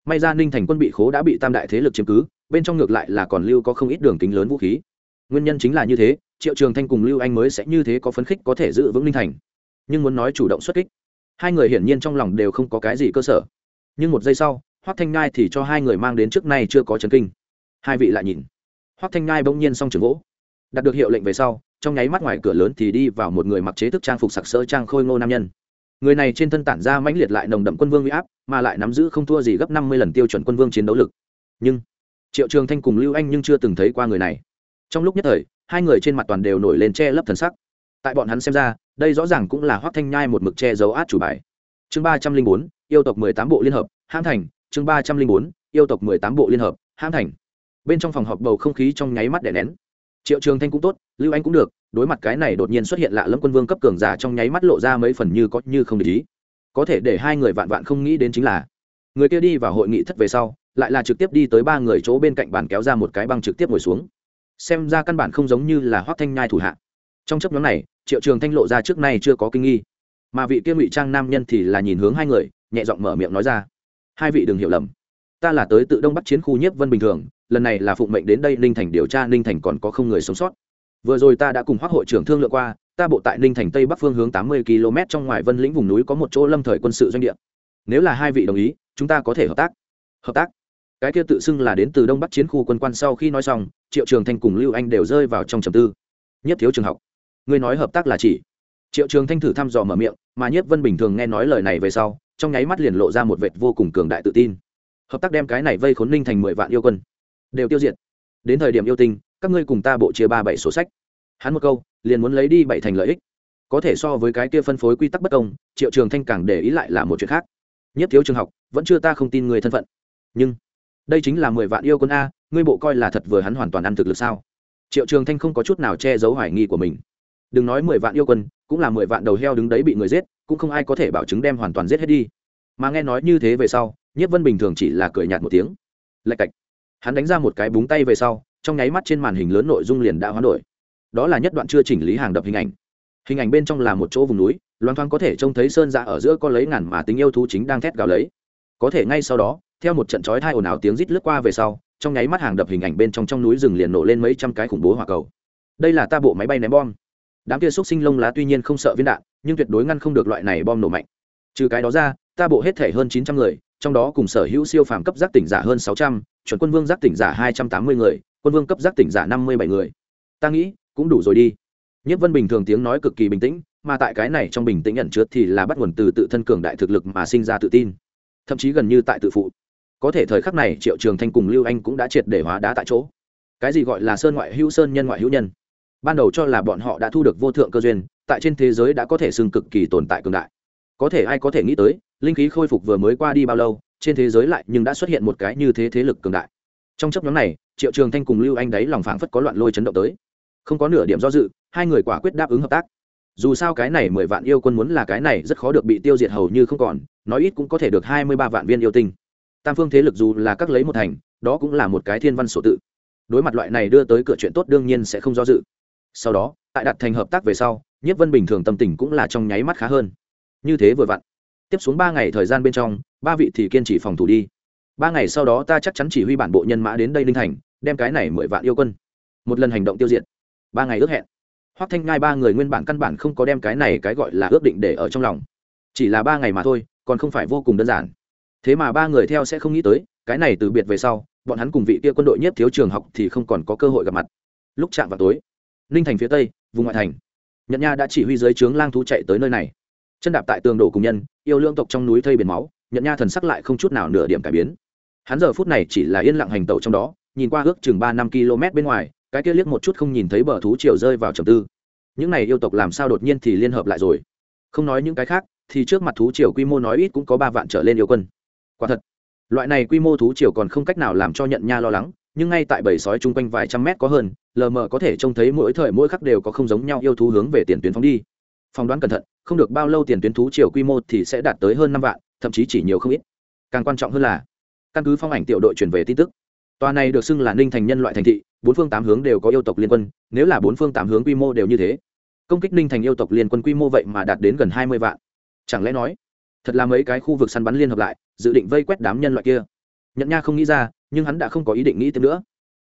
May ra ninh thành quân bị khố đã bị tam đại thế lực chiếm cứ, bên trong ngược lại là còn lưu có không ít đường kính lớn vũ khí. Nguyên nhân chính là như thế, triệu trường thanh cùng lưu anh mới sẽ như thế có phấn khích có thể giữ vững ninh thành. Nhưng muốn nói chủ động xuất kích, hai người hiển nhiên trong lòng đều không có cái gì cơ sở. Nhưng một giây sau hoắc thanh ngai thì cho hai người mang đến trước nay chưa có chấn kinh. Hai vị lại nhìn. Hoắc thanh ngai bỗng nhiên xong trường gỗ. Đạt được hiệu lệnh về sau, trong nháy mắt ngoài cửa lớn thì đi vào một người mặc chế thức trang phục sặc sỡ trang khôi ngô nam nhân. Người này trên thân tản ra mãnh liệt lại nồng đậm quân vương uy áp, mà lại nắm giữ không thua gì gấp năm mươi lần tiêu chuẩn quân vương chiến đấu lực. Nhưng, triệu trường thanh cùng lưu anh nhưng chưa từng thấy qua người này. Trong lúc nhất thời, hai người trên mặt toàn đều nổi lên che lấp thần sắc. Tại bọn hắn xem ra, đây rõ ràng cũng là hoác thanh nhai một mực che giấu át chủ bài. Chương ba trăm linh bốn, yêu tộc mười tám bộ liên hợp, hãm thành chương ba trăm linh bốn, yêu tộc mười tám bộ liên hợp, hãm thành. Bên trong phòng họp bầu không khí trong nháy mắt đè nén. Triệu trường thanh cũng tốt, lưu anh cũng được, đối mặt cái này đột nhiên xuất hiện lạ lẫm quân vương cấp cường giả trong nháy mắt lộ ra mấy phần như có như không để ý. Có thể để hai người vạn vạn không nghĩ đến chính là, người kia đi vào hội nghị thất về sau, lại là trực tiếp đi tới ba người chỗ bên cạnh bàn kéo ra một cái băng trực tiếp ngồi xuống. Xem ra căn bản không giống như là hoác thanh nhai thủ hạ. Trong chấp nhóm này, triệu trường thanh lộ ra trước nay chưa có kinh nghi. Mà vị kia ngụy trang nam nhân thì là nhìn hướng hai người, nhẹ giọng mở miệng nói ra hai vị đừng hiểu lầm. Ta là tới tự đông bắc chiến khu nhiếp vân bình thường, lần này là phụng mệnh đến đây ninh thành điều tra, ninh thành còn có không người sống sót. Vừa rồi ta đã cùng hoác hội trưởng thương lượng qua, ta bộ tại ninh thành tây bắc phương hướng tám mươi km trong ngoài vân lĩnh vùng núi có một chỗ lâm thời quân sự doanh địa. Nếu là hai vị đồng ý, chúng ta có thể hợp tác. Hợp tác? Cái kia tự xưng là đến từ đông bắc chiến khu quân quan sau khi nói xong, triệu trường thanh cùng lưu anh đều rơi vào trong trầm tư. Nhất thiếu trường học. Ngươi nói hợp tác là chỉ. Triệu trường thanh thử thăm dò mở miệng, mà nhất vân bình thường nghe nói lời này về sau trong nháy mắt liền lộ ra một vệt vô cùng cường đại tự tin. Hợp tác đem cái này vây khốn ninh thành mười vạn yêu quân đều tiêu diệt. Đến thời điểm yêu tinh, các ngươi cùng ta bộ chia ba bảy số sách. Hắn một câu, liền muốn lấy đi bảy thành lợi ích. Có thể so với cái kia phân phối quy tắc bất công, triệu trường thanh càng để ý lại là một chuyện khác. Nhất thiếu trường học, vẫn chưa ta không tin người thân phận. Nhưng, đây chính là mười vạn yêu quân a, ngươi bộ coi là thật vừa hắn hoàn toàn ăn thực lực sao? Triệu trường thanh không có chút nào che giấu hoài nghi của mình đừng nói mười vạn yêu quân, cũng là mười vạn đầu heo đứng đấy bị người giết, cũng không ai có thể bảo chứng đem hoàn toàn giết hết đi. Mà nghe nói như thế về sau nhất vân bình thường chỉ là cười nhạt một tiếng. Lạch cạch. Hắn đánh ra một cái búng tay về sau, trong nháy mắt trên màn hình lớn nội dung liền đã hoán đổi. Đó là nhất đoạn chưa chỉnh lý hàng đập hình ảnh. Hình ảnh bên trong là một chỗ vùng núi loan thoáng có thể trông thấy sơn dạ ở giữa có lấy ngàn mà tính yêu thú chính đang thét gào lấy. Có thể ngay sau đó, theo một trận chói thai ồn ào tiếng rít lướt qua về sau, trong nháy mắt hàng đập hình ảnh bên trong trong núi rừng liền nổ lên mấy trăm cái khủng bố hỏa cầu. Đây là ta bộ máy bay ném bom đám kia xúc sinh lông lá tuy nhiên không sợ viên đạn, nhưng tuyệt đối ngăn không được loại này bom nổ mạnh. Trừ cái đó ra, ta bộ hết thể hơn chín trăm người, trong đó cùng sở hữu siêu phàm cấp giác tỉnh giả hơn sáu trăm, chuẩn quân vương giác tỉnh giả hai trăm tám mươi người, quân vương cấp giác tỉnh giả năm mươi bảy người. Ta nghĩ, cũng đủ rồi đi. Nhất vân bình thường tiếng nói cực kỳ bình tĩnh, mà tại cái này trong bình tĩnh ẩn chứa thì là bắt nguồn từ tự thân cường đại thực lực mà sinh ra tự tin. Thậm chí gần như tại tự phụ. Có thể thời khắc này, triệu trường thanh cùng lưu anh cũng đã triệt để hóa đá tại chỗ. Cái gì gọi là sơn ngoại hữu sơn nhân ngoại hữu nhân? Ban đầu cho là bọn họ đã thu được vô thượng cơ duyên, tại trên thế giới đã có thể xưng cực kỳ tồn tại cường đại. Có thể ai có thể nghĩ tới, linh khí khôi phục vừa mới qua đi bao lâu, trên thế giới lại nhưng đã xuất hiện một cái như thế thế lực cường đại. Trong chấp nhóm này, triệu trường thanh cùng lưu anh đấy lòng phảng phất có loạn lôi chấn động tới. Không có nửa điểm do dự, hai người quả quyết đáp ứng hợp tác. Dù sao cái này mười vạn yêu quân muốn là cái này rất khó được bị tiêu diệt hầu như không còn, nói ít cũng có thể được hai mươi ba vạn viên yêu tinh. Tam phương thế lực dù là các lấy một thành, đó cũng là một cái thiên văn sổ tự. Đối mặt loại này đưa tới cửa chuyện tốt đương nhiên sẽ không do dự sau đó, tại đặt thành hợp tác về sau nhất vân bình thường tâm tình cũng là trong nháy mắt khá hơn. Như thế vừa vặn. Tiếp xuống ba ngày thời gian bên trong, ba vị thì kiên trì phòng thủ đi. Ba ngày sau đó ta chắc chắn chỉ huy bản bộ nhân mã đến đây linh thành, đem cái này mười vạn yêu quân. Một lần hành động tiêu diệt. Ba ngày ước hẹn. Hoắc thanh ngai ba người nguyên bản căn bản không có đem cái này cái gọi là ước định để ở trong lòng. Chỉ là ba ngày mà thôi, còn không phải vô cùng đơn giản. Thế mà ba người theo sẽ không nghĩ tới, cái này từ biệt về sau, bọn hắn cùng vị kia quân đội nhất thiếu trường học thì không còn có cơ hội gặp mặt. Lúc chạm vào tối ninh thành phía tây, vùng ngoại thành. Nhận nha đã chỉ huy dưới trướng lang thú chạy tới nơi này. Chân đạp tại tường đổ cùng nhân, yêu lương tộc trong núi thây biển máu nhận nha thần sắc lại không chút nào nửa điểm cải biến. Hắn giờ phút này chỉ là yên lặng hành tẩu trong đó, nhìn qua ước chừng ba năm km bên ngoài, cái kia liếc một chút không nhìn thấy bờ thú triều rơi vào trầm tư. Những này yêu tộc làm sao đột nhiên thì liên hợp lại rồi? Không nói những cái khác, thì trước mặt thú triều quy mô nói ít cũng có ba vạn trở lên yêu quân. Quả thật, loại này quy mô thú triều còn không cách nào làm cho nhận nha lo lắng nhưng ngay tại bầy sói chung quanh vài trăm mét có hơn, lờ mờ có thể trông thấy mỗi thời mỗi khắc đều có không giống nhau yêu thú hướng về tiền tuyến phóng đi. Phỏng đoán cẩn thận, không được bao lâu tiền tuyến thú triều quy mô thì sẽ đạt tới hơn năm vạn, thậm chí chỉ nhiều không ít. Càng quan trọng hơn là, căn cứ phong ảnh tiểu đội truyền về tin tức, tòa này được xưng là ninh thành nhân loại thành thị, bốn phương tám hướng đều có yêu tộc liên quân, nếu là bốn phương tám hướng quy mô đều như thế, công kích ninh thành yêu tộc liên quân quy mô vậy mà đạt đến gần hai mươi vạn. Chẳng lẽ nói, thật là mấy cái khu vực săn bắn liên hợp lại, dự định vây quét đám nhân loại kia? Nhận nha không nghĩ ra, nhưng hắn đã không có ý định nghĩ thêm nữa.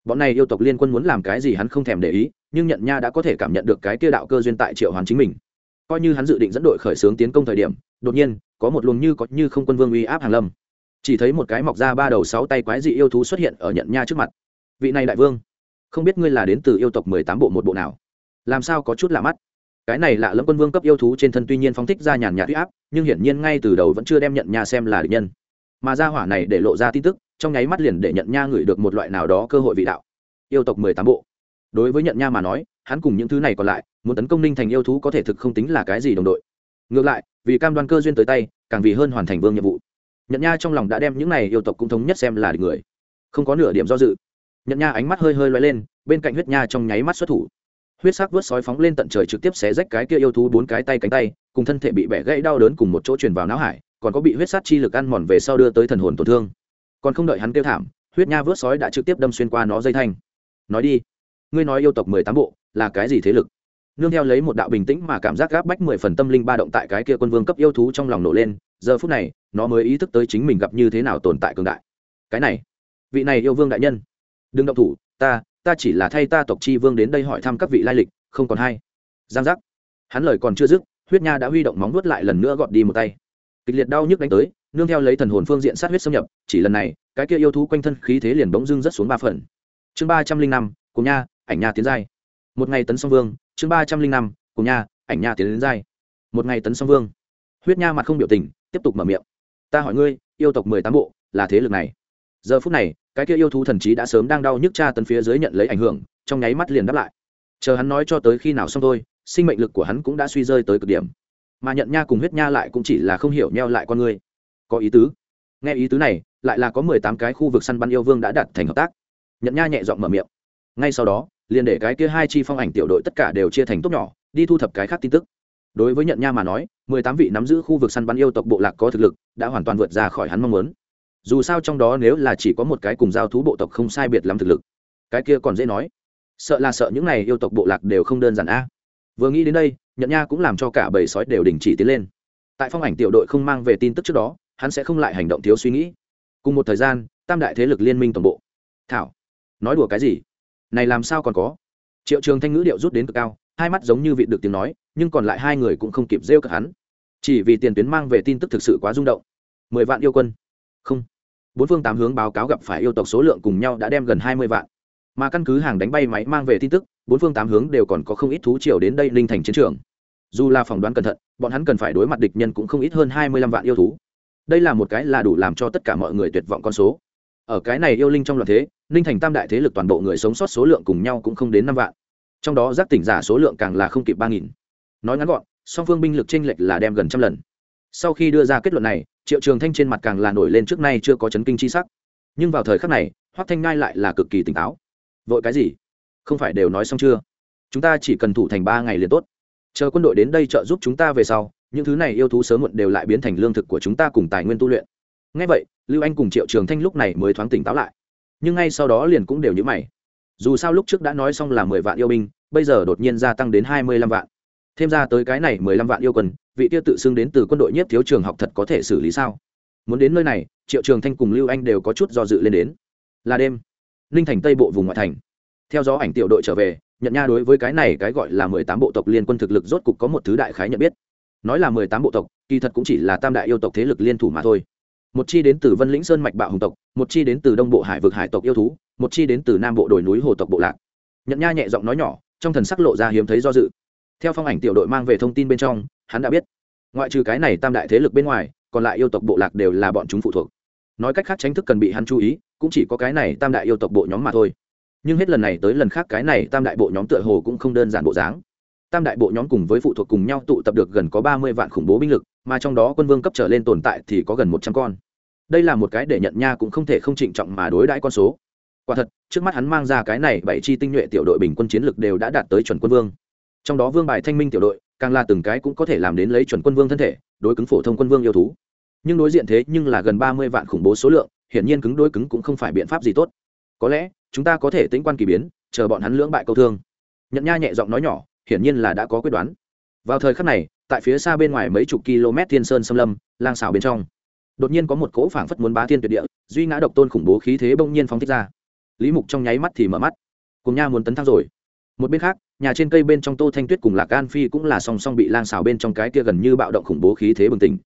Bọn này yêu tộc liên quân muốn làm cái gì hắn không thèm để ý, nhưng nhận nha đã có thể cảm nhận được cái kia đạo cơ duyên tại triệu hoàn chính mình. Coi như hắn dự định dẫn đội khởi xướng tiến công thời điểm, đột nhiên, có một luồng như có như không quân vương uy áp hàng lâm. Chỉ thấy một cái mọc ra ba đầu sáu tay quái dị yêu thú xuất hiện ở nhận nha trước mặt. Vị này đại vương, không biết ngươi là đến từ yêu tộc mười tám bộ một bộ nào? Làm sao có chút lạ mắt? Cái này lạ lẫm quân vương cấp yêu thú trên thân tuy nhiên phóng thích ra nhàn nhạt huy áp, nhưng hiển nhiên ngay từ đầu vẫn chưa đem nhận nha xem là địch nhân mà ra hỏa này để lộ ra tin tức, trong nháy mắt liền để nhận nha ngửi được một loại nào đó cơ hội vị đạo. Yêu tộc mười tám bộ. Đối với nhận nha mà nói, hắn cùng những thứ này còn lại, muốn tấn công ninh thành yêu thú có thể thực không tính là cái gì đồng đội. Ngược lại, vì cam đoan cơ duyên tới tay, càng vì hơn hoàn thành vương nhiệm vụ. Nhận nha trong lòng đã đem những này yêu tộc cũng thống nhất xem là địch người. Không có nửa điểm do dự. Nhận nha ánh mắt hơi hơi loay lên, bên cạnh huyết nha trong nháy mắt xuất thủ. Huyết sắc vớt sói phóng lên tận trời trực tiếp xé rách cái kia yêu thú bốn cái tay cánh tay, cùng thân thể bị bẻ gãy đau đớn cùng một chỗ truyền vào não hải còn có bị huyết sát chi lực ăn mòn về sau đưa tới thần hồn tổn thương. Còn không đợi hắn kêu thảm, huyết nha vớt sói đã trực tiếp đâm xuyên qua nó dây thanh. Nói đi, ngươi nói yêu tộc mười tám bộ, là cái gì thế lực? Nương theo lấy một đạo bình tĩnh mà cảm giác gáp bách mười phần tâm linh ba động tại cái kia quân vương cấp yêu thú trong lòng nổ lên, giờ phút này, nó mới ý thức tới chính mình gặp như thế nào tồn tại cường đại. Cái này, vị này yêu vương đại nhân, đừng động thủ, ta ta chỉ là thay ta tộc chi vương đến đây hỏi thăm các vị lai lịch, không còn hay. Giang giác. Hắn lời còn chưa dứt, huyết nha đã huy động móng nuốt lại lần nữa gọt đi một tay kịch liệt đau nhức đánh tới, nương theo lấy thần hồn phương diện sát huyết xâm nhập, chỉ lần này, cái kia yêu thú quanh thân khí thế liền bỗng dưng rất xuống ba phần. Chương ba trăm linh năm, cùng nha, ảnh nha tiến giai. Một ngày tấn song vương, chương ba trăm linh năm, cùng nha, ảnh nha tiến đến giai. Một ngày tấn song vương. Huyết nha mặt không biểu tình, tiếp tục mở miệng. Ta hỏi ngươi, yêu tộc mười tám bộ, là thế lực này? Giờ phút này, cái kia yêu thú thần trí đã sớm đang đau nhức cha tấn phía dưới nhận lấy ảnh hưởng, trong nháy mắt liền đáp lại. Chờ hắn nói cho tới khi nào xong thôi, sinh mệnh lực của hắn cũng đã suy rơi tới cực điểm mà nhận nha cùng huyết nha lại cũng chỉ là không hiểu neo lại con người. Có ý tứ. Nghe ý tứ này, lại là có mười tám cái khu vực săn bắn yêu vương đã đặt thành hợp tác. Nhận nha nhẹ giọng mở miệng. Ngay sau đó, liền để cái kia hai chi phong ảnh tiểu đội tất cả đều chia thành tốt nhỏ, đi thu thập cái khác tin tức. Đối với nhận nha mà nói, mười tám vị nắm giữ khu vực săn bắn yêu tộc bộ lạc có thực lực, đã hoàn toàn vượt ra khỏi hắn mong muốn. Dù sao trong đó nếu là chỉ có một cái cùng giao thú bộ tộc không sai biệt lắm thực lực. Cái kia còn dễ nói. Sợ là sợ những này yêu tộc bộ lạc đều không đơn giản a vừa nghĩ đến đây nhận nha cũng làm cho cả bầy sói đều đình chỉ tiến lên. Tại phong ảnh tiểu đội không mang về tin tức trước đó, hắn sẽ không lại hành động thiếu suy nghĩ. Cùng một thời gian, tam đại thế lực liên minh tổng bộ. Thảo, nói đùa cái gì? Này làm sao còn có? Triệu trường thanh ngữ điệu rút đến cực cao, hai mắt giống như vị được tiếng nói, nhưng còn lại hai người cũng không kịp rêu cả hắn. Chỉ vì tiền tuyến mang về tin tức thực sự quá rung động. Mười vạn yêu quân. Không. Bốn phương tám hướng báo cáo gặp phải yêu tộc số lượng cùng nhau đã đem gần hai mươi vạn mà căn cứ hàng đánh bay máy mang về tin tức, bốn phương tám hướng đều còn có không ít thú triều đến đây linh thành chiến trường. Dù là phỏng đoán cẩn thận, bọn hắn cần phải đối mặt địch nhân cũng không ít hơn hai mươi lăm vạn yêu thú. Đây là một cái là đủ làm cho tất cả mọi người tuyệt vọng con số. Ở cái này yêu linh trong loạt thế ninh thành tam đại thế lực toàn bộ người sống sót số lượng cùng nhau cũng không đến năm vạn. Trong đó giác tỉnh giả số lượng càng là không kịp ba nghìn. Nói ngắn gọn, song phương binh lực tranh lệch là đem gần trăm lần. Sau khi đưa ra kết luận này, triệu trường thanh trên mặt càng là nổi lên trước nay chưa có chấn kinh chi sắc. Nhưng vào thời khắc này, hoắc thanh ngai lại là cực kỳ tỉnh táo vội cái gì? Không phải đều nói xong chưa? Chúng ta chỉ cần thủ thành ba ngày liền tốt. Chờ quân đội đến đây trợ giúp chúng ta về sau, những thứ này yêu thú sớm muộn đều lại biến thành lương thực của chúng ta cùng tài nguyên tu luyện. Ngay vậy, lưu anh cùng triệu trường thanh lúc này mới thoáng tỉnh táo lại. Nhưng ngay sau đó liền cũng đều nhữ mày. Dù sao lúc trước đã nói xong là mười vạn yêu binh, bây giờ đột nhiên gia tăng đến hai mươi lăm vạn. Thêm ra tới cái này mười lăm vạn yêu quân, vị tiêu tự xưng đến từ quân đội nhất thiếu trường học thật có thể xử lý sao? Muốn đến nơi này, triệu trường thanh cùng lưu anh đều có chút do dự lên đến. Là đêm ninh thành tây bộ vùng ngoại thành. Theo gió ảnh tiểu đội trở về, nhận nha đối với cái này cái gọi là mười tám bộ tộc liên quân thực lực rốt cục có một thứ đại khái nhận biết. Nói là mười tám bộ tộc, kỳ thật cũng chỉ là tam đại yêu tộc thế lực liên thủ mà thôi. Một chi đến từ vân lĩnh sơn mạch bạo hùng tộc, một chi đến từ đông bộ hải vực hải tộc yêu thú, một chi đến từ nam bộ đồi núi hồ tộc bộ lạc. Nhận nha nhẹ giọng nói nhỏ, trong thần sắc lộ ra hiếm thấy do dự. Theo phong ảnh tiểu đội mang về thông tin bên trong, hắn đã biết. Ngoại trừ cái này tam đại thế lực bên ngoài, còn lại yêu tộc bộ lạc đều là bọn chúng phụ thuộc nói cách khác tránh thức cần bị hắn chú ý, cũng chỉ có cái này tam đại yêu tộc bộ nhóm mà thôi. Nhưng hết lần này tới lần khác cái này tam đại bộ nhóm tựa hồ cũng không đơn giản bộ dáng. Tam đại bộ nhóm cùng với phụ thuộc cùng nhau tụ tập được gần có ba mươi vạn khủng bố binh lực, mà trong đó quân vương cấp trở lên tồn tại thì có gần một trăm con. Đây là một cái để nhận nha cũng không thể không trịnh trọng mà đối đãi con số. Quả thật, trước mắt hắn mang ra cái này bảy chi tinh nhuệ tiểu đội bình quân chiến lực đều đã đạt tới chuẩn quân vương. Trong đó vương bài thanh minh tiểu đội, càng là từng cái cũng có thể làm đến lấy chuẩn quân vương thân thể, đối cứng phổ thông quân vương yêu thú nhưng đối diện thế nhưng là gần ba mươi vạn khủng bố số lượng, hiển nhiên cứng đối cứng cũng không phải biện pháp gì tốt. Có lẽ, chúng ta có thể tính quan kỳ biến, chờ bọn hắn lưỡng bại câu thương. Nhận nha nhẹ giọng nói nhỏ, hiển nhiên là đã có quyết đoán. Vào thời khắc này, tại phía xa bên ngoài mấy chục km thiên sơn xâm lâm, lang xào bên trong, đột nhiên có một cỗ phảng phất muốn bá thiên tuyệt địa, duy ngã độc tôn khủng bố khí thế bỗng nhiên phóng thích ra. Lý mục trong nháy mắt thì mở mắt. Cùng nha muốn tấn thăng rồi. Một bên khác, nhà trên cây bên trong tô thanh tuyết cùng lạc an phi cũng là song song bị lang xào bên trong cái kia gần như bạo động khủng bố khí thế bừng tỉnh.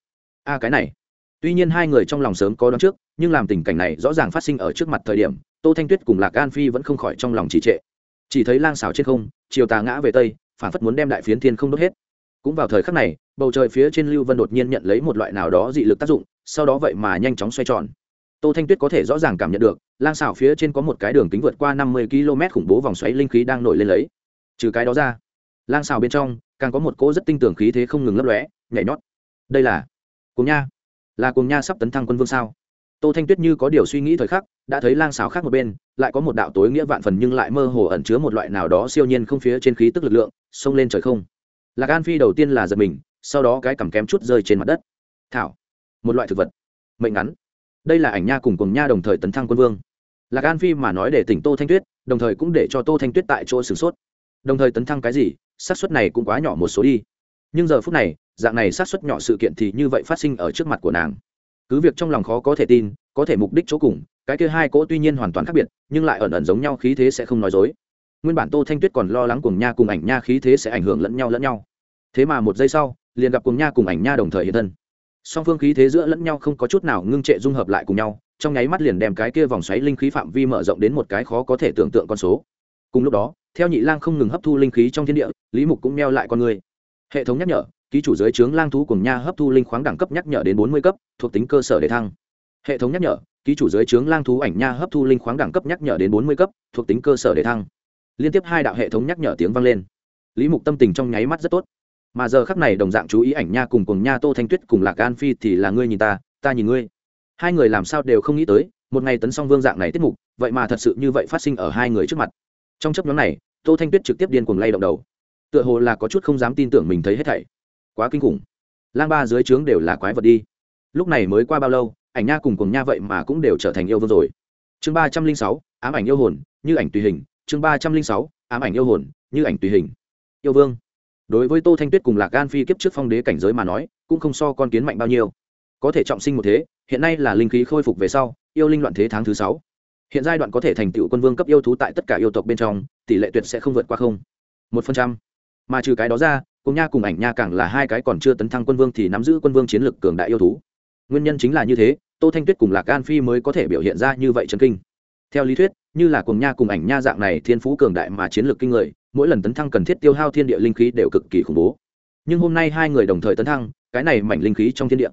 A, cái này tuy nhiên hai người trong lòng sớm có đón trước, nhưng làm tình cảnh này rõ ràng phát sinh ở trước mặt thời điểm, tô thanh tuyết cùng lạc an phi vẫn không khỏi trong lòng trì trệ. Chỉ thấy lang xào trên không, chiều tà ngã về tây, phản phất muốn đem đại phiến thiên không đốt hết. Cũng vào thời khắc này, bầu trời phía trên lưu vân đột nhiên nhận lấy một loại nào đó dị lực tác dụng, sau đó vậy mà nhanh chóng xoay tròn. Tô thanh tuyết có thể rõ ràng cảm nhận được, lang xào phía trên có một cái đường kính vượt qua năm mươi km khủng bố vòng xoáy linh khí đang nổi lên lấy. Trừ cái đó ra, lang xào bên trong, càng có một cỗ rất tinh tưởng khí thế không ngừng lấp lóe, nhảy nhót. Đây là, cùng nha là cùng nha sắp tấn thăng quân vương sao? Tô thanh tuyết như có điều suy nghĩ thời khắc, đã thấy lang xào khác một bên, lại có một đạo tối nghĩa vạn phần nhưng lại mơ hồ ẩn chứa một loại nào đó siêu nhiên không phía trên khí tức lực lượng, xông lên trời không. Lạc an phi đầu tiên là giật mình, sau đó cái cầm kém chút rơi trên mặt đất. Thảo, một loại thực vật. Mệnh ngắn. Đây là ảnh nha cùng cùng nha đồng thời tấn thăng quân vương. Lạc an phi mà nói để tỉnh tô thanh tuyết, đồng thời cũng để cho tô thanh tuyết tại chỗ sửng sốt. Đồng thời tấn thăng cái gì? Xác suất này cũng quá nhỏ một số đi. Nhưng giờ phút này dạng này sát xuất nhỏ sự kiện thì như vậy phát sinh ở trước mặt của nàng. Cứ việc trong lòng khó có thể tin, có thể mục đích chỗ cùng, cái kia hai cỗ tuy nhiên hoàn toàn khác biệt, nhưng lại ẩn ẩn giống nhau, khí thế sẽ không nói dối. Nguyên bản tô thanh tuyết còn lo lắng cùng nha cùng ảnh nha khí thế sẽ ảnh hưởng lẫn nhau lẫn nhau. Thế mà một giây sau, liền gặp cùng nha cùng ảnh nha đồng thời hiện thân. Song phương khí thế giữa lẫn nhau không có chút nào ngưng trệ dung hợp lại cùng nhau, trong nháy mắt liền đem cái kia vòng xoáy linh khí phạm vi mở rộng đến một cái khó có thể tưởng tượng con số. Cùng lúc đó, theo nhị lang không ngừng hấp thu linh khí trong thiên địa, lý mục cũng meo lại con người. Hệ thống nhắc nhở ký chủ giới trướng lang thú cùng nha hấp thu linh khoáng đẳng cấp nhắc nhở đến bốn mươi cấp, thuộc tính cơ sở để thăng. Hệ thống nhắc nhở, ký chủ giới trướng lang thú ảnh nha hấp thu linh khoáng đẳng cấp nhắc nhở đến bốn mươi cấp, thuộc tính cơ sở để thăng. Liên tiếp hai đạo hệ thống nhắc nhở tiếng vang lên. Lý mục tâm tình trong nháy mắt rất tốt. Mà giờ khắc này đồng dạng chú ý ảnh nha cùng cùng nha tô thanh tuyết cùng lạc an phi thì là ngươi nhìn ta ta nhìn ngươi. Hai người làm sao đều không nghĩ tới, một ngày tấn song vương dạng này tiết mục, vậy mà thật sự như vậy phát sinh ở hai người trước mặt. Trong chấp nhóm này, tô thanh tuyết trực tiếp điên cuồng lay động đầu. Tựa hồ là có chút không dám tin tưởng mình thấy hết thảy quá kinh khủng. Lang ba dưới trướng đều là quái vật đi. Lúc này mới qua bao lâu, ảnh nha cùng cùng nha vậy mà cũng đều trở thành yêu vương rồi. Chương ba trăm linh sáu, ám ảnh yêu hồn, như ảnh tùy hình. Chương ba trăm linh sáu, ám ảnh yêu hồn, như ảnh tùy hình. Yêu vương. Đối với tô thanh tuyết cùng lạc gan phi kiếp trước phong đế cảnh giới mà nói, cũng không so con kiến mạnh bao nhiêu. Có thể trọng sinh một thế, hiện nay là linh khí khôi phục về sau, yêu linh loạn thế tháng thứ sáu. Hiện giai đoạn có thể thành tựu quân vương cấp yêu thú tại tất cả yêu tộc bên trong, tỷ lệ tuyệt sẽ không vượt qua không. Một phần trăm. Mà trừ cái đó ra cùng nha cùng ảnh nha càng là hai cái còn chưa tấn thăng quân vương thì nắm giữ quân vương chiến lược cường đại yêu thú. Nguyên nhân chính là như thế, tô thanh tuyết cùng lạc gan phi mới có thể biểu hiện ra như vậy chân kinh. Theo lý thuyết, như là cùng nha cùng ảnh nha dạng này thiên phú cường đại mà chiến lược kinh người, mỗi lần tấn thăng cần thiết tiêu hao thiên địa linh khí đều cực kỳ khủng bố. Nhưng hôm nay hai người đồng thời tấn thăng, cái này mảnh linh khí trong thiên địa,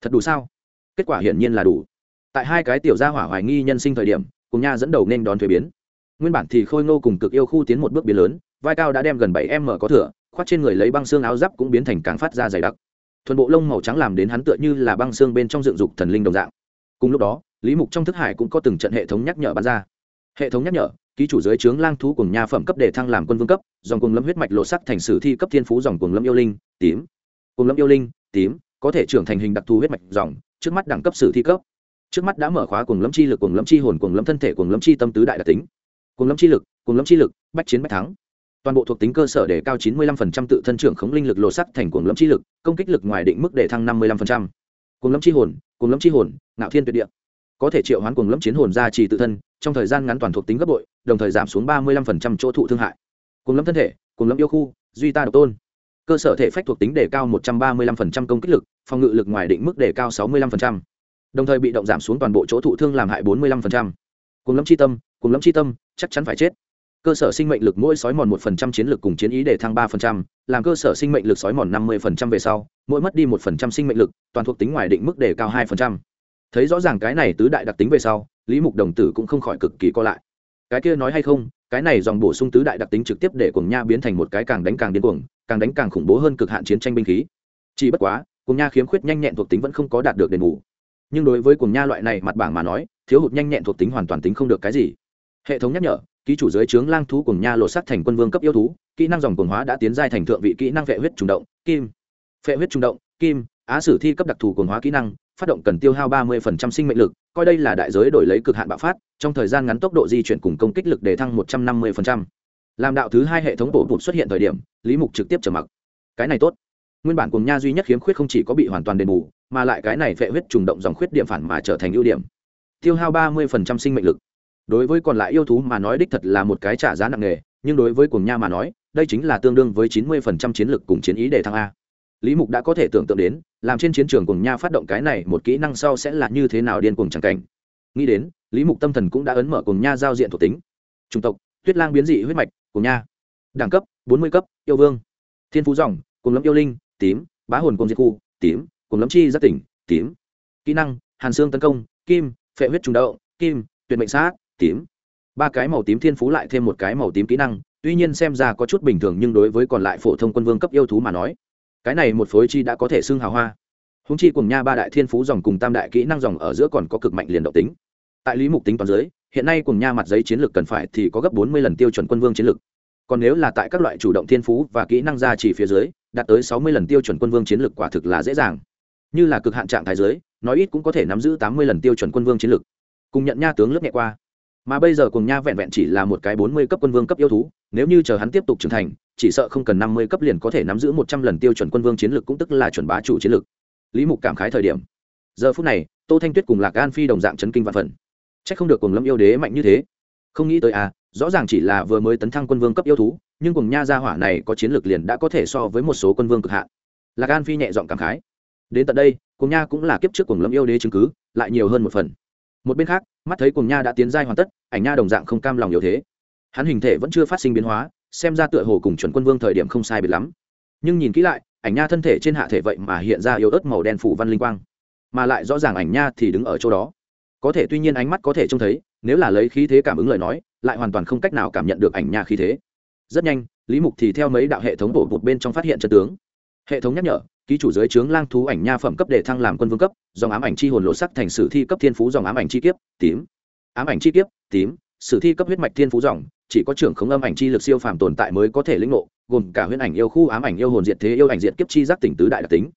thật đủ sao? Kết quả hiển nhiên là đủ. Tại hai cái tiểu gia hỏa hoài nghi nhân sinh thời điểm, cùng nha dẫn đầu nên đón thuế biến. Nguyên bản thì khôi ngô cùng cực yêu khu tiến một bước biến lớn, vai cao đã đem gần bảy em mở có thửa khoác trên người lấy băng xương áo giáp cũng biến thành càng phát ra dày đặc. Thuần bộ lông màu trắng làm đến hắn tựa như là băng xương bên trong dựng dục thần linh đồng dạng. Cùng lúc đó, lý mục trong thức hải cũng có từng trận hệ thống nhắc nhở bắn ra. Hệ thống nhắc nhở, ký chủ giới trướng lang thú cùng nha phẩm cấp để thăng làm quân vương cấp, dòng cùng lâm huyết mạch lộ sắc thành sử thi cấp thiên phú dòng cùng lâm yêu linh, tím. Cùng lâm yêu linh, tím, có thể trưởng thành hình đặc thù huyết mạch dòng, trước mắt đẳng cấp sử thi cấp. Trước mắt đã mở khóa cùng lâm chi lực cùng lâm chi hồn cùng lâm thân thể cùng lâm chi tâm tứ đại đặc tính. Cùng lâm chi lực cùng lâm chi lực, bách chiến bách thắng toàn bộ thuộc tính cơ sở để cao 95% tự thân trưởng khống linh lực lộ sắc thành cuồng lâm chi lực, công kích lực ngoài định mức để thăng 55%. cuồng lâm chi hồn, cuồng lâm chi hồn, ngạo thiên tuyệt địa có thể triệu hoán cuồng lâm chiến hồn ra trì tự thân, trong thời gian ngắn toàn thuộc tính gấp bội, đồng thời giảm xuống 35% chỗ thụ thương hại cuồng lâm thân thể, cuồng lâm yêu khu, duy ta độc tôn cơ sở thể phách thuộc tính đề cao 135% công kích lực, phòng ngự lực ngoài định mức đề cao 65%. đồng thời bị động giảm xuống toàn bộ chỗ thụ thương làm hại 45%. cuồng lâm chi tâm, cuồng lâm chi tâm, chắc chắn phải chết cơ sở sinh mệnh lực mỗi sói mòn một phần trăm chiến lực cùng chiến ý để thăng ba phần trăm, làm cơ sở sinh mệnh lực sói mòn năm mươi phần trăm về sau, mỗi mất đi một phần trăm sinh mệnh lực, toàn thuộc tính ngoài định mức để cao hai phần trăm. Thấy rõ ràng cái này tứ đại đặc tính về sau, lý mục đồng tử cũng không khỏi cực kỳ co lại. Cái kia nói hay không, cái này dòng bổ sung tứ đại đặc tính trực tiếp để cùng nha biến thành một cái càng đánh càng điên cuồng, càng đánh càng khủng bố hơn cực hạn chiến tranh binh khí. Chỉ bất quá cùng nha khiếm khuyết nhanh nhẹn thuộc tính vẫn không có đạt được đền bù. Nhưng đối với cùng nha loại này mặt bảng mà nói, thiếu hụt nhanh nhẹn thuộc tính hoàn toàn tính không được cái gì. Hệ thống nhắc nhở ký chủ giới trướng lang thú cùng nha lộ sắc thành quân vương cấp yêu thú, kỹ năng dòng cường hóa đã tiến giai thành thượng vị kỹ năng vệ huyết trùng động, kim. Vệ huyết trùng động, kim, á sử thi cấp đặc thù cường hóa kỹ năng, phát động cần tiêu hao ba mươi sinh mệnh lực, coi đây là đại giới đổi lấy cực hạn bạo phát, trong thời gian ngắn tốc độ di chuyển cùng công kích lực để thăng một trăm năm mươi làm đạo thứ hai hệ thống bổ bụt xuất hiện thời điểm, lý mục trực tiếp trở mặc. Cái này tốt. Nguyên bản cùng nha duy nhất khiếm khuyết không chỉ có bị hoàn toàn đền bù, mà lại cái này vệ huyết trùng động dòng khuyết điểm phản mà trở thành ưu điểm. Tiêu hao ba mươi sinh mệnh lực đối với còn lại yêu thú mà nói đích thật là một cái trả giá nặng nề, nhưng đối với cuồng nha mà nói, đây chính là tương đương với chín mươi phần trăm chiến lực cùng chiến ý để thăng a. Lý mục đã có thể tưởng tượng đến, làm trên chiến trường cuồng nha phát động cái này một kỹ năng sau sẽ là như thế nào điên cuồng chẳng cảnh. Nghĩ đến, lý mục tâm thần cũng đã ấn mở cuồng nha giao diện thuộc tính. Chủng tộc, tuyết lang biến dị huyết mạch, cuồng nha. Đẳng cấp, bốn mươi cấp, yêu vương. Thiên phú dòng cùng lâm yêu linh, tím. Bá hồn cùng diệt khu, tím. Cùng lâm chi giác tỉnh, tím. Kỹ năng, hàn xương tấn công, kim. Phệ huyết trùng đậu, kim. Tuyệt mệnh sát tím. Ba cái màu tím thiên phú lại thêm một cái màu tím kỹ năng, tuy nhiên xem ra có chút bình thường nhưng đối với còn lại phổ thông quân vương cấp yêu thú mà nói, cái này một phối chi đã có thể xưng hào hoa. Húng chi cùng nha ba đại thiên phú dòng cùng tam đại kỹ năng dòng ở giữa còn có cực mạnh liền động tính. Tại lý mục tính toàn giới hiện nay cùng nha mặt giấy chiến lược cần phải thì có gấp bốn mươi lần tiêu chuẩn quân vương chiến lược. Còn nếu là tại các loại chủ động thiên phú và kỹ năng ra chỉ phía dưới, đạt tới sáu mươi lần tiêu chuẩn quân vương chiến lược quả thực là dễ dàng. Như là cực hạn trạng thái giới nói ít cũng có thể nắm giữ tám mươi lần tiêu chuẩn quân vương chiến lược. Cùng nhận nha tướng lớp nhẹ qua mà bây giờ cùng nha vẹn vẹn chỉ là một cái bốn mươi cấp quân vương cấp yêu thú, nếu như chờ hắn tiếp tục trưởng thành, chỉ sợ không cần năm mươi cấp liền có thể nắm giữ một trăm lần tiêu chuẩn quân vương chiến lược cũng tức là chuẩn bá chủ chiến lược lý mục cảm khái thời điểm. Giờ phút này, tô thanh tuyết cùng lạc an phi đồng dạng chấn kinh vạn phần. C h ắ c không được cùng lâm yêu đế mạnh như thế. Không nghĩ tới à rõ ràng chỉ là vừa mới tấn thăng quân vương cấp yêu thú, nhưng cùng nha gia hỏa này có chiến lược liền đã có thể so với một số quân vương cực hạn. Lạc an phi nhẹ giọng cảm khái. Đến tận đây, cùng nha cũng là kiếp trước cùng lâm yêu đế chứng cứ, lại nhiều hơn một phần. Một bên khác mắt thấy cùng nha đã tiến giai hoàn tất, ảnh nha đồng dạng không cam lòng yếu thế. Hắn hình thể vẫn chưa phát sinh biến hóa, xem ra tựa hồ cùng chuẩn quân vương thời điểm không sai biệt lắm. Nhưng nhìn kỹ lại, ảnh nha thân thể trên hạ thể vậy mà hiện ra yếu ớt màu đen phủ văn linh quang. Mà lại rõ ràng ảnh nha thì đứng ở chỗ đó. Có thể tuy nhiên ánh mắt có thể trông thấy, nếu là lấy khí thế cảm ứng lời nói, lại hoàn toàn không cách nào cảm nhận được ảnh nha khí thế. Rất nhanh, lý mục thì theo mấy đạo hệ thống bổ bụt bên trong phát hiện chân tướng. Hệ thống nhắc nhở ký chủ giới trướng lang thú ảnh nha phẩm cấp để thăng làm quân vương cấp, dòng ám ảnh chi hồn lộ sắc thành sử thi cấp thiên phú dòng ám ảnh chi kiếp, tím. Ám ảnh chi kiếp, tím, sử thi cấp huyết mạch thiên phú dòng, chỉ có trưởng khống âm ảnh chi lực siêu phàm tồn tại mới có thể lĩnh ngộ, gồm cả huyết ảnh yêu khu, ám ảnh yêu hồn diệt thế, yêu ảnh diệt kiếp chi giác tỉnh tứ đại đặc tính.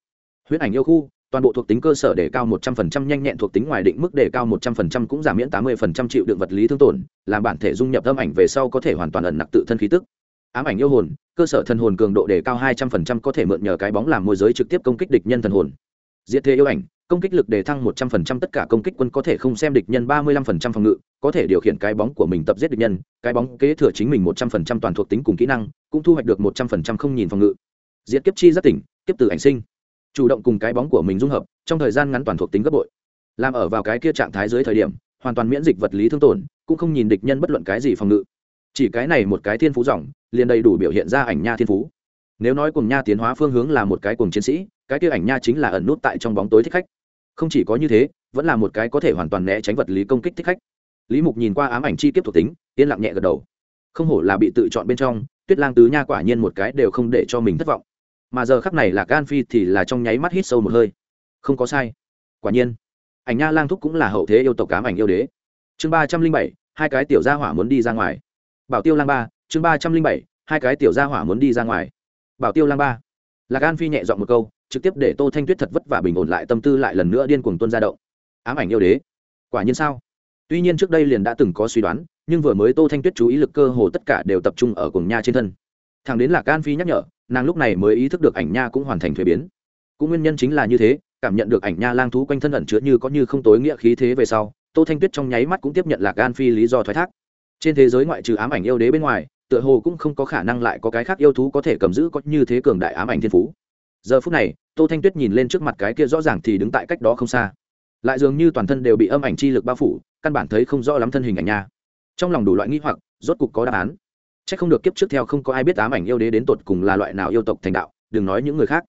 Huyết ảnh yêu khu, toàn bộ thuộc tính cơ sở đề cao một trăm phần trăm, nhanh nhẹn thuộc tính ngoài định mức đề cao một trăm phần trăm cũng giảm miễn tám mươi phần trăm chịu đựng vật lý thương tổn, làm bản thể dung nhập âm ảnh về sau có thể hoàn toàn ẩn nặc tự thân khí tức ám ảnh yêu hồn, cơ sở thần hồn cường độ đề cao hai trăm phần trăm có thể mượn nhờ cái bóng làm môi giới trực tiếp công kích địch nhân thần hồn. Diệt thế yêu ảnh, công kích lực đề thăng một trăm phần trăm tất cả công kích quân có thể không xem địch nhân ba mươi lăm phần trăm phòng ngự, có thể điều khiển cái bóng của mình tập giết địch nhân, cái bóng kế thừa chính mình một trăm phần trăm toàn thuộc tính cùng kỹ năng, cũng thu hoạch được một trăm phần trăm không nhìn phòng ngự. Diệt kiếp chi rất tỉnh, kiếp từ ảnh sinh. Chủ động cùng cái bóng của mình dung hợp, trong thời gian ngắn toàn thuộc tính gấp bội. Làm ở vào cái kia trạng thái dưới thời điểm, hoàn toàn miễn dịch vật lý thương tổn, cũng không nhìn địch nhân bất luận cái gì phòng ngự chỉ cái này một cái thiên phú dòng, liền đầy đủ biểu hiện ra ảnh nha thiên phú. Nếu nói cùng nha tiến hóa phương hướng là một cái cùng chiến sĩ, cái kia ảnh nha chính là ẩn nút tại trong bóng tối thích khách. Không chỉ có như thế, vẫn là một cái có thể hoàn toàn né tránh vật lý công kích thích khách. Lý mục nhìn qua ám ảnh chi kiếp thuộc tính, yên lặng nhẹ gật đầu. Không hổ là bị tự chọn bên trong, tuyết lang tứ nha quả nhiên một cái đều không để cho mình thất vọng. Mà giờ khắc này là gan phi thì là trong nháy mắt hít sâu một hơi. Không có sai. Quả nhiên, ảnh nha lang thúc cũng là hậu thế yêu tộc cám ảnh yêu đế. Chương ba trăm linh bảy, hai cái tiểu gia hỏa muốn đi ra ngoài bảo tiêu lang ba, chương ba trăm linh bảy, hai cái tiểu gia hỏa muốn đi ra ngoài. Bảo tiêu lang ba. Lạc an phi nhẹ dọn một câu, trực tiếp để tô thanh tuyết thật vất vả bình ổn lại tâm tư lại lần nữa điên cuồng tuân ra động. Ám ảnh yêu đế. Quả nhiên sao? Tuy nhiên trước đây liền đã từng có suy đoán, nhưng vừa mới tô thanh tuyết chú ý lực cơ hồ tất cả đều tập trung ở cùng nha trên thân. Thằng đến lạc an phi nhắc nhở, nàng lúc này mới ý thức được ảnh nha cũng hoàn thành thuế biến. Cũng nguyên nhân chính là như thế, cảm nhận được ảnh nha lang thú quanh thân ẩn chứa như có như không tối nghĩa khí thế về sau, tô thanh tuyết trong nháy mắt cũng tiếp nhận lạc an phi lý do thoái thác trên thế giới ngoại trừ ám ảnh yêu đế bên ngoài, tựa hồ cũng không có khả năng lại có cái khác yêu thú có thể cầm giữ có như thế cường đại ám ảnh thiên phú. Giờ phút này, tô thanh tuyết nhìn lên trước mặt cái kia rõ ràng thì đứng tại cách đó không xa. Lại dường như toàn thân đều bị âm ảnh chi lực bao phủ, căn bản thấy không rõ lắm thân hình ảnh nha. Trong lòng đủ loại nghi hoặc, rốt cục có đáp án. C h ắ c không được kiếp trước theo không có ai biết ám ảnh yêu đế đến tột cùng là loại nào yêu tộc thành đạo, đừng nói những người khác.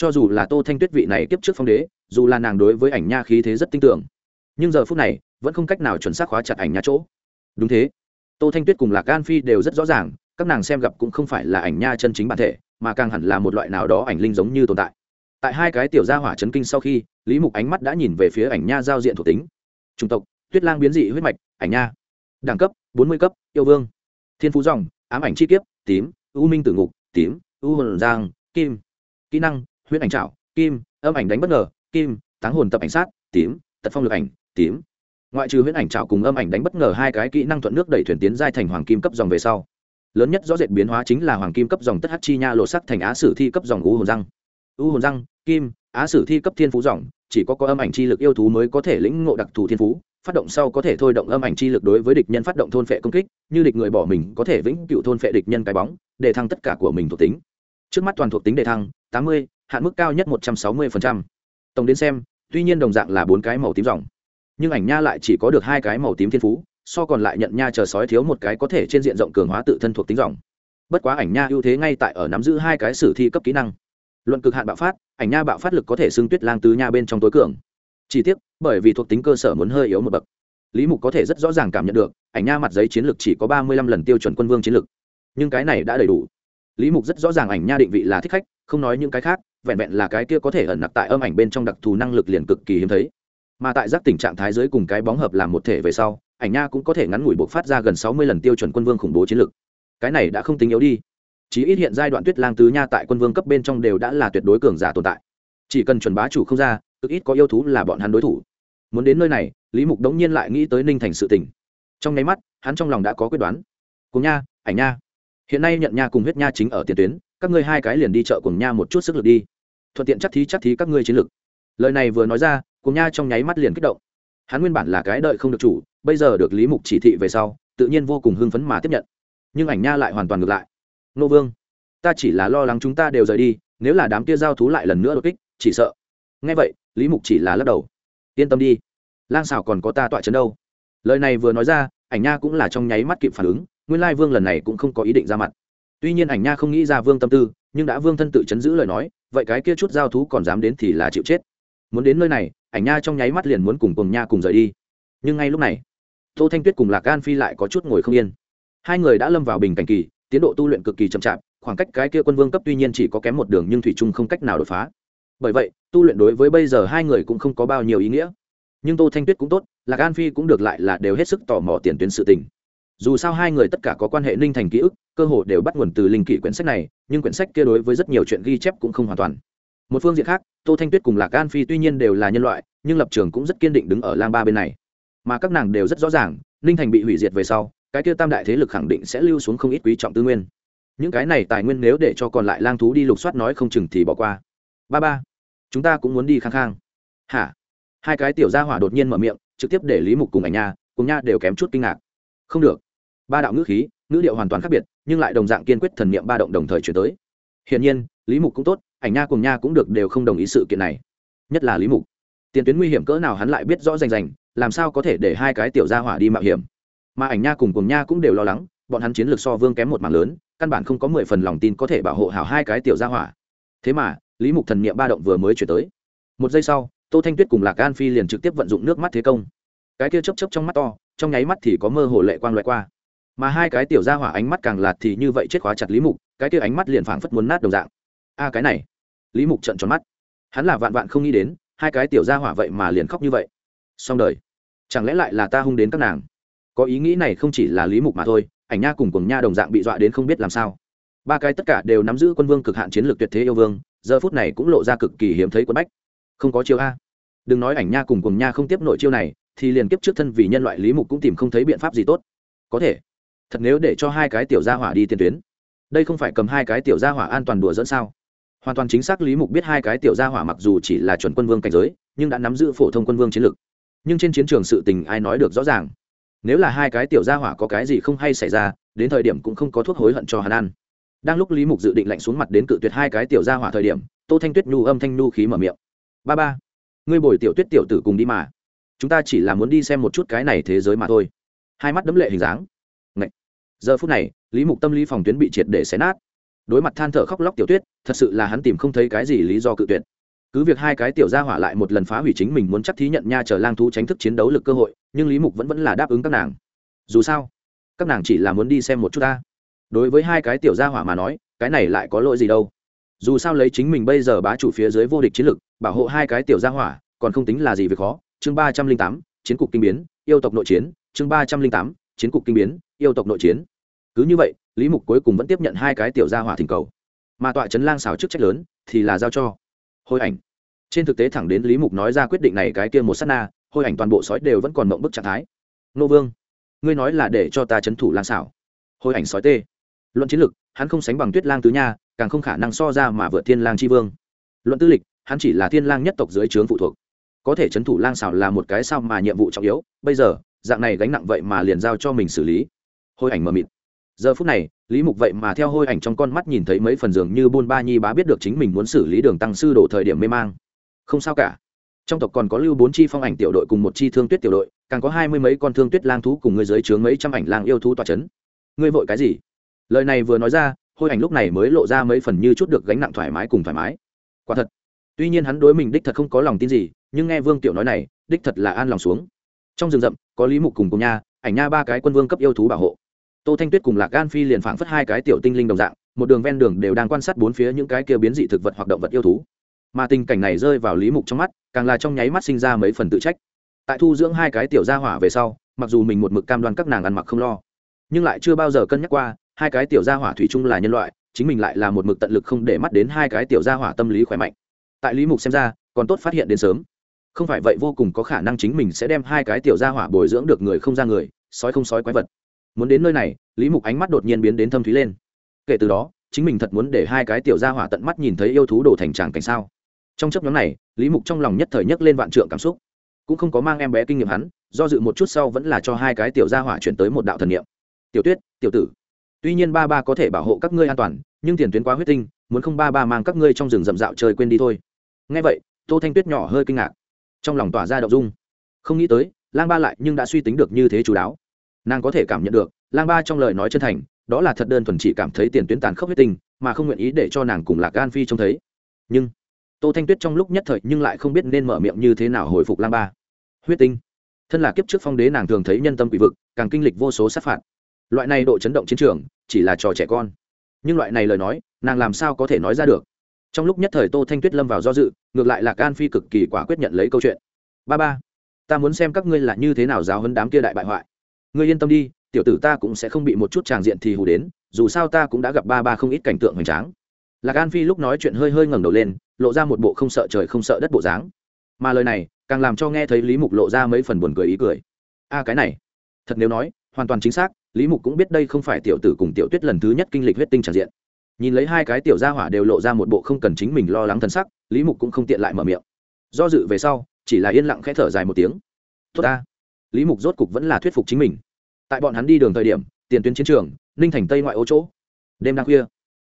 Cho dù là tô thanh tuyết vị này kiếp trước phong đế, dù là nàng đối với ảnh nha khí thế rất tin tưởng. Nhưng giờ phút này, vẫn không cách nào chuẩn xác khóa chặt ảnh nha chỗ. Đúng thế tô thanh tuyết cùng lạc gan phi đều rất rõ ràng, các nàng xem gặp cũng không phải là ảnh nha chân chính bản thể, mà càng hẳn là một loại nào đó ảnh linh giống như tồn tại. Tại hai cái tiểu gia hỏa chấn kinh sau khi, lý mục ánh mắt đã nhìn về phía ảnh nha giao diện thuộc tính. Chủng tộc, tuyết lang biến dị huyết mạch, ảnh nha. Đẳng cấp, bốn mươi cấp, yêu vương. Thiên phú dòng, ám ảnh chi kiếp, tím, u minh tử ngục, tím, u hồn giang, kim. Kỹ năng, huyết ảnh trạo kim, âm ảnh đánh bất ngờ, kim táng hồn tập ảnh sát, tím, tật phong lực ảnh, tím ngoại trừ huyễn ảnh trảo cùng âm ảnh đánh bất ngờ hai cái kỹ năng thuận nước đẩy thuyền tiến giai thành hoàng kim cấp dòng về sau. Lớn nhất rõ rệt biến hóa chính là hoàng kim cấp dòng tất hát chi nha lộ sắc thành á sử thi cấp dòng u hồn răng. U hồn răng, kim, á sử thi cấp thiên phú dòng, chỉ có có âm ảnh chi lực yêu thú mới có thể lĩnh ngộ đặc thù thiên phú, phát động sau có thể thôi động âm ảnh chi lực đối với địch nhân phát động thôn phệ công kích, như địch người bỏ mình có thể vĩnh cựu thôn phệ địch nhân cái bóng, để thăng tất cả của mình thuộc tính. Trước mắt toàn thuộc tính đề thăng, tám mươi, hạn mức cao nhất một trăm sáu mươi tổng đến xem, tuy nhiên đồng dạng là bốn cái màu tím dòng nhưng ảnh nha lại chỉ có được hai cái màu tím thiên phú, so còn lại nhận nha chờ sói thiếu một cái có thể trên diện rộng cường hóa tự thân thuộc tính dòng. Bất quá ảnh nha ưu thế ngay tại ở nắm giữ hai cái sử thi cấp kỹ năng. Luận cực hạn bạo phát, ảnh nha bạo phát lực có thể xưng tuyết lang tứ nha bên trong tối cường. Chỉ tiếc, bởi vì thuộc tính cơ sở muốn hơi yếu một bậc. Lý mục có thể rất rõ ràng cảm nhận được, ảnh nha mặt giấy chiến lược chỉ có ba mươi lăm lần tiêu chuẩn quân vương chiến lược. Nhưng cái này đã đầy đủ. Lý mục rất rõ ràng ảnh nha định vị là thích khách, không nói những cái khác, vẹn vẹn là cái kia có thể ẩn nặc tại âm ảnh bên trong đặc thù năng lực liền cực kỳ hiếm thấy mà tại giác tình trạng thái giới cùng cái bóng hợp làm một thể về sau, ảnh nha cũng có thể ngắn ngủi buộc phát ra gần sáu mươi lần tiêu chuẩn quân vương khủng bố chiến lược cái này đã không tính yếu đi. Chí ít hiện giai đoạn tuyết lang tứ nha tại quân vương cấp bên trong đều đã là tuyệt đối cường giả tồn tại. Chỉ cần chuẩn bá chủ không ra, cực ít có yêu thú là bọn hắn đối thủ. Muốn đến nơi này, lý mục đống nhiên lại nghĩ tới ninh thành sự tình. Trong nháy mắt, hắn trong lòng đã có quyết đoán. Cùng nha, ảnh nha. Hiện nay nhận nha cùng huyết nha chính ở tiền tuyến, các ngươi hai cái liền đi chợ cùng nha một chút sức lực đi. Thuận tiện chắc thí chắc thí các ngươi chiến lực. Lời này vừa nói ra cùng nha trong nháy mắt liền kích động. Hắn nguyên bản là cái đợi không được chủ, bây giờ được lý mục chỉ thị về sau, tự nhiên vô cùng hưng phấn mà tiếp nhận. Nhưng ảnh nha lại hoàn toàn ngược lại. Nô vương, ta chỉ là lo lắng chúng ta đều rời đi, nếu là đám kia giao thú lại lần nữa đột kích, chỉ sợ. Ngay vậy, lý mục chỉ là lắc đầu. Yên tâm đi, lang xảo còn có ta tọa chấn đâu. Lời này vừa nói ra, ảnh nha cũng là trong nháy mắt kịp phản ứng, nguyên lai vương lần này cũng không có ý định ra mặt. Tuy nhiên ảnh nha không nghĩ ra vương tâm tư, nhưng đã vương thân tự chấn giữ lời nói, vậy cái kia chút giao thú còn dám đến thì là chịu chết. Muốn đến nơi này ảnh nha trong nháy mắt liền muốn cùng cùng nha cùng rời đi. Nhưng ngay lúc này, tô thanh tuyết cùng lạc gan phi lại có chút ngồi không yên. Hai người đã lâm vào bình cảnh kỳ, tiến độ tu luyện cực kỳ chậm chạp, khoảng cách cái kia quân vương cấp tuy nhiên chỉ có kém một đường nhưng thủy trung không cách nào đột phá. Bởi vậy, tu luyện đối với bây giờ hai người cũng không có bao nhiêu ý nghĩa. Nhưng tô thanh tuyết cũng tốt, lạc an phi cũng được lại là đều hết sức tò mò tiền tuyến sự tình. Dù sao hai người tất cả có quan hệ ninh thành ký ức, cơ hồ đều bắt nguồn từ linh kỷ quyển sách này, nhưng quyển sách kia đối với rất nhiều chuyện ghi chép cũng không hoàn toàn một phương diện khác, tô thanh tuyết cùng lạc an phi tuy nhiên đều là nhân loại, nhưng lập trường cũng rất kiên định đứng ở lang ba bên này. Mà các nàng đều rất rõ ràng, ninh thành bị hủy diệt về sau, cái kia tam đại thế lực khẳng định sẽ lưu xuống không ít quý trọng tư nguyên. Những cái này tài nguyên nếu để cho còn lại lang thú đi lục soát nói không chừng thì bỏ qua. Ba ba, chúng ta cũng muốn đi khang khang. Hả? Hai cái tiểu gia hỏa đột nhiên mở miệng, trực tiếp để lý mục cùng ảnh nha, cùng nha đều kém chút kinh ngạc. Không được. Ba đạo ngữ khí, ngữ điệu hoàn toàn khác biệt, nhưng lại đồng dạng kiên quyết thần niệm ba động đồng thời chuyển tới. Hiển nhiên, lý mục cũng tốt ảnh nha cùng nha cũng được đều không đồng ý sự kiện này. Nhất là lý mục. Tiền tuyến nguy hiểm cỡ nào hắn lại biết rõ rành rành, làm sao có thể để hai cái tiểu gia hỏa đi mạo hiểm. Mà ảnh nha cùng cùng nha cũng đều lo lắng, bọn hắn chiến lược so vương kém một mảng lớn, căn bản không có mười phần lòng tin có thể bảo hộ hảo hai cái tiểu gia hỏa. Thế mà, lý mục thần niệm ba động vừa mới chuyển tới. Một giây sau, tô thanh tuyết cùng lạc an phi liền trực tiếp vận dụng nước mắt thế công. Cái kia chấp chấp trong mắt to, trong nháy mắt thì có mơ hồ lệ quang loại qua. Mà hai cái tiểu gia hỏa ánh mắt càng lạt thì như vậy chết khóa chặt lý mục, cái kia ánh mắt liền phảng phất muốn nát đồng dạng. A, cái này lý mục trận tròn mắt. Hắn là vạn vạn không nghĩ đến, hai cái tiểu gia hỏa vậy mà liền khóc như vậy. Xong đời. Chẳng lẽ lại là ta hung đến các nàng? Có ý nghĩ này không chỉ là lý mục mà thôi, ảnh nha cùng cùng nha đồng dạng bị dọa đến không biết làm sao. Ba cái tất cả đều nắm giữ quân vương cực hạn chiến lược tuyệt thế yêu vương, giờ phút này cũng lộ ra cực kỳ hiếm thấy quân bách. Không có chiêu a. Đừng nói ảnh nha cùng cùng nha không tiếp nội chiêu này, thì liền kiếp trước thân vì nhân loại lý mục cũng tìm không thấy biện pháp gì tốt. Có thể. Thật nếu để cho hai cái tiểu gia hỏa đi tiền tuyến. Đây không phải cầm hai cái tiểu gia hỏa an toàn đùa dẫn sao? Hoàn toàn chính xác lý mục biết hai cái tiểu gia hỏa mặc dù chỉ là chuẩn quân vương cảnh giới, nhưng đã nắm giữ phổ thông quân vương chiến lược nhưng trên chiến trường sự tình ai nói được rõ ràng? Nếu là hai cái tiểu gia hỏa có cái gì không hay xảy ra, đến thời điểm cũng không có thuốc hối hận cho hắn ăn. Đang lúc lý mục dự định lạnh xuống mặt đến cự tuyệt hai cái tiểu gia hỏa thời điểm, tô thanh tuyết nhu âm thanh nhu khí mở miệng. Ba ba, ngươi bồi tiểu tuyết tiểu tử cùng đi mà. Chúng ta chỉ là muốn đi xem một chút cái này thế giới mà thôi. Hai mắt đấm lệ hình dáng. Ngậy. giờ phút này, lý mục tâm lý phòng tuyến bị triệt để xé nát đối mặt than thở khóc lóc tiểu tuyết, thật sự là hắn tìm không thấy cái gì lý do cự tuyệt. Cứ việc hai cái tiểu gia hỏa lại một lần phá hủy chính mình muốn chắc thí nhận nha chờ lang thú tránh thức chiến đấu lực cơ hội, nhưng lý mục vẫn vẫn là đáp ứng các nàng. Dù sao, các nàng chỉ là muốn đi xem một chút ta. Đối với hai cái tiểu gia hỏa mà nói, cái này lại có lỗi gì đâu. Dù sao lấy chính mình bây giờ bá chủ phía dưới vô địch chiến lực, bảo hộ hai cái tiểu gia hỏa, còn không tính là gì việc khó. Chương ba trăm linh tám, chiến cục kinh biến, yêu tộc nội chiến. Chương ba trăm linh tám, chiến cục kinh biến, yêu tộc nội chiến. Cứ như vậy lý mục cuối cùng vẫn tiếp nhận hai cái tiểu gia hỏa thỉnh cầu. Mà tọa trấn lang xào chức trách lớn, thì là giao cho hồi ảnh. Trên thực tế thẳng đến lý mục nói ra quyết định này cái kia một s á t na hồi ảnh toàn bộ sói đều vẫn còn mộng bức trạng thái. Nô vương, ngươi nói là để cho ta c h ấ n thủ lang xảo hồi ảnh sói tê. Luận chiến lực, hắn không sánh bằng tuyết lang tứ nha, càng không khả năng so ra mà vượt thiên lang chi vương. Luận tư lịch, hắn chỉ là thiên lang nhất tộc dưới trướng phụ thuộc. Có thể chấn thủ lang xảo là một cái sao mà nhiệm vụ trọng yếu, bây giờ, dạng này gánh nặng vậy mà liền giao cho mình xử lý. Hôi ảnh mờ mịt giờ phút này, lý mục vậy mà theo hôi ảnh trong con mắt nhìn thấy mấy phần dường như buôn ba nhi bá biết được chính mình muốn xử lý đường tăng sư đổ thời điểm mê mang. Không sao cả. Trong tộc còn có lưu bốn chi phong ảnh tiểu đội cùng một chi thương tuyết tiểu đội, càng có hai mươi mấy con thương tuyết lang thú cùng người dưới trướng mấy trăm ảnh lang yêu thú tỏa c h ấ n ngươi vội cái gì? Lời này vừa nói ra, hôi ảnh lúc này mới lộ ra mấy phần như chút được gánh nặng thoải mái cùng thoải mái. Quả thật. Tuy nhiên hắn đối mình đích thật không có lòng tin gì, nhưng nghe vương tiểu nói này, đích thật là an lòng xuống. Trong rừng rậm, có lý mục cùng cùng nha, ảnh nha ba cái quân vương cấp yêu thú bảo hộ tô thanh tuyết cùng lạc gan phi liền phảng phất hai cái tiểu tinh linh đồng dạng, một đường ven đường đều đang quan sát bốn phía những cái kia biến dị thực vật hoặc động vật yêu thú. Mà tình cảnh này rơi vào lý mục trong mắt, càng là trong nháy mắt sinh ra mấy phần tự trách. Tại thu dưỡng hai cái tiểu gia hỏa về sau, mặc dù mình một mực cam đoan các nàng ăn mặc không lo, nhưng lại chưa bao giờ cân nhắc qua, hai cái tiểu gia hỏa thủy chung là nhân loại, chính mình lại là một mực tận lực không để mắt đến hai cái tiểu gia hỏa tâm lý khỏe mạnh. Tại lý mục xem ra, còn tốt phát hiện đến sớm. Không phải vậy vô cùng có khả năng chính mình sẽ đem hai cái tiểu gia hỏa bồi dưỡng được người không ra người, sói không sói quái vật muốn đến nơi này, lý mục ánh mắt đột nhiên biến đến thâm thúy lên. Kể từ đó, chính mình thật muốn để hai cái tiểu gia hỏa tận mắt nhìn thấy yêu thú đổ thành tràng cảnh sao? Trong chấp nhóm này, lý mục trong lòng nhất thời nhấc lên vạn trượng cảm xúc. Cũng không có mang em bé kinh nghiệm hắn, do dự một chút sau vẫn là cho hai cái tiểu gia hỏa chuyển tới một đạo thần niệm. Tiểu tuyết, tiểu tử, tuy nhiên ba ba có thể bảo hộ các ngươi an toàn, nhưng tiền tuyến quá huyết tinh, muốn không ba ba mang các ngươi trong rừng rậm rạo chơi quên đi thôi. Ngay vậy, tô thanh tuyết nhỏ hơi kinh ngạc, trong lòng tỏa ra đậu dung. Không nghĩ tới, lang ba lại nhưng đã suy tính được như thế chú đáo nàng có thể cảm nhận được, lang ba trong lời nói chân thành, đó là thật đơn thuần chỉ cảm thấy tiền tuyến tàn khốc huyết tinh, mà không nguyện ý để cho nàng cùng lạc gan phi trông thấy. Nhưng, tô thanh tuyết trong lúc nhất thời nhưng lại không biết nên mở miệng như thế nào hồi phục lang ba. Huyết tinh. Thân là kiếp trước phong đế nàng thường thấy nhân tâm quỷ vực, càng kinh lịch vô số sát phạt. Loại này độ chấn động chiến trường, chỉ là trò trẻ con. Nhưng loại này lời nói, nàng làm sao có thể nói ra được? Trong lúc nhất thời tô thanh tuyết lâm vào do dự, ngược lại là can phi cực kỳ quả quyết nhận lấy câu chuyện. Ba ba, ta muốn xem các ngươi là như thế nào giáo hấn đám kia đại bại hoại ngươi yên tâm đi, tiểu tử ta cũng sẽ không bị một chút tràng diện thì hù đến, dù sao ta cũng đã gặp ba ba không ít cảnh tượng hoành tráng. Lạc an phi lúc nói chuyện hơi hơi ngẩng đầu lên, lộ ra một bộ không sợ trời không sợ đất bộ dáng. Mà lời này, càng làm cho nghe thấy lý mục lộ ra mấy phần buồn cười ý cười. A, cái này. Thật nếu nói, hoàn toàn chính xác, lý mục cũng biết đây không phải tiểu tử cùng tiểu tuyết lần thứ nhất kinh lịch huyết tinh tràn diện. Nhìn lấy hai cái tiểu gia hỏa đều lộ ra một bộ không cần chính mình lo lắng thân sắc, lý mục cũng không tiện lại mở miệng. Do dự về sau, chỉ là yên lặng khẽ thở dài một tiếng. Tốt ta lý mục rốt cục vẫn là thuyết phục chính mình. Tại bọn hắn đi đường thời điểm, tiền tuyến chiến trường, ninh thành tây ngoại ô chỗ. Đêm đang khuya,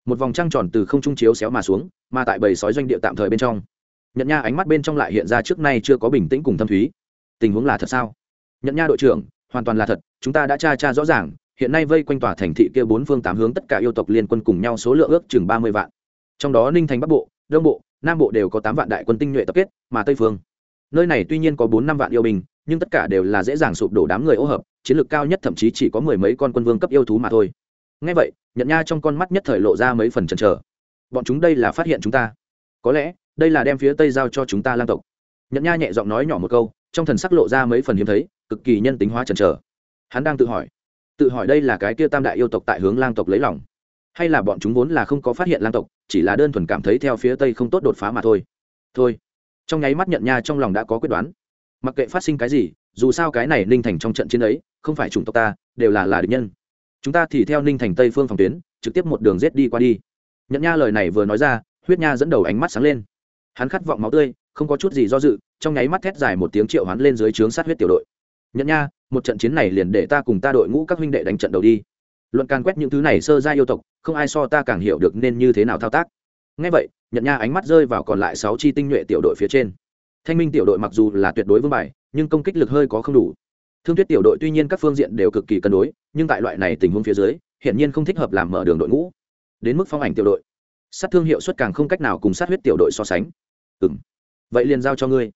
một vòng trăng tròn từ không trung chiếu xéo mà xuống, mà tại bầy sói doanh địa tạm thời bên trong. Nhận nha ánh mắt bên trong lại hiện ra trước nay chưa có bình tĩnh cùng thâm thúy. Tình huống là thật sao? Nhận nha đội trưởng, hoàn toàn là thật, chúng ta đã tra tra rõ ràng, hiện nay vây quanh tòa thành thị kia bốn phương tám hướng tất cả yêu tộc liên quân cùng nhau số lượng ước chừng ba mươi vạn. Trong đó ninh thành bắc bộ, đông bộ, nam bộ đều có tám vạn đại quân tinh nhuệ tập kết, mà tây phương. Nơi này tuy nhiên có bốn năm vạn yêu binh nhưng tất cả đều là dễ dàng sụp đổ đám người ô hợp, chiến lược cao nhất thậm chí chỉ có mười mấy con quân vương cấp yêu thú mà thôi. Ngay vậy nhận nha trong con mắt nhất thời lộ ra mấy phần chần chờ. Bọn chúng đây là phát hiện chúng ta. Có lẽ, đây là đem phía tây giao cho chúng ta lang tộc. Nhận nha nhẹ giọng nói nhỏ một câu, trong thần sắc lộ ra mấy phần hiếm thấy, cực kỳ nhân tính hóa chần chờ. Hắn đang tự hỏi tự hỏi đây là cái kia tam đại yêu tộc tại hướng lang tộc lấy lòng, hay là bọn chúng vốn là không có phát hiện lang tộc, chỉ là đơn thuần cảm thấy theo phía tây không tốt đột phá mà thôi. Thôi. Trong nháy mắt nhận nha trong lòng đã có quyết đoán mặc kệ phát sinh cái gì, dù sao cái này ninh thành trong trận chiến ấy, không phải chủng tộc ta, đều là là địch nhân. Chúng ta thì theo ninh thành tây phương phòng tuyến, trực tiếp một đường rết đi qua đi. Nhận nha lời này vừa nói ra, huyết nha dẫn đầu ánh mắt sáng lên. Hắn khát vọng máu tươi, không có chút gì do dự, trong nháy mắt thét dài một tiếng triệu hắn lên dưới trướng sát huyết tiểu đội. Nhận nha, một trận chiến này liền để ta cùng ta đội ngũ các huynh đệ đánh trận đầu đi. Luận can quét những thứ này sơ ra yêu tộc, không ai so ta càng hiểu được nên như thế nào thao tác. Ngay vậy nhận nha ánh mắt rơi vào còn lại sáu chi tinh nhuệ tiểu đội phía trên thanh minh tiểu đội mặc dù là tuyệt đối vương bài, nhưng công kích lực hơi có không đủ. Thương tuyết tiểu đội tuy nhiên các phương diện đều cực kỳ cân đối, nhưng tại loại này tình huống phía dưới, hiển nhiên không thích hợp làm mở đường đội ngũ. Đến mức phong ảnh tiểu đội, sát thương hiệu suất càng không cách nào cùng sát huyết tiểu đội so sánh. Ừ m vậy liền giao cho ngươi.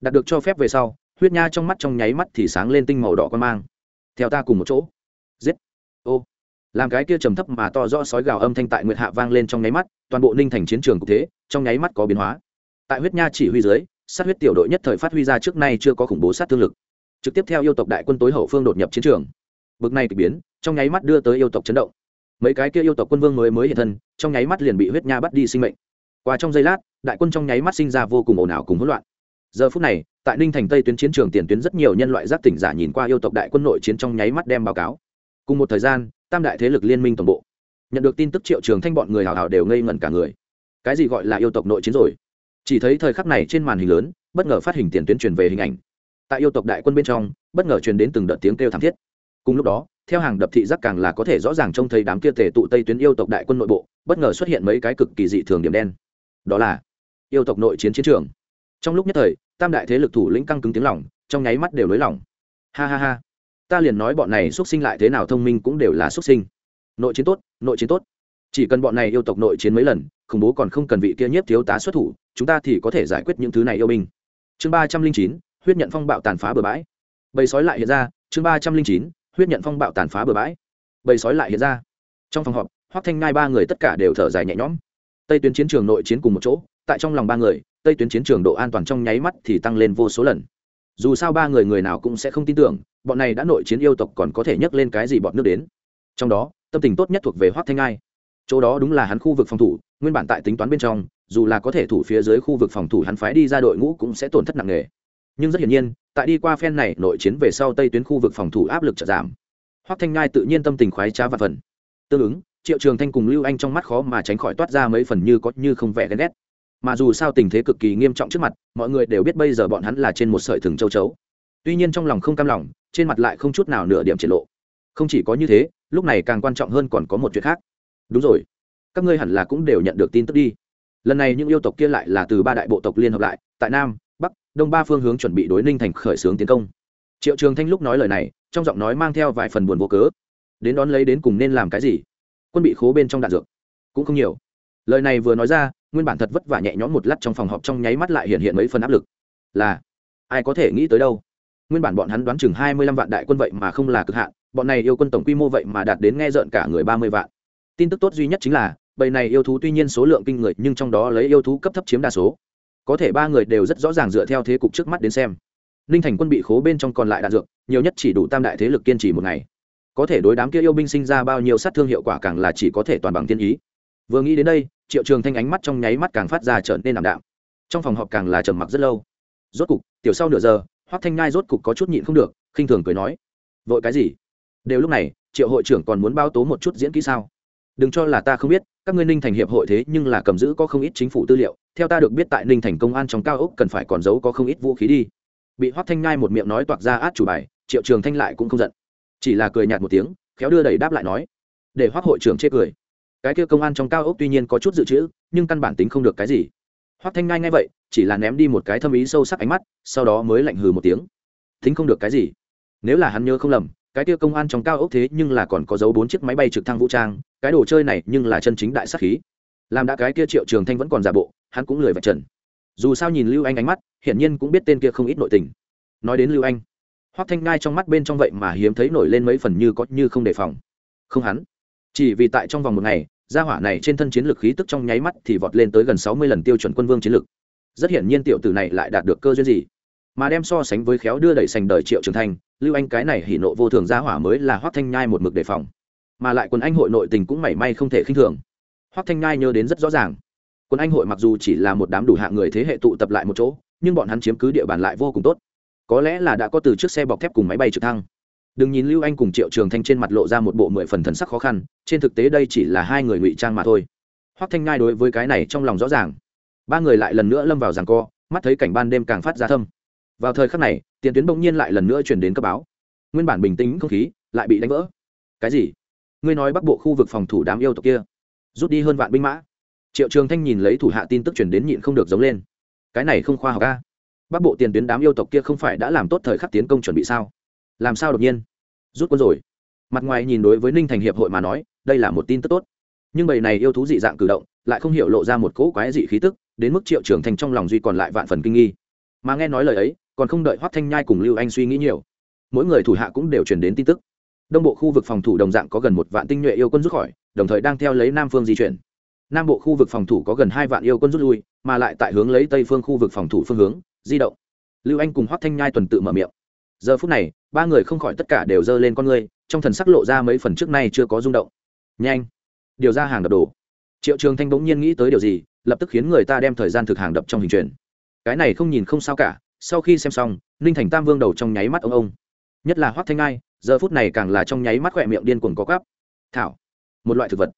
Đạt được cho phép về sau, huyết nha trong mắt trong nháy mắt thì sáng lên tinh màu đỏ con mang. Theo ta cùng một chỗ. Giết. Ô. Làm cái kia trầm thấp mà to rõ sói gào âm thanh tại nguyệt hạ vang lên trong nháy mắt, toàn bộ ninh thành chiến trường cục thế, trong nháy mắt có biến hóa. Tại huyết nha chỉ huy dưới sát huyết tiểu đội nhất thời phát huy ra trước nay chưa có khủng bố sát thương lực. Trực tiếp theo yêu tộc đại quân tối hậu phương đột nhập chiến trường. Bực này k ỳ biến, trong nháy mắt đưa tới yêu tộc chấn động. Mấy cái kia yêu tộc quân vương mới mới hiện thân, trong nháy mắt liền bị huyết nha bắt đi sinh mệnh. Qua trong giây lát, đại quân trong nháy mắt sinh ra vô cùng ồn ào cùng hỗn loạn. Giờ phút này, tại ninh thành tây tuyến chiến trường tiền tuyến rất nhiều nhân loại giác tỉnh giả nhìn qua yêu tộc đại quân nội chiến trong nháy mắt đem báo cáo. Cùng một thời gian, tam đại thế lực liên minh toàn bộ. Nhận được tin tức triệu trường thanh bọn người hào hào đều ngây ngẩn cả người. Cái gì gọi là yêu tộc nội chiến rồi? Chỉ thấy thời khắc này trên màn hình lớn, bất ngờ phát hình tiền tuyến truyền về hình ảnh. Tại yêu tộc đại quân bên trong, bất ngờ truyền đến từng đợt tiếng kêu thảm thiết. Cùng lúc đó, theo hàng đập thị giác càng là có thể rõ ràng trông thấy đám kia tề tụ tây tuyến yêu tộc đại quân nội bộ, bất ngờ xuất hiện mấy cái cực kỳ dị thường điểm đen. Đó là yêu tộc nội chiến chiến trường. Trong lúc nhất thời, tam đại thế lực thủ lĩnh căng cứng tiếng lỏng trong nháy mắt đều nới lỏng. Ha ha ha. Ta liền nói bọn này xuất sinh lại thế nào thông minh cũng đều là xuất sinh. Nội chiến tốt, nội chiến tốt chỉ cần bọn này yêu tộc nội chiến mấy lần, khủng bố còn không cần vị kia nhiếp thiếu tá xuất thủ, chúng ta thì có thể giải quyết những thứ này yêu binh. Chương ba trăm linh chín, huyết nhận phong bạo tàn phá bừa bãi. Bầy sói lại hiện ra, chương ba trăm linh chín, huyết nhận phong bạo tàn phá bừa bãi. Bầy sói lại hiện ra. Trong phòng họp, hoắc thanh ngai ba người tất cả đều thở dài nhẹ nhõm. Tây tuyến chiến trường nội chiến cùng một chỗ, tại trong lòng ba người, tây tuyến chiến trường độ an toàn trong nháy mắt thì tăng lên vô số lần. Dù sao ba người người nào cũng sẽ không tin tưởng, bọn này đã nội chiến yêu tộc còn có thể nhấc lên cái gì bọn nước đến. Trong đó, tâm tình tốt nhất thuộc về hoác thanh ngai chỗ đó đúng là hắn khu vực phòng thủ, nguyên bản tại tính toán bên trong, dù là có thể thủ phía dưới khu vực phòng thủ hắn phái đi ra đội ngũ cũng sẽ tổn thất nặng nề. Nhưng rất hiển nhiên, tại đi qua phen này, nội chiến về sau tây tuyến khu vực phòng thủ áp lực chợt giảm. Hoắc thanh ngai tự nhiên tâm tình khoái trá và phần. Tương ứng, triệu trường thanh cùng lưu anh trong mắt khó mà tránh khỏi toát ra mấy phần như có như không vẻ ghen ghét. Mà dù sao tình thế cực kỳ nghiêm trọng trước mặt, mọi người đều biết bây giờ bọn hắn là trên một sợi thừng châu chấu. Tuy nhiên trong lòng không cam lòng, trên mặt lại không chút nào nửa điểm triển lộ. Không chỉ có như thế, lúc này càng quan trọng hơn còn có một chuyện khác đúng rồi. Các ngươi hẳn là cũng đều nhận được tin tức đi. Lần này những yêu tộc kia lại là từ ba đại bộ tộc liên hợp lại, tại nam, bắc, đông ba phương hướng chuẩn bị đối ninh thành khởi xướng tiến công. Triệu trường thanh lúc nói lời này, trong giọng nói mang theo vài phần buồn vô cớ. Đến đón lấy đến cùng nên làm cái gì? Quân bị khố bên trong đạn dược. Cũng không nhiều. Lời này vừa nói ra, nguyên bản thật vất vả nhẹ nhõm một lát trong phòng họp trong nháy mắt lại hiện hiện mấy phần áp lực. Là, ai có thể nghĩ tới đâu? Nguyên bản bọn hắn đoán chừng hai mươi lăm vạn đại quân vậy mà không là cực hạn, bọn này yêu quân tổng quy mô vậy mà đạt đến nghe rợn cả người ba mươi vạn tin tức tốt duy nhất chính là, bầy này yêu thú tuy nhiên số lượng kinh người, nhưng trong đó lấy yêu thú cấp thấp chiếm đa số. Có thể ba người đều rất rõ ràng dựa theo thế cục trước mắt đến xem. Ninh thành quân bị khố bên trong còn lại đạn dược, nhiều nhất chỉ đủ tam đại thế lực kiên trì một ngày. Có thể đối đám kia yêu binh sinh ra bao nhiêu sát thương hiệu quả càng là chỉ có thể toàn bằng thiên ý. Vừa nghĩ đến đây, triệu trường thanh ánh mắt trong nháy mắt càng phát ra trở nên ảm đạm. Trong phòng họp càng là trầm mặc rất lâu. Rốt cục, tiểu sau nửa giờ, hoắc thanh ngai rốt cục có chút nhịn không được, khinh thường cười nói, vội cái gì? Đều lúc này, triệu hội trưởng còn muốn bao tố một chút diễn kỹ sao? Đừng cho là ta không biết, các ngươi ninh thành hiệp hội thế nhưng là cầm giữ có không ít chính phủ tư liệu, theo ta được biết tại ninh thành công an trong cao ốc cần phải còn giấu có không ít vũ khí đi. Bị hoắc thanh ngai một miệng nói toạc ra át chủ bài, triệu trường thanh lại cũng không giận. Chỉ là cười nhạt một tiếng, khéo đưa đẩy đáp lại nói. Để hoắc hội trưởng chê cười. Cái kia công an trong cao ốc tuy nhiên có chút dự trữ, nhưng căn bản tính không được cái gì. Hoắc thanh ngai ngay vậy, chỉ là ném đi một cái thâm ý sâu sắc ánh mắt, sau đó mới lạnh hừ một tiếng. Tính không được cái gì. Nếu là hắn nhớ không lầm cái kia công an trong cao ốc thế nhưng là còn có dấu bốn chiếc máy bay trực thăng vũ trang, cái đồ chơi này nhưng là chân chính đại sắc khí. Làm đã cái kia triệu trường thanh vẫn còn giả bộ, hắn cũng lười vạch trần. Dù sao nhìn lưu anh ánh mắt, hiển nhiên cũng biết tên kia không ít nội tình. Nói đến lưu anh, hoắc thanh ngai trong mắt bên trong vậy mà hiếm thấy nổi lên mấy phần như có như không đề phòng. Không hắn. Chỉ vì tại trong vòng một ngày, gia hỏa này trên thân chiến lực khí tức trong nháy mắt thì vọt lên tới gần sáu mươi lần tiêu chuẩn quân vương chiến lực rất hiển nhiên tiểu tử này lại đạt được cơ duyên gì mà đem so sánh với khéo đưa đẩy sành đời triệu trường thanh lưu anh cái này hỉ nộ vô thường ra hỏa mới là hoắc thanh nhai một mực đề phòng. Mà lại quân anh hội nội tình cũng mảy may không thể khinh thường. Hoắc thanh nhai nhớ đến rất rõ ràng. Quân anh hội mặc dù chỉ là một đám đủ hạng người thế hệ tụ tập lại một chỗ, nhưng bọn hắn chiếm cứ địa bàn lại vô cùng tốt. Có lẽ là đã có từ chiếc xe bọc thép cùng máy bay trực thăng. Đừng nhìn lưu anh cùng triệu trường thanh trên mặt lộ ra một bộ mười phần thần sắc khó khăn, trên thực tế đây chỉ là hai người ngụy trang mà thôi. Hoắc thanh ngai đối với cái này trong lòng rõ ràng. Ba người lại lần nữa lâm vào giằng co, mắt thấy cảnh ban đêm càng phát ra thâm vào thời khắc này, tiền tuyến bỗng nhiên lại lần nữa chuyển đến cấp báo. Nguyên bản bình tĩnh không khí lại bị đánh vỡ. Cái gì? Ngươi nói bắc bộ khu vực phòng thủ đám yêu tộc kia, rút đi hơn vạn binh mã. Triệu trường thanh nhìn lấy thủ hạ tin tức chuyển đến nhịn không được giống lên. Cái này không khoa học ca bắc bộ tiền tuyến đám yêu tộc kia không phải đã làm tốt thời khắc tiến công chuẩn bị sao? Làm sao đột nhiên? Rút quân rồi. Mặt ngoài nhìn đối với ninh thành hiệp hội mà nói, đây là một tin tức tốt. Nhưng bầy này yêu thú dị dạng cử động, lại không hiểu lộ ra một cỗ quái dị khí tức, đến mức triệu trường thanh trong lòng duy còn lại vạn phần kinh nghi. Mà nghe nói lời ấy còn không đợi hoắc thanh nhai cùng lưu anh suy nghĩ nhiều mỗi người thủ hạ cũng đều truyền đến tin tức đông bộ khu vực phòng thủ đồng dạng có gần một vạn tinh nhuệ yêu quân rút khỏi đồng thời đang theo lấy nam phương di chuyển nam bộ khu vực phòng thủ có gần hai vạn yêu quân rút lui mà lại tại hướng lấy tây phương khu vực phòng thủ phương hướng di động lưu anh cùng hoắc thanh nhai tuần tự mở miệng giờ phút này ba người không khỏi tất cả đều giơ lên con ngươi trong thần sắc lộ ra mấy phần trước nay chưa có rung động nhanh điều ra hàng đập đồ triệu trường thanh bỗng nhiên nghĩ tới điều gì lập tức khiến người ta đem thời gian thực hàng đập trong hình truyền cái này không nhìn không sao cả sau khi xem xong, ninh thành tam vương đầu trong nháy mắt ông ông. Nhất là hoác thanh ai giờ phút này càng là trong nháy mắt khỏe miệng điên cuồng có cắp thảo, một loại thực vật.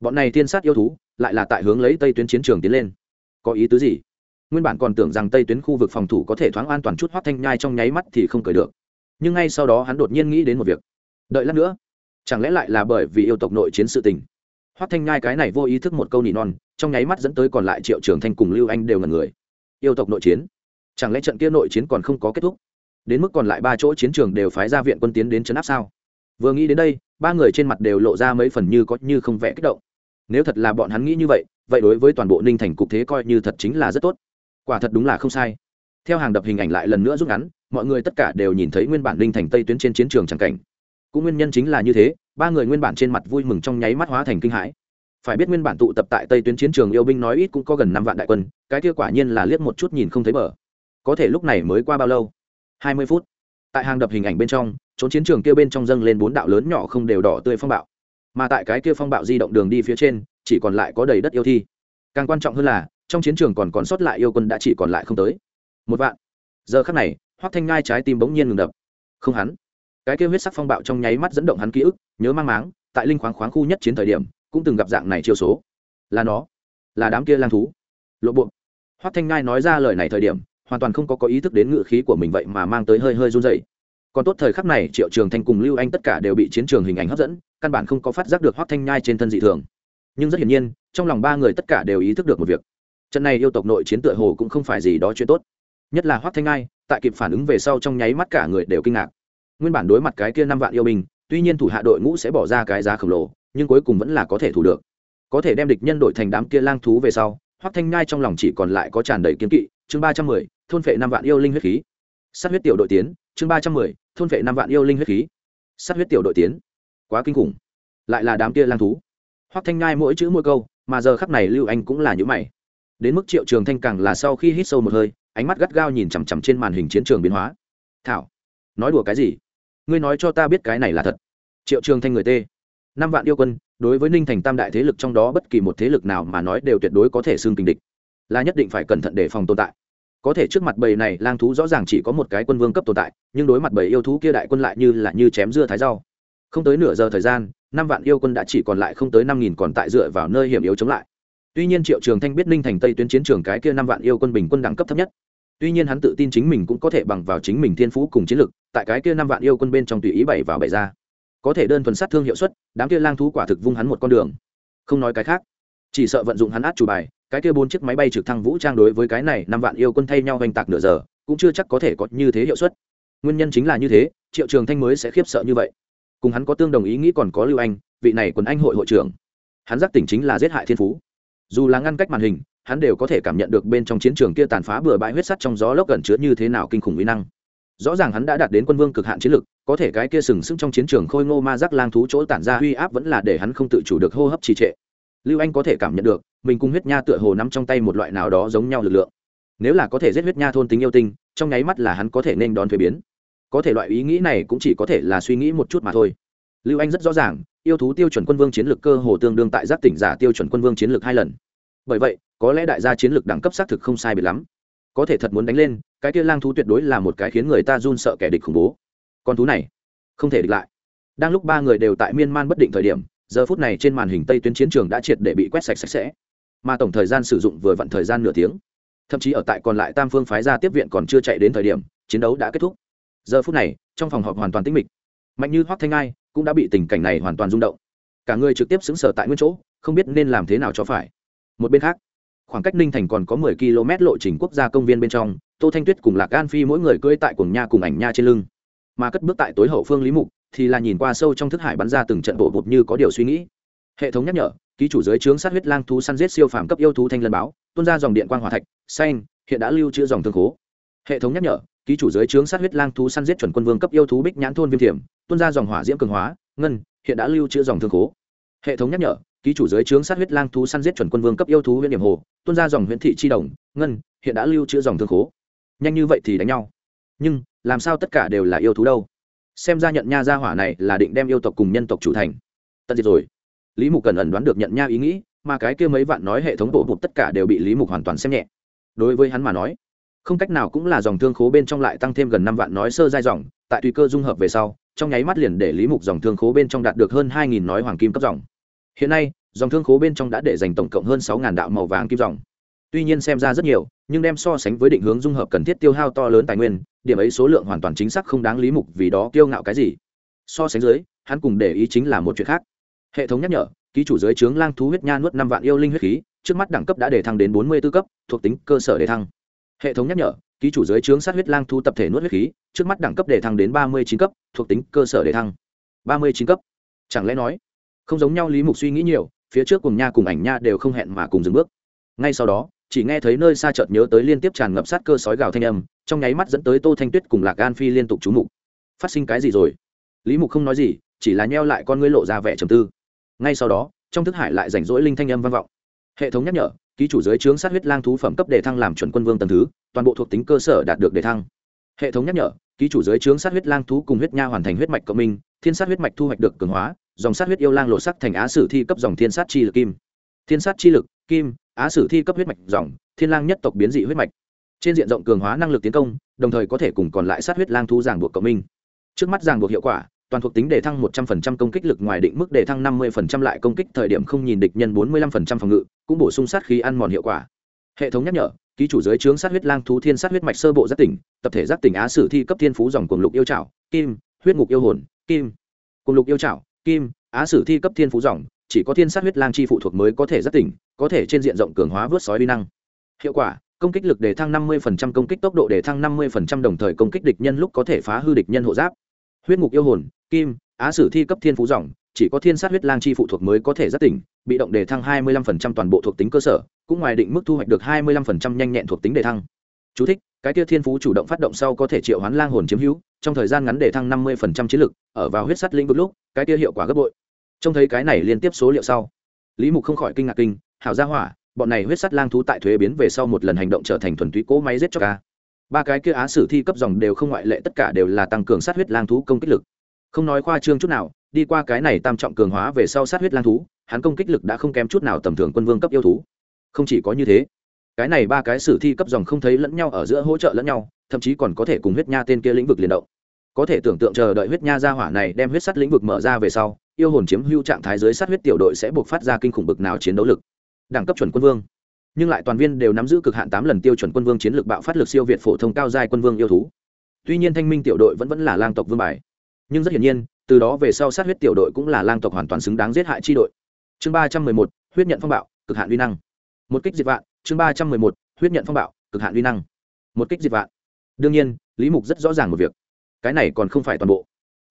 Bọn này thiên sát yêu thú, lại là tại hướng lấy tây tuyến chiến trường tiến lên. Có ý tứ gì? Nguyên bản còn tưởng rằng tây tuyến khu vực phòng thủ có thể thoáng an toàn chút hoác thanh nhai trong nháy mắt thì không cười được. Nhưng ngay sau đó hắn đột nhiên nghĩ đến một việc. Đợi lát nữa, chẳng lẽ lại là bởi vì yêu tộc nội chiến sự tình? Hoác thanh nhai cái này vô ý thức một câu nỉ non, trong nháy mắt dẫn tới còn lại triệu trường thanh cùng lưu anh đều ngần người. Yêu tộc nội chiến? Chẳng lẽ trận kia nội chiến còn không có kết thúc? Đến mức còn lại ba chỗ chiến trường đều phái ra viện quân tiến đến chấn áp sao? Vừa nghĩ đến đây, ba người trên mặt đều lộ ra mấy phần như có như không vẽ kích động. Nếu thật là bọn hắn nghĩ như vậy vậy đối với toàn bộ ninh thành cục thế coi như thật chính là rất tốt. Quả thật đúng là không sai. Theo hàng đập hình ảnh lại lần nữa rút ngắn, mọi người tất cả đều nhìn thấy nguyên bản ninh thành tây tuyến trên chiến trường c cảnh. Cũng nguyên nhân chính là như thế, ba người nguyên bản trên mặt vui mừng trong nháy mắt hóa thành kinh hãi. Phải biết nguyên bản tụ tập tại tây tuyến chiến trường yêu binh nói ít cũng có gần năm vạn đại quân, cái kia quả nhiên là liếc một chút nhìn không thấy bờ có thể lúc này mới qua bao lâu? Hai mươi phút. Tại hàng đập hình ảnh bên trong, trốn chiến trường kia bên trong dâng lên bốn đạo lớn nhỏ không đều đỏ tươi phong bạo. Mà tại cái kia phong bạo di động đường đi phía trên, chỉ còn lại có đầy đất yêu thi. Càng quan trọng hơn là, trong chiến trường còn còn sót lại yêu quân đã chỉ còn lại không tới. Một vạn. Giờ khắc này, hoắc thanh ngai trái tim bỗng nhiên ngừng đập. Không hắn. Cái kia huyết sắc phong bạo trong nháy mắt dẫn động hắn ký ức, nhớ mang máng, tại linh khoáng khoáng khu nhất chiến thời điểm, cũng từng gặp dạng này chiêu số. Là nó. Là đám kia lang thú. Lộ buộc hoắc thanh ngai nói ra lời này thời điểm hoàn toàn không có có ý thức đến ngự khí của mình vậy mà mang tới hơi hơi run dày còn tốt thời khắc này, triệu trường thanh cùng lưu anh tất cả đều bị chiến trường hình ảnh hấp dẫn, căn bản không có phát giác được hoác thanh nhai trên thân dị thường. Nhưng rất hiển nhiên, trong lòng ba người tất cả đều ý thức được một việc. Trận này yêu tộc nội chiến tựa hồ cũng không phải gì đó chuyện tốt. Nhất là hoác thanh nhai, tại kịp phản ứng về sau trong nháy mắt cả người đều kinh ngạc. Nguyên bản đối mặt cái kia năm vạn yêu binh, tuy nhiên thủ hạ đội ngũ sẽ bỏ ra cái giá khổng lồ, nhưng cuối cùng vẫn là có thể thủ được. Có thể đem địch nhân đội thành đám kia lang thú về sau hoác thanh nhai trong lòng chỉ còn lại có tràn đầy kiến kỵ chương ba trăm mười, thôn phệ năm vạn yêu linh huyết khí. Sát huyết tiểu đội tiến, chương ba trăm mười, thôn phệ năm vạn yêu linh huyết khí. Sát huyết tiểu đội tiến. Quá kinh khủng. Lại là đám kia lang thú. Hoắc thanh nhai mỗi chữ mỗi câu, mà giờ khắc này lưu anh cũng là những mày. Đến mức triệu trường thanh càng là sau khi hít sâu một hơi, ánh mắt gắt gao nhìn chằm chằm trên màn hình chiến trường biến hóa. Thảo, nói đùa cái gì? Ngươi nói cho ta biết cái này là thật. Triệu trường thanh người tê. Năm vạn yêu quân, đối với ninh thành tam đại thế lực trong đó bất kỳ một thế lực nào mà nói đều tuyệt đối có thể xương kinh địch. Là nhất định phải cẩn thận để phòng tồn tại có thể trước mặt bầy này, lang thú rõ ràng chỉ có một cái quân vương cấp tồn tại, nhưng đối mặt bầy yêu thú kia đại quân lại như là như chém dưa thái rau. Không tới nửa giờ thời gian, năm vạn yêu quân đã chỉ còn lại không tới năm nghìn còn tại dựa vào nơi hiểm yếu chống lại. Tuy nhiên triệu trường thanh biết ninh thành tây tuyến chiến trường cái kia năm vạn yêu quân bình quân đẳng cấp thấp nhất. Tuy nhiên hắn tự tin chính mình cũng có thể bằng vào chính mình thiên phú cùng chiến lực, tại cái kia năm vạn yêu quân bên trong tùy ý bảy vào bảy ra. Có thể đơn thuần sát thương hiệu suất, đám kia lang thú quả thực vung hắn một con đường. Không nói cái khác. Chỉ sợ vận dụng hắn át chủ bài cái kia bốn chiếc máy bay trực thăng vũ trang đối với cái này năm vạn yêu quân thay nhau oanh tạc nửa giờ, cũng chưa chắc có thể có như thế hiệu suất. Nguyên nhân chính là như thế, triệu trường thanh mới sẽ khiếp sợ như vậy. Cùng hắn có tương đồng ý nghĩ còn có lưu anh, vị này quần anh hội hội trưởng. Hắn giác tỉnh chính là giết hại thiên phú. Dù là ngăn cách màn hình, hắn đều có thể cảm nhận được bên trong chiến trường kia tàn phá bừa bãi huyết sắt trong gió lốc gần chứa như thế nào kinh khủng uy năng. Rõ ràng hắn đã đạt đến quân vương cực hạn chiến lực, có thể cái kia sừng sững trong chiến trường khôi ngô ma giác lang thú chỗ tản ra uy áp vẫn là để hắn không tự chủ được hô hấp trì trệ. Lưu anh có thể cảm nhận được mình cùng huyết nha tựa hồ nắm trong tay một loại nào đó giống nhau lực lượng. Nếu là có thể giết huyết nha thôn tính yêu tinh, trong nháy mắt là hắn có thể nên đón thuế biến. Có thể loại ý nghĩ này cũng chỉ có thể là suy nghĩ một chút mà thôi. Lưu anh rất rõ ràng, yêu thú tiêu chuẩn quân vương chiến lược cơ hồ tương đương tại giác tỉnh giả tiêu chuẩn quân vương chiến lược hai lần. Bởi vậy, có lẽ đại gia chiến lược đẳng cấp xác thực không sai biệt lắm. Có thể thật muốn đánh lên, cái kia lang thú tuyệt đối là một cái khiến người ta run sợ kẻ địch khủng bố. Con thú này, không thể địch lại. Đang lúc ba người đều tại miên man bất định thời điểm, giờ phút này trên màn hình tây tuyến chiến trường đã triệt để bị quét sạch sạch sẽ mà tổng thời gian sử dụng vừa vặn thời gian nửa tiếng. Thậm chí ở tại còn lại tam phương phái ra tiếp viện còn chưa chạy đến thời điểm, chiến đấu đã kết thúc. Giờ phút này, trong phòng họp hoàn toàn tĩnh mịch. Mạnh như hoác thanh ai cũng đã bị tình cảnh này hoàn toàn rung động. Cả người trực tiếp xứng sở tại nguyên chỗ, không biết nên làm thế nào cho phải. Một bên khác, khoảng cách ninh thành còn có mười km lộ trình quốc gia công viên bên trong, tô thanh tuyết cùng lạc an phi mỗi người cưỡi tại cuồng nha cùng ảnh nha trên lưng. Mà cất bước tại tối hậu phương lý mục thì là nhìn qua sâu trong thức hải bắn ra từng trận bộ bột như có điều suy nghĩ. Hệ thống nhắc nhở ký chủ giới trướng sát huyết lang thú săn giết siêu phàm cấp yêu thú thanh lân báo, tuôn ra dòng điện quang hòa thạch, xanh, hiện đã lưu trữ dòng thương khố. Hệ thống nhắc nhở, ký chủ giới trướng sát huyết lang thú săn giết chuẩn quân vương cấp yêu thú bích nhãn thôn viêm thiểm, tuôn ra dòng hỏa diễm cường hóa, ngân, hiện đã lưu trữ dòng thương khố. Hệ thống nhắc nhở, ký chủ giới trướng sát huyết lang thú săn giết chuẩn quân vương cấp yêu thú huyện điểm hồ, tuôn ra dòng huyện thị chi đồng, ngân, hiện đã lưu trữ dòng thương khố. Nhanh như vậy thì đánh nhau. Nhưng, làm sao tất cả đều là yêu thú đâu? Xem ra nhận nha gia hỏa này là định đem yêu tộc cùng nhân tộc chủ thành. Tận diệt rồi lý mục cần ẩn đoán được nhận nha ý nghĩ, mà cái kia mấy vạn nói hệ thống bộ bụt tất cả đều bị lý mục hoàn toàn xem nhẹ. Đối với hắn mà nói, không cách nào cũng là dòng thương khố bên trong lại tăng thêm gần năm vạn nói sơ giai dòng, tại tùy cơ dung hợp về sau, trong nháy mắt liền để lý mục dòng thương khố bên trong đạt được hơn hai nghìn nói hoàng kim cấp dòng. Hiện nay, dòng thương khố bên trong đã để dành tổng cộng hơn sáu đạo màu vàng kim dòng. Tuy nhiên xem ra rất nhiều, nhưng đem so sánh với định hướng dung hợp cần thiết tiêu hao to lớn tài nguyên, điểm ấy số lượng hoàn toàn chính xác không đáng lý mục vì đó kiêu ngạo cái gì. So sánh dưới, hắn cùng để ý chính là một chuyện khác hệ thống nhắc nhở, ký chủ dưới trướng lang thú huyết nha nuốt năm vạn yêu linh huyết khí, trước mắt đẳng cấp đã để thăng đến bốn mươi b ố cấp, thuộc tính cơ sở để thăng. Hệ thống nhắc nhở, ký chủ dưới trướng sát huyết lang thú tập thể nuốt huyết khí, trước mắt đẳng cấp để thăng đến ba mươi chín cấp, thuộc tính cơ sở để thăng. Ba mươi chín cấp. Chẳng lẽ nói, không giống nhau lý mục suy nghĩ nhiều, phía trước cùng nha cùng ảnh nha đều không hẹn mà cùng dừng bước. Ngay sau đó, chỉ nghe thấy nơi xa chợt nhớ tới liên tiếp tràn ngập sát cơ sói gào thanh âm, trong nháy mắt dẫn tới tô thanh tuyết cùng lạc an phi liên tục trú mục. Phát sinh cái gì rồi? Lý mục không nói gì, chỉ là nheo lại con ngươi lộ ra vẻ trầm tư ngay sau đó, trong thức hải lại rảnh rỗi linh thanh âm vang vọng. Hệ thống nhắc nhở, ký chủ giới trướng sát huyết lang thú phẩm cấp đề thăng làm chuẩn quân vương tầm thứ, toàn bộ thuộc tính cơ sở đạt được đề thăng. Hệ thống nhắc nhở, ký chủ giới trướng sát huyết lang thú cùng huyết nha hoàn thành huyết mạch cộng minh, thiên sát huyết mạch thu hoạch được cường hóa, dòng sát huyết yêu lang lộ sắc thành á sử thi cấp dòng thiên sát chi lực kim. Thiên sát chi lực, kim, á sử thi cấp huyết mạch dòng, thiên lang nhất tộc biến dị huyết mạch. Trên diện rộng cường hóa năng lực tiến công, đồng thời có thể cùng còn lại sát huyết lang thú giảng buộc cộng minh. Trước mắt giảng buộc hiệu quả toàn thuộc tính đề thăng 100% công kích lực ngoài định mức đề thăng 50% lại công kích thời điểm không nhìn địch nhân 45% phòng ngự, cũng bổ sung sát khí ăn mòn hiệu quả. Hệ thống nhắc nhở, ký chủ giới trướng sát huyết lang thú thiên sát huyết mạch sơ bộ giác tỉnh, tập thể giác tỉnh á sử thi cấp thiên phú dòng cuồng lục yêu trảo, kim, huyết ngục yêu hồn, kim. Cuồng lục yêu trảo, kim, á sử thi cấp thiên phú dòng, chỉ có thiên sát huyết lang chi phụ thuộc mới có thể giác tỉnh, có thể trên diện rộng cường hóa vớt sói uy năng. Hiệu quả, công kích lực đề thăng 50% công kích tốc độ đề thăng 50% đồng thời công kích địch nhân lúc có thể phá hư địch nhân hộ giáp huyết ngục yêu hồn kim á sử thi cấp thiên phú dòng chỉ có thiên sát huyết lang chi phụ thuộc mới có thể giác tỉnh bị động đề thăng 25% toàn bộ thuộc tính cơ sở cũng ngoài định mức thu hoạch được 25% nhanh nhẹn thuộc tính đề thăng. Chú thích, cái kia thiên phú chủ động phát động sau có thể triệu hoán lang hồn chiếm hữu trong thời gian ngắn đề thăng 50% chiến lực ở vào huyết sắt lĩnh vực lúc cái kia hiệu quả gấp bội. Trông thấy cái này liên tiếp số liệu sau lý mục không khỏi kinh ngạc kinh hảo gia hỏa bọn này huyết sắt lang thú tại thuế biến về sau một lần hành động trở thành thuần túy cỗ máy giết cho ca ba cái kia á sử thi cấp dòng đều không ngoại lệ, tất cả đều là tăng cường sát huyết lang thú công kích lực. Không nói khoa trương chút nào, đi qua cái này tam trọng cường hóa về sau sát huyết lang thú, hắn công kích lực đã không kém chút nào tầm thường quân vương cấp yêu thú. Không chỉ có như thế, cái này ba cái sử thi cấp dòng không thấy lẫn nhau ở giữa hỗ trợ lẫn nhau, thậm chí còn có thể cùng huyết nha tên kia lĩnh vực liên động. Có thể tưởng tượng chờ đợi huyết nha ra hỏa này đem huyết sắt lĩnh vực mở ra về sau, yêu hồn chiếm hưu trạng thái dưới sát huyết tiểu đội sẽ buộc phát ra kinh khủng bực nào chiến đấu lực. Đẳng cấp chuẩn quân vương nhưng lại toàn viên đều nắm giữ cực hạn tám lần tiêu chuẩn quân vương chiến lược bạo phát lực siêu việt phổ thông cao giai quân vương yêu thú. Tuy nhiên thanh minh tiểu đội vẫn vẫn là lang tộc vương bài, nhưng rất hiển nhiên, từ đó về sau sát huyết tiểu đội cũng là lang tộc hoàn toàn xứng đáng giết hại chi đội. Chương ba trăm mười một, huyết nhận phong bạo, cực hạn uy năng. Một kích diệt vạn, chương ba trăm mười một, huyết nhận phong bạo, cực hạn uy năng. Một kích diệt vạn. Đương nhiên, lý mục rất rõ ràng một việc, cái này còn không phải toàn bộ.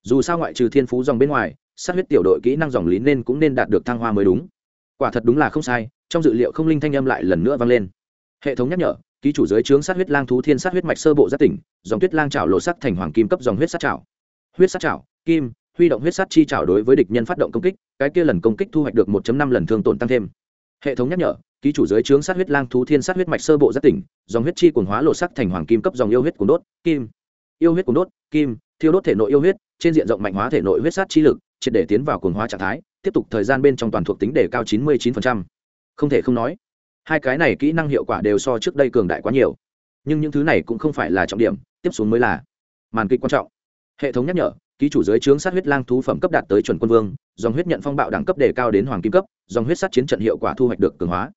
Dù sao ngoại trừ thiên phú dòng bên ngoài, sát huyết tiểu đội kỹ năng dòng lý nên cũng nên đạt được thăng hoa mới đúng. Quả thật đúng là không sai trong dự liệu không linh thanh âm lại lần nữa vang lên. Hệ thống nhắc nhở, ký chủ giới trướng sát huyết lang thú thiên sát huyết mạch sơ bộ giác tỉnh, dòng tuyết lang trào lộ sắc thành hoàng kim cấp dòng huyết sát trào huyết sát trào kim, huy động huyết sát chi trào đối với địch nhân phát động công kích, cái kia lần công kích thu hoạch được 1 năm lần thương tổn tăng thêm. Hệ thống nhắc nhở, ký chủ giới trướng sát huyết lang thú thiên sát huyết mạch sơ bộ giác tỉnh, dòng huyết chi cuồng hóa lộ sắc thành hoàng kim cấp dòng yêu huyết cuồng đốt, kim. Yêu huyết cuồng đốt, kim, thiêu đốt thể nội yêu huyết, trên diện rộng mạnh hóa thể nội huyết sát chi lực, triệt để tiến vào cuồng hóa trạng thái, tiếp tục thời gian bên trong toàn thuộc tính đề cao 99% không thể không nói. Hai cái này kỹ năng hiệu quả đều so trước đây cường đại quá nhiều. Nhưng những thứ này cũng không phải là trọng điểm, tiếp xuống mới là màn kịch quan trọng. Hệ thống nhắc nhở, ký chủ giới trướng sát huyết lang thú phẩm cấp đạt tới chuẩn quân vương, dòng huyết nhận phong bạo đẳng cấp đề cao đến hoàng kim cấp, dòng huyết sát chiến trận hiệu quả thu hoạch được cường hóa.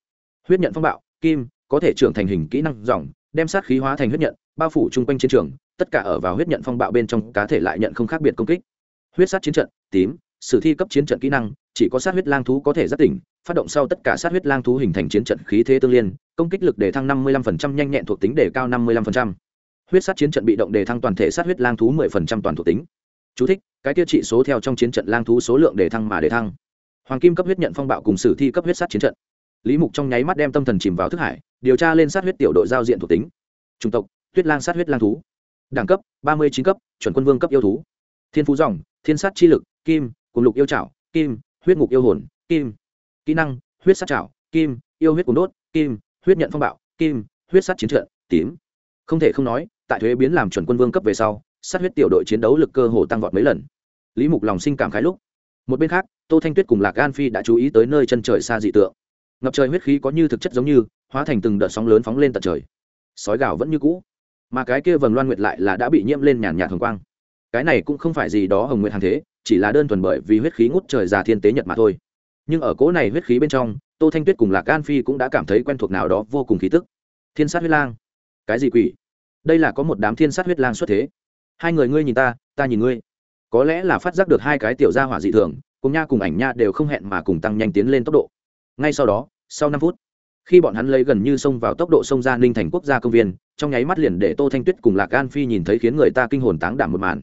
Huyết nhận phong bạo, kim, có thể trưởng thành hình kỹ năng dòng, đem sát khí hóa thành huyết nhận, bao phủ chung quanh chiến trường, tất cả ở vào huyết nhận phong bạo bên trong, cá thể lại nhận không khác biệt công kích. Huyết sát chiến trận, tím, sử thi cấp chiến trận kỹ năng chỉ có sát huyết lang thú có thể giác tỉnh phát động sau tất cả sát huyết lang thú hình thành chiến trận khí thế tương liên công kích lực để thăng 55% nhanh nhẹn thuộc tính để cao 55%. huyết sát chiến trận bị động để thăng toàn thể sát huyết lang thú 10% toàn thuộc tính. Chú thích, cái tiêu trị số theo trong chiến trận lang thú số lượng để thăng mà để thăng. Hoàng kim cấp huyết nhận phong bạo cùng sử thi cấp huyết sát chiến trận. Lý mục trong nháy mắt đem tâm thần chìm vào thức hải điều tra lên sát huyết tiểu đội giao diện thuộc tính. Chủng tộc tuyết lang sát huyết lang thú. Đẳng cấp ba mươi chín cấp chuẩn quân vương cấp yêu thú. Thiên phú dòng thiên sát chi lực kim cùng lục yêu trảo kim huyết ngục yêu hồn, kim. Kỹ năng, huyết sát trảo, kim. Yêu huyết cuốn đốt, kim. Huyết nhận phong bạo, kim. Huyết sát chiến trận, tím. Không thể không nói, tại thuế biến làm chuẩn quân vương cấp về sau, sát huyết tiểu đội chiến đấu lực cơ hồ tăng vọt mấy lần. Lý mục lòng sinh cảm khái lúc. Một bên khác, tô thanh tuyết cùng lạc gan phi đã chú ý tới nơi chân trời xa dị tượng. Ngập trời huyết khí có như thực chất giống như, hóa thành từng đợt sóng lớn phóng lên tận trời. Sói gào vẫn như cũ. Mà cái kia vầng loan nguyệt lại là đã bị nhiễm lên nhàn nhạt hồng quang. Cái này cũng không phải gì đó hồng nguyệt hàng thế chỉ là đơn thuần bởi vì huyết khí ngút trời già thiên tế nhật mà thôi. Nhưng ở cỗ này huyết khí bên trong, tô thanh tuyết cùng lạc an phi cũng đã cảm thấy quen thuộc nào đó vô cùng khí tức. Thiên sát huyết lang. Cái gì quỷ? Đây là có một đám thiên sát huyết lang xuất thế. Hai người ngươi nhìn ta ta nhìn ngươi. Có lẽ là phát giác được hai cái tiểu gia hỏa dị thường, cùng nha cùng ảnh nha đều không hẹn mà cùng tăng nhanh tiến lên tốc độ. Ngay sau đó, sau năm phút, khi bọn hắn lấy gần như xông vào tốc độ sông ra ninh thành quốc gia công viên, trong nháy mắt liền để tô thanh tuyết cùng lạc an phi nhìn thấy khiến người ta kinh hồn táng đảm một màn.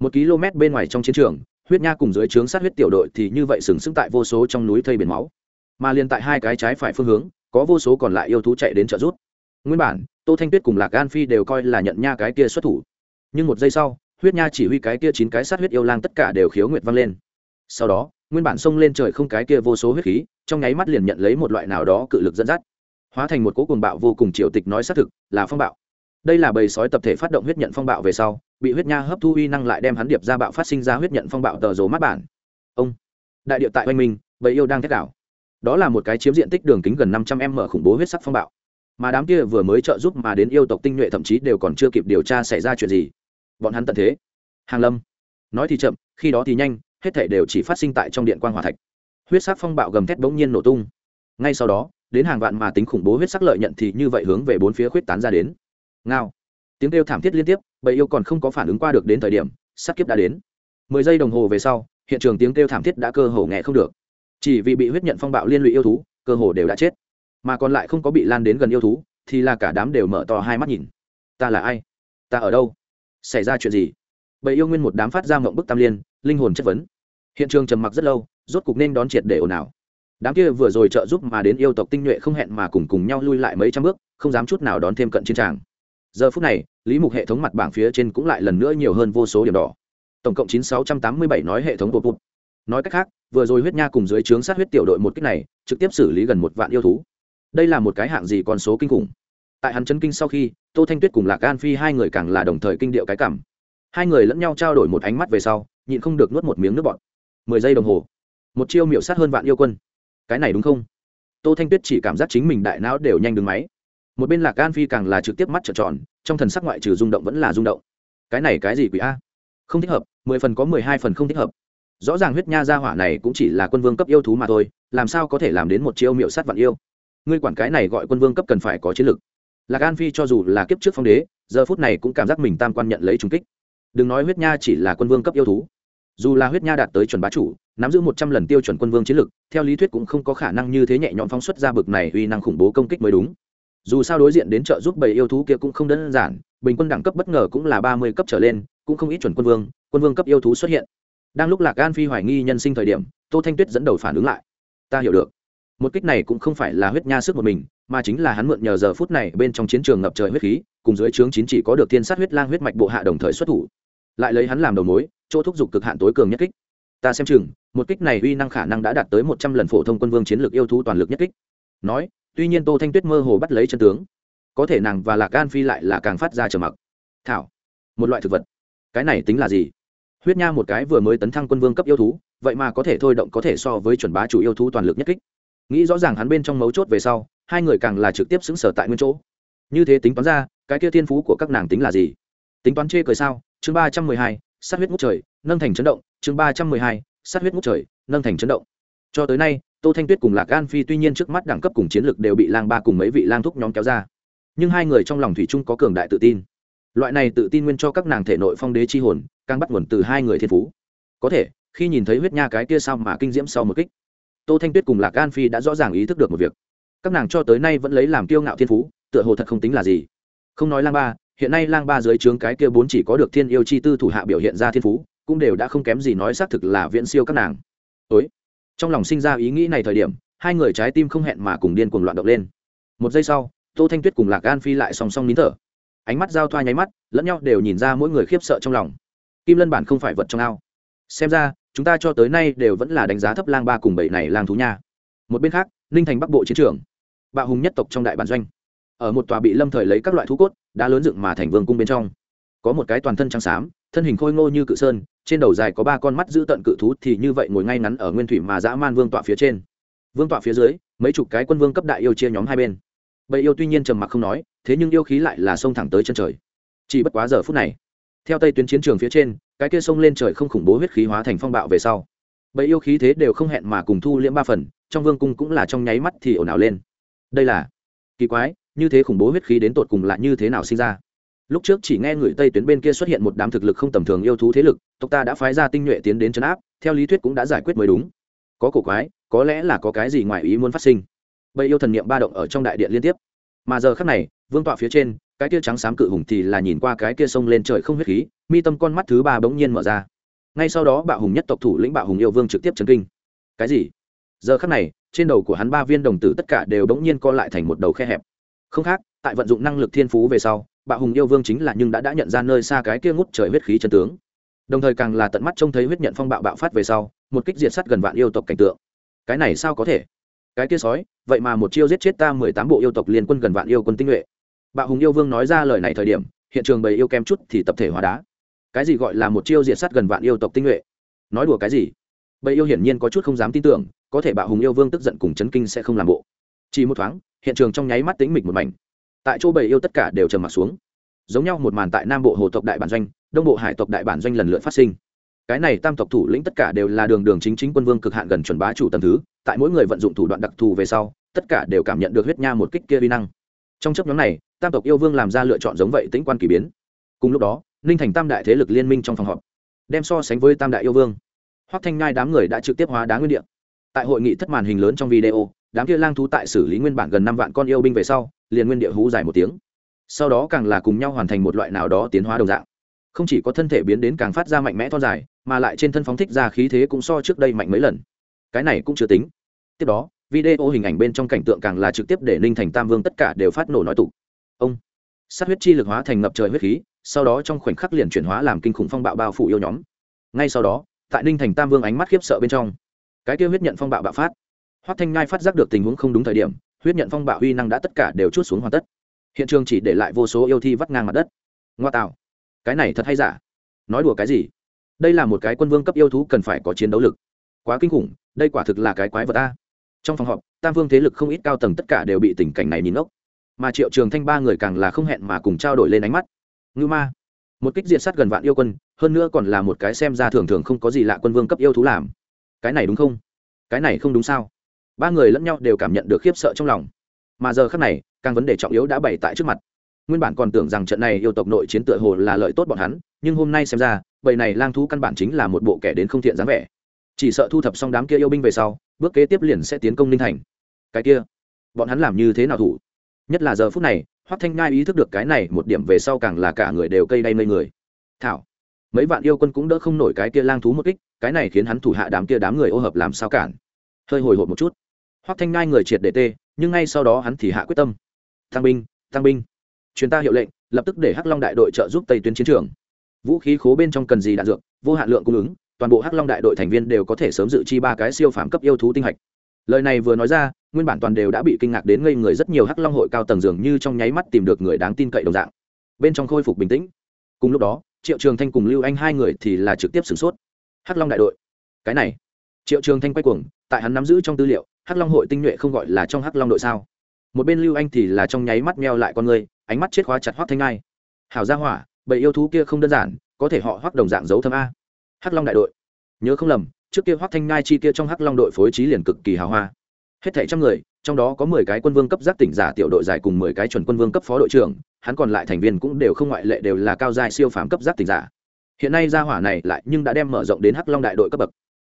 Một km bên ngoài trong chiến trường huyết nha cùng dưới trướng sát huyết tiểu đội thì như vậy sừng sững tại vô số trong núi thây biển máu. Mà liền tại hai cái trái phải phương hướng, có vô số còn lại yêu thú chạy đến trợ rút nguyên bản, tô thanh tuyết cùng lạc Gan phi đều coi là nhận nha cái kia xuất thủ. Nhưng một giây sau, huyết nha chỉ huy cái kia chín cái sát huyết yêu lang tất cả đều khiếu nguyệt vang lên. Sau đó, nguyên bản xông lên trời không cái kia vô số huyết khí, trong nháy mắt liền nhận lấy một loại nào đó cự lực dẫn dắt. Hóa thành một cỗ cuồng bạo vô cùng triều tịch nói xác thực, là phong bạo. Đây là bầy sói tập thể phát động huyết nhận phong bạo về sau bị huyết nha hấp thu uy năng lại đem hắn điệp ra bạo phát sinh ra huyết nhận phong bạo tờ rồ mắt bản. Ông, đại điệu tại oanh minh, bầy yêu đang thét đảo đó là một cái chiếm diện tích đường kính gần năm trăm m khủng bố huyết sắc phong bạo. Mà đám kia vừa mới trợ giúp mà đến yêu tộc tinh nhuệ thậm chí đều còn chưa kịp điều tra xảy ra chuyện gì. Bọn hắn tận thế. Hàng lâm, nói thì chậm, khi đó thì nhanh, hết thể đều chỉ phát sinh tại trong điện quan hòa thạch. Huyết sắc phong bạo gầm thét bỗng nhiên nổ tung. Ngay sau đó, đến hàng vạn mà tính khủng bố huyết sắc lợi nhận thì như vậy hướng về bốn phía khuyết tán ra đến. Ngao. Tiếng kêu thảm thiết liên tiếp bầy yêu còn không có phản ứng qua được đến thời điểm, sát kiếp đã đến. Mười giây đồng hồ về sau, hiện trường tiếng kêu thảm thiết đã cơ hồ nghe không được. Chỉ vì bị huyết nhận phong bạo liên lụy yêu thú, cơ hồ đều đã chết. Mà còn lại không có bị lan đến gần yêu thú, thì là cả đám đều mở to hai mắt nhìn. Ta là ai? Ta ở đâu? Xảy ra chuyện gì? Bầy yêu nguyên một đám phát ra mộng bức tam liên, linh hồn chất vấn. Hiện trường trầm mặc rất lâu, rốt cục nên đón triệt để ồn ào. Đám kia vừa rồi trợ giúp mà đến yêu tộc tinh nhuệ không hẹn mà cùng cùng nhau lui lại mấy trăm bước, không dám chút nào đón thêm cận chiến tràng giờ phút này, lý mục hệ thống mặt bảng phía trên cũng lại lần nữa nhiều hơn vô số điểm đỏ. Tổng cộng chín sáu trăm tám mươi bảy nói hệ thống bột bột nói cách khác, vừa rồi huyết nha cùng dưới trướng sát huyết tiểu đội một cách này, trực tiếp xử lý gần một vạn yêu thú. Đây là một cái hạng gì con số kinh khủng. Tại hắn chân kinh sau khi, tô thanh tuyết cùng lạc an phi hai người càng là đồng thời kinh điệu cái cảm. Hai người lẫn nhau trao đổi một ánh mắt về sau, nhịn không được nuốt một miếng nước bọt. Mười giây đồng hồ. Một chiêu miệu sát hơn vạn yêu quân. Cái này đúng không? Tô thanh tuyết chỉ cảm giác chính mình đại não đều nhanh đứng máy một bên lạc an phi càng là trực tiếp mắt trợn tròn, trong thần sắc ngoại trừ rung động vẫn là rung động. Cái này cái gì quỷ a? Không thích hợp, mười phần có mười hai phần không thích hợp. Rõ ràng huyết nha gia hỏa này cũng chỉ là quân vương cấp yêu thú mà thôi, làm sao có thể làm đến một chiêu miệu sát vạn yêu? Ngươi quản cái này gọi quân vương cấp cần phải có chiến lực. Lạc an phi cho dù là kiếp trước phong đế, giờ phút này cũng cảm giác mình tam quan nhận lấy trùng kích. Đừng nói huyết nha chỉ là quân vương cấp yêu thú. Dù là huyết nha đạt tới chuẩn bá chủ, nắm giữ một trăm lần tiêu chuẩn quân vương chiến lực, theo lý thuyết cũng không có khả năng như thế nhẹ nhõm phóng xuất ra bực này uy năng khủng bố công kích mới đúng dù sao đối diện đến trợ giúp bầy yêu thú kia cũng không đơn giản, bình quân đẳng cấp bất ngờ cũng là ba mươi cấp trở lên, cũng không ít chuẩn quân vương quân vương cấp yêu thú xuất hiện. Đang lúc lạc an phi hoài nghi nhân sinh thời điểm, tô thanh tuyết dẫn đầu phản ứng lại. Ta hiểu được. Một kích này cũng không phải là huyết nha sức một mình, mà chính là hắn mượn nhờ giờ phút này bên trong chiến trường ngập trời huyết khí, cùng dưới trướng chín chỉ có được thiên sát huyết lang huyết mạch bộ hạ đồng thời xuất thủ. Lại lấy hắn làm đầu mối, chỗ thúc giục cực hạn tối cường nhất kích. Ta xem chừng, một kích này uy năng khả năng đã đạt tới một trăm lần phổ thông quân vương chiến lược yêu thú toàn lực nhất kích. Nói tuy nhiên tô thanh tuyết mơ hồ bắt lấy chân tướng. Có thể nàng và lạc gan phi lại là càng phát ra trở mặc. Thảo, một loại thực vật. Cái này tính là gì? Huyết nha một cái vừa mới tấn thăng quân vương cấp yêu thú, vậy mà có thể thôi động có thể so với chuẩn bá chủ yêu thú toàn lực nhất kích. Nghĩ rõ ràng hắn bên trong mấu chốt về sau, hai người càng là trực tiếp xứng sở tại nguyên chỗ. Như thế tính toán ra, cái kia thiên phú của các nàng tính là gì? Tính toán chê cười sao? Chương ba trăm mười hai, sát huyết ngút trời, nâng thành chấn động. Chương ba trăm mười hai, sát huyết ngút trời, nâng thành chấn động. Cho tới nay tô thanh tuyết cùng lạc gan phi tuy nhiên trước mắt đẳng cấp cùng chiến lược đều bị lang ba cùng mấy vị lang thúc nhóm kéo ra, nhưng hai người trong lòng thủy chung có cường đại tự tin. Loại này tự tin nguyên cho các nàng thể nội phong đế chi hồn, càng bắt nguồn từ hai người thiên phú. Có thể, khi nhìn thấy huyết nha cái kia sao mà kinh diễm sau một kích, tô thanh tuyết cùng lạc gan phi đã rõ ràng ý thức được một việc. Các nàng cho tới nay vẫn lấy làm kiêu ngạo thiên phú, tựa hồ thật không tính là gì. Không nói lang ba, hiện nay lang ba dưới trướng cái kia bốn chỉ có được thiên yêu chi tư thủ hạ biểu hiện ra thiên phú, cũng đều đã không kém gì nói xác thực là viễn siêu các nàng. Ối trong lòng sinh ra ý nghĩ này thời điểm, hai người trái tim không hẹn mà cùng điên cuồng loạn động lên. Một giây sau, tô thanh tuyết cùng lạc gan phi lại song song nín thở. Ánh mắt giao thoa nháy mắt, lẫn nhau đều nhìn ra mỗi người khiếp sợ trong lòng. Kim lân bản không phải vật trong ao. Xem ra, chúng ta cho tới nay đều vẫn là đánh giá thấp lang ba cùng bảy này lang thú nha. Một bên khác, ninh thành bắc bộ chiến trường. Bạo hùng nhất tộc trong đại bản doanh. Ở một tòa bị lâm thời lấy các loại thú cốt đã lớn dựng mà thành vương cung bên trong. Có một cái toàn thân trắng xám, thân hình khôi ngô như cự sơn trên đầu dài có ba con mắt giữ tận cự thú thì như vậy ngồi ngay ngắn ở nguyên thủy mà dã man vương tọa phía trên. Vương tọa phía dưới, mấy chục cái quân vương cấp đại yêu chia nhóm hai bên. Bầy yêu tuy nhiên trầm mặc không nói, thế nhưng yêu khí lại là xông thẳng tới chân trời. Chỉ bất quá giờ phút này, theo tây tuyến chiến trường phía trên, cái kia sông lên trời không khủng bố huyết khí hóa thành phong bạo về sau. Bầy yêu khí thế đều không hẹn mà cùng thu liễm ba phần, trong vương cung cũng là trong nháy mắt thì ồn ào lên. Đây là kỳ quái, như thế khủng bố huyết khí đến tột cùng lại như thế nào sinh ra? Lúc trước chỉ nghe người tây tuyến bên kia xuất hiện một đám thực lực không tầm thường yêu thú thế lực, tộc ta đã phái ra tinh nhuệ tiến đến chấn áp, theo lý thuyết cũng đã giải quyết mới đúng. Có cổ quái, có lẽ là có cái gì ngoài ý muốn phát sinh. Bầy yêu thần niệm ba động ở trong đại điện liên tiếp. Mà giờ khắc này, vương tọa phía trên, cái kia trắng xám cự hùng thì là nhìn qua cái kia sông lên trời không huyết khí, mi tâm con mắt thứ ba bỗng nhiên mở ra. Ngay sau đó bạo hùng nhất tộc thủ lĩnh bạo hùng yêu vương trực tiếp chấn kinh. Cái gì? Giờ khắc này, trên đầu của hắn ba viên đồng tử tất cả đều bỗng nhiên co lại thành một đầu khe hẹp. Không khác, tại vận dụng năng lực thiên phú về sau bạo hùng yêu vương chính là nhưng đã đã nhận ra nơi xa cái kia ngút trời huyết khí chân tướng. Đồng thời càng là tận mắt trông thấy huyết nhận phong bạo bạo phát về sau, một kích diệt sắt gần vạn yêu tộc cảnh tượng. Cái này sao có thể? Cái kia sói, vậy mà một chiêu giết chết ta mười tám bộ yêu tộc liên quân gần vạn yêu quân tinh nhuệ. Bạo hùng yêu vương nói ra lời này thời điểm, hiện trường bầy yêu kem chút thì tập thể hóa đá. Cái gì gọi là một chiêu diệt sát gần vạn yêu tộc tinh nhuệ? Nói đùa cái gì? Bầy yêu hiển nhiên có chút không dám tin tưởng, có thể bạo hùng yêu vương tức giận cùng chấn kinh sẽ không làm bộ. Chỉ một thoáng, hiện trường trong nháy mắt tính mịch một mảnh tại chỗ bầy yêu tất cả đều trầm mặt xuống. Giống nhau một màn tại nam bộ hồ tộc đại bản doanh, đông bộ hải tộc đại bản doanh lần lượt phát sinh. Cái này tam tộc thủ lĩnh tất cả đều là đường đường chính chính quân vương cực hạn gần chuẩn bá chủ tầm thứ, tại mỗi người vận dụng thủ đoạn đặc thù về sau, tất cả đều cảm nhận được huyết nha một kích kia vi năng. Trong chấp nhóm này, tam tộc yêu vương làm ra lựa chọn giống vậy tĩnh quan kỳ biến. Cùng lúc đó, ninh thành tam đại thế lực liên minh trong phòng họp, đem so sánh với tam đại yêu vương. Hoắc thanh ngai đám người đã trực tiếp hóa đá nguyên địa. Tại hội nghị thất màn hình lớn trong video, đám kia lang thú tại xử lý nguyên bản gần năm vạn con yêu binh về sau liền nguyên địa hú dài một tiếng. Sau đó càng là cùng nhau hoàn thành một loại nào đó tiến hóa đồng dạng. Không chỉ có thân thể biến đến càng phát ra mạnh mẽ thon dài, mà lại trên thân phóng thích ra khí thế cũng so trước đây mạnh mấy lần. Cái này cũng chưa tính. Tiếp đó, video hình ảnh bên trong cảnh tượng càng là trực tiếp để ninh thành tam vương tất cả đều phát nổ nói tục. Ông, sát huyết chi lực hóa thành ngập trời huyết khí, sau đó trong khoảnh khắc liền chuyển hóa làm kinh khủng phong bạo bao phủ yêu nhóm. Ngay sau đó, tại ninh thành tam vương ánh mắt khiếp sợ bên trong, cái kia huyết nhận phong bạo bạo phát, hoắc thanh ngai phát giác được tình huống không đúng thời điểm huyết nhận phong bạo uy năng đã tất cả đều chút xuống hoàn tất. Hiện trường chỉ để lại vô số yêu thi vắt ngang mặt đất. Ngoa tạo. Cái này thật hay giả? Nói đùa cái gì? Đây là một cái quân vương cấp yêu thú cần phải có chiến đấu lực. Quá kinh khủng, đây quả thực là cái quái vật ta trong phòng họp, tam vương thế lực không ít cao tầng tất cả đều bị tình cảnh này nhìn ốc mà triệu trường thanh ba người càng là không hẹn mà cùng trao đổi lên ánh mắt. Ngư ma. Một kích diệt sát gần vạn yêu quân, hơn nữa còn là một cái xem ra thường thường không có gì lạ quân vương cấp yêu thú làm. Cái này đúng không? Cái này không đúng sao? Ba người lẫn nhau đều cảm nhận được khiếp sợ trong lòng. Mà giờ khác này, càng vấn đề trọng yếu đã bày tại trước mặt. Nguyên bản còn tưởng rằng trận này yêu tộc nội chiến tựa hồ là lợi tốt bọn hắn, nhưng hôm nay xem ra, bầy này lang thú căn bản chính là một bộ kẻ đến không thiện dáng vẻ. Chỉ sợ thu thập xong đám kia yêu binh về sau, bước kế tiếp liền sẽ tiến công ninh thành. Cái kia, bọn hắn làm như thế nào thủ? Nhất là giờ phút này, hoắc thanh ngai ý thức được cái này một điểm về sau càng là cả người đều cây đay mây người. Thảo, mấy vạn yêu quân cũng đỡ không nổi cái kia lang thú một kích, cái này khiến hắn thủ hạ đám kia đám người ô hợp làm sao cản? Hơi hồi hộp một chút hoắc thanh ngai người triệt để tê, nhưng ngay sau đó hắn thì hạ quyết tâm. Tăng binh tăng binh. Chuyến ta hiệu lệnh, lập tức để hắc long đại đội trợ giúp tây tuyến chiến trường. Vũ khí khố bên trong cần gì đạn dược, vô hạn lượng cung ứng, toàn bộ hắc long đại đội thành viên đều có thể sớm dự chi ba cái siêu phàm cấp yêu thú tinh hạch. Lời này vừa nói ra, nguyên bản toàn đều đã bị kinh ngạc đến ngây người rất nhiều hắc long hội cao tầng dường như trong nháy mắt tìm được người đáng tin cậy đồng dạng. Bên trong khôi phục bình tĩnh. Cùng lúc đó, triệu trường thanh cùng lưu anh hai người thì là trực tiếp sửng sốt. Hắc long đại đội. Cái này. Triệu trường thanh quay cuồng, tại hắn nắm giữ trong tư liệu hắc long hội tinh nhuệ không gọi là trong hắc long đội sao? Một bên lưu anh thì là trong nháy mắt meo lại con người, ánh mắt chết khóa chặt hoác thanh ngai. Hảo gia hỏa, bầy yêu thú kia không đơn giản, có thể họ hoác đồng dạng giấu thâm a. Hắc long đại đội. Nhớ không lầm, trước kia hoác thanh ngai chi kia trong hắc long đội phối trí liền cực kỳ hào hoa. Hết thảy trăm người, trong đó có mười cái quân vương cấp giác tỉnh giả tiểu đội dài cùng mười cái chuẩn quân vương cấp phó đội trưởng, hắn còn lại thành viên cũng đều không ngoại lệ đều là cao dài siêu phàm cấp giác tỉnh giả. Hiện nay gia hỏa này lại nhưng đã đem mở rộng đến hắc long đại đội cấp bậc.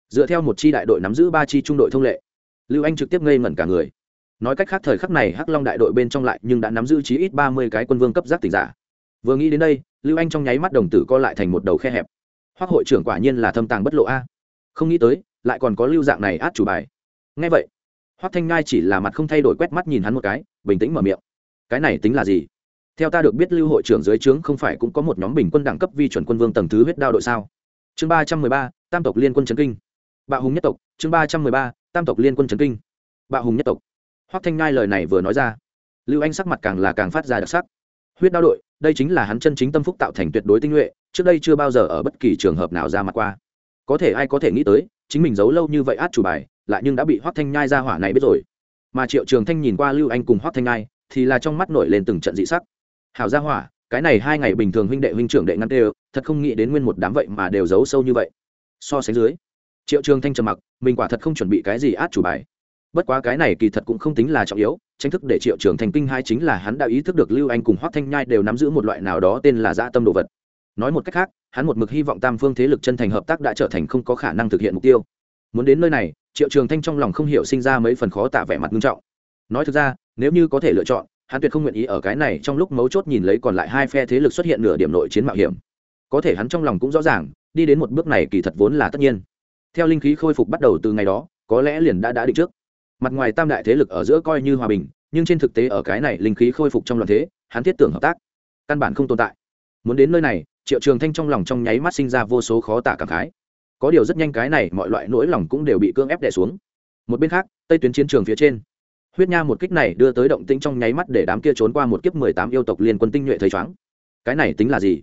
Dựa theo một chi đại đội nắm giữ ba chi trung đội thông lệ lưu anh trực tiếp ngây ngẩn cả người. Nói cách khác, thời khắc này hắc long đại đội bên trong lại nhưng đã nắm giữ chí ít ba mươi cái quân vương cấp giác tỉnh giả. Vừa nghĩ đến đây, lưu anh trong nháy mắt đồng tử co lại thành một đầu khe hẹp. Hoác hội trưởng quả nhiên là thâm tàng bất lộ a. Không nghĩ tới, lại còn có lưu dạng này át chủ bài. Ngay vậy hoác thanh ngai chỉ là mặt không thay đổi quét mắt nhìn hắn một cái, bình tĩnh mở miệng. Cái này tính là gì? Theo ta được biết, lưu hội trưởng dưới trướng không phải cũng có một nhóm bình quân đẳng cấp vi chuẩn quân vương tầng thứ huyết đao đội sao? Chương ba trăm mười ba, tam tộc liên quân trấn kinh. Bạo hùng nhất tộc, chương ba trăm mười ba tam tộc liên quân trấn kinh. Bạo hùng nhất tộc. Hoắc thanh ngai lời này vừa nói ra, lưu anh sắc mặt càng là càng phát ra đặc sắc. Huyết đao đội, đây chính là hắn chân chính tâm phúc tạo thành tuyệt đối tinh nhuệ, trước đây chưa bao giờ ở bất kỳ trường hợp nào ra mặt qua. Có thể ai có thể nghĩ tới, chính mình giấu lâu như vậy át chủ bài, lại nhưng đã bị hoắc thanh nhai ra hỏa này biết rồi. Mà triệu trường thanh nhìn qua lưu anh cùng hoắc thanh nhai, thì là trong mắt nổi lên từng trận dị sắc. Hảo ra hỏa, cái này hai ngày bình thường huynh đệ huynh trưởng đệ ngăn đều thật không nghĩ đến nguyên một đám vậy mà đều giấu sâu như vậy. So sánh dưới triệu trường thanh trầm mặc, mình quả thật không chuẩn bị cái gì át chủ bài. Bất quá cái này kỳ thật cũng không tính là trọng yếu, tranh thức để triệu trường thành kinh hai chính là hắn đã ý thức được lưu anh cùng hoác thanh nhai đều nắm giữ một loại nào đó tên là dã tâm đồ vật. Nói một cách khác, hắn một mực hy vọng tam phương thế lực chân thành hợp tác đã trở thành không có khả năng thực hiện mục tiêu. Muốn đến nơi này, triệu trường thanh trong lòng không hiểu sinh ra mấy phần khó tả vẻ mặt nghiêm trọng. Nói thực ra, nếu như có thể lựa chọn, hắn tuyệt không nguyện ý ở cái này trong lúc mấu chốt nhìn lấy còn lại hai phe thế lực xuất hiện nửa điểm nội chiến mạo hiểm. Có thể hắn trong lòng cũng rõ ràng, đi đến một bước này kỳ thật vốn là tất nhiên theo linh khí khôi phục bắt đầu từ ngày đó, có lẽ liền đã đã định trước. Mặt ngoài tam đại thế lực ở giữa coi như hòa bình, nhưng trên thực tế ở cái này linh khí khôi phục trong loạn thế, hắn thiết tưởng hợp tác. Căn bản không tồn tại. Muốn đến nơi này, triệu trường thanh trong lòng trong nháy mắt sinh ra vô số khó tả cảm khái. Có điều rất nhanh cái này mọi loại nỗi lòng cũng đều bị cưỡng ép đẻ xuống. Một bên khác, tây tuyến chiến trường phía trên, huyết nha một kích này đưa tới động tĩnh trong nháy mắt để đám kia trốn qua một kiếp mười tám yêu tộc liên quân tinh nhuệ thấy chóng. Cái này tính là gì?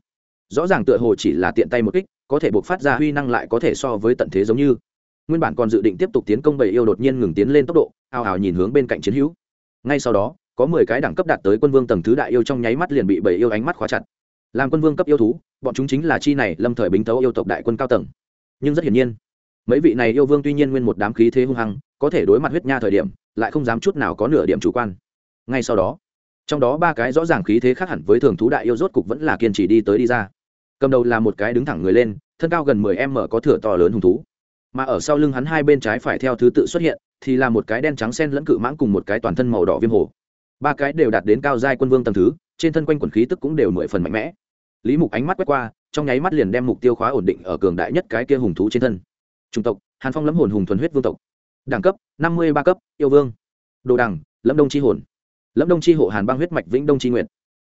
Rõ ràng tựa hồ chỉ là tiện tay một kích có thể buộc phát ra huy năng lại có thể so với tận thế giống như. Nguyên bản còn dự định tiếp tục tiến công bầy yêu đột nhiên ngừng tiến lên tốc độ ào ào nhìn hướng bên cạnh chiến hữu. Ngay sau đó, có mười cái đẳng cấp đạt tới quân vương tầng thứ đại yêu trong nháy mắt liền bị bầy yêu ánh mắt khóa chặt. Làm quân vương cấp yêu thú, bọn chúng chính là chi này lâm thời bính tấu yêu tộc đại quân cao tầng. Nhưng rất hiển nhiên, mấy vị này yêu vương tuy nhiên nguyên một đám khí thế hung hăng, có thể đối mặt huyết nha thời điểm, lại không dám chút nào có nửa điểm chủ quan. Ngay sau đó, trong đó ba cái rõ ràng khí thế khác hẳn với thường thú đại yêu rốt cục vẫn là kiên trì đi tới đi ra cầm đầu là một cái đứng thẳng người lên, thân cao gần mười m có thửa to lớn hùng thú. Mà ở sau lưng hắn hai bên trái phải theo thứ tự xuất hiện, thì là một cái đen trắng sen lẫn cự mãng cùng một cái toàn thân màu đỏ viêm hồ. Ba cái đều đạt đến cao giai quân vương tầng thứ, trên thân quanh quần khí tức cũng đều mười phần mạnh mẽ. Lý mục ánh mắt quét qua, trong nháy mắt liền đem mục tiêu khóa ổn định ở cường đại nhất cái kia hùng thú trên thân. Chủng tộc, hàn phong lẫm hồn hùng thuần huyết vương tộc. Đẳng cấp, năm mươi ba cấp, yêu vương. Đồ đẳng, lâm đông c h i hồn. Lâm đông c h i hộ hàn băng huyết mạch vĩnh đông c h i nguyện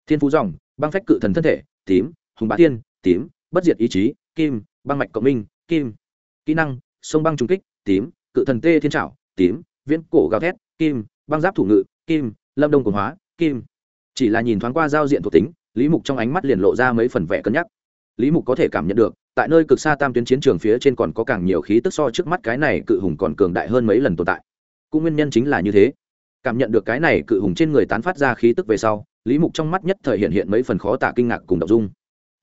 thiên phú dòng, băng phách cự thần thân thể, tím, hùng bá tiên tím, bất diệt ý chí, kim, băng mạch cộng minh, kim. Kỹ năng, sông băng trung kích, tím, cự thần tê thiên trảo, tím, viễn cổ gào thét, kim, băng giáp thủ ngự, kim, lâm đông cồn hóa, kim. Chỉ là nhìn thoáng qua giao diện thuộc tính, lý mục trong ánh mắt liền lộ ra mấy phần vẻ cân nhắc. Lý mục có thể cảm nhận được, tại nơi cực xa tam tuyến chiến trường phía trên còn có càng nhiều khí tức so trước mắt cái này cự hùng còn cường đại hơn mấy lần tồn tại. Cũng nguyên nhân chính là như thế. Cảm nhận được cái này cự hùng trên người tán phát ra khí tức về sau, lý mục trong mắt nhất thời hiện hiện mấy phần khó tả kinh ngạc cùng đ ộ n g dung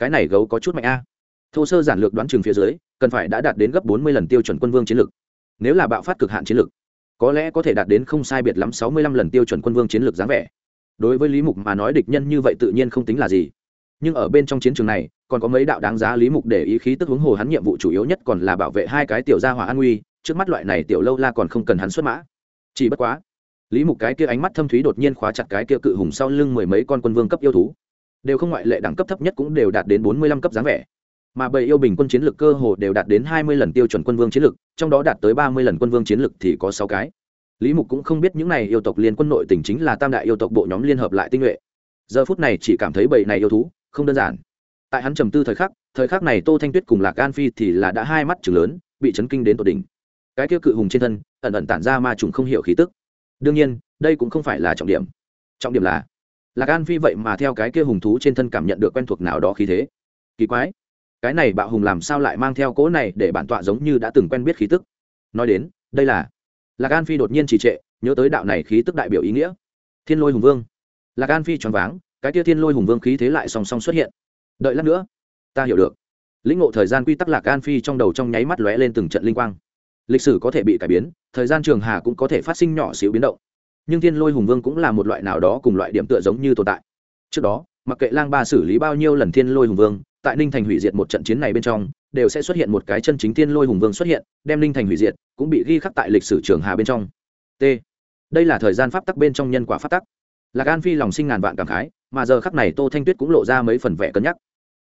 cái này gấu có chút mạnh a. Thô sơ giản lược đoán chừng phía dưới, cần phải đã đạt đến gấp bốn mươi lần tiêu chuẩn quân vương chiến lược. Nếu là bạo phát cực hạn chiến lược, có lẽ có thể đạt đến không sai biệt lắm sáu mươi lăm lần tiêu chuẩn quân vương chiến lược dáng vẻ. Đối với lý mục mà nói địch nhân như vậy tự nhiên không tính là gì. Nhưng ở bên trong chiến trường này, còn có mấy đạo đáng giá lý mục để ý khí tức hướng hồ hắn nhiệm vụ chủ yếu nhất còn là bảo vệ hai cái tiểu gia hỏa an nguy, trước mắt loại này tiểu lâu la còn không cần hắn xuất mã. Chỉ bất quá, lý mục cái kia ánh mắt thâm thúy đột nhiên khóa chặt cái kia cự hùng sau lưng mười mấy con quân vương cấp yêu thú đều không ngoại lệ đẳng cấp thấp nhất cũng đều đạt đến bốn mươi lăm cấp dáng vẻ. Mà bầy yêu bình quân chiến lực cơ hồ đều đạt đến hai mươi lần tiêu chuẩn quân vương chiến lực trong đó đạt tới ba mươi lần quân vương chiến lực thì có sáu cái. Lý mục cũng không biết những này yêu tộc liên quân nội tỉnh chính là tam đại yêu tộc bộ nhóm liên hợp lại tinh nhuệ. Giờ phút này chỉ cảm thấy bầy này yêu thú không đơn giản. Tại hắn trầm tư thời khắc thời khắc này tô thanh tuyết cùng lạc an phi thì là đã hai mắt chừng lớn, bị chấn kinh đến tột đỉnh. Cái kia cự hùng trên thân, ẩn ẩn tản ra ma trùng không hiểu khí tức. Đương nhiên, đây cũng không phải là trọng điểm. Trọng điểm là lạc an phi vậy mà theo cái kia hùng thú trên thân cảm nhận được quen thuộc nào đó khí thế. Kỳ quái, cái này bạo hùng làm sao lại mang theo cỗ này để bản tọa giống như đã từng quen biết khí tức? Nói đến, đây là lạc an phi đột nhiên trì trệ, nhớ tới đạo này khí tức đại biểu ý nghĩa. Thiên lôi hùng vương. Lạc an phi choáng váng, cái kia thiên lôi hùng vương khí thế lại song song xuất hiện. Đợi lát nữa, ta hiểu được. Lĩnh ngộ thời gian quy tắc lạc an phi trong đầu trong nháy mắt lóe lên từng trận linh quang. Lịch sử có thể bị cải biến, thời gian trường hà cũng có thể phát sinh nhỏ xíu biến động nhưng thiên lôi hùng vương cũng là một loại nào đó cùng loại điểm tựa giống như tồn tại. Trước đó, mặc kệ lang ba xử lý bao nhiêu lần thiên lôi hùng vương, tại ninh thành hủy diệt một trận chiến này bên trong, đều sẽ xuất hiện một cái chân chính thiên lôi hùng vương xuất hiện, đem ninh thành hủy diệt, cũng bị ghi khắc tại lịch sử trường hà bên trong. T. Đây là thời gian pháp tắc bên trong nhân quả pháp tắc. Lạc an phi lòng sinh ngàn vạn cảm khái, mà giờ khắc này tô thanh tuyết cũng lộ ra mấy phần vẻ cân nhắc.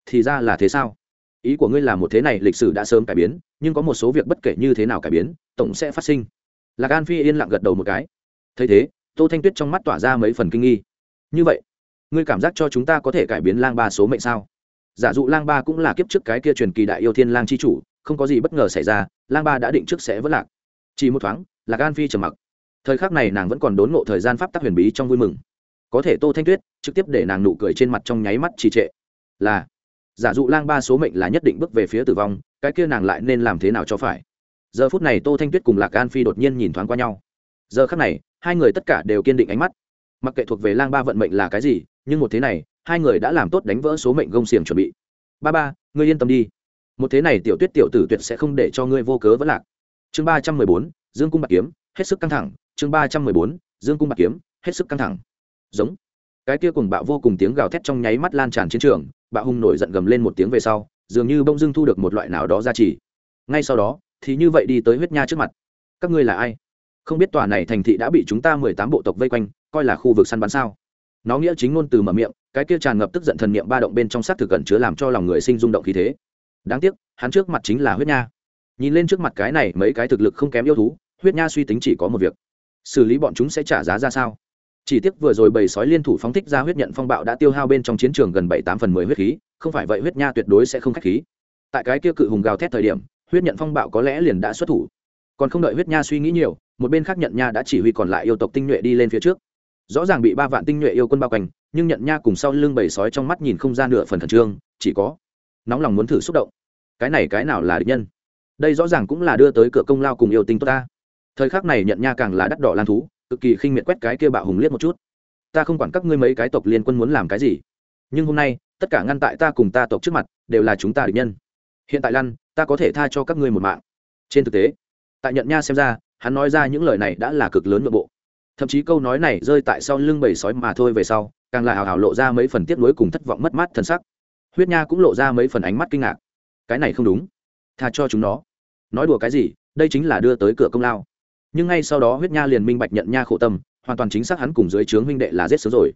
Thì ra là thế sao? Ý của ngươi là một thế này lịch sử đã sớm cải biến, nhưng có một số việc bất kể như thế nào cải biến, tổng sẽ phát sinh. Lạc an phi yên lặng gật đầu một cái thấy thế, tô thanh tuyết trong mắt tỏa ra mấy phần kinh nghi. Như vậy, ngươi cảm giác cho chúng ta có thể cải biến lang ba số mệnh sao? Giả dụ lang ba cũng là kiếp trước cái kia truyền kỳ đại yêu thiên lang chi chủ, không có gì bất ngờ xảy ra, lang ba đã định trước sẽ vất lạc. Chỉ một thoáng là gan phi trầm mặc. Thời khắc này nàng vẫn còn đốn ngộ thời gian pháp tắc huyền bí trong vui mừng. Có thể tô thanh tuyết trực tiếp để nàng nụ cười trên mặt trong nháy mắt trì trệ. Là, giả dụ lang ba số mệnh là nhất định bước về phía tử vong, cái kia nàng lại nên làm thế nào cho phải? Giờ phút này tô thanh tuyết cùng lạc gan phi đột nhiên nhìn thoáng qua nhau giờ khắc này, hai người tất cả đều kiên định ánh mắt. Mặc kệ thuộc về lang ba vận mệnh là cái gì, nhưng một thế này, hai người đã làm tốt đánh vỡ số mệnh gông xiềng chuẩn bị. Ba ba, ngươi yên tâm đi. Một thế này tiểu tuyết tiểu tử tuyệt sẽ không để cho ngươi vô cớ vẫn lạc. Chương ba trăm mười bốn, dương cung bạc kiếm, hết sức căng thẳng. Chương ba trăm mười bốn, dương cung bạc kiếm, hết sức căng thẳng. Giống. Cái kia cùng bạo vô cùng tiếng gào thét trong nháy mắt lan tràn chiến trường, bạo hùng nổi giận gầm lên một tiếng về sau, dường như bông dưng thu được một loại nào đó ra chỉ ngay sau đó, thì như vậy đi tới huyết nha trước mặt. Các ngươi là ai? Không biết tòa này thành thị đã bị chúng ta mười tám bộ tộc vây quanh, coi là khu vực săn bắn sao? Nó nghĩa chính ngôn từ mở miệng, cái kia tràn ngập tức giận thần niệm ba động bên trong xác thực cẩn chứa làm cho lòng người sinh rung động khí thế. Đáng tiếc, hắn trước mặt chính là huyết nha. Nhìn lên trước mặt cái này, mấy cái thực lực không kém yêu thú, huyết nha suy tính chỉ có một việc. Xử lý bọn chúng sẽ trả giá ra sao? Chỉ tiếc vừa rồi bầy sói liên thủ phóng thích ra huyết nhận phong bạo đã tiêu hao bên trong chiến trường gần bảy tám phần mười huyết khí, không phải vậy huyết nha tuyệt đối sẽ không k h á c h khí. Tại cái kia cự hùng gào thét thời điểm, huyết nhận phong bạo có lẽ liền đã xuất thủ còn không đợi huyết nha suy nghĩ nhiều, một bên khác nhận nha đã chỉ huy còn lại yêu tộc tinh nhuệ đi lên phía trước. Rõ ràng bị ba vạn tinh nhuệ yêu quân bao quanh, nhưng nhận nha cùng sau lưng bầy sói trong mắt nhìn không ra nửa phần khẩn trương, chỉ có nóng lòng muốn thử xúc động. Cái này cái nào là địch nhân? Đây rõ ràng cũng là đưa tới cửa công lao cùng yêu tinh tốt ta. Thời khắc này nhận nha càng là đắt đỏ lan thú, cực kỳ khinh miệt quét cái kia bạo hùng liếc một chút. Ta không quản các ngươi mấy cái tộc liên quân muốn làm cái gì, nhưng hôm nay, tất cả ngăn tại ta cùng ta tộc trước mặt, đều là chúng ta địch nhân. Hiện tại lăn, ta có thể tha cho các ngươi một mạng. Trên thực tế tại nhận nha xem ra, hắn nói ra những lời này đã là cực lớn nội bộ. Thậm chí câu nói này rơi tại sau lưng bầy sói mà thôi về sau, càng là hào hào lộ ra mấy phần tiếc nuối cùng thất vọng mất mát thân sắc. Huyết nha cũng lộ ra mấy phần ánh mắt kinh ngạc. Cái này không đúng. Tha cho chúng nó. Nói đùa cái gì, đây chính là đưa tới cửa công lao. Nhưng ngay sau đó huyết nha liền minh bạch nhận nha khổ tâm, hoàn toàn chính xác hắn cùng dưới trướng huynh đệ là giết sớm rồi.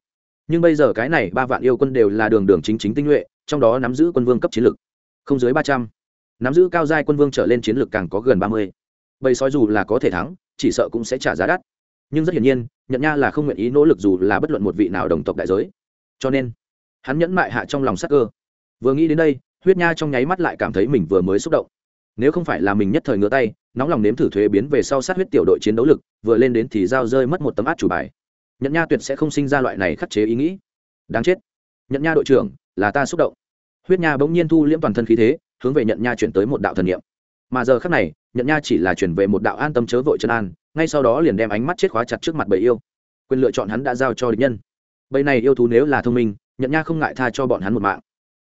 Nhưng bây giờ cái này ba vạn yêu quân đều là đường đường chính chính tinh nhuệ, trong đó nắm giữ quân vương cấp chiến lược không dưới ba trăm. Nắm giữ cao giai quân vương trở lên chiến lược càng có gần ba mươi bầy sói dù là có thể thắng, chỉ sợ cũng sẽ trả giá đắt. Nhưng rất hiển nhiên nhận nha là không nguyện ý nỗ lực dù là bất luận một vị nào đồng tộc đại giới. Cho nên, hắn nhẫn mại hạ trong lòng sắc cơ. Vừa nghĩ đến đây, huyết nha trong nháy mắt lại cảm thấy mình vừa mới xúc động. Nếu không phải là mình nhất thời ngửa tay, nóng lòng nếm thử thuế biến về sau sát huyết tiểu đội chiến đấu lực, vừa lên đến thì dao rơi mất một tấm át chủ bài. Nhận nha tuyệt sẽ không sinh ra loại này khắc chế ý nghĩ. Đáng chết. Nhận nha đội trưởng, là ta xúc động. Huyết nha bỗng nhiên thu liễm toàn thân khí thế, hướng về nhận nha chuyển tới một đạo thần niệm. Mà giờ khắc này nhận nha chỉ là chuyển về một đạo an tâm chớ vội chân an, ngay sau đó liền đem ánh mắt chết khóa chặt trước mặt bầy yêu. Quyền lựa chọn hắn đã giao cho địch nhân. Bầy này yêu thú nếu là thông minh, nhận nha không ngại tha cho bọn hắn một mạng.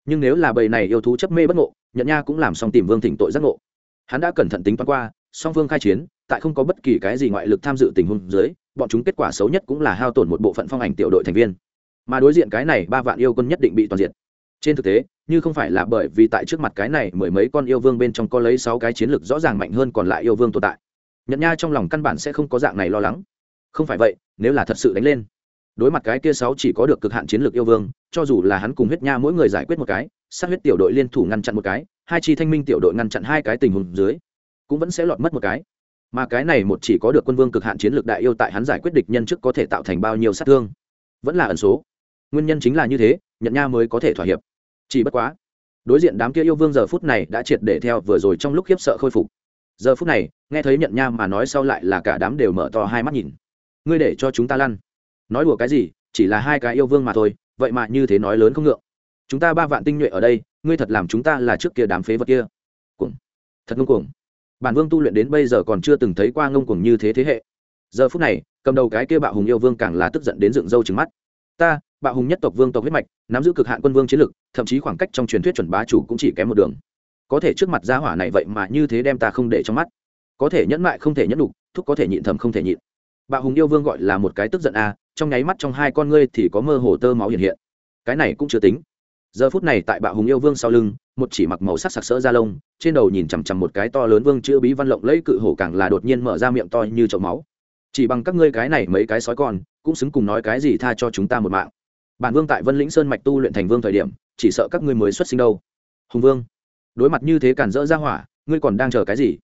Nhưng nếu là bầy này yêu thú chấp mê bất ngộ, nhận nha cũng làm xong tìm vương thỉnh tội giác ngộ. Hắn đã cẩn thận tính toán qua, song phương khai chiến, tại không có bất kỳ cái gì ngoại lực tham dự tình huống dưới, bọn chúng kết quả xấu nhất cũng là hao tổn một bộ phận phong ảnh tiểu đội thành viên. Mà đối diện cái này ba vạn yêu quân nhất định bị toàn diện trên thực tế, như không phải là bởi vì tại trước mặt cái này mười mấy con yêu vương bên trong có lấy sáu cái chiến lược rõ ràng mạnh hơn còn lại yêu vương tồn tại. Nhận nha trong lòng căn bản sẽ không có dạng này lo lắng. Không phải vậy, nếu là thật sự đánh lên, đối mặt cái kia sáu chỉ có được cực hạn chiến lược yêu vương, cho dù là hắn cùng huyết nha mỗi người giải quyết một cái, sát huyết tiểu đội liên thủ ngăn chặn một cái, hai chi thanh minh tiểu đội ngăn chặn hai cái tình huống dưới, cũng vẫn sẽ lọt mất một cái. Mà cái này một chỉ có được quân vương cực hạn chiến lược đại yêu tại hắn giải quyết địch nhân trước có thể tạo thành bao nhiêu sát thương, vẫn là ẩn số. Nguyên nhân chính là như thế nhận nha mới có thể thỏa hiệp chỉ bất quá, đối diện đám kia yêu vương giờ phút này đã triệt để theo vừa rồi trong lúc khiếp sợ khôi phục. Giờ phút này, nghe thấy nhận nha mà nói sau lại là cả đám đều mở to hai mắt nhìn. Ngươi để cho chúng ta lăn. Nói đùa cái gì, chỉ là hai cái yêu vương mà thôi, vậy mà như thế nói lớn không ngượng. Chúng ta ba vạn tinh nhuệ ở đây, ngươi thật làm chúng ta là trước kia đám phế vật kia. Cuồng. Thật ngông cuồng. Bản vương tu luyện đến bây giờ còn chưa từng thấy qua ngông cuồng như thế thế hệ. Giờ phút này, cầm đầu cái kia bạo hùng yêu vương càng là tức giận đến dựng râu trừng mắt. Ta bạo hùng nhất tộc vương tộc huyết mạch, nắm giữ cực hạn quân vương chiến lực, thậm chí khoảng cách trong truyền thuyết chuẩn bá chủ cũng chỉ kém một đường. Có thể trước mặt gia hỏa này vậy mà như thế đem ta không để trong mắt. Có thể nhẫn mại không thể nhẫn đục thúc có thể nhịn thầm không thể nhịn. Bạo hùng yêu vương gọi là một cái tức giận a, trong nháy mắt trong hai con ngươi thì có mơ hồ tơ máu hiện hiện. Cái này cũng chưa tính. Giờ phút này tại bạo hùng yêu vương sau lưng, một chỉ mặc màu sắc sặc sỡ da lông, trên đầu nhìn chằm chằm một cái to lớn vương chữ bí văn lộng lấy cự hổ càng là đột nhiên mở ra miệng to như chậu máu. Chỉ bằng các ngươi cái này mấy cái sói con, cũng xứng cùng nói cái gì tha cho chúng ta một mạng bản vương tại vân lĩnh sơn mạch tu luyện thành vương thời điểm, chỉ sợ các ngươi mới xuất sinh đâu. Hùng vương, đối mặt như thế cản rỡ ra hỏa, ngươi còn đang chờ cái gì?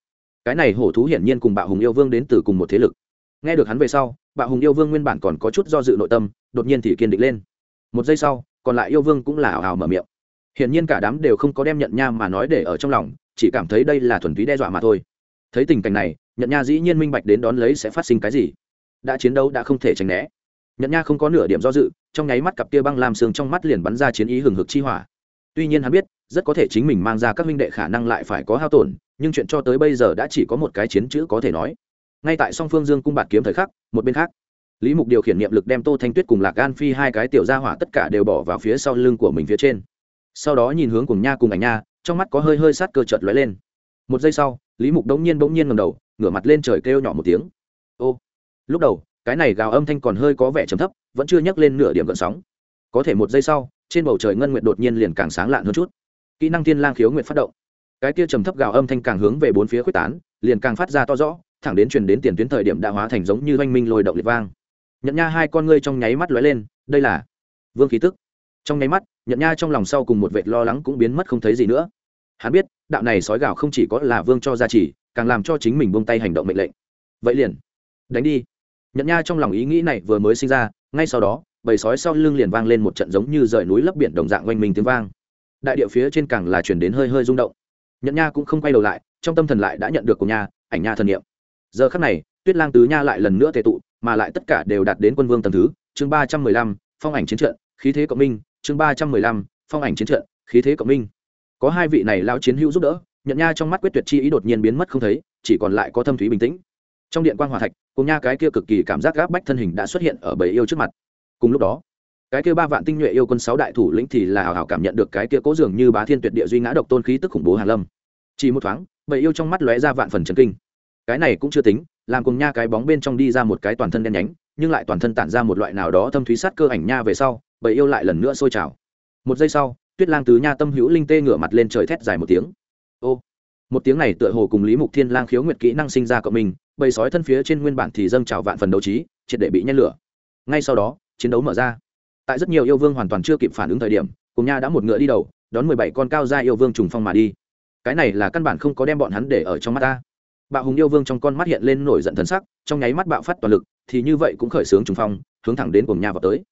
Cái này hổ thú hiển nhiên cùng bạo hùng yêu vương đến từ cùng một thế lực. Nghe được hắn về sau, bạo hùng yêu vương nguyên bản còn có chút do dự nội tâm, đột nhiên thì kiên định lên. Một giây sau, còn lại yêu vương cũng là ảo ảo mở miệng. Hiển nhiên cả đám đều không có đem nhận nha mà nói để ở trong lòng, chỉ cảm thấy đây là thuần túy đe dọa mà thôi. Thấy tình cảnh này, nhận nha dĩ nhiên minh bạch đến đón lấy sẽ phát sinh cái gì. Đã chiến đấu đã không thể tránh né nhận nha không có nửa điểm do dự, trong nháy mắt cặp kia băng làm sương trong mắt liền bắn ra chiến ý hừng hực chi hỏa. Tuy nhiên hắn biết, rất có thể chính mình mang ra các minh đệ khả năng lại phải có hao tổn, nhưng chuyện cho tới bây giờ đã chỉ có một cái chiến chữ có thể nói. Ngay tại song phương dương cung bạt kiếm thời khắc, một bên khác, lý mục điều khiển niệm lực đem tô thanh tuyết cùng lạc gan phi hai cái tiểu gia hỏa tất cả đều bỏ vào phía sau lưng của mình phía trên. Sau đó nhìn hướng cùng nha cùng ảnh nha, trong mắt có hơi hơi sát cơ chợt lóe lên. Một giây sau, lý mục đống nhiên bỗng nhiên ngầm đầu, ngửa mặt lên trời kêu nhỏ một tiếng. Ô! Lúc đầu cái này gào âm thanh còn hơi có vẻ trầm thấp, vẫn chưa nhắc lên nửa điểm gợn sóng. Có thể một giây sau, trên bầu trời ngân nguyện đột nhiên liền càng sáng lạn hơn chút. Kỹ năng thiên lang khiếu nguyện phát động. Cái kia trầm thấp gào âm thanh càng hướng về bốn phía quyết tán, liền càng phát ra to rõ, thẳng đến truyền đến tiền tuyến thời điểm đã hóa thành giống như oanh minh lồi động liệt vang. Nhận nha hai con ngươi trong nháy mắt lóe lên, đây là vương khí tức. Trong nháy mắt nhận nha trong lòng sau cùng một vệt lo lắng cũng biến mất không thấy gì nữa. Hắn biết, đạo này sói gạo không chỉ có là vương cho gia trì, càng làm cho chính mình buông tay hành động mệnh lệnh. Vậy liền, đánh đi nhận nha trong lòng ý nghĩ này vừa mới sinh ra, ngay sau đó, bầy sói sau lưng liền vang lên một trận giống như rời núi lấp biển đồng dạng oanh minh tiếng vang. Đại địa phía trên càng là chuyển đến hơi hơi rung động. Nhận nha cũng không quay đầu lại, trong tâm thần lại đã nhận được của nha, ảnh nha thần niệm. Giờ khắc này, tuyết lang tứ nha lại lần nữa thể tụ, mà lại tất cả đều đạt đến quân vương tầm thứ, chương ba trăm mười lăm, phong ảnh chiến trận, khí thế cộng minh, chương ba trăm mười lăm, phong ảnh chiến trận, khí thế cộng minh. Có hai vị này lao chiến hữu giúp đỡ nhận nha trong mắt quyết tuyệt chi ý đột nhiên biến mất không thấy, chỉ còn lại có thâm thúy bình tĩnh. Trong điện quan hòa thạch cùng nha cái kia cực kỳ cảm giác gáp bách thân hình đã xuất hiện ở bầy yêu trước mặt. Cùng lúc đó, cái kia ba vạn tinh nhuệ yêu quân sáu đại thủ lĩnh thì là hào hào cảm nhận được cái kia cố dường như bá thiên tuyệt địa duy ngã độc tôn khí tức khủng bố hàn lâm. Chỉ một thoáng, bầy yêu trong mắt lóe ra vạn phần chấn kinh. Cái này cũng chưa tính, làm cùng nha cái bóng bên trong đi ra một cái toàn thân đen nhánh, nhưng lại toàn thân tản ra một loại nào đó thâm thúy sát cơ ảnh nha về sau, bầy yêu lại lần nữa sôi trào. Một giây sau, tuyết lang tứ nha tâm hữu linh tê ngửa mặt lên trời thét dài một tiếng. Ô, một tiếng này tựa hồ cùng lý mục thiên lang khiếu nguyệt kỹ năng sinh ra cộng mình bầy sói thân phía trên nguyên bản thì dâng trào vạn phần đấu trí, triệt để bị nhen lửa. Ngay sau đó, chiến đấu mở ra. Tại rất nhiều yêu vương hoàn toàn chưa kịp phản ứng thời điểm, cùng nha đã một ngựa đi đầu, đón mười bảy con cao gia yêu vương trùng phong mà đi. Cái này là căn bản không có đem bọn hắn để ở trong mắt ta. Bạo hùng yêu vương trong con mắt hiện lên nổi giận thần sắc, trong nháy mắt bạo phát toàn lực, thì như vậy cũng khởi xướng trùng phong, hướng thẳng đến cùng nha vào tới.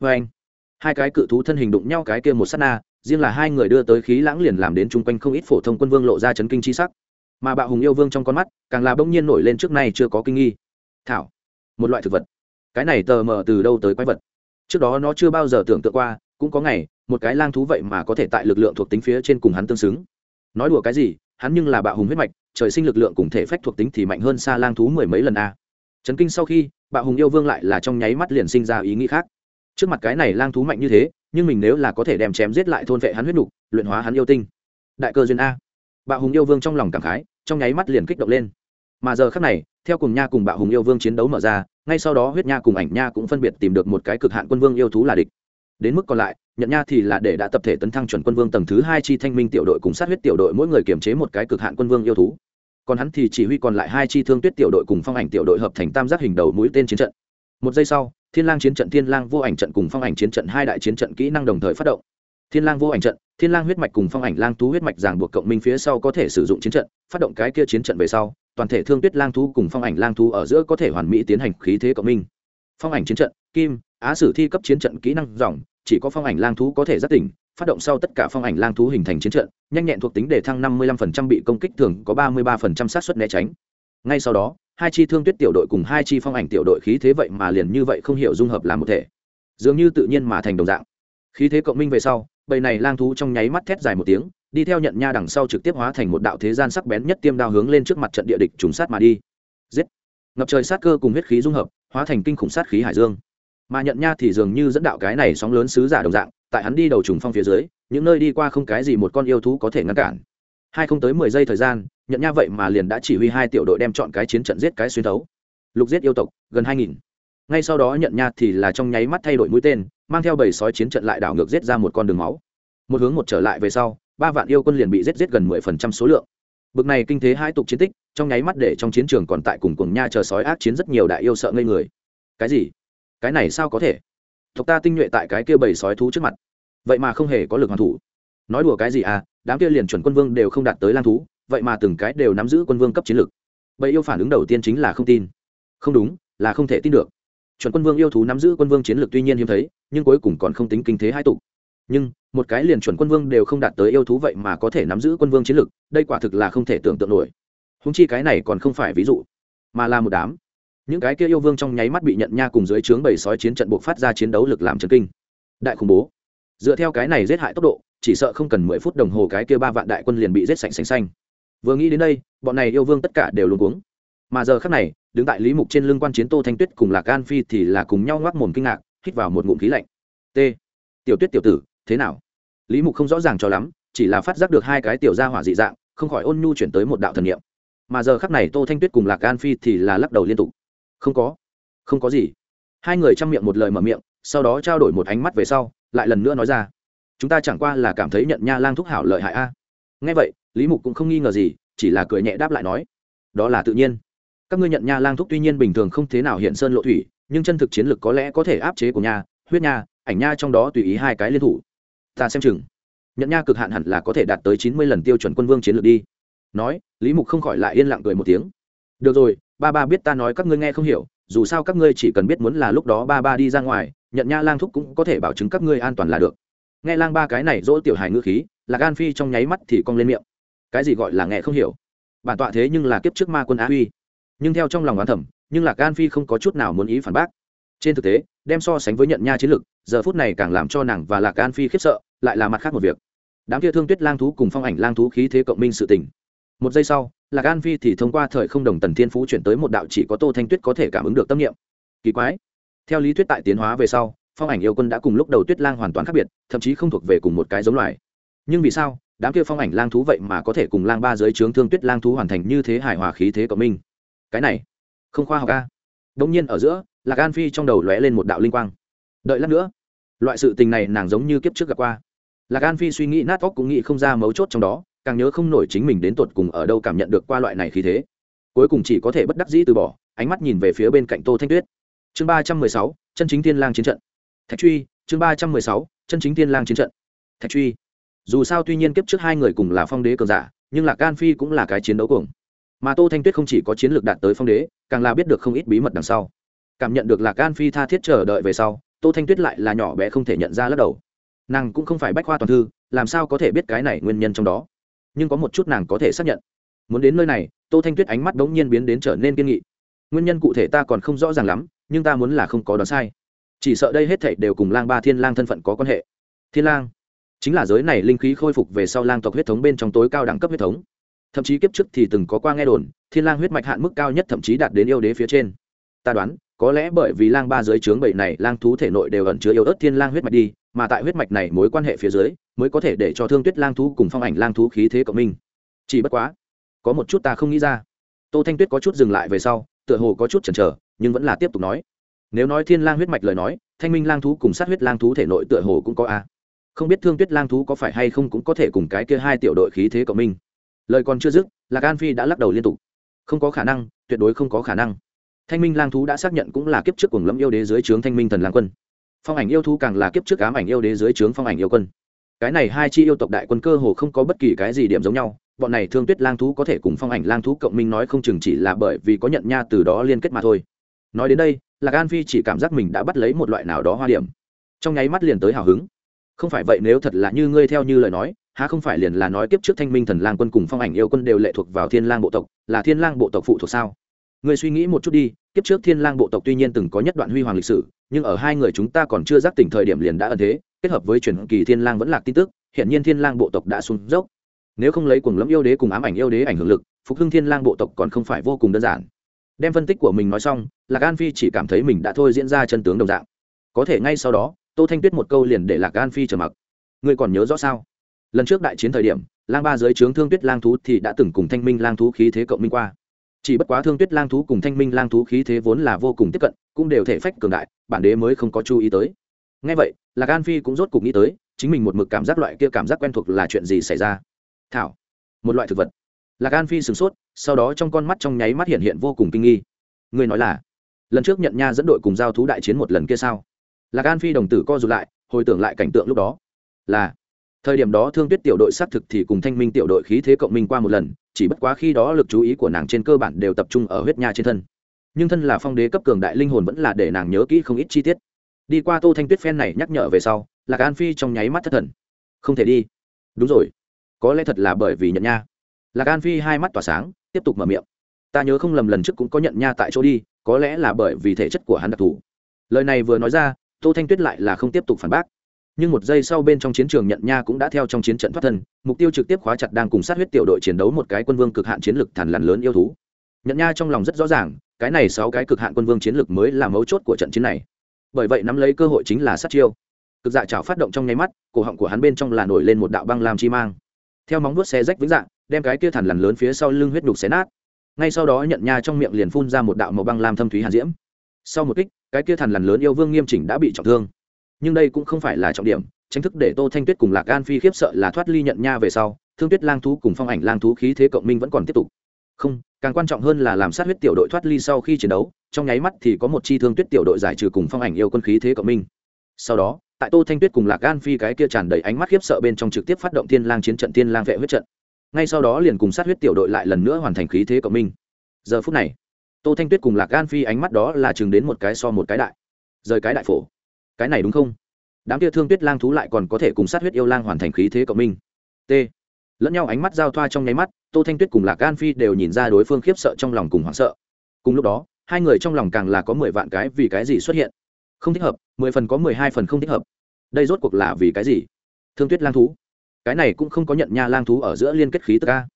Vê anh, hai cái cự thú thân hình đụng nhau cái kia một s á t na, riêng là hai người đưa tới khí lãng liền làm đến chung quanh không ít phổ thông quân vương lộ ra chấn kinh c h i sắc mà bạo hùng yêu vương trong con mắt, càng là bỗng nhiên nổi lên trước nay chưa có kinh nghi. Thảo, một loại thực vật. Cái này tờ mờ từ đâu tới quái vật? Trước đó nó chưa bao giờ tưởng tượng qua, cũng có ngày, một cái lang thú vậy mà có thể tại lực lượng thuộc tính phía trên cùng hắn tương xứng. Nói đùa cái gì, hắn nhưng là bạo hùng huyết mạch, trời sinh lực lượng cùng thể phách thuộc tính thì mạnh hơn xa lang thú mười mấy lần a. Trấn kinh sau khi, bạo hùng yêu vương lại là trong nháy mắt liền sinh ra ý nghĩ khác. Trước mặt cái này lang thú mạnh như thế, nhưng mình nếu là có thể đem chém giết lại thôn vệ hắn huyết nục, luyện hóa hắn yêu tinh. Đại cơ duyên a. Bạo hùng yêu vương trong lòng cảm khái trong nháy mắt liền kích động lên. Mà giờ khác này, theo cùng nha cùng bạo hùng yêu vương chiến đấu mở ra, ngay sau đó huyết nha cùng ảnh nha cũng phân biệt tìm được một cái cực hạn quân vương yêu thú là địch. Đến mức còn lại, nhận nha thì là để đã tập thể tấn thăng chuẩn quân vương tầng thứ hai chi thanh minh tiểu đội cùng sát huyết tiểu đội mỗi người kiểm chế một cái cực hạn quân vương yêu thú. Còn hắn thì chỉ huy còn lại hai chi thương tuyết tiểu đội cùng phong ảnh tiểu đội hợp thành tam giác hình đầu mũi tên chiến trận. Một giây sau, thiên lang chiến trận thiên lang vô ảnh trận cùng phong ảnh chiến trận hai đại chiến trận kỹ năng đồng thời phát động. Thiên lang vô ảnh trận thiên lang huyết mạch cùng phong ảnh lang thú huyết mạch ràng buộc cộng minh phía sau có thể sử dụng chiến trận, phát động cái kia chiến trận về sau, toàn thể thương tuyết lang thú cùng phong ảnh lang thú ở giữa có thể hoàn mỹ tiến hành khí thế cộng minh. Phong ảnh chiến trận, kim, á sử thi cấp chiến trận kỹ năng dòng, chỉ có phong ảnh lang thú có thể giác tỉnh, phát động sau tất cả phong ảnh lang thú hình thành chiến trận, nhanh nhẹn thuộc tính để thăng 55% bị công kích thường có 33% sát suất né tránh. Ngay sau đó, hai chi thương tuyết tiểu đội cùng hai chi phong ảnh tiểu đội khí thế vậy mà liền như vậy không hiểu dung hợp làm một thể. Dường như tự nhiên mà thành đồng dạng. Khí thế cộng minh về sau bầy này lang thú trong nháy mắt thét dài một tiếng, đi theo nhận nha đằng sau trực tiếp hóa thành một đạo thế gian sắc bén nhất tiêm đao hướng lên trước mặt trận địa địch trùng sát mà đi. Giết! Ngập trời sát cơ cùng huyết khí dung hợp, hóa thành kinh khủng sát khí hải dương. Mà nhận nha thì dường như dẫn đạo cái này sóng lớn sứ giả đồng dạng, tại hắn đi đầu trùng phong phía dưới, những nơi đi qua không cái gì một con yêu thú có thể ngăn cản. Hai không tới mười giây thời gian, nhận nha vậy mà liền đã chỉ huy hai tiểu đội đem chọn cái chiến trận giết cái xuyên thấu. Lục giết yêu tộc, gần hai nghìn. Ngay sau đó nhận nha thì là trong nháy mắt thay đổi mũi tên mang theo bầy sói chiến trận lại đảo ngược giết ra một con đường máu. Một hướng một trở lại về sau, ba vạn yêu quân liền bị giết giết gần mười phần trăm số lượng. Bực này kinh thế hai tục chiến tích, trong nháy mắt để trong chiến trường còn tại cùng cùng nha chờ sói ác chiến rất nhiều đại yêu sợ ngây người. Cái gì? Cái này sao có thể? Tộc ta tinh nhuệ tại cái kia bầy sói thú trước mặt. Vậy mà không hề có lực hoàn thủ. Nói đùa cái gì à đám kia liền chuẩn quân vương đều không đạt tới lang thú, vậy mà từng cái đều nắm giữ quân vương cấp chiến lực. Bầy yêu phản ứng đầu tiên chính là không tin. Không đúng, là không thể tin được chuẩn quân vương yêu thú nắm giữ quân vương chiến lược tuy nhiên hiếm thấy, nhưng cuối cùng còn không tính kinh thế hai tục nhưng, một cái liền chuẩn quân vương đều không đạt tới yêu thú vậy mà có thể nắm giữ quân vương chiến lược, đây quả thực là không thể tưởng tượng nổi. Húng chi cái này còn không phải ví dụ, mà là một đám. Những cái kia yêu vương trong nháy mắt bị nhận nha cùng dưới trướng bầy sói chiến trận buộc phát ra chiến đấu lực làm trần kinh. Đại khủng bố. Dựa theo cái này giết hại tốc độ, chỉ sợ không cần mười phút đồng hồ cái kia ba vạn đại quân liền bị giết sạch sành xanh. Vừa nghĩ đến đây, bọn này yêu vương tất cả đều luôn cuống. Mà giờ khác này đứng tại lý mục trên lưng quan chiến tô thanh tuyết cùng lạc an phi thì là cùng nhau ngoác mồm kinh ngạc, hít vào một ngụm khí lạnh. T. Tiểu tuyết tiểu tử, thế nào? Lý mục không rõ ràng cho lắm, chỉ là phát giác được hai cái tiểu gia hỏa dị dạng, không khỏi ôn nhu chuyển tới một đạo thần niệm. Mà giờ khắc này tô thanh tuyết cùng lạc an phi thì là lắc đầu liên tục. Không có. Không có gì. Hai người chăm miệng một lời mở miệng, sau đó trao đổi một ánh mắt về sau, lại lần nữa nói ra. Chúng ta chẳng qua là cảm thấy nhận nha lang thúc hảo lợi hại a. À. ngay vậy, lý mục cũng không nghi ngờ gì, chỉ là cười nhẹ đáp lại nói. Đó là tự nhiên các ngươi nhận nha lang thúc tuy nhiên bình thường không thế nào hiện sơn lộ thủy, nhưng chân thực chiến lực có lẽ có thể áp chế của nha, huyết nha, ảnh nha trong đó tùy ý hai cái liên thủ. Ta xem chừng. Nhận nha cực hạn hẳn là có thể đạt tới chín mươi lần tiêu chuẩn quân vương chiến lược đi. Nói, lý mục không khỏi lại yên lặng cười một tiếng. Được rồi, ba ba biết ta nói các ngươi nghe không hiểu, dù sao các ngươi chỉ cần biết muốn là lúc đó ba ba đi ra ngoài, nhận nha lang thúc cũng có thể bảo chứng các ngươi an toàn là được. Nghe lang ba cái này dỗ tiểu hài ngữ khí là gan phi trong nháy mắt thì cong lên miệng. Cái gì gọi là nghe không hiểu? Bản tọa thế nhưng là kiếp trước ma quân á huy nhưng theo trong lòng oán thẩm nhưng là gan phi không có chút nào muốn ý phản bác. Trên thực tế, đem so sánh với nhận nha chiến lực, giờ phút này càng làm cho nàng và lạc gan phi khiếp sợ, lại là mặt khác một việc. Đám kia thương tuyết lang thú cùng phong ảnh lang thú khí thế cộng minh sự tình. Một giây sau, lạc an phi thì thông qua thời không đồng tần thiên phú chuyển tới một đạo chỉ có tô thanh tuyết có thể cảm ứng được tâm niệm. Kỳ quái. Theo lý thuyết tại tiến hóa về sau, phong ảnh yêu quân đã cùng lúc đầu tuyết lang hoàn toàn khác biệt, thậm chí không thuộc về cùng một cái giống loài. Nhưng vì sao, đám kia phong ảnh lang thú vậy mà có thể cùng lang ba giới trướng thương tuyết lang thú hoàn thành như thế hài hòa khí thế cộng minh? Cái này, không khoa học à? ca đông nhiên ở giữa, lạc an phi trong đầu lóe lên một đạo linh quang. Đợi lát nữa, loại sự tình này nàng giống như kiếp trước gặp qua. Lạc an phi suy nghĩ nát óc cũng nghĩ không ra mấu chốt trong đó, càng nhớ không nổi chính mình đến tột cùng ở đâu cảm nhận được qua loại này khí thế. Cuối cùng chỉ có thể bất đắc dĩ từ bỏ, ánh mắt nhìn về phía bên cạnh tô thanh tuyết. Chương ba trăm mười sáu, chân chính thiên lang chiến trận. Thạch truy, chương ba trăm mười sáu, chân chính thiên lang chiến trận. Thạch truy. Dù sao tuy nhiên kiếp trước hai người cùng là phong đế cường giả, nhưng lạc an phi cũng là cái chiến đấu cuồng mà tô thanh tuyết không chỉ có chiến lược đạt tới phong đế, càng là biết được không ít bí mật đằng sau. Cảm nhận được lạc an phi tha thiết chờ đợi về sau, tô thanh tuyết lại là nhỏ bé không thể nhận ra lắc đầu. Nàng cũng không phải bách khoa toàn thư, làm sao có thể biết cái này nguyên nhân trong đó? Nhưng có một chút nàng có thể xác nhận. Muốn đến nơi này, tô thanh tuyết ánh mắt đ ố n g nhiên biến đến trở nên kiên nghị. Nguyên nhân cụ thể ta còn không rõ ràng lắm, nhưng ta muốn là không có đoán sai. Chỉ sợ đây hết thảy đều cùng lang ba thiên lang thân phận có quan hệ. Thiên lang, chính là giới này linh khí khôi phục về sau lang tộc huyết thống bên trong tối cao đẳng cấp huyết thống thậm chí kiếp trước thì từng có qua nghe đồn, thiên lang huyết mạch hạn mức cao nhất thậm chí đạt đến yêu đế phía trên. Ta đoán, có lẽ bởi vì lang ba dưới trướng bảy này, lang thú thể nội đều ẩn chứa yêu ớt thiên lang huyết mạch đi, mà tại huyết mạch này mối quan hệ phía dưới, mới có thể để cho thương tuyết lang thú cùng phong ảnh lang thú khí thế cộng minh. Chỉ bất quá, có một chút ta không nghĩ ra. Tô thanh tuyết có chút dừng lại về sau, tựa hồ có chút chần chờ, nhưng vẫn là tiếp tục nói. Nếu nói thiên lang huyết mạch lời nói, thanh minh lang thú cùng sát huyết lang thú thể nội tựa hồ cũng có a. Không biết thương tuyết lang thú có phải hay không cũng có thể cùng cái kia hai tiểu đội khí thế cộng minh lời còn chưa dứt, lạc an phi đã lắc đầu liên tục. Không có khả năng, tuyệt đối không có khả năng. Thanh minh lang thú đã xác nhận cũng là kiếp trước cùng lâm yêu đế dưới trướng thanh minh thần lang quân. Phong ảnh yêu thú càng là kiếp trước ám ảnh yêu đế dưới trướng phong ảnh yêu quân. Cái này hai chi yêu tộc đại quân cơ hồ không có bất kỳ cái gì điểm giống nhau, bọn này thương tuyết lang thú có thể cùng phong ảnh lang thú cộng minh nói không chừng chỉ là bởi vì có nhận nha từ đó liên kết mà thôi. Nói đến đây, lạc an phi chỉ cảm giác mình đã bắt lấy một loại nào đó hoa điểm. Trong nháy mắt liền tới hào hứng. Không phải vậy nếu thật là như ngươi theo như lời nói há không phải liền là nói tiếp trước thanh minh thần lang quân cùng phong ảnh yêu quân đều lệ thuộc vào thiên lang bộ tộc, là thiên lang bộ tộc phụ thuộc sao? Người suy nghĩ một chút đi Tiếp trước thiên lang bộ tộc tuy nhiên từng có nhất đoạn huy hoàng lịch sử, nhưng ở hai người chúng ta còn chưa giác tỉnh thời điểm liền đã ẩn thế, kết hợp với truyền kỳ thiên lang vẫn lạc tin tức, hiện nhiên thiên lang bộ tộc đã xuống dốc. Nếu không lấy cuồng lẫm yêu đế cùng ám ảnh yêu đế ảnh hưởng lực, phục hưng thiên lang bộ tộc còn không phải vô cùng đơn giản. Đem phân tích của mình nói xong, lạc an phi chỉ cảm thấy mình đã thôi diễn ra chân tướng đồng dạng. Có thể ngay sau đó, tô thanh tuyết một câu liền để lạc an phi trở mặc. Ngươi còn nhớ rõ sao? Lần trước đại chiến thời điểm, lang ba dưới trướng thương tuyết lang thú thì đã từng cùng thanh minh lang thú khí thế cộng minh qua. Chỉ bất quá thương tuyết lang thú cùng thanh minh lang thú khí thế vốn là vô cùng tiếp cận, cũng đều thể phách cường đại, bản đế mới không có chú ý tới. Ngay vậy là gan phi cũng rốt cục nghĩ tới, chính mình một mực cảm giác loại kia cảm giác quen thuộc là chuyện gì xảy ra? Thảo, một loại thực vật. Là gan phi sửng sốt, sau đó trong con mắt trong nháy mắt hiện hiện vô cùng kinh nghi. Người nói là, lần trước nhận nha dẫn đội cùng giao thú đại chiến một lần kia sao? Là gan phi đồng tử co rụt lại, hồi tưởng lại cảnh tượng lúc đó. Là thời điểm đó thương tuyết tiểu đội xác thực thì cùng thanh minh tiểu đội khí thế cộng minh qua một lần, chỉ bất quá khi đó lực chú ý của nàng trên cơ bản đều tập trung ở huyết nha trên thân. Nhưng thân là phong đế cấp cường đại linh hồn vẫn là để nàng nhớ kỹ không ít chi tiết. Đi qua tô thanh tuyết phen này nhắc nhở về sau, lạc an phi trong nháy mắt thất thần. Không thể đi. Đúng rồi. Có lẽ thật là bởi vì nhận nha. Lạc an phi hai mắt tỏa sáng, tiếp tục mở miệng. Ta nhớ không lầm lần trước cũng có nhận nha tại chỗ đi, có lẽ là bởi vì thể chất của hắn đặc thù. Lời này vừa nói ra, tô thanh tuyết lại là không tiếp tục phản bác nhưng một giây sau bên trong chiến trường nhận nha cũng đã theo trong chiến trận thoát thân, mục tiêu trực tiếp khóa chặt đang cùng sát huyết tiểu đội chiến đấu một cái quân vương cực hạn chiến lực thản lằn lớn yêu thú. Nhận nha trong lòng rất rõ ràng, cái này sáu cái cực hạn quân vương chiến lực mới là mấu chốt của trận chiến này. Bởi vậy nắm lấy cơ hội chính là sát chiêu. Cực dạ chảo phát động trong nháy mắt, cổ họng của hắn bên trong là nổi lên một đạo băng làm chi mang. Theo móng vuốt xe rách vĩnh dạng, đem cái kia thản lằn lớn phía sau lưng huyết đục xé nát. Ngay sau đó nhận nha trong miệng liền phun ra một đạo màu băng lam thâm thúy hàn diễm. Sau một kích, cái kia thản lần lớn yêu vương nghiêm chỉnh đã bị trọng thương nhưng đây cũng không phải là trọng điểm tranh thức để tô thanh tuyết cùng lạc an phi khiếp sợ là thoát ly nhận nha về sau, thương tuyết lang thú cùng phong ảnh lang thú khí thế cộng minh vẫn còn tiếp tục. Không, càng quan trọng hơn là làm sát huyết tiểu đội thoát ly sau khi chiến đấu, trong nháy mắt thì có một chi thương tuyết tiểu đội giải trừ cùng phong ảnh yêu quân khí thế cộng minh. Sau đó, tại tô thanh tuyết cùng lạc an phi cái kia tràn đầy ánh mắt khiếp sợ bên trong trực tiếp phát động thiên lang chiến trận, thiên lang vệ huyết trận. Ngay sau đó liền cùng sát huyết tiểu đội lại lần nữa hoàn thành khí thế cộng minh. Giờ phút này, tô thanh tuyết cùng lạc an phi ánh mắt đó là chừng đến một cái so một cái đại. Rời cái đại phổ cái này đúng không? Đám kia thương tuyết lang thú lại còn có thể cùng sát huyết yêu lang hoàn thành khí thế cộng minh. T. Lẫn nhau ánh mắt giao thoa trong nháy mắt, tô thanh tuyết cùng lạc an phi đều nhìn ra đối phương khiếp sợ trong lòng cùng hoảng sợ. Cùng lúc đó, hai người trong lòng càng là có mười vạn cái vì cái gì xuất hiện. Không thích hợp, mười phần có mười hai phần không thích hợp. Đây rốt cuộc là vì cái gì? Thương tuyết lang thú. Cái này cũng không có nhận nha lang thú ở giữa liên kết khí tức ca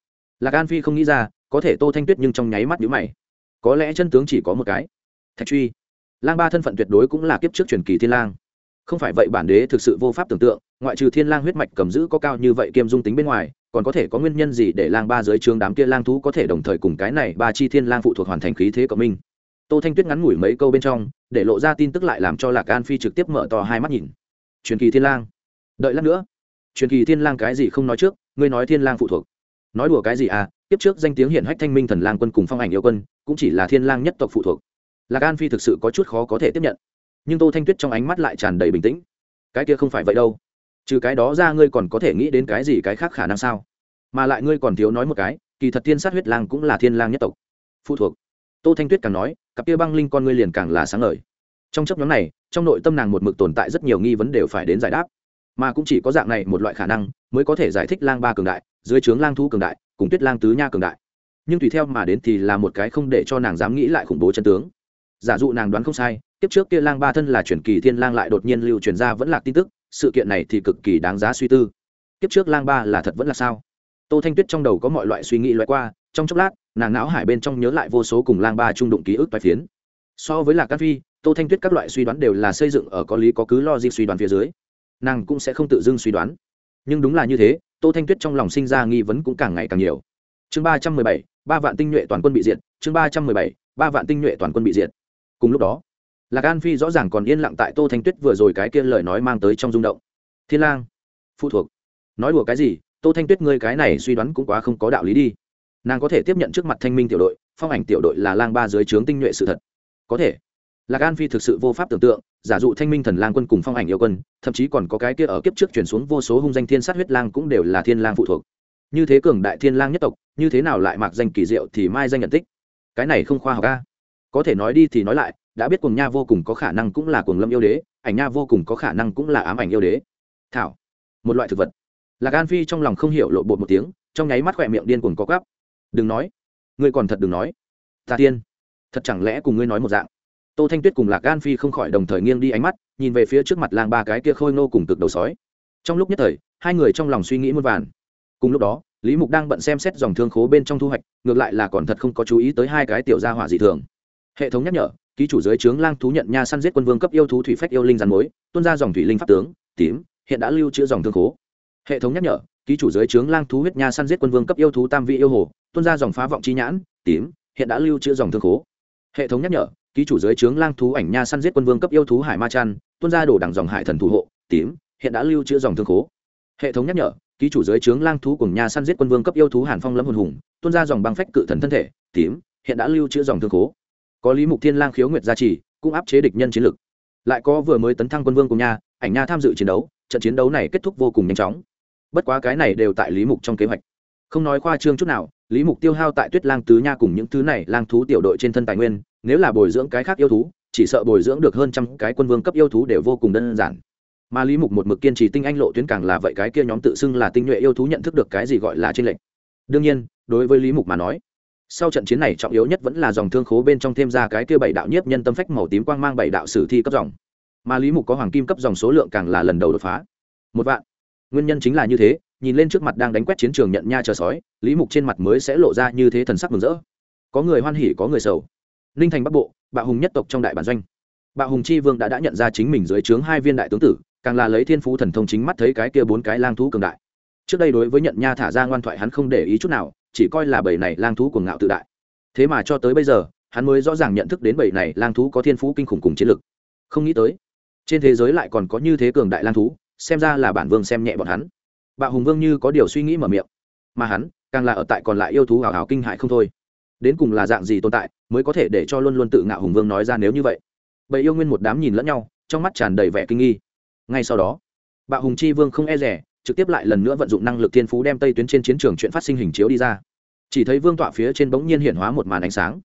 lạc an phi không nghĩ ra, có thể tô thanh tuyết nhưng trong nháy mắt nhữ mày. Có lẽ chân tướng chỉ có một cái. Thạch truy lang ba thân phận tuyệt đối cũng là kiếp trước truyền kỳ thiên lang. Không phải vậy bản đế thực sự vô pháp tưởng tượng, ngoại trừ thiên lang huyết mạch cầm giữ có cao như vậy kiêm dung tính bên ngoài, còn có thể có nguyên nhân gì để lang ba dưới trướng đám kia lang thú có thể đồng thời cùng cái này ba chi thiên lang phụ thuộc hoàn thành khí thế của mình tô thanh tuyết ngắn ngủi mấy câu bên trong, để lộ ra tin tức lại làm cho lạc an phi trực tiếp mở to hai mắt nhìn. Truyền kỳ thiên lang. Đợi lát nữa. Truyền kỳ thiên lang cái gì không nói trước, ngươi nói thiên lang phụ thuộc. Nói đùa cái gì à tiếp trước danh tiếng hiển hách thanh minh thần lang quân cùng phong ảnh yêu quân, cũng chỉ là thiên lang nhất tộc phụ thuộc lạc an phi thực sự có chút khó có thể tiếp nhận. Nhưng tô thanh tuyết trong ánh mắt lại tràn đầy bình tĩnh. Cái kia không phải vậy đâu. Trừ cái đó ra ngươi còn có thể nghĩ đến cái gì cái khác khả năng sao? Mà lại ngươi còn thiếu nói một cái, kỳ thật thiên sát huyết lang cũng là thiên lang nhất tộc. Phụ thuộc. Tô thanh tuyết càng nói, cặp kia băng linh con ngươi liền càng là sáng ngời. Trong chấp nhóm này, trong nội tâm nàng một mực tồn tại rất nhiều nghi vấn đều phải đến giải đáp. Mà cũng chỉ có dạng này một loại khả năng, mới có thể giải thích lang ba cường đại, dưới trướng lang thu cường đại, cùng tuyết lang tứ nha cường đại. Nhưng tùy theo mà đến thì là một cái không để cho nàng dám nghĩ lại khủng bố chân tướng giả dụ nàng đoán không sai tiếp trước kia lang ba thân là truyền kỳ thiên lang lại đột nhiên lưu truyền ra vẫn là tin tức, sự kiện này thì cực kỳ đáng giá suy tư. Tiếp trước lang ba là thật vẫn là sao? Tô thanh tuyết trong đầu có mọi loại suy nghĩ loại qua, trong chốc lát, nàng não hải bên trong nhớ lại vô số cùng lang ba trung đụng ký ức bài phiến. So với lạc cát phi, tô thanh tuyết các loại suy đoán đều là xây dựng ở có lý có cứ lo gì suy đoán phía dưới. Nàng cũng sẽ không tự dưng suy đoán. Nhưng đúng là như thế, tô thanh tuyết trong lòng sinh ra nghi vấn cũng càng ngày càng nhiều. Chương ba trăm mười bảy, ba vạn tinh nhuệ toàn quân bị diệt, chương ba trăm mười bảy, ba vạn tinh nhuệ toàn quân bị diệt cùng lúc đó, lạc an phi rõ ràng còn yên lặng tại tô thanh tuyết vừa rồi cái kia lời nói mang tới trong rung động. Thiên lang, phụ thuộc. Nói đùa cái gì, tô thanh tuyết ngươi cái này suy đoán cũng quá không có đạo lý đi. Nàng có thể tiếp nhận trước mặt thanh minh tiểu đội, phong ảnh tiểu đội là lang ba dưới trướng tinh nhuệ sự thật. Có thể. Lạc an phi thực sự vô pháp tưởng tượng, giả dụ thanh minh thần lang quân cùng phong ảnh yêu quân, thậm chí còn có cái kia ở kiếp trước chuyển xuống vô số hung danh thiên sát huyết lang cũng đều là thiên lang phụ thuộc. Như thế cường đại thiên lang nhất tộc, như thế nào lại mặc danh kỳ diệu thì mai danh nhận tích? Cái này không khoa học ca có thể nói đi thì nói lại, đã biết cuồng nha vô cùng có khả năng cũng là cuồng lâm yêu đế, ảnh nha vô cùng có khả năng cũng là ám ảnh yêu đế. Thảo, một loại thực vật. Lạc an phi trong lòng không hiểu lộ bột một tiếng, trong nháy mắt khỏe miệng điên cuồng có gắp đừng nói. Ngươi còn thật đừng nói. Ta tiên. Thật chẳng lẽ cùng ngươi nói một dạng? Tô thanh tuyết cùng lạc an phi không khỏi đồng thời nghiêng đi ánh mắt, nhìn về phía trước mặt làng ba cái kia khôi nô cùng cực đầu sói. Trong lúc nhất thời, hai người trong lòng suy nghĩ muôn vàn. Cùng lúc đó, lý mục đang bận xem xét dòng thương khố bên trong thu hoạch, ngược lại là còn thật không có chú ý tới hai cái tiểu gia hỏa dị thường hệ thống nhắc nhở, ký chủ giới trướng lang thú nhận nha săn giết quân vương cấp yêu thú thủy phách yêu linh rắn mối tuôn ra dòng thủy linh pháp tướng, tím, hiện đã lưu trữ dòng thương khố. Hệ thống nhắc nhở, ký chủ giới trướng lang thú huyết nha săn giết quân vương cấp yêu thú tam vị yêu hồ, tuôn ra dòng phá vọng chi nhãn, tím, hiện đã lưu trữ dòng thương khố. Hệ thống nhắc nhở, ký chủ giới trướng lang thú ảnh nha săn giết quân vương cấp yêu thú hải ma trăn tuôn ra đổ đẳng dòng hải thần thủ hộ, tím, hiện đã lưu trữ dòng thương khố. Hệ thống nhắc nhở, ký chủ giới trướng lang thú cùng nha săn giết quân vương cấp yêu thú hàn phong lâm hồn hùng, tuôn ra dòng băng phách cự thần thân thể, tím, hiện đã lưu trữ dòng thương khố có lý mục thiên lang khiếu nguyệt gia trì, cũng áp chế địch nhân chiến lực lại có vừa mới tấn thăng quân vương cùng nha ảnh nha tham dự chiến đấu, trận chiến đấu này kết thúc vô cùng nhanh chóng. Bất quá cái này đều tại lý mục trong kế hoạch. Không nói khoa trương chút nào, lý mục tiêu hao tại tuyết lang tứ nha cùng những thứ này, lang thú tiểu đội trên thân tài nguyên, nếu là bồi dưỡng cái khác yêu thú, chỉ sợ bồi dưỡng được hơn trăm cái quân vương cấp yêu thú đều vô cùng đơn giản. Mà lý mục một mực kiên trì tinh anh lộ tuyến càng là vậy, cái kia nhóm tự xưng là tinh nhuệ yêu thú nhận thức được cái gì gọi là trên lệnh đương nhiên, đối với lý mục mà nói sau trận chiến này trọng yếu nhất vẫn là dòng thương khố bên trong thêm ra cái kia bảy đạo nhiếp nhân tâm phách màu tím quang mang bảy đạo sử thi cấp dòng. Mà lý mục có hoàng kim cấp dòng số lượng càng là lần đầu đột phá. Một vạn. Nguyên nhân chính là như thế, nhìn lên trước mặt đang đánh quét chiến trường nhận nha chờ sói, lý mục trên mặt mới sẽ lộ ra như thế thần sắc mừng rỡ. Có người hoan hỉ, có người sầu. Ninh thành bắc bộ, bạo hùng nhất tộc trong đại bản doanh. Bạo hùng chi vương đã đã nhận ra chính mình dưới trướng hai viên đại tướng tử, càng là lấy thiên phú thần thông chính mắt thấy cái kia bốn cái lang thú cường đại. Trước đây đối với nhận nha thả ra ngoan thoại hắn không để ý chút nào chỉ coi là bầy này lang thú cuồng ngạo tự đại. Thế mà cho tới bây giờ, hắn mới rõ ràng nhận thức đến bầy này lang thú có thiên phú kinh khủng cùng chiến lực. Không nghĩ tới, trên thế giới lại còn có như thế cường đại lang thú, xem ra là bản vương xem nhẹ bọn hắn. Bạo hùng vương như có điều suy nghĩ mở miệng. Mà hắn, càng là ở tại còn lại yêu thú hào hào kinh hại không thôi. Đến cùng là dạng gì tồn tại, mới có thể để cho luôn luôn tự ngạo hùng vương nói ra nếu như vậy? Bầy yêu nguyên một đám nhìn lẫn nhau, trong mắt tràn đầy vẻ kinh nghi. Ngay sau đó, bạo hùng chi vương không e rẻ trực tiếp lại lần nữa vận dụng năng lực thiên phú đem tây tuyến trên chiến trường chuyện phát sinh hình chiếu đi ra. Chỉ thấy vương tọa phía trên bỗng nhiên hiện hóa một màn ánh sáng.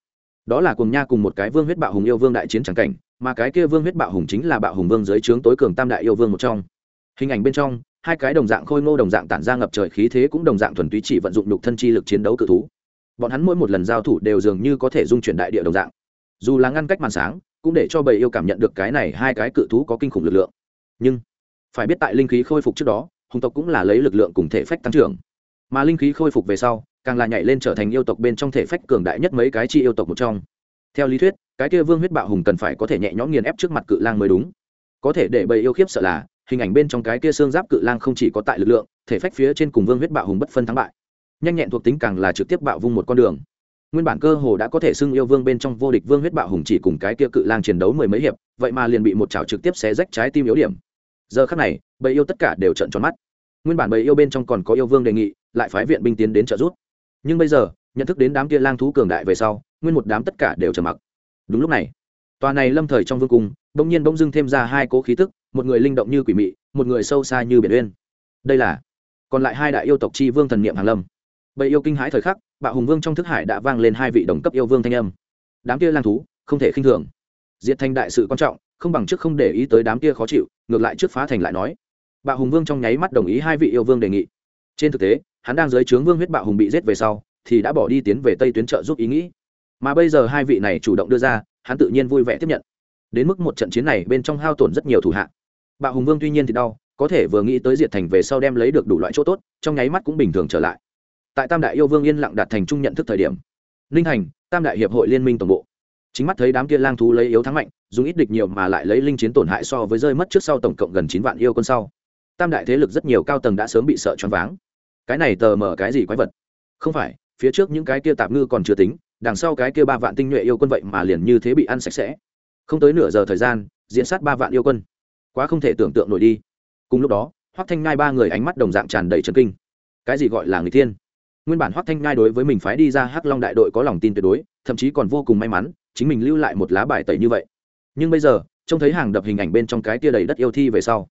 Đó là cùng nha cùng một cái vương huyết bạo hùng yêu vương đại chiến trắng cảnh, mà cái kia vương huyết bạo hùng chính là bạo hùng vương dưới trướng tối cường tam đại yêu vương một trong. Hình ảnh bên trong, hai cái đồng dạng khôi ngô đồng dạng tản ra ngập trời khí thế cũng đồng dạng thuần túy chỉ vận dụng nhục thân chi lực chiến đấu cự thú. Bọn hắn mỗi một lần giao thủ đều dường như có thể dung chuyển đại địa đồng dạng. Dù là ngăn cách màn sáng, cũng để cho bầy yêu cảm nhận được cái này hai cái cự thú có kinh khủng lực lượng. Nhưng, phải biết tại linh khí khôi phục trước đó hùng tộc cũng là lấy lực lượng cùng thể phách tăng trưởng. Mà linh khí khôi phục về sau, càng là nhảy lên trở thành yêu tộc bên trong thể phách cường đại nhất mấy cái chi yêu tộc một trong. Theo lý thuyết, cái kia vương huyết bạo hùng cần phải có thể nhẹ nhõm nghiền ép trước mặt cự lang mới đúng. Có thể để bầy yêu khiếp sợ là, hình ảnh bên trong cái kia xương giáp cự lang không chỉ có tại lực lượng, thể phách phía trên cùng vương huyết bạo hùng bất phân thắng bại. Nhanh nhẹn thuộc tính càng là trực tiếp bạo vung một con đường. Nguyên bản cơ hồ đã có thể xưng yêu vương bên trong vô địch vương huyết bạo hùng chỉ cùng cái kia cự lang chiến đấu mười mấy hiệp, vậy mà liền bị một chảo trực tiếp xé rách trái tim yếu điểm giờ khắc này, bầy yêu tất cả đều trận tròn mắt. Nguyên bản bầy yêu bên trong còn có yêu vương đề nghị, lại phái viện binh tiến đến trợ giúp. Nhưng bây giờ, nhận thức đến đám kia lang thú cường đại về sau, nguyên một đám tất cả đều trầm mặc. Đúng lúc này, tòa này lâm thời trong vương cung, bỗng nhiên bỗng dưng thêm ra hai cố khí tức, một người linh động như quỷ mị, một người sâu xa như biển uyên. Đây là, còn lại hai đại yêu tộc chi vương thần niệm hàng lâm. Bầy yêu kinh hãi thời khắc, bạo hùng vương trong thức hải đã vang lên hai vị đồng cấp yêu vương thanh âm. Đám kia lang thú, không thể khinh thường. Diệt thanh đại sự quan trọng không bằng trước không để ý tới đám kia khó chịu, ngược lại trước phá thành lại nói. Bạo hùng vương trong nháy mắt đồng ý hai vị yêu vương đề nghị. Trên thực tế, hắn đang dưới trướng vương huyết bạo hùng bị giết về sau, thì đã bỏ đi tiến về tây tuyến trợ giúp ý nghĩ. Mà bây giờ hai vị này chủ động đưa ra, hắn tự nhiên vui vẻ tiếp nhận. Đến mức một trận chiến này bên trong hao tổn rất nhiều thủ hạ. Bạo hùng vương tuy nhiên thì đau, có thể vừa nghĩ tới diệt thành về sau đem lấy được đủ loại chỗ tốt, trong nháy mắt cũng bình thường trở lại. Tại tam đại yêu vương yên lặng đạt thành chung nhận thức thời điểm, ninh thành, tam đại hiệp hội liên minh tổng bộ chính mắt thấy đám kia lang thú lấy yếu thắng mạnh, dùng ít địch nhiều mà lại lấy linh chiến tổn hại so với rơi mất trước sau tổng cộng gần chín vạn yêu quân sau. Tam đại thế lực rất nhiều cao tầng đã sớm bị sợ choáng váng. Cái này tờ mở cái gì quái vật? Không phải, phía trước những cái kia tạp ngư còn chưa tính, đằng sau cái kia ba vạn tinh nhuệ yêu quân vậy mà liền như thế bị ăn sạch sẽ. Không tới nửa giờ thời gian, diễn sát ba vạn yêu quân. Quá không thể tưởng tượng nổi đi. Cùng lúc đó, hoắc thanh ngai ba người ánh mắt đồng dạng tràn đầy trần kinh. Cái gì gọi là người thiên? Nguyên bản hoắc thanh ngai đối với mình phái đi ra hắc long đại đội có lòng tin tuyệt đối, thậm chí còn vô cùng may mắn chính mình lưu lại một lá bài tẩy như vậy. Nhưng bây giờ, trông thấy hàng đập hình ảnh bên trong cái tia đầy đất yêu thi về sau,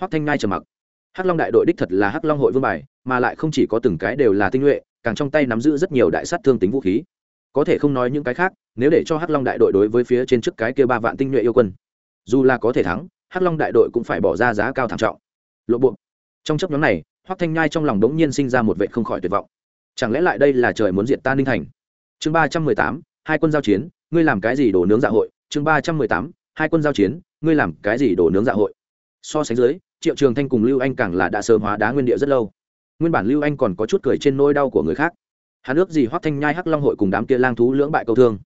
hoắc thanh ngai trầm mặc. Hắc long đại đội đích thật là hắc long hội vương bài, mà lại không chỉ có từng cái đều là tinh nhuệ, càng trong tay nắm giữ rất nhiều đại sát thương tính vũ khí. Có thể không nói những cái khác, nếu để cho hắc long đại đội đối với phía trên trước cái kia ba vạn tinh nhuệ yêu quân, dù là có thể thắng, hắc long đại đội cũng phải bỏ ra giá cao thảm trọng. Lộ buộc trong chấp nhóm này, hoắc thanh nhai trong lòng đống nhiên sinh ra một vệ không khỏi tuyệt vọng. Chẳng lẽ lại đây là trời muốn diệt ta ninh thành? Chương ba trăm mười tám, hai quân giao chiến ngươi làm cái gì đổ nướng dạ hội? Chương ba trăm mười tám, hai quân giao chiến, ngươi làm cái gì đổ nướng dạ hội? So sánh dưới, triệu trường thanh cùng lưu anh càng là đã sớm hóa đá nguyên địa rất lâu. Nguyên bản lưu anh còn có chút cười trên nỗi đau của người khác. Hắn ước gì hoắc thanh nhai, hắc long hội cùng đám kia lang thú lưỡng bại câu thương.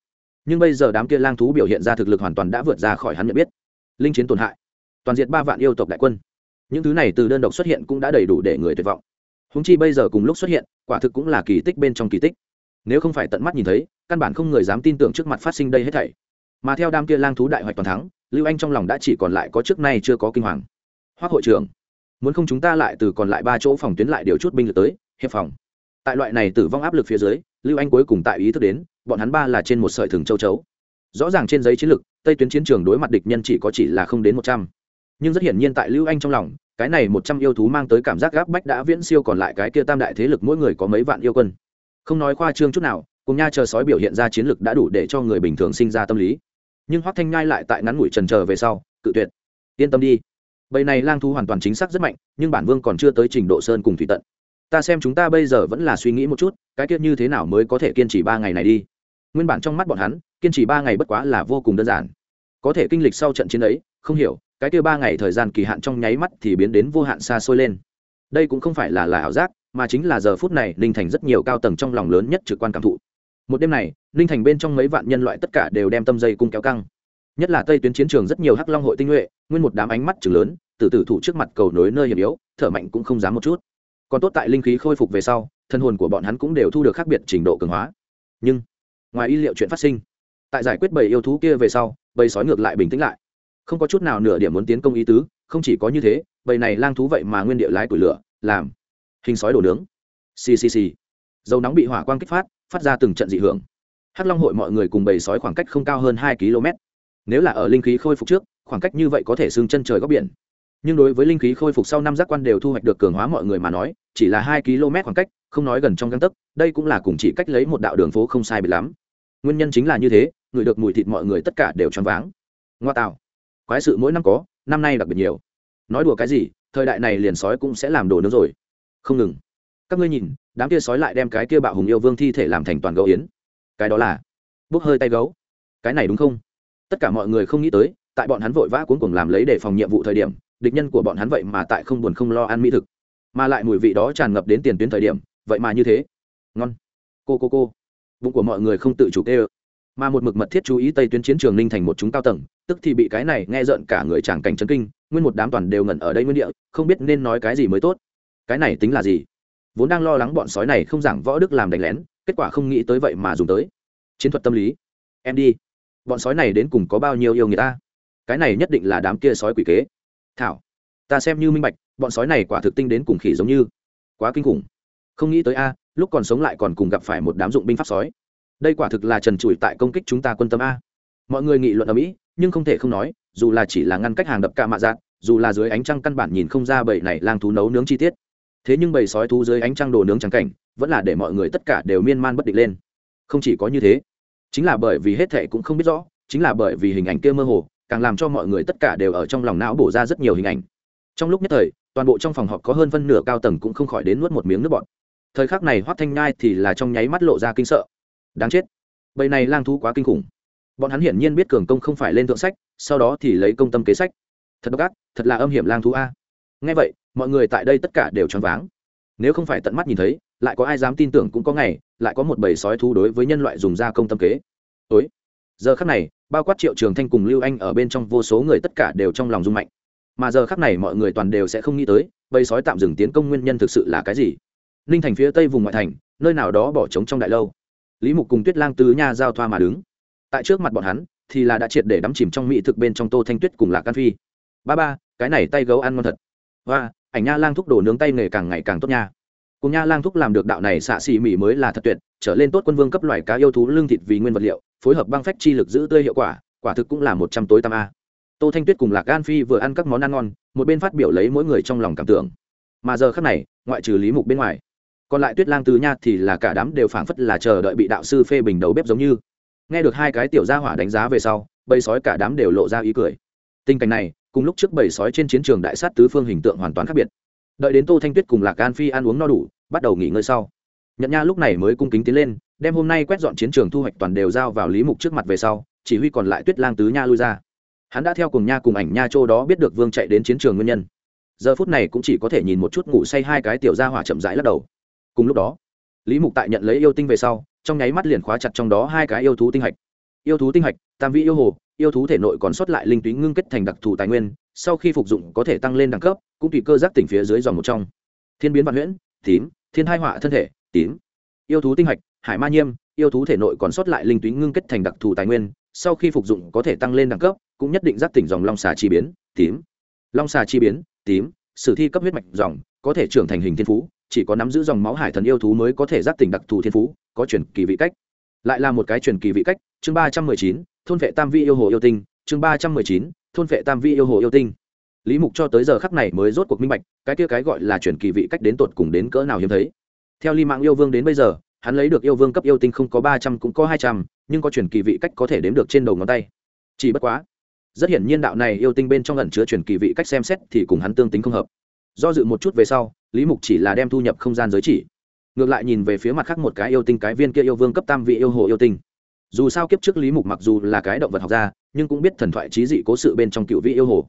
Nhưng bây giờ đám kia lang thú biểu hiện ra thực lực hoàn toàn đã vượt ra khỏi hắn nhận biết. Linh chiến tổn hại, toàn diện ba vạn yêu tộc đại quân. Những thứ này từ đơn độc xuất hiện cũng đã đầy đủ để người tuyệt vọng. Húng chi bây giờ cùng lúc xuất hiện, quả thực cũng là kỳ tích bên trong kỳ tích. Nếu không phải tận mắt nhìn thấy căn bản không người dám tin tưởng trước mặt phát sinh đây hết thảy. Mà theo đám kia lang thú đại hoạch toàn thắng, lưu anh trong lòng đã chỉ còn lại có trước nay chưa có kinh hoàng. Hoác hội trưởng, muốn không chúng ta lại từ còn lại ba chỗ phòng tuyến lại điều chút binh lực tới, hiệp phòng. Tại loại này tử vong áp lực phía dưới, lưu anh cuối cùng tại ý thức đến, bọn hắn ba là trên một sợi thừng châu chấu. Rõ ràng trên giấy chiến lược, tây tuyến chiến trường đối mặt địch nhân chỉ có chỉ là không đến một trăm. Nhưng rất hiển nhiên tại lưu anh trong lòng, cái này một trăm yêu thú mang tới cảm giác gáp bách đã viễn siêu còn lại cái kia tam đại thế lực mỗi người có mấy vạn yêu quân. Không nói khoa trương chút nào cùng nha chờ sói biểu hiện ra chiến lược đã đủ để cho người bình thường sinh ra tâm lý. Nhưng hoắc thanh nhai lại tại ngắn ngủi trần chờ về sau, cự tuyệt. Yên tâm đi. Bầy này lang thú hoàn toàn chính xác rất mạnh, nhưng bản vương còn chưa tới trình độ sơn cùng thủy tận. Ta xem chúng ta bây giờ vẫn là suy nghĩ một chút, cái kiết như thế nào mới có thể kiên trì ba ngày này đi. Nguyên bản trong mắt bọn hắn, kiên trì ba ngày bất quá là vô cùng đơn giản. Có thể kinh lịch sau trận chiến ấy, không hiểu, cái kia ba ngày thời gian kỳ hạn trong nháy mắt thì biến đến vô hạn xa xôi lên. Đây cũng không phải là là ảo giác, mà chính là giờ phút này ninh thành rất nhiều cao tầng trong lòng lớn nhất trực quan cảm thụ một đêm này, ninh thành bên trong mấy vạn nhân loại tất cả đều đem tâm dây cung kéo căng. Nhất là tây tuyến chiến trường rất nhiều hắc long hội tinh nhuệ, nguyên một đám ánh mắt chừng lớn, từ tử thủ trước mặt cầu nối nơi hiểm yếu, thở mạnh cũng không dám một chút. Còn tốt tại linh khí khôi phục về sau, thân hồn của bọn hắn cũng đều thu được khác biệt trình độ cường hóa. Nhưng, ngoài y liệu chuyện phát sinh, tại giải quyết bầy yêu thú kia về sau, bầy sói ngược lại bình tĩnh lại. Không có chút nào nửa điểm muốn tiến công ý tứ, không chỉ có như thế, bầy này lang thú vậy mà nguyên địa lái tủi lửa, làm hình sói đổ nướng. Ccc dầu nóng bị hỏa quang kích phát phát ra từng trận dị hưởng. Hắc long hội mọi người cùng bầy sói khoảng cách không cao hơn hai km. Nếu là ở linh khí khôi phục trước, khoảng cách như vậy có thể xương chân trời góc biển. Nhưng đối với linh khí khôi phục sau năm giác quan đều thu hoạch được cường hóa mọi người mà nói, chỉ là hai km khoảng cách, không nói gần trong găng tấc, đây cũng là cùng chỉ cách lấy một đạo đường phố không sai biệt lắm. Nguyên nhân chính là như thế, người được mùi thịt mọi người tất cả đều choáng váng. Ngoa tạo. Quái sự mỗi năm có, năm nay đặc biệt nhiều. Nói đùa cái gì, thời đại này liền sói cũng sẽ làm đồ nữa rồi. Không ngừng các ngươi nhìn, đám kia sói lại đem cái kia bạo hùng yêu vương thi thể làm thành toàn gấu yến. Cái đó là, bốc hơi tay gấu. Cái này đúng không? Tất cả mọi người không nghĩ tới, tại bọn hắn vội vã cuốn cùng làm lấy để phòng nhiệm vụ thời điểm, địch nhân của bọn hắn vậy mà tại không buồn không lo ăn mỹ thực. Mà lại mùi vị đó tràn ngập đến tiền tuyến thời điểm, vậy mà như thế. Ngon. Cô cô cô. Bụng của mọi người không tự chủ tê ơ mà một mực mật thiết chú ý tây tuyến chiến trường ninh thành một chúng cao tầng, tức thì bị cái này nghe rợn cả người chàng cảnh chấn kinh, nguyên một đám toàn đều ngẩn ở đây nguyên địa, không biết nên nói cái gì mới tốt. Cái này tính là gì? Vốn đang lo lắng bọn sói này không giảng võ đức làm đánh lén, kết quả không nghĩ tới vậy mà dùng tới. Chiến thuật tâm lý. Em đi. Bọn sói này đến cùng có bao nhiêu yêu người ta? Cái này nhất định là đám kia sói quỷ kế. Thảo, ta xem như minh bạch, bọn sói này quả thực tinh đến cùng khỉ giống như. Quá kinh khủng. Không nghĩ tới a, lúc còn sống lại còn cùng gặp phải một đám dụng binh pháp sói. Đây quả thực là trần trụi tại công kích chúng ta quân tâm a. Mọi người nghị luận ở mỹ, nhưng không thể không nói, dù là chỉ là ngăn cách hàng đập ca mạ dạng dù là dưới ánh trăng căn bản nhìn không ra bầy này lang thú nấu nướng chi tiết thế nhưng bầy sói thú dưới ánh trăng đồ nướng trắng cảnh, vẫn là để mọi người tất cả đều miên man bất định lên. Không chỉ có như thế, chính là bởi vì hết thệ cũng không biết rõ, chính là bởi vì hình ảnh kia mơ hồ, càng làm cho mọi người tất cả đều ở trong lòng não bổ ra rất nhiều hình ảnh. Trong lúc nhất thời, toàn bộ trong phòng họp có hơn phân nửa cao tầng cũng không khỏi đến nuốt một miếng nước bọt. Thời khắc này hoắt thanh nhai thì là trong nháy mắt lộ ra kinh sợ. Đáng chết, bầy này lang thú quá kinh khủng. Bọn hắn hiển nhiên biết cường công không phải lên thượng sách, sau đó thì lấy công tâm kế sách. Thật độc ác, thật là âm hiểm lang thú a. Ngay vậy mọi người tại đây tất cả đều choáng váng. Nếu không phải tận mắt nhìn thấy, lại có ai dám tin tưởng cũng có ngày, lại có một bầy sói thú đối với nhân loại dùng ra công tâm kế. Ối giờ khắc này, bao quát triệu trường thanh cùng lưu anh ở bên trong vô số người tất cả đều trong lòng rung mạnh. Mà giờ khắc này mọi người toàn đều sẽ không nghĩ tới, bầy sói tạm dừng tiến công nguyên nhân thực sự là cái gì? Ninh thành phía tây vùng ngoại thành, nơi nào đó bỏ trống trong đại lâu. Lý mục cùng tuyết lang tứ nha giao thoa mà đứng. Tại trước mặt bọn hắn, thì là đã triệt để đắm chìm trong mỹ thực bên trong tô thanh tuyết cùng lạc can phi. Ba ba, cái này tay gấu ăn ngon thật. Và ảnh nha lang thúc đổ nướng tay nghề càng ngày càng tốt nha. Cùng nha lang thúc làm được đạo này xạ xì mỉ mới là thật tuyệt, trở lên tốt quân vương cấp loài cá yêu thú lương thịt vì nguyên vật liệu, phối hợp băng phách chi lực giữ tươi hiệu quả quả thực cũng là một trăm tối tam a. Tô thanh tuyết cùng lạc gan phi vừa ăn các món ăn ngon, một bên phát biểu lấy mỗi người trong lòng cảm tưởng. Mà giờ khác này, ngoại trừ lý mục bên ngoài, còn lại tuyết lang Từ nha thì là cả đám đều phảng phất là chờ đợi bị đạo sư phê bình đầu bếp giống như. Nghe được hai cái tiểu gia hỏa đánh giá về sau, bầy sói cả đám đều lộ ra ý cười. Tình cảnh này cùng lúc trước bầy sói trên chiến trường đại sát tứ phương hình tượng hoàn toàn khác biệt. Đợi đến tô thanh tuyết cùng lạc can phi ăn uống no đủ, bắt đầu nghỉ ngơi sau. Nhận nha lúc này mới cung kính tiến lên, đem hôm nay quét dọn chiến trường thu hoạch toàn đều giao vào lý mục trước mặt về sau, chỉ huy còn lại tuyết lang tứ nha lui ra. Hắn đã theo cùng nha cùng ảnh nha châu đó biết được vương chạy đến chiến trường nguyên nhân. Giờ phút này cũng chỉ có thể nhìn một chút ngủ say hai cái tiểu gia hỏa chậm rãi lắc đầu. Cùng lúc đó, lý mục tại nhận lấy yêu tinh về sau, trong nháy mắt liền khóa chặt trong đó hai cái yêu thú tinh hạch. Yêu thú tinh hạch, tam vị yêu hồ yêu thú thể nội còn sót lại linh túy ngưng kết thành đặc thù tài nguyên, sau khi phục dụng có thể tăng lên đẳng cấp, cũng tùy cơ giác tỉnh phía dưới dòng một trong. Thiên biến văn huyễn, tím, thiên hai họa thân thể, tím. Yêu thú tinh hạch, hải ma nhiêm, yêu thú thể nội còn sót lại linh túy ngưng kết thành đặc thù tài nguyên, sau khi phục dụng có thể tăng lên đẳng cấp, cũng nhất định giác tỉnh dòng long xà chi biến, tím. Long xà chi biến, tím, sử thi cấp huyết mạch dòng, có thể trưởng thành hình thiên phú, chỉ có nắm giữ dòng máu hải thần yêu thú mới có thể giác tỉnh đặc thù thiên phú, có truyền kỳ vị cách. Lại là một cái truyền kỳ vị cách, chương ba trăm mười chín thôn vệ tam vi yêu hồ yêu tinh, chương ba trăm mười chín, thôn vệ tam vi yêu hồ yêu tinh. Lý mục cho tới giờ khắc này mới rốt cuộc minh bạch, cái kia cái gọi là chuyển kỳ vị cách đến tột cùng đến cỡ nào hiếm thấy. Theo ly mạng yêu vương đến bây giờ, hắn lấy được yêu vương cấp yêu tinh không có ba trăm cũng có hai trăm, nhưng có chuyển kỳ vị cách có thể đếm được trên đầu ngón tay. Chỉ bất quá, rất hiển nhiên đạo này yêu tinh bên trong ẩn chứa chuyển kỳ vị cách xem xét thì cùng hắn tương tính không hợp. Do dự một chút về sau, lý mục chỉ là đem thu nhập không gian giới chỉ. Ngược lại nhìn về phía mặt khác một cái yêu tinh cái viên kia yêu vương cấp tam vị yêu hồ yêu tinh dù sao kiếp trước lý mục mặc dù là cái động vật học gia nhưng cũng biết thần thoại trí dị cố sự bên trong cựu vị yêu hồ.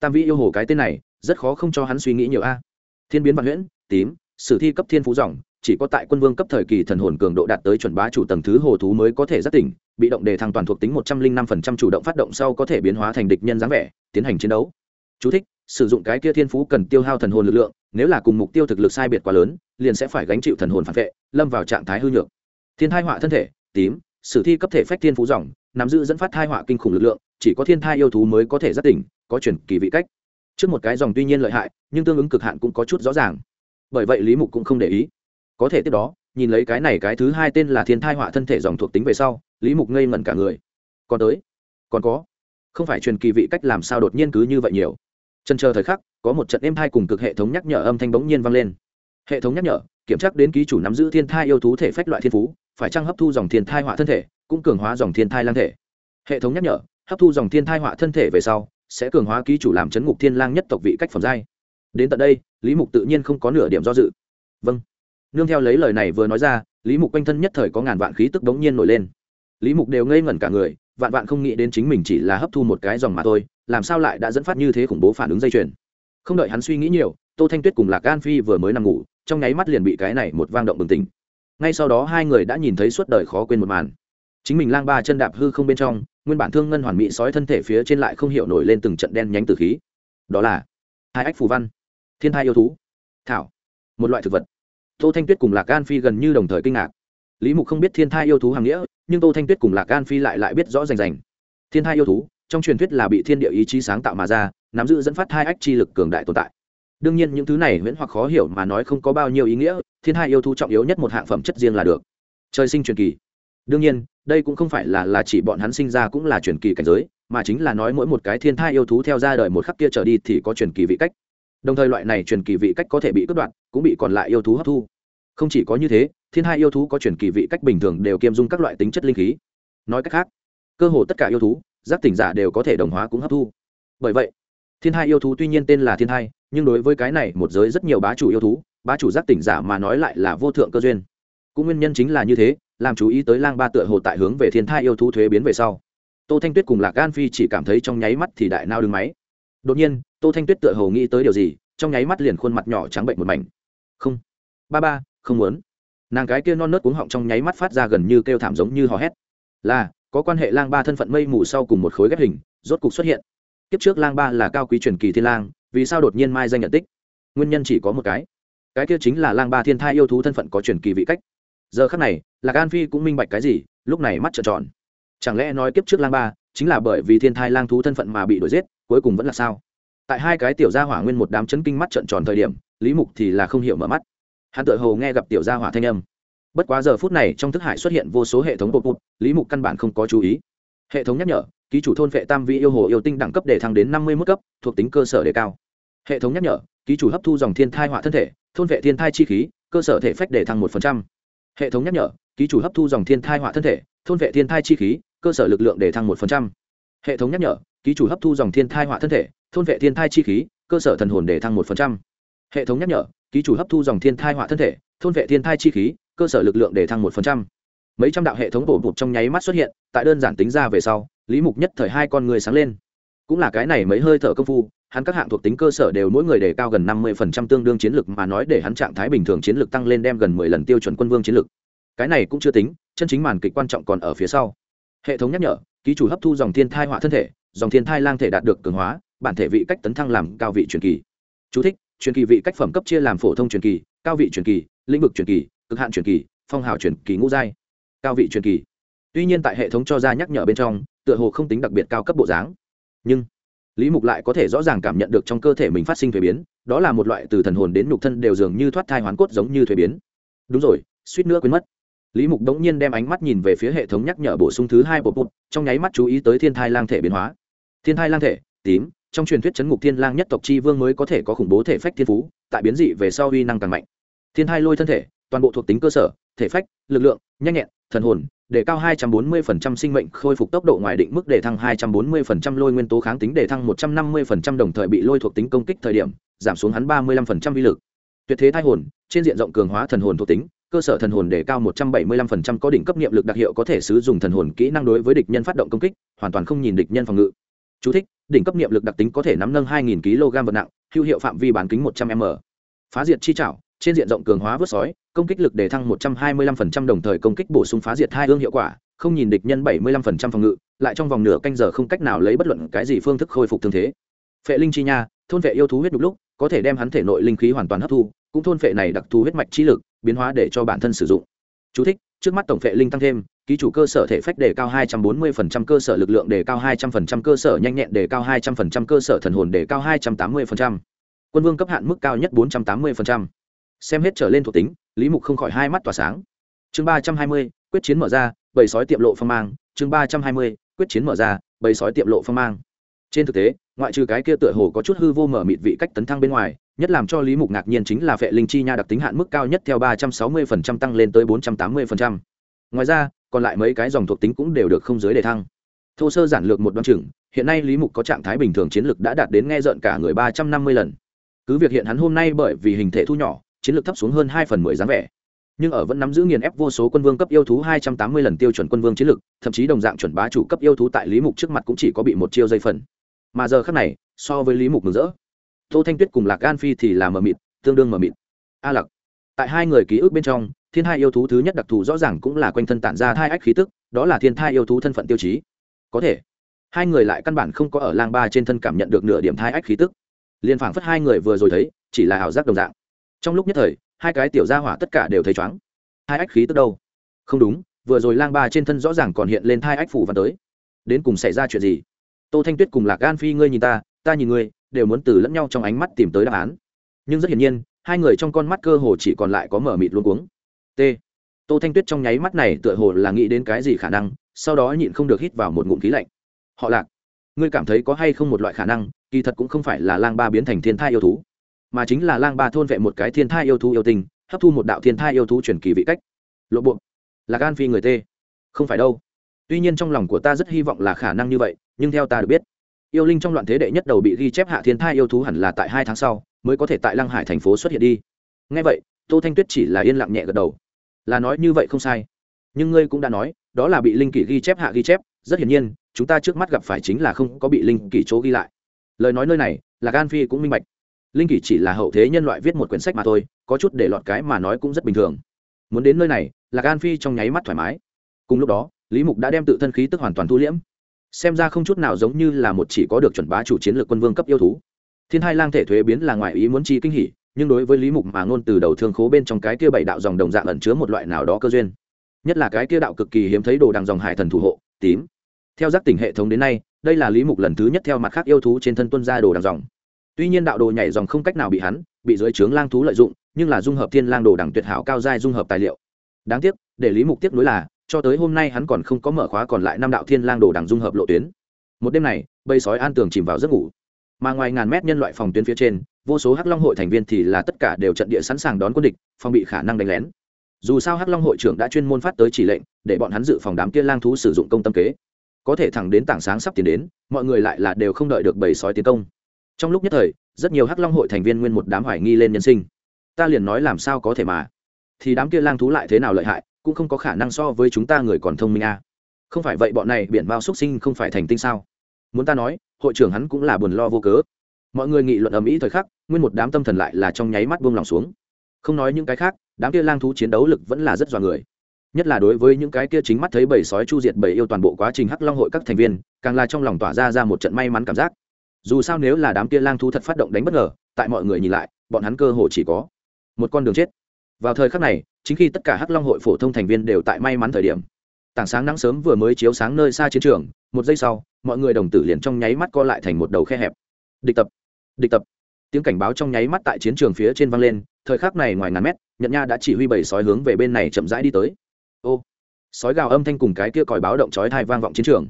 Tam vị yêu hồ cái tên này rất khó không cho hắn suy nghĩ nhiều a. Thiên biến văn huyễn tím sử thi cấp thiên phú dòng chỉ có tại quân vương cấp thời kỳ thần hồn cường độ đạt tới chuẩn bá chủ tầng thứ hồ thú mới có thể giác tỉnh bị động đề thăng toàn thuộc tính một trăm linh năm phần trăm chủ động phát động sau có thể biến hóa thành địch nhân dáng vẻ tiến hành chiến đấu. Chú thích, sử dụng cái kia thiên phú cần tiêu hao thần hồn lực lượng nếu là cùng mục tiêu thực lực sai biệt quá lớn liền sẽ phải gánh chịu thần hồn phản vệ lâm vào trạng thái hư nhược. Thiên thai họa thân thể tím sử thi cấp thể phách thiên phú dòng, nắm giữ dẫn phát thai họa kinh khủng lực lượng, chỉ có thiên thai yêu thú mới có thể giác tỉnh, có chuyển kỳ vị cách. Trước một cái dòng tuy nhiên lợi hại, nhưng tương ứng cực hạn cũng có chút rõ ràng. Bởi vậy lý mục cũng không để ý. Có thể tiếp đó, nhìn lấy cái này cái thứ hai tên là thiên thai họa thân thể dòng thuộc tính về sau, lý mục ngây ngẩn cả người. Còn tới? Còn có? Không phải truyền kỳ vị cách làm sao đột nhiên cứ như vậy nhiều? Chân chờ thời khắc, có một trận êm thai cùng cực hệ thống nhắc nhở âm thanh bỗng nhiên vang lên. Hệ thống nhắc nhở, kiểm tra đến ký chủ nắm giữ thiên thai yêu thú thể phách loại thiên phú phải chăng hấp thu dòng thiên thai họa thân thể, cũng cường hóa dòng thiên thai lang thể? Hệ thống nhắc nhở, hấp thu dòng thiên thai họa thân thể về sau, sẽ cường hóa ký chủ làm chấn ngục thiên lang nhất tộc vị cách phẩm giai. Đến tận đây, lý mục tự nhiên không có nửa điểm do dự. Vâng. Nương theo lấy lời này vừa nói ra, lý mục quanh thân nhất thời có ngàn vạn khí tức đống nhiên nổi lên. Lý mục đều ngây ngẩn cả người, vạn vạn không nghĩ đến chính mình chỉ là hấp thu một cái dòng mà thôi, làm sao lại đã dẫn phát như thế khủng bố phản ứng dây chuyền? Không đợi hắn suy nghĩ nhiều, tô thanh tuyết cùng lạc an phi vừa mới nằm ngủ, trong nháy mắt liền bị cái này một vang động bừng tỉnh ngay sau đó hai người đã nhìn thấy suốt đời khó quên một màn. Chính mình lang ba chân đạp hư không bên trong, nguyên bản thương ngân hoàn mỹ sói thân thể phía trên lại không hiểu nổi lên từng trận đen nhánh từ khí. Đó là hai ách phù văn, thiên thai yêu thú, thảo, một loại thực vật. Tô thanh tuyết cùng lạc an phi gần như đồng thời kinh ngạc. Lý mục không biết thiên thai yêu thú hàng nghĩa, nhưng tô thanh tuyết cùng lạc an phi lại lại biết rõ rành rành. Thiên thai yêu thú, trong truyền thuyết là bị thiên địa ý chí sáng tạo mà ra, nắm giữ dẫn phát hai ách chi lực cường đại tồn tại đương nhiên những thứ này miễn hoặc khó hiểu mà nói không có bao nhiêu ý nghĩa, thiên hai yêu thú trọng yếu nhất một hạng phẩm chất riêng là được. Trời sinh truyền kỳ. Đương nhiên, đây cũng không phải là là chỉ bọn hắn sinh ra cũng là truyền kỳ cảnh giới, mà chính là nói mỗi một cái thiên thai yêu thú theo ra đời một khắc kia trở đi thì có truyền kỳ vị cách. Đồng thời loại này truyền kỳ vị cách có thể bị cướp đoạt, cũng bị còn lại yêu thú hấp thu. Không chỉ có như thế, thiên hai yêu thú có truyền kỳ vị cách bình thường đều kiêm dung các loại tính chất linh khí. Nói cách khác, cơ hồ tất cả yêu thú, giác tỉnh giả đều có thể đồng hóa cũng hấp thu. Bởi vậy, thiên hai yêu thú tuy nhiên tên là thiên hai nhưng đối với cái này một giới rất nhiều bá chủ yêu thú, bá chủ giác tỉnh giả mà nói lại là vô thượng cơ duyên. Cũng nguyên nhân chính là như thế, làm chú ý tới lang ba tựa hồ tại hướng về thiên thai yêu thú thuế biến về sau. Tô thanh tuyết cùng lạc gan phi chỉ cảm thấy trong nháy mắt thì đại nao đứng máy. Đột nhiên, tô thanh tuyết tựa hồ nghĩ tới điều gì, trong nháy mắt liền khuôn mặt nhỏ trắng bệnh một mảnh. Không, ba ba, không muốn. Nàng cái kia non nớt cuống họng trong nháy mắt phát ra gần như kêu thảm giống như hò hét. Là, có quan hệ lang ba thân phận mây mù sau cùng một khối ghép hình, rốt cục xuất hiện. Kiếp trước lang ba là cao quý truyền kỳ thiên lang vì sao đột nhiên mai danh nhận tích? Nguyên nhân chỉ có một cái. Cái kia chính là lang ba thiên thai yêu thú thân phận có truyền kỳ vị cách. Giờ khắc này, lạc an phi cũng minh bạch cái gì, lúc này mắt trợn tròn. Chẳng lẽ nói kiếp trước lang ba chính là bởi vì thiên thai lang thú thân phận mà bị đuổi giết, cuối cùng vẫn là sao? Tại hai cái tiểu gia hỏa nguyên một đám chấn kinh mắt trợn tròn thời điểm, lý mục thì là không hiểu mở mắt. Hắn tự hồ nghe gặp tiểu gia hỏa thanh âm. Bất quá giờ phút này trong thức hải xuất hiện vô số hệ thống bột bột lý mục căn bản không có chú ý. Hệ thống nhắc nhở ký chủ thôn vệ tam vị yêu hồ yêu tinh đẳng cấp để thăng đến năm mươi mức cấp, thuộc tính cơ sở đề cao. Hệ thống nhắc nhở, ký chủ hấp thu dòng thiên thai họa thân thể, thôn vệ thiên thai chi khí, cơ sở thể phách để thăng một hệ thống nhắc nhở, ký chủ hấp thu dòng thiên thai họa thân thể, thôn vệ thiên thai chi khí, cơ sở lực lượng để thăng một hệ thống nhắc nhở, ký chủ hấp thu dòng thiên thai họa thân thể, thôn vệ thiên thai chi khí, cơ sở thần hồn để thăng một hệ thống nhắc nhở, ký chủ hấp thu dòng thiên thai họa thân thể, thôn vệ thiên thai chi khí, cơ sở lực lượng để thăng một mấy trăm đạo hệ thống bổ bụt trong nháy mắt xuất hiện, tại đơn giản tính ra về sau lý mục nhất thời hai con người sáng lên. Cũng là cái này mấy hơi thở công phu hắn các hạng thuộc tính cơ sở đều mỗi người đề cao gần năm mươi phần trăm tương đương chiến lược mà nói để hắn trạng thái bình thường chiến lược tăng lên đem gần mười lần tiêu chuẩn quân vương chiến lược cái này cũng chưa tính chân chính màn kịch quan trọng còn ở phía sau. Hệ thống nhắc nhở ký chủ hấp thu dòng thiên thai họa thân thể dòng thiên thai lang thể đạt được cường hóa bản thể vị cách tấn thăng làm cao vị truyền kỳ. Chú thích, truyền kỳ vị cách phẩm cấp chia làm phổ thông truyền kỳ cao vị truyền kỳ lĩnh vực truyền kỳ cực hạn truyền kỳ phong hào truyền kỳ ngũ giai. Cao vị truyền kỳ. Tuy nhiên tại hệ thống cho ra nhắc nhở bên trong tựa hồ không tính đặc biệt cao cấp bộ dáng. Nhưng, lý mục lại có thể rõ ràng cảm nhận được trong cơ thể mình phát sinh thuế biến, đó là một loại từ thần hồn đến nhục thân đều dường như thoát thai hoán cốt giống như thuế biến. Đúng rồi, suýt nữa quên mất. Lý mục đống nhiên đem ánh mắt nhìn về phía hệ thống nhắc nhở bổ sung thứ hai bộ bụt trong nháy mắt chú ý tới thiên thai lang thể biến hóa. Thiên thai lang thể, tím, trong truyền thuyết chấn ngục thiên lang nhất tộc chi vương mới có thể có khủng bố thể phách thiên phú, tại biến dị về sau uy năng càng mạnh. Thiên thai lôi thân thể, toàn bộ thuộc tính cơ sở, thể phách, lực lượng, nhanh nhẹn, thần hồn để cao 240% sinh mệnh khôi phục tốc độ ngoài định mức để thăng 240% lôi nguyên tố kháng tính để thăng 150% đồng thời bị lôi thuộc tính công kích thời điểm giảm xuống hắn 35% vi lực. Tuyệt thế thai hồn trên diện rộng cường hóa thần hồn thuộc tính cơ sở thần hồn để cao 175% có đỉnh cấp niệm lực đặc hiệu có thể sử dụng thần hồn kỹ năng đối với địch nhân phát động công kích hoàn toàn không nhìn địch nhân phòng ngự. Chú thích, đỉnh cấp niệm lực đặc tính có thể nắm nâng 2000 kg vật nặng hữu hiệu phạm vi bán kính 100 m. Phá diệt chi trảo trên diện rộng cường hóa vớt sói công kích lực để thăng 125% đồng thời công kích bổ sung phá diệt hai ương hiệu quả không nhìn địch nhân 75% phòng ngự lại trong vòng nửa canh giờ không cách nào lấy bất luận cái gì phương thức khôi phục thương thế phệ linh chi nha thôn vệ yêu thú huyết đục lúc có thể đem hắn thể nội linh khí hoàn toàn hấp thu cũng thôn phệ này đặc thù huyết mạch chi lực biến hóa để cho bản thân sử dụng Chú thích, trước mắt tổng phệ linh tăng thêm ký chủ cơ sở thể phách đề cao 240% cơ sở lực lượng đề cao 200% cơ sở nhanh nhẹn đề cao 200% cơ sở thần hồn đề cao 280%. quân vương cấp hạn mức cao nhất 480% xem hết trở lên thuộc tính lý mục không khỏi hai mắt tỏa sáng. Chương 320, quyết chiến mở ra bầy sói tiệm lộ phong mang. Chương 320, quyết chiến mở ra bầy sói tiệm lộ phong mang. Trên thực tế ngoại trừ cái kia tựa hồ có chút hư vô mở mịt vị cách tấn thăng bên ngoài nhất làm cho lý mục ngạc nhiên chính là phệ linh chi nha đặc tính hạn mức cao nhất theo 360% tăng lên tới 480%. ngoài ra còn lại mấy cái dòng thuộc tính cũng đều được không dưới đề thăng. Thô sơ giản lược một đoạn chừng hiện nay lý mục có trạng thái bình thường chiến lược đã đạt đến nghe rợn cả người ba trăm năm mươi lần. Cứ việc hiện hắn hôm nay bởi vì hình thể thu nhỏ chiến lược thấp xuống hơn hai phần mười dáng vẻ. Nhưng ở vẫn nắm giữ nghiền ép vô số quân vương cấp yêu thú hai trăm tám mươi lần tiêu chuẩn quân vương chiến lực, thậm chí đồng dạng chuẩn bá chủ cấp yêu thú tại lý mục trước mặt cũng chỉ có bị một chiêu dây phần. Mà giờ khắc này so với lý mục mừng rỡ. Tô thanh tuyết cùng lạc Gan phi thì là mờ mịt tương đương mờ mịt. A lặc tại hai người ký ức bên trong thiên hai yêu thú thứ nhất đặc thù rõ ràng cũng là quanh thân tản ra thai ách khí tức đó là thiên thai yêu thú thân phận tiêu chí. Có thể hai người lại căn bản không có ở lang ba trên thân cảm nhận được nửa điểm thai ách khí tức. Liền phảng phất hai người vừa rồi thấy chỉ là ảo giác đồng dạng trong lúc nhất thời, hai cái tiểu gia hỏa tất cả đều thấy chóng hai ách khí tức đâu? Không đúng, vừa rồi lang ba trên thân rõ ràng còn hiện lên hai ách phủ văn tới. Đến cùng xảy ra chuyện gì? Tô thanh tuyết cùng lạc gan phi ngươi nhìn ta ta nhìn ngươi, đều muốn từ lẫn nhau trong ánh mắt tìm tới đáp án. Nhưng rất hiển nhiên, hai người trong con mắt cơ hồ chỉ còn lại có mở mịt luôn cuống. T. Tô thanh tuyết trong nháy mắt này tựa hồ là nghĩ đến cái gì khả năng, sau đó nhịn không được hít vào một ngụm khí lạnh. Họ lạc, ngươi cảm thấy có hay không một loại khả năng, kỳ thật cũng không phải là lang ba biến thành thiên thai yêu thú mà chính là lang ba thôn vệ một cái thiên thai yêu thú yêu tình hấp thu một đạo thiên thai yêu thú truyền kỳ vị cách. Lộ bộ. Là gan phi người tê. Không phải đâu. Tuy nhiên trong lòng của ta rất hy vọng là khả năng như vậy, nhưng theo ta được biết, yêu linh trong loạn thế đệ nhất đầu bị ghi chép hạ thiên thai yêu thú hẳn là tại hai tháng sau, mới có thể tại lăng hải thành phố xuất hiện đi. Ngay vậy, tô thanh tuyết chỉ là yên lặng nhẹ gật đầu. Là nói như vậy không sai. Nhưng ngươi cũng đã nói, đó là bị linh kỷ ghi chép hạ ghi chép, rất hiển nhiên, chúng ta trước mắt gặp phải chính là không có bị linh kỷ chỗ ghi lại. Lời nói nơi này là gan phi cũng minh bạch linh kỷ chỉ là hậu thế nhân loại viết một quyển sách mà thôi, có chút để lọt cái mà nói cũng rất bình thường. Muốn đến nơi này là gan phi trong nháy mắt thoải mái. Cùng lúc đó, lý mục đã đem tự thân khí tức hoàn toàn thu liễm. Xem ra không chút nào giống như là một chỉ có được chuẩn bá chủ chiến lược quân vương cấp yêu thú. Thiên hai lang thể thuế biến là ngoại ý muốn chi kinh hỉ, nhưng đối với lý mục mà ngôn từ đầu thương khố bên trong cái kia bảy đạo dòng đồng dạng ẩn chứa một loại nào đó cơ duyên. Nhất là cái kia đạo cực kỳ hiếm thấy đồ đằng dòng hải thần thủ hộ, tím. Theo giác tỉnh hệ thống đến nay, đây là lý mục lần thứ nhất theo mặt khác yêu thú trên thân tuân ra đồ đằng dòng tuy nhiên đạo đồ nhảy dòng không cách nào bị hắn, bị dưới trướng lang thú lợi dụng, nhưng là dung hợp thiên lang đồ đẳng tuyệt hảo cao giai dung hợp tài liệu. Đáng tiếc, để lý mục tiếp nối là, cho tới hôm nay hắn còn không có mở khóa còn lại năm đạo thiên lang đồ đẳng dung hợp lộ tuyến. Một đêm này, bầy sói an tường chìm vào giấc ngủ. Mà ngoài ngàn mét nhân loại phòng tuyến phía trên, vô số hắc long hội thành viên thì là tất cả đều trận địa sẵn sàng đón quân địch, phòng bị khả năng đánh lén. Dù sao hắc long hội trưởng đã chuyên môn phát tới chỉ lệnh, để bọn hắn dự phòng đám kia lang thú sử dụng công tâm kế. Có thể thẳng đến tảng sáng sắp tiến đến, mọi người lại là đều không đợi được bầy sói tiến công trong lúc nhất thời, rất nhiều hắc long hội thành viên nguyên một đám hoài nghi lên nhân sinh. Ta liền nói làm sao có thể mà. Thì đám kia lang thú lại thế nào lợi hại, cũng không có khả năng so với chúng ta người còn thông minh a à. không phải vậy bọn này biển bao xúc sinh không phải thành tinh sao? Muốn ta nói, hội trưởng hắn cũng là buồn lo vô cớ. Mọi người nghị luận ầm ĩ thời khắc, nguyên một đám tâm thần lại là trong nháy mắt buông lòng xuống. Không nói những cái khác, đám kia lang thú chiến đấu lực vẫn là rất dọa người. Nhất là đối với những cái kia chính mắt thấy bầy sói chu diệt bầy yêu toàn bộ quá trình hắc long hội các thành viên, càng là trong lòng tỏa ra ra một trận may mắn cảm giác dù sao nếu là đám kia lang thú thật phát động đánh bất ngờ, tại mọi người nhìn lại, bọn hắn cơ hồ chỉ có một con đường chết. Vào thời khắc này, chính khi tất cả hắc long hội phổ thông thành viên đều tại may mắn thời điểm, tảng sáng nắng sớm vừa mới chiếu sáng nơi xa chiến trường, một giây sau, mọi người đồng tử liền trong nháy mắt co lại thành một đầu khe hẹp. Địch tập địch tập. Tiếng cảnh báo trong nháy mắt tại chiến trường phía trên vang lên, thời khắc này ngoài ngàn mét nhận nha đã chỉ huy bảy sói hướng về bên này chậm rãi đi tới. Ô, sói gào âm thanh cùng cái kia còi báo động chói thai vang vọng chiến trường.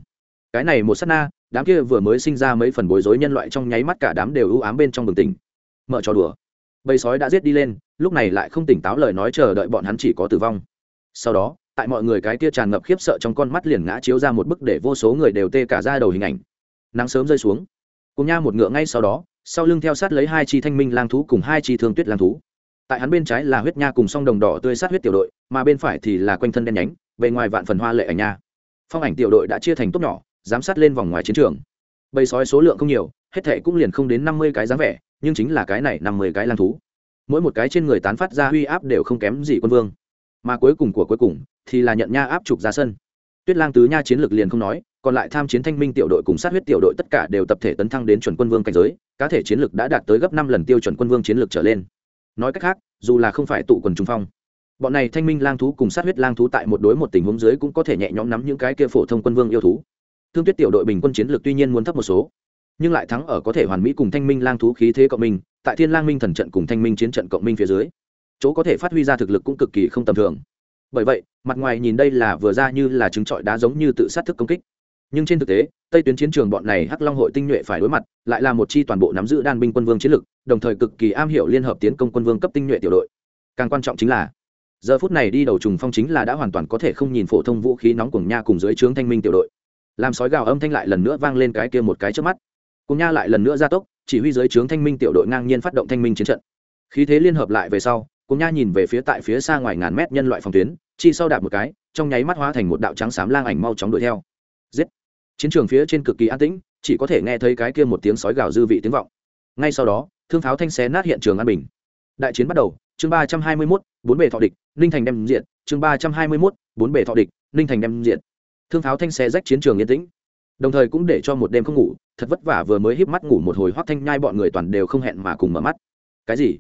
Cái này một s á t na đám kia vừa mới sinh ra mấy phần bối rối nhân loại trong nháy mắt cả đám đều ưu ám bên trong bừng tỉnh. Mở trò đùa. Bầy sói đã giết đi lên, lúc này lại không tỉnh táo lời nói chờ đợi bọn hắn chỉ có tử vong. Sau đó, tại mọi người cái kia tràn ngập khiếp sợ trong con mắt liền ngã chiếu ra một bức để vô số người đều tê cả ra đầu hình ảnh. Nắng sớm rơi xuống. Cùng nha một ngựa ngay sau đó, sau lưng theo sát lấy hai chi thanh minh lang thú cùng hai chi thương tuyết lang thú. Tại hắn bên trái là huyết nha cùng song đồng đỏ tươi sát huyết tiểu đội, mà bên phải thì là quanh thân đen nhánh, bề ngoài vạn phần hoa lệ ảnh nha. Phong ảnh tiểu đội đã chia thành tốt nhỏ giám sát lên vòng ngoài chiến trường. Bầy sói số lượng không nhiều, hết thệ cũng liền không đến năm mươi cái dáng vẻ, nhưng chính là cái này năm mươi cái lang thú. Mỗi một cái trên người tán phát ra uy áp đều không kém gì quân vương. Mà cuối cùng của cuối cùng thì là nhận nha áp trục ra sân. Tuyết lang tứ nha chiến lược liền không nói, còn lại tham chiến thanh minh tiểu đội cùng sát huyết tiểu đội tất cả đều tập thể tấn thăng đến chuẩn quân vương cảnh giới, cá thể chiến lược đã đạt tới gấp năm lần tiêu chuẩn quân vương chiến lược trở lên. Nói cách khác, dù là không phải tụ quần trung phong, bọn này thanh minh lang thú cùng sát huyết lang thú tại một đối một tình huống dưới cũng có thể nhẹ nhõm nắm những cái kia phổ thông quân vương yêu thú thương tuyết tiểu đội bình quân chiến lược tuy nhiên muốn thấp một số, nhưng lại thắng ở có thể hoàn mỹ cùng thanh minh lang thú khí thế cộng minh, tại thiên lang minh thần trận cùng thanh minh chiến trận cộng minh phía dưới, chỗ có thể phát huy ra thực lực cũng cực kỳ không tầm thường. Bởi vậy, mặt ngoài nhìn đây là vừa ra như là trứng trọi đá giống như tự sát thức công kích. Nhưng trên thực tế, tây tuyến chiến trường bọn này hắc long hội tinh nhuệ phải đối mặt, lại là một chi toàn bộ nắm giữ đan binh quân vương chiến lực đồng thời cực kỳ am hiểu liên hợp tiến công quân vương cấp tinh nhuệ tiểu đội. Càng quan trọng chính là, giờ phút này đi đầu trùng phong chính là đã hoàn toàn có thể không nhìn phổ thông vũ khí nóng cùng nha cùng dưới trướng thanh minh tiểu đội làm sói gào âm thanh lại lần nữa vang lên cái kia một cái trước mắt. Cùng nha lại lần nữa ra tốc, chỉ huy dưới trướng thanh minh tiểu đội ngang nhiên phát động thanh minh chiến trận. Khí thế liên hợp lại về sau, cùng nha nhìn về phía tại phía xa ngoài ngàn mét nhân loại phòng tuyến, chi sau đạp một cái, trong nháy mắt hóa thành một đạo trắng xám lang ảnh mau chóng đuổi theo. Giết! Chiến trường phía trên cực kỳ an tĩnh, chỉ có thể nghe thấy cái kia một tiếng sói gào dư vị tiếng vọng. Ngay sau đó, thương pháo thanh xé nát hiện trường an bình. Đại chiến bắt đầu, chương ba trăm hai mươi mốt, bốn bề thọ địch, ninh thành đem diện, chương ba trăm hai mươi mốt, bốn bề thọ địch, ninh thành đem diện thương pháo thanh xé rách chiến trường yên tĩnh, đồng thời cũng để cho một đêm không ngủ, thật vất vả vừa mới híp mắt ngủ một hồi hoắc thanh nhai bọn người toàn đều không hẹn mà cùng mở mắt. Cái gì?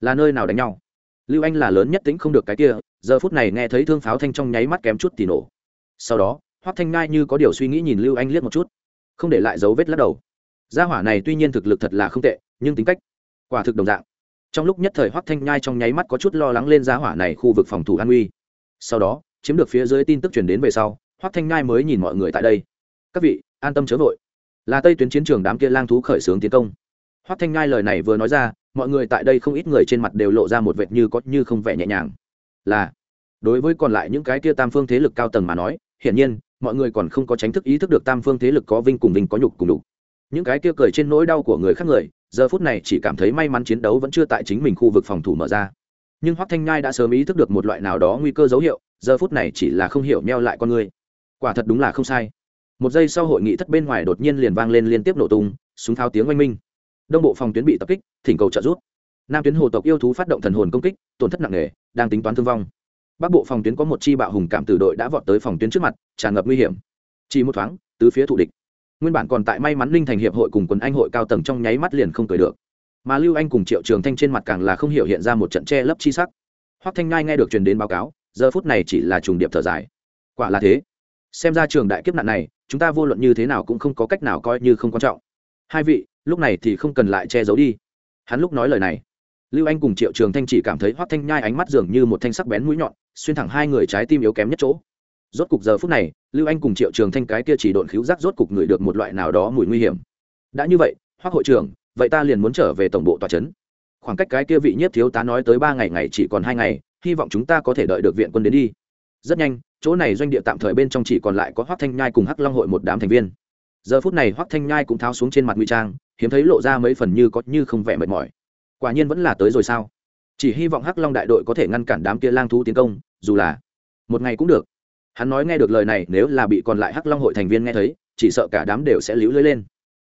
Là nơi nào đánh nhau? Lưu anh là lớn nhất tính không được cái kia, giờ phút này nghe thấy thương pháo thanh trong nháy mắt kém chút thì nổ. Sau đó, hoắc thanh nhai như có điều suy nghĩ nhìn lưu anh liếc một chút, không để lại dấu vết lắc đầu. Gia hỏa này tuy nhiên thực lực thật là không tệ, nhưng tính cách quả thực đồng dạng. Trong lúc nhất thời hoắc thanh nhai trong nháy mắt có chút lo lắng lên gia hỏa này khu vực phòng thủ an uy sau đó, chiếm được phía dưới tin tức truyền đến về sau hoắc thanh nhai mới nhìn mọi người tại đây. Các vị, an tâm chớ vội. Là tây tuyến chiến trường đám kia lang thú khởi xướng tiến công. Hoắc thanh nhai lời này vừa nói ra, mọi người tại đây không ít người trên mặt đều lộ ra một vệt như có như không vẻ nhẹ nhàng. Là, đối với còn lại những cái kia tam phương thế lực cao tầng mà nói, hiển nhiên, mọi người còn không có tránh thức ý thức được tam phương thế lực có vinh cùng vinh có nhục cùng đục những cái kia cười trên nỗi đau của người khác người, giờ phút này chỉ cảm thấy may mắn chiến đấu vẫn chưa tại chính mình khu vực phòng thủ mở ra. Nhưng hoắc thanh nhai đã sớm ý thức được một loại nào đó nguy cơ dấu hiệu, giờ phút này chỉ là không hiểu neo lại con người quả thật đúng là không sai. Một giây sau hội nghị thất bên ngoài đột nhiên liền vang lên liên tiếp nổ tung, súng tháo tiếng oanh minh. Đông bộ phòng tuyến bị tập kích, thỉnh cầu trợ giúp. Nam tuyến hồ tộc yêu thú phát động thần hồn công kích, tổn thất nặng nề, đang tính toán thương vong. Bắc bộ phòng tuyến có một chi bạo hùng cảm tử đội đã vọt tới phòng tuyến trước mặt, tràn ngập nguy hiểm. Chỉ một thoáng, tứ phía thủ địch. Nguyên bản còn tại may mắn linh thành hiệp hội cùng quần anh hội cao tầng trong nháy mắt liền không cười được. Mà lưu anh cùng triệu trường thanh trên mặt càng là không hiểu hiện ra một trận che lấp chi sắc. Hoắc thanh ngai nghe được truyền đến báo cáo, giờ phút này chỉ là trùng điệp thở dài. Quả là thế xem ra trường đại kiếp nạn này, chúng ta vô luận như thế nào cũng không có cách nào coi như không quan trọng. Hai vị, lúc này thì không cần lại che giấu đi. Hắn lúc nói lời này. Lưu anh cùng triệu trường thanh chỉ cảm thấy hoắc thanh nhai ánh mắt dường như một thanh sắc bén mũi nhọn, xuyên thẳng hai người trái tim yếu kém nhất chỗ. Rốt cục giờ phút này, lưu anh cùng triệu trường thanh cái kia chỉ độn khíu giác rốt cục ngửi được một loại nào đó mùi nguy hiểm. Đã như vậy, hoắc hội trưởng, vậy ta liền muốn trở về tổng bộ tòa trấn. Khoảng cách cái kia vị nhất thiếu tá nói tới ba ngày ngày chỉ còn hai ngày, hy vọng chúng ta có thể đợi được viện quân đến đi rất nhanh, chỗ này doanh địa tạm thời bên trong chỉ còn lại có hoác thanh nhai cùng hắc long hội một đám thành viên. Giờ phút này hoác thanh nhai cũng tháo xuống trên mặt nguy trang, hiếm thấy lộ ra mấy phần như có như không vẻ mệt mỏi. Quả nhiên vẫn là tới rồi sao? Chỉ hy vọng hắc long đại đội có thể ngăn cản đám kia lang thú tiến công, dù là một ngày cũng được. Hắn nói nghe được lời này, nếu là bị còn lại hắc long hội thành viên nghe thấy, chỉ sợ cả đám đều sẽ líu lưới lên.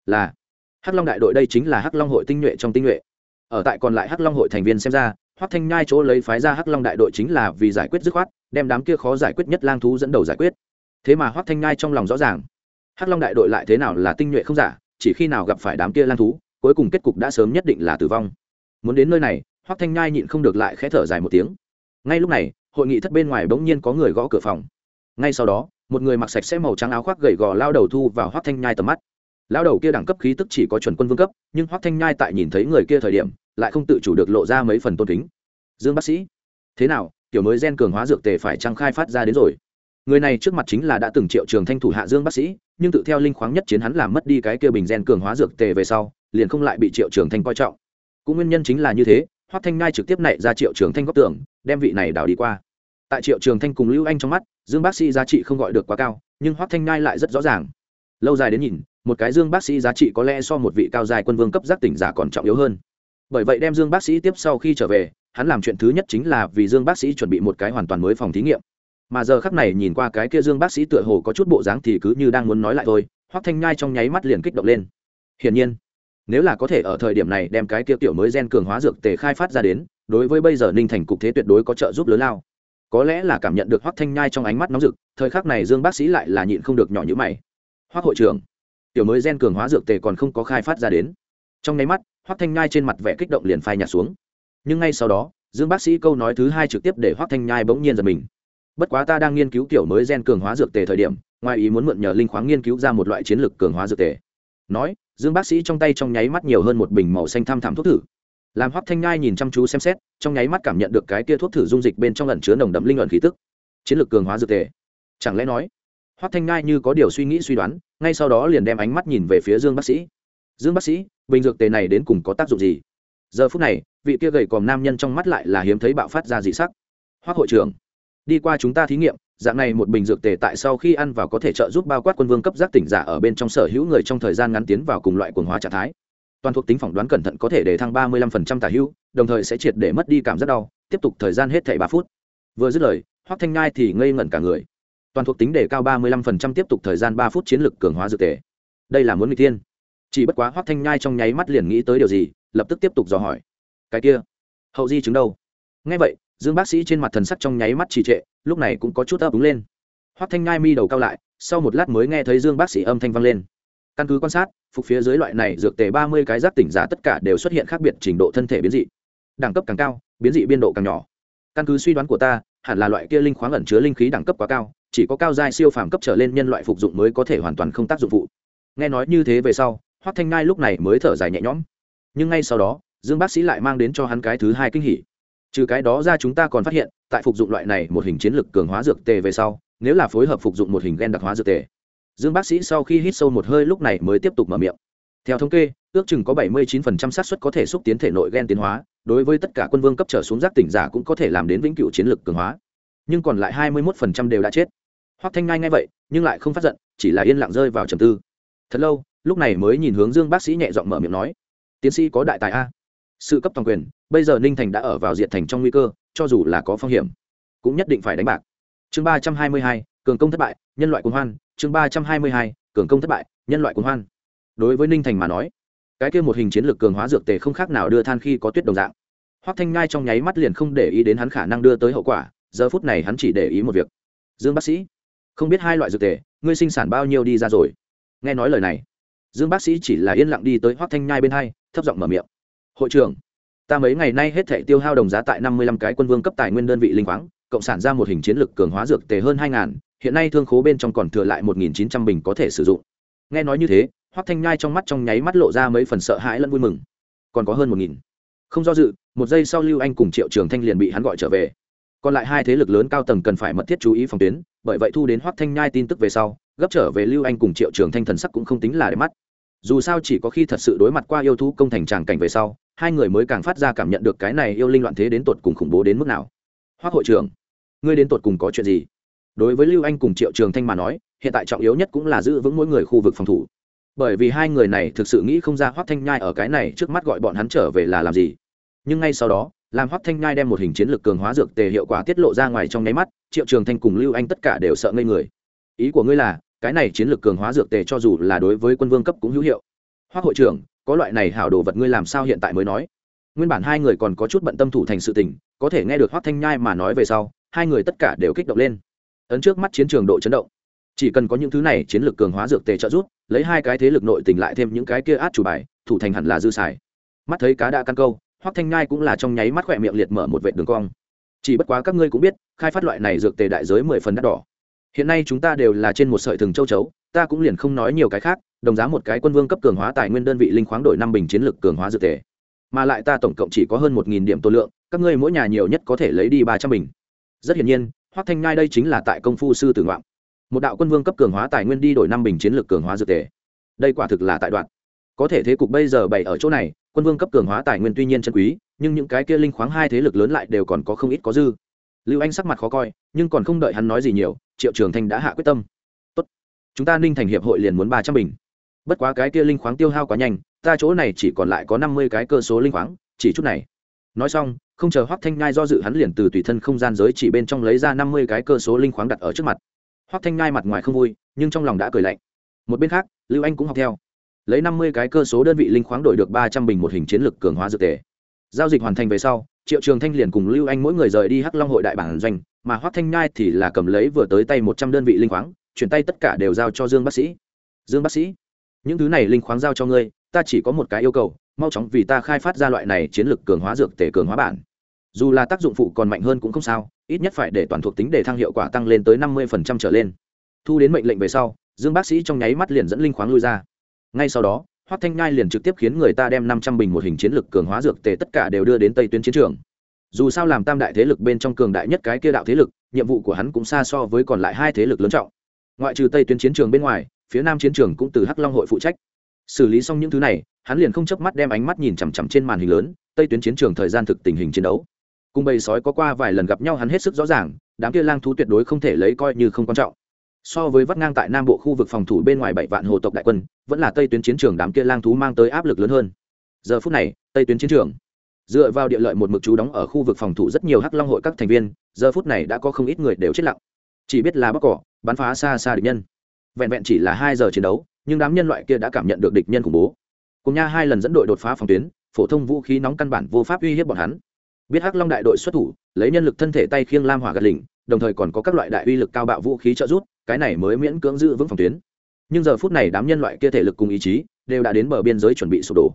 Là, hắc long đại đội đây chính là hắc long hội tinh nhuệ trong tinh nhuệ. Ở tại còn lại hắc long hội thành viên xem ra hoắc thanh nhai chỗ lấy phái ra hắc long đại đội chính là vì giải quyết dứt khoát, đem đám kia khó giải quyết nhất lang thú dẫn đầu giải quyết. Thế mà hoắc thanh nhai trong lòng rõ ràng, hắc long đại đội lại thế nào là tinh nhuệ không giả, chỉ khi nào gặp phải đám kia lang thú, cuối cùng kết cục đã sớm nhất định là tử vong. Muốn đến nơi này, hoắc thanh nhai nhịn không được lại khẽ thở dài một tiếng. Ngay lúc này, hội nghị thất bên ngoài bỗng nhiên có người gõ cửa phòng. Ngay sau đó, một người mặc sạch sẽ màu trắng áo khoác gầy gò lao đầu thu vào hoắc thanh nhai tầm mắt lao đầu kia đẳng cấp khí tức chỉ có chuẩn quân vương cấp, nhưng hoắc thanh nhai tại nhìn thấy người kia thời điểm, lại không tự chủ được lộ ra mấy phần tôn kính. Dương bác sĩ, thế nào? Kiểu mới gen cường hóa dược tề phải trăng khai phát ra đến rồi. Người này trước mặt chính là đã từng triệu trường thanh thủ hạ dương bác sĩ, nhưng tự theo linh khoáng nhất chiến hắn làm mất đi cái kia bình gen cường hóa dược tề về sau, liền không lại bị triệu trường thanh coi trọng. Cũng nguyên nhân chính là như thế, hoắc thanh Nhai trực tiếp nảy ra triệu trường thanh góc tưởng, đem vị này đào đi qua. Tại triệu trường thanh cùng lưu anh trong mắt, dương bác sĩ giá trị không gọi được quá cao, nhưng hoắc thanh Nhai lại rất rõ ràng. Lâu dài đến nhìn một cái dương bác sĩ giá trị có lẽ so một vị cao dài quân vương cấp giác tỉnh giả còn trọng yếu hơn. Bởi vậy đem dương bác sĩ tiếp sau khi trở về, hắn làm chuyện thứ nhất chính là vì dương bác sĩ chuẩn bị một cái hoàn toàn mới phòng thí nghiệm. Mà giờ khắc này nhìn qua cái kia dương bác sĩ tựa hồ có chút bộ dáng thì cứ như đang muốn nói lại thôi, hoắc thanh nhai trong nháy mắt liền kích động lên. Hiển nhiên, nếu là có thể ở thời điểm này đem cái kia tiểu mới gen cường hóa dược tề khai phát ra đến, đối với bây giờ ninh thành cục thế tuyệt đối có trợ giúp lớn lao. Có lẽ là cảm nhận được hoắc thanh nhai trong ánh mắt nóng rực, thời khắc này dương bác sĩ lại là nhịn không được nhỏ như mày. Hoắc hội trưởng tiểu mới gen cường hóa dược tề còn không có khai phát ra đến. Trong nháy mắt, hoắc thanh nhai trên mặt vẻ kích động liền phai nhạt xuống. Nhưng ngay sau đó, dương bác sĩ câu nói thứ hai trực tiếp để Hoắc thanh nhai bỗng nhiên giật mình. Bất quá ta đang nghiên cứu kiểu mới gen cường hóa dược tề thời điểm, ngoài ý muốn mượn nhờ linh khoáng nghiên cứu ra một loại chiến lược cường hóa dược tề. Nói, dương bác sĩ trong tay trong nháy mắt nhiều hơn một bình màu xanh thăm thẳm thuốc thử. Làm Hoắc thanh nhai nhìn chăm chú xem xét, trong nháy mắt cảm nhận được cái kia thuốc thử dung dịch bên trong lần chứa nồng đậm linh luận khí tức. Chiến lược cường hóa dược tề. Chẳng lẽ nói Hoắc thanh nhai như có điều suy nghĩ suy đoán, ngay sau đó liền đem ánh mắt nhìn về phía dương bác sĩ. Dương bác sĩ, bình dược tề này đến cùng có tác dụng gì? Giờ phút này, vị kia gầy còm nam nhân trong mắt lại là hiếm thấy bạo phát ra dị sắc. Hoắc hội trưởng, đi qua chúng ta thí nghiệm, dạng này một bình dược tề tại sau khi ăn vào có thể trợ giúp bao quát quân vương cấp giác tỉnh giả ở bên trong sở hữu người trong thời gian ngắn tiến vào cùng loại cuồng hóa trạng thái. Toàn thuộc tính phỏng đoán cẩn thận có thể để thăng ba mươi lăm phần trăm tả hữu, đồng thời sẽ triệt để mất đi cảm giác đau, tiếp tục thời gian hết thảy ba phút. Vừa dứt lời, hoắc thanh ngai thì ngây ngẩn cả người toàn thuộc tính đề cao ba mươi lăm phần trăm tiếp tục thời gian ba phút chiến lực cường hóa dược tề. Đây là muốn người tiên chỉ bất quá hoắc thanh nhai trong nháy mắt liền nghĩ tới điều gì, lập tức tiếp tục dò hỏi. Cái kia, hậu di chứng đâu? Nghe vậy, dương bác sĩ trên mặt thần sắc trong nháy mắt trì trệ, lúc này cũng có chút ấp úng lên. Hoắc thanh nhai mi đầu cao lại, sau một lát mới nghe thấy dương bác sĩ âm thanh vang lên. Căn cứ quan sát, phục phía dưới loại này dược tề ba mươi cái giác tỉnh giả tất cả đều xuất hiện khác biệt trình độ thân thể biến dị. Đẳng cấp càng cao, biến dị biên độ càng nhỏ. Căn cứ suy đoán của ta, hẳn là loại kia linh khoáng ẩn chứa linh khí đẳng cấp quá cao chỉ có cao giai siêu phàm cấp trở lên nhân loại phục dụng mới có thể hoàn toàn không tác dụng phụ. Nghe nói như thế về sau, hoắc thanh ngai lúc này mới thở dài nhẹ nhõm. Nhưng ngay sau đó, dương bác sĩ lại mang đến cho hắn cái thứ hai kinh hỉ. Trừ cái đó ra chúng ta còn phát hiện, tại phục dụng loại này một hình chiến lược cường hóa dược tề về sau, nếu là phối hợp phục dụng một hình gen đặc hóa dược tề, dương bác sĩ sau khi hít sâu một hơi lúc này mới tiếp tục mở miệng. Theo thống kê, ước chừng có 79% xác suất có thể xúc tiến thể nội gen tiến hóa, đối với tất cả quân vương cấp trở xuống giác tỉnh giả cũng có thể làm đến vĩnh cửu chiến lược cường hóa. Nhưng còn lại 21% đều đã chết hoắc thanh ngai ngay vậy, nhưng lại không phát giận, chỉ là yên lặng rơi vào trầm tư. Thật lâu, lúc này mới nhìn hướng dương bác sĩ nhẹ giọng mở miệng nói, tiến sĩ có đại tài a. Sự cấp toàn quyền, bây giờ ninh thành đã ở vào diện thành trong nguy cơ, cho dù là có phong hiểm, cũng nhất định phải đánh bạc. Chương ba trăm hai mươi hai, cường công thất bại, nhân loại cuồng hoan. Chương ba trăm hai mươi hai, cường công thất bại, nhân loại cuồng hoan. Đối với ninh thành mà nói, cái kia một hình chiến lược cường hóa dược tề không khác nào đưa than khi có tuyết đồng dạng. Hoắc thanh ngai trong nháy mắt liền không để ý đến hắn khả năng đưa tới hậu quả, giờ phút này hắn chỉ để ý một việc. Dương bác sĩ không biết hai loại dược tề, ngươi sinh sản bao nhiêu đi ra rồi. Nghe nói lời này, dương bác sĩ chỉ là yên lặng đi tới hoác thanh nhai bên hai, thấp giọng mở miệng. Hội trưởng, ta mấy ngày nay hết thể tiêu hao đồng giá tại năm mươi lăm cái quân vương cấp tài nguyên đơn vị linh khoáng, cộng sản ra một hình chiến lược cường hóa dược tề hơn hai ngàn, hiện nay thương khố bên trong còn thừa lại một nghìn chín trăm bình có thể sử dụng. Nghe nói như thế hoác thanh nhai trong mắt trong nháy mắt lộ ra mấy phần sợ hãi lẫn vui mừng. Còn có hơn một nghìn. Không do dự, một giây sau lưu anh cùng triệu trường thanh liền bị hắn gọi trở về còn lại hai thế lực lớn cao tầng cần phải mật thiết chú ý phòng tuyến, bởi vậy thu đến hoác thanh nhai tin tức về sau, gấp trở về lưu anh cùng triệu trường thanh thần sắc cũng không tính là để mắt. Dù sao chỉ có khi thật sự đối mặt qua yêu thú công thành tràng cảnh về sau, hai người mới càng phát ra cảm nhận được cái này yêu linh loạn thế đến tột cùng khủng bố đến mức nào. Hoác hội trưởng, ngươi đến tột cùng có chuyện gì? Đối với lưu anh cùng triệu trường thanh mà nói, hiện tại trọng yếu nhất cũng là giữ vững mỗi người khu vực phòng thủ. Bởi vì hai người này thực sự nghĩ không ra hoác thanh nhai ở cái này trước mắt gọi bọn hắn trở về là làm gì. Nhưng ngay sau đó làm Hoắc thanh nhai đem một hình chiến lược cường hóa dược tề hiệu quả tiết lộ ra ngoài trong nháy mắt, triệu trường thanh cùng lưu anh tất cả đều sợ ngây người. Ý của ngươi là, cái này chiến lược cường hóa dược tề cho dù là đối với quân vương cấp cũng hữu hiệu. Hoắc hội trưởng, có loại này hảo đồ vật ngươi làm sao hiện tại mới nói? Nguyên bản hai người còn có chút bận tâm thủ thành sự tình, có thể nghe được Hoắc thanh nhai mà nói về sau, hai người tất cả đều kích động lên. Ấn trước mắt chiến trường độ chấn động. Chỉ cần có những thứ này, chiến lược cường hóa dược tề trợ giúp, lấy hai cái thế lực nội tình lại thêm những cái kia át chủ bài, thủ thành hẳn là dư xài. Mắt thấy cá đã căn câu Hoắc thanh nhai cũng là trong nháy mắt khỏe miệng liệt mở một vệ đường cong. Chỉ bất quá các ngươi cũng biết, khai phát loại này dược tề đại giới mười phần đắt đỏ. Hiện nay chúng ta đều là trên một sợi thừng châu chấu, ta cũng liền không nói nhiều cái khác, đồng giá một cái quân vương cấp cường hóa tài nguyên đơn vị linh khoáng đổi năm bình chiến lược cường hóa dược tề. Mà lại ta tổng cộng chỉ có hơn một nghìn điểm tô lượng, các ngươi mỗi nhà nhiều nhất có thể lấy đi ba trăm bình. Rất hiển nhiên, hoắc thanh Nhai đây chính là tại công phu sư tử ngoạn. Một đạo quân vương cấp cường hóa tài nguyên đi đổi năm bình chiến lược cường hóa dược tề. Đây quả thực là tại đoạn. Có thể thế cục bây giờ bày ở chỗ này quân vương cấp cường hóa tài nguyên tuy nhiên chân quý, nhưng những cái kia linh khoáng hai thế lực lớn lại đều còn có không ít có dư. Lưu anh sắc mặt khó coi, nhưng còn không đợi hắn nói gì nhiều, triệu trường thanh đã hạ quyết tâm. Tốt, chúng ta ninh thành hiệp hội liền muốn ba trăm bình. Bất quá cái kia linh khoáng tiêu hao quá nhanh, ta chỗ này chỉ còn lại có năm mươi cái cơ số linh khoáng, chỉ chút này. Nói xong, không chờ hoắc thanh nhai do dự hắn liền từ tùy thân không gian giới chỉ bên trong lấy ra năm mươi cái cơ số linh khoáng đặt ở trước mặt. Hoắc thanh nhai mặt ngoài không vui, nhưng trong lòng đã cười lạnh. Một bên khác, lưu anh cũng học theo lấy năm mươi cái cơ số đơn vị linh khoáng đổi được ba trăm bình một hình chiến lược cường hóa dược tề. Giao dịch hoàn thành về sau, triệu trường thanh liền cùng lưu anh mỗi người rời đi hắc long hội đại bản doanh, mà hoác thanh nhai thì là cầm lấy vừa tới tay một trăm đơn vị linh khoáng, chuyển tay tất cả đều giao cho dương bác sĩ. Dương bác sĩ, những thứ này linh khoáng giao cho ngươi, ta chỉ có một cái yêu cầu, mau chóng vì ta khai phát ra loại này chiến lược cường hóa dược tể cường hóa bản. Dù là tác dụng phụ còn mạnh hơn cũng không sao, ít nhất phải để toàn thuộc tính để thăng hiệu quả tăng lên tới năm mươi trở lên. Thu đến mệnh lệnh về sau, dương bác sĩ trong nháy mắt liền dẫn linh khoáng lui ra ngay sau đó, hoắc thanh nhai liền trực tiếp khiến người ta đem năm trăm bình một hình chiến lực cường hóa dược tề tất cả đều đưa đến tây tuyến chiến trường. Dù sao làm tam đại thế lực bên trong cường đại nhất cái kia đạo thế lực, nhiệm vụ của hắn cũng xa so với còn lại hai thế lực lớn trọng. Ngoại trừ tây tuyến chiến trường bên ngoài, phía nam chiến trường cũng từ hắc long hội phụ trách. Xử lý xong những thứ này, hắn liền không chớp mắt đem ánh mắt nhìn chằm chằm trên màn hình lớn, tây tuyến chiến trường thời gian thực tình hình chiến đấu. Cùng bầy sói có qua vài lần gặp nhau hắn hết sức rõ ràng, đám kia lang thú tuyệt đối không thể lấy coi như không quan trọng so với vắt ngang tại nam bộ khu vực phòng thủ bên ngoài bảy vạn hồ tộc đại quân, vẫn là tây tuyến chiến trường đám kia lang thú mang tới áp lực lớn hơn. Giờ phút này, tây tuyến chiến trường, dựa vào địa lợi một mực chú đóng ở khu vực phòng thủ rất nhiều hắc long hội các thành viên, giờ phút này đã có không ít người đều chết lặng. Chỉ biết là bắc cỏ, bắn phá xa xa địch nhân. Vẹn vẹn chỉ là hai giờ chiến đấu, nhưng đám nhân loại kia đã cảm nhận được địch nhân khủng bố. Cùng nha hai lần dẫn đội đột phá phòng tuyến, phổ thông vũ khí nóng căn bản vô pháp uy hiếp bọn hắn. Biết hắc long đại đội xuất thủ, lấy nhân lực thân thể tay khiêng lam hỏa gạt lỉnh đồng thời còn có các loại đại uy lực cao bạo vũ khí trợ giúp cái này mới miễn cưỡng giữ vững phòng tuyến. Nhưng giờ phút này đám nhân loại kia thể lực cùng ý chí đều đã đến bờ biên giới chuẩn bị sụp đổ.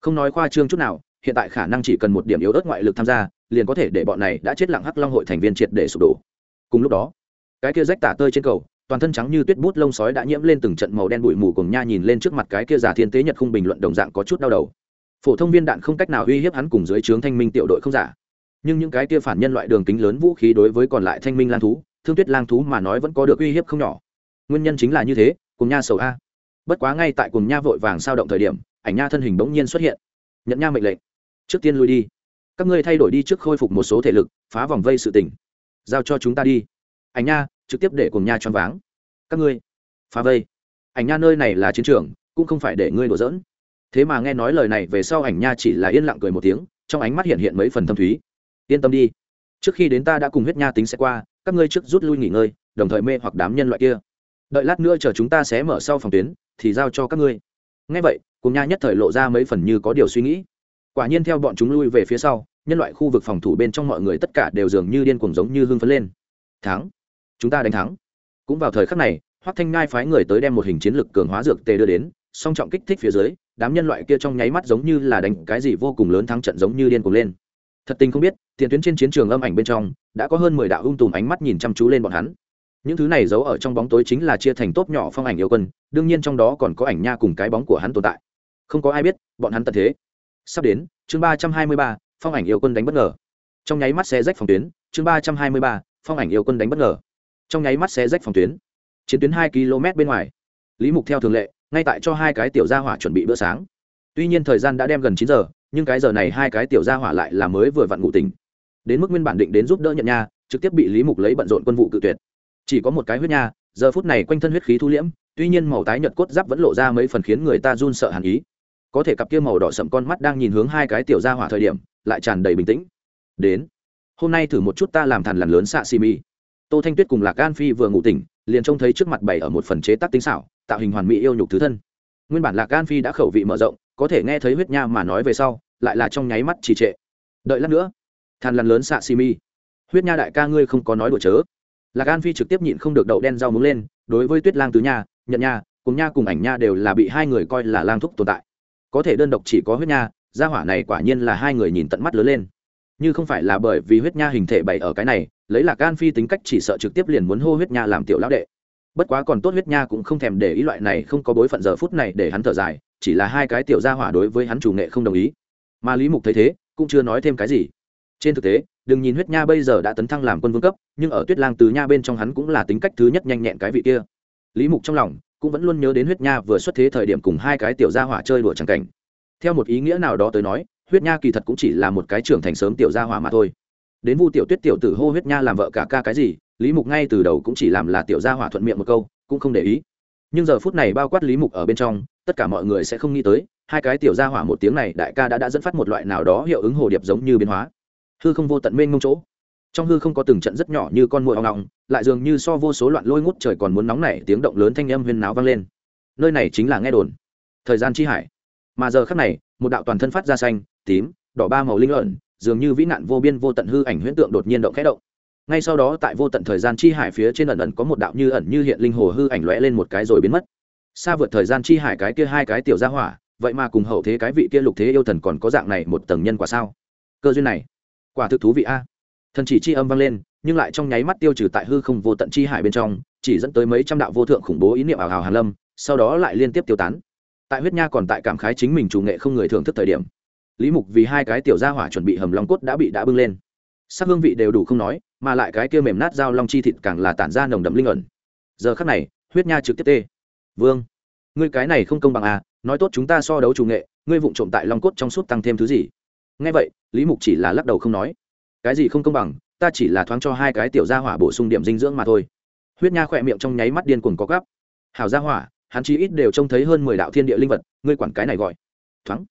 Không nói khoa trương chút nào, hiện tại khả năng chỉ cần một điểm yếu ớt ngoại lực tham gia, liền có thể để bọn này đã chết lặng hắc long hội thành viên triệt để sụp đổ. Cùng lúc đó, cái kia rách tả tơi trên cầu, toàn thân trắng như tuyết bút lông sói đã nhiễm lên từng trận màu đen bụi mù cùng nha nhìn lên trước mặt cái kia giả thiên tế nhật khung bình luận đồng dạng có chút đau đầu. Phổ thông viên đạn không cách nào uy hiếp hắn cùng dưới trướng thanh minh tiểu đội không giả. Nhưng những cái kia phản nhân loại đường kính lớn vũ khí đối với còn lại thanh minh lan thú thương tuyết lang thú mà nói vẫn có được uy hiếp không nhỏ. Nguyên nhân chính là như thế, cùng nha sầu a. Bất quá ngay tại cùng nha vội vàng sao động thời điểm, ảnh nha thân hình bỗng nhiên xuất hiện. Nhận nha mệnh lệnh. Trước tiên lui đi. Các ngươi thay đổi đi trước khôi phục một số thể lực, phá vòng vây sự tỉnh giao cho chúng ta đi. Ảnh nha, trực tiếp để cùng nha choáng váng. Các ngươi, phá vây. Ảnh nha nơi này là chiến trường, cũng không phải để ngươi đổ dỡn thế mà nghe nói lời này về sau ảnh nha chỉ là yên lặng cười một tiếng, trong ánh mắt hiện hiện mấy phần thâm thúy. Yên tâm đi. Trước khi đến ta đã cùng huyết nha tính sẽ qua các ngươi trước rút lui nghỉ ngơi, đồng thời mê hoặc đám nhân loại kia. Đợi lát nữa chờ chúng ta sẽ mở sau phòng tuyến, thì giao cho các ngươi. Ngay vậy, cùng nha nhất thời lộ ra mấy phần như có điều suy nghĩ. Quả nhiên theo bọn chúng lui về phía sau, nhân loại khu vực phòng thủ bên trong mọi người tất cả đều dường như điên cuồng giống như hưng phấn lên. Thắng! Chúng ta đánh thắng! Cũng vào thời khắc này, hoắc thanh ngai phái người tới đem một hình chiến lược cường hóa dược tề đưa đến, song trọng kích thích phía dưới, đám nhân loại kia trong nháy mắt giống như là đánh cái gì vô cùng lớn thắng trận giống như điên cuồng lên thật tình không biết, tiền tuyến trên chiến trường âm ảnh bên trong, đã có hơn mười đạo ung tùm ánh mắt nhìn chăm chú lên bọn hắn. Những thứ này giấu ở trong bóng tối chính là chia thành tốt nhỏ phong ảnh yêu quân, đương nhiên trong đó còn có ảnh nha cùng cái bóng của hắn tồn tại. Không có ai biết, bọn hắn tận thế. Sắp đến, chương ba trăm hai mươi ba, phong ảnh yêu quân đánh bất ngờ. Trong nháy mắt xe rách phòng tuyến, chương ba trăm hai mươi ba, phong ảnh yêu quân đánh bất ngờ. Trong nháy mắt xe rách phòng tuyến. Chiến tuyến hai km bên ngoài. Lý mục theo thường lệ, ngay tại cho hai cái tiểu gia hỏa chuẩn bị bữa sáng. Tuy nhiên thời gian đã đem gần chín giờ nhưng cái giờ này hai cái tiểu gia hỏa lại là mới vừa vặn ngủ tỉnh. Đến mức nguyên bản định đến giúp đỡ nhận nha, trực tiếp bị lý mục lấy bận rộn quân vụ cự tuyệt. Chỉ có một cái huyết nha, giờ phút này quanh thân huyết khí thu liễm, tuy nhiên màu tái nhợt cốt giáp vẫn lộ ra mấy phần khiến người ta run sợ hàn ý. Có thể cặp kia màu đỏ sậm con mắt đang nhìn hướng hai cái tiểu gia hỏa thời điểm, lại tràn đầy bình tĩnh. Đến, hôm nay thử một chút ta làm thằn lằn lớn xạ xì mi tô thanh tuyết cùng lạc gan phi vừa ngủ tỉnh, liền trông thấy trước mặt bày ở một phần chế tác tinh xảo, tạo hình hoàn mỹ yêu nhục thứ thân. Nguyên bản lạc gan phi đã khẩu vị mở rộng, có thể nghe thấy huyết nha mà nói về sau lại là trong nháy mắt trì trệ. Đợi lát nữa, than lằn lớn xạ xì mi. Huyết nha đại ca ngươi không có nói đùa chớ. Lạc an phi trực tiếp nhịn không được đậu đen rau muống lên, đối với tuyết lang tứ nha nhận nha, cùng nha cùng ảnh nha đều là bị hai người coi là lang thúc tồn tại. Có thể đơn độc chỉ có huyết nha, gia hỏa này quả nhiên là hai người nhìn tận mắt lớn lên. Như không phải là bởi vì huyết nha hình thể bày ở cái này, lấy lạc an phi tính cách chỉ sợ trực tiếp liền muốn hô huyết nha làm tiểu lão đệ. Bất quá còn tốt huyết nha cũng không thèm để ý loại này không có bối phận giờ phút này để hắn thở dài, chỉ là hai cái tiểu gia hỏa đối với hắn chủ nghệ không đồng ý mà lý mục thấy thế, cũng chưa nói thêm cái gì. Trên thực tế, đừng nhìn huyết nha bây giờ đã tấn thăng làm quân vương cấp, nhưng ở tuyết lang Từ nha bên trong hắn cũng là tính cách thứ nhất nhanh nhẹn cái vị kia. Lý mục trong lòng cũng vẫn luôn nhớ đến huyết nha vừa xuất thế thời điểm cùng hai cái tiểu gia hỏa chơi đùa trắng cảnh. Theo một ý nghĩa nào đó tới nói, huyết nha kỳ thật cũng chỉ là một cái trưởng thành sớm tiểu gia hỏa mà thôi. Đến vu tiểu tuyết tiểu tử hô huyết nha làm vợ cả ca cái gì, lý mục ngay từ đầu cũng chỉ làm là tiểu gia hỏa thuận miệng một câu, cũng không để ý. Nhưng giờ phút này bao quát lý mục ở bên trong, tất cả mọi người sẽ không nghĩ tới hai cái tiểu gia hỏa một tiếng này, đại ca đã đã dẫn phát một loại nào đó hiệu ứng hồ điệp giống như biến hóa. Hư không vô tận mênh mông chỗ. Trong hư không có từng trận rất nhỏ như con muỗi ong ong, lại dường như so vô số loạn lôi ngút trời còn muốn nóng nảy, tiếng động lớn thanh âm huyên náo vang lên. Nơi này chính là nghe đồn. Thời gian chi hải. Mà giờ khắc này, một đạo toàn thân phát ra xanh, tím, đỏ ba màu linh ẩn, dường như vĩ nạn vô biên vô tận hư ảnh huyễn tượng đột nhiên động khẽ động. Ngay sau đó tại vô tận thời gian chi hải phía trên ẩn ẩn có một đạo như ẩn như hiện linh hồ hư ảnh lóe lên một cái rồi biến mất. Xa vượt thời gian chi hải cái kia hai cái tiểu gia hỏa vậy mà cùng hậu thế cái vị kia lục thế yêu thần còn có dạng này một tầng nhân quả sao? Cơ duyên này, quả thực thú vị a. Thần chỉ chi âm vang lên, nhưng lại trong nháy mắt tiêu trừ tại hư không vô tận chi hải bên trong, chỉ dẫn tới mấy trăm đạo vô thượng khủng bố ý niệm ảo hào hàn lâm, sau đó lại liên tiếp tiêu tán. Tại huyết nha còn tại cảm khái chính mình chủ nghệ không người thưởng thức thời điểm, lý mục vì hai cái tiểu gia hỏa chuẩn bị hầm long cốt đã bị đã bưng lên. Sắc hương vị đều đủ không nói, mà lại cái kia mềm nát dao long chi thịt càng là tản ra nồng đậm linh ẩn. Giờ khắc này, huyết nha trực tiếp tê. Vương ngươi cái này không công bằng à nói tốt chúng ta so đấu chủ nghệ, ngươi vụng trộm tại long cốt trong suốt tăng thêm thứ gì? Ngay vậy, lý mục chỉ là lắc đầu không nói. Cái gì không công bằng, ta chỉ là thoáng cho hai cái tiểu gia hỏa bổ sung điểm dinh dưỡng mà thôi. Huyết nha khỏe miệng trong nháy mắt điên cuồng có gắp Hảo gia hỏa, hắn chí ít đều trông thấy hơn mười đạo thiên địa linh vật, ngươi quản cái này gọi. Thoáng.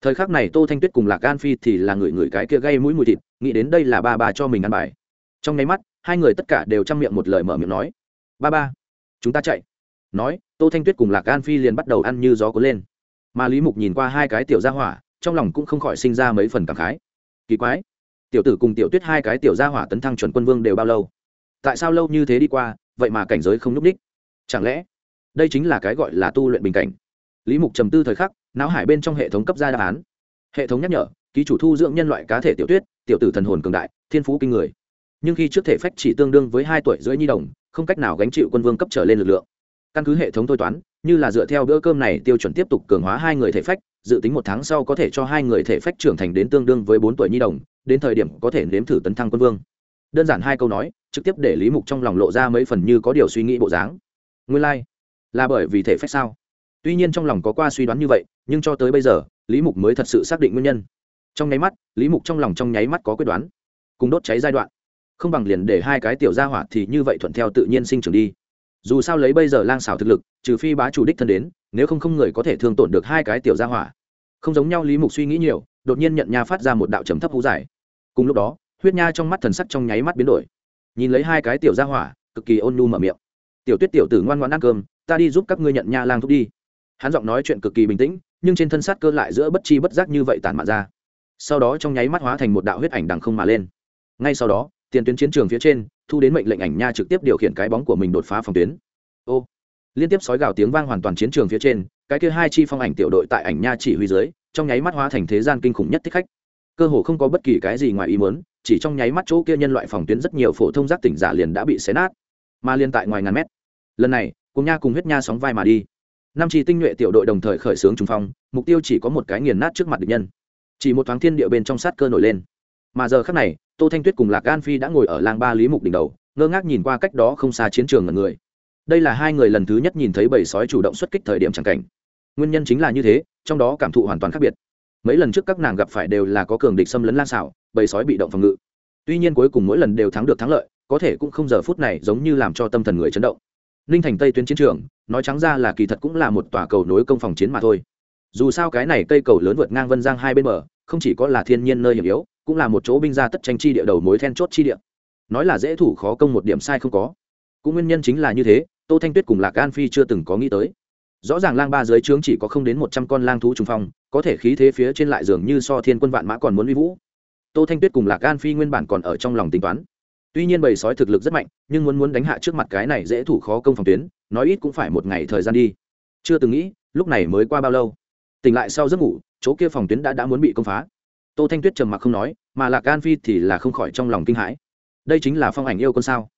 Thời khắc này tô thanh tuyết cùng lạc gan phi thì là người người cái kia gây mũi mùi thịt, nghĩ đến đây là ba bà cho mình ăn bài. Trong nháy mắt, hai người tất cả đều chăm miệng một lời mở miệng nói. Ba ba, chúng ta chạy nói, tô thanh tuyết cùng lạc gan phi liền bắt đầu ăn như gió cuốn lên. Mà lý mục nhìn qua hai cái tiểu gia hỏa, trong lòng cũng không khỏi sinh ra mấy phần cảm khái. Kỳ quái, tiểu tử cùng tiểu tuyết hai cái tiểu gia hỏa tấn thăng chuẩn quân vương đều bao lâu? Tại sao lâu như thế đi qua, vậy mà cảnh giới không n ú c đích chẳng lẽ, đây chính là cái gọi là tu luyện bình cảnh? Lý mục trầm tư thời khắc, não hải bên trong hệ thống cấp ra đáp án. Hệ thống nhắc nhở, ký chủ thu dưỡng nhân loại cá thể tiểu tuyết, tiểu tử thần hồn cường đại, thiên phú kinh người. Nhưng khi trước thể phách chỉ tương đương với hai tuổi rưỡi nhi đồng, không cách nào gánh chịu quân vương cấp trở lên lực lượng căn cứ hệ thống tôi toán, như là dựa theo bữa cơm này tiêu chuẩn tiếp tục cường hóa hai người thể phách, dự tính một tháng sau có thể cho hai người thể phách trưởng thành đến tương đương với bốn tuổi nhi đồng, đến thời điểm có thể nếm thử tấn thăng quân vương. Đơn giản hai câu nói, trực tiếp để lý mục trong lòng lộ ra mấy phần như có điều suy nghĩ bộ dáng. Nguyên lai、like. là bởi vì thể phách sao? Tuy nhiên trong lòng có qua suy đoán như vậy, nhưng cho tới bây giờ, lý mục mới thật sự xác định nguyên nhân. Trong nháy mắt, lý mục trong lòng trong nháy mắt có quyết đoán. Cùng đốt cháy giai đoạn. Không bằng liền để hai cái tiểu gia hỏa thì như vậy thuận theo tự nhiên sinh trưởng đi dù sao lấy bây giờ lang xảo thực lực, trừ phi bá chủ đích thân đến, nếu không không người có thể thương tổn được hai cái tiểu gia hỏa. Không giống nhau lý mục suy nghĩ nhiều, đột nhiên nhận nha phát ra một đạo trầm thấp hú dài. Cùng lúc đó, huyết nha trong mắt thần sắc trong nháy mắt biến đổi. Nhìn lấy hai cái tiểu gia hỏa, cực kỳ ôn nhu mở miệng. Tiểu tuyết tiểu tử ngoan ngoãn ăn cơm, ta đi giúp các ngươi nhận nha lang thúc đi. Hắn giọng nói chuyện cực kỳ bình tĩnh, nhưng trên thân sát cơ lại giữa bất chi bất giác như vậy tản mạn ra. Sau đó trong nháy mắt hóa thành một đạo huyết ảnh đằng không mà lên. Ngay sau đó, tiền tuyến chiến trường phía trên thu đến mệnh lệnh ảnh nha trực tiếp điều khiển cái bóng của mình đột phá phòng tuyến. Ô, liên tiếp sói gào tiếng vang hoàn toàn chiến trường phía trên, cái kia hai chi phong ảnh tiểu đội tại ảnh nha chỉ huy dưới, trong nháy mắt hóa thành thế gian kinh khủng nhất thích khách. Cơ hồ không có bất kỳ cái gì ngoài ý muốn, chỉ trong nháy mắt chỗ kia nhân loại phòng tuyến rất nhiều phổ thông giác tỉnh giả liền đã bị xé nát, mà liên tại ngoài ngàn mét. Lần này, cùng nha cùng huyết nha sóng vai mà đi. Năm chi tinh nhuệ tiểu đội đồng thời khởi xướng trung phong, mục tiêu chỉ có một cái nghiền nát trước mặt địch nhân. Chỉ một thoáng thiên địa bên trong sát cơ nổi lên mà giờ khắc này, tô thanh tuyết cùng lạc gan phi đã ngồi ở làng ba lý mục đỉnh đầu, ngơ ngác nhìn qua cách đó không xa chiến trường ngần người. Đây là hai người lần thứ nhất nhìn thấy bầy sói chủ động xuất kích thời điểm chẳng cảnh. Nguyên nhân chính là như thế, trong đó cảm thụ hoàn toàn khác biệt. Mấy lần trước các nàng gặp phải đều là có cường địch xâm lấn lan xảo, bầy sói bị động phòng ngự. Tuy nhiên cuối cùng mỗi lần đều thắng được thắng lợi, có thể cũng không giờ phút này giống như làm cho tâm thần người chấn động. Ninh thành tây tuyến chiến trường, nói trắng ra là kỳ thật cũng là một tòa cầu nối công phòng chiến mà thôi. Dù sao cái này cây cầu lớn vượt ngang vân giang hai bên bờ, không chỉ có là thiên nhiên nơi hiểm yếu cũng là một chỗ binh gia tất tranh chi địa đầu mối then chốt chi địa. Nói là dễ thủ khó công một điểm sai không có. Cũng nguyên nhân chính là như thế, tô thanh tuyết cùng lạc an phi chưa từng có nghĩ tới. Rõ ràng lang ba dưới trướng chỉ có không đến một trăm con lang thú trùng phong, có thể khí thế phía trên lại dường như so thiên quân vạn mã còn muốn uy vũ. Tô thanh tuyết cùng lạc an phi nguyên bản còn ở trong lòng tính toán. Tuy nhiên bầy sói thực lực rất mạnh, nhưng muốn muốn đánh hạ trước mặt cái này dễ thủ khó công phòng tuyến, nói ít cũng phải một ngày thời gian đi. Chưa từng nghĩ, lúc này mới qua bao lâu. Tỉnh lại sau giấc ngủ, chỗ kia phòng tuyến đã đã muốn bị công phá tô thanh tuyết trầm mặc không nói, mà lạc gan phi thì là không khỏi trong lòng kinh hãi. Đây chính là phong ảnh yêu con sao?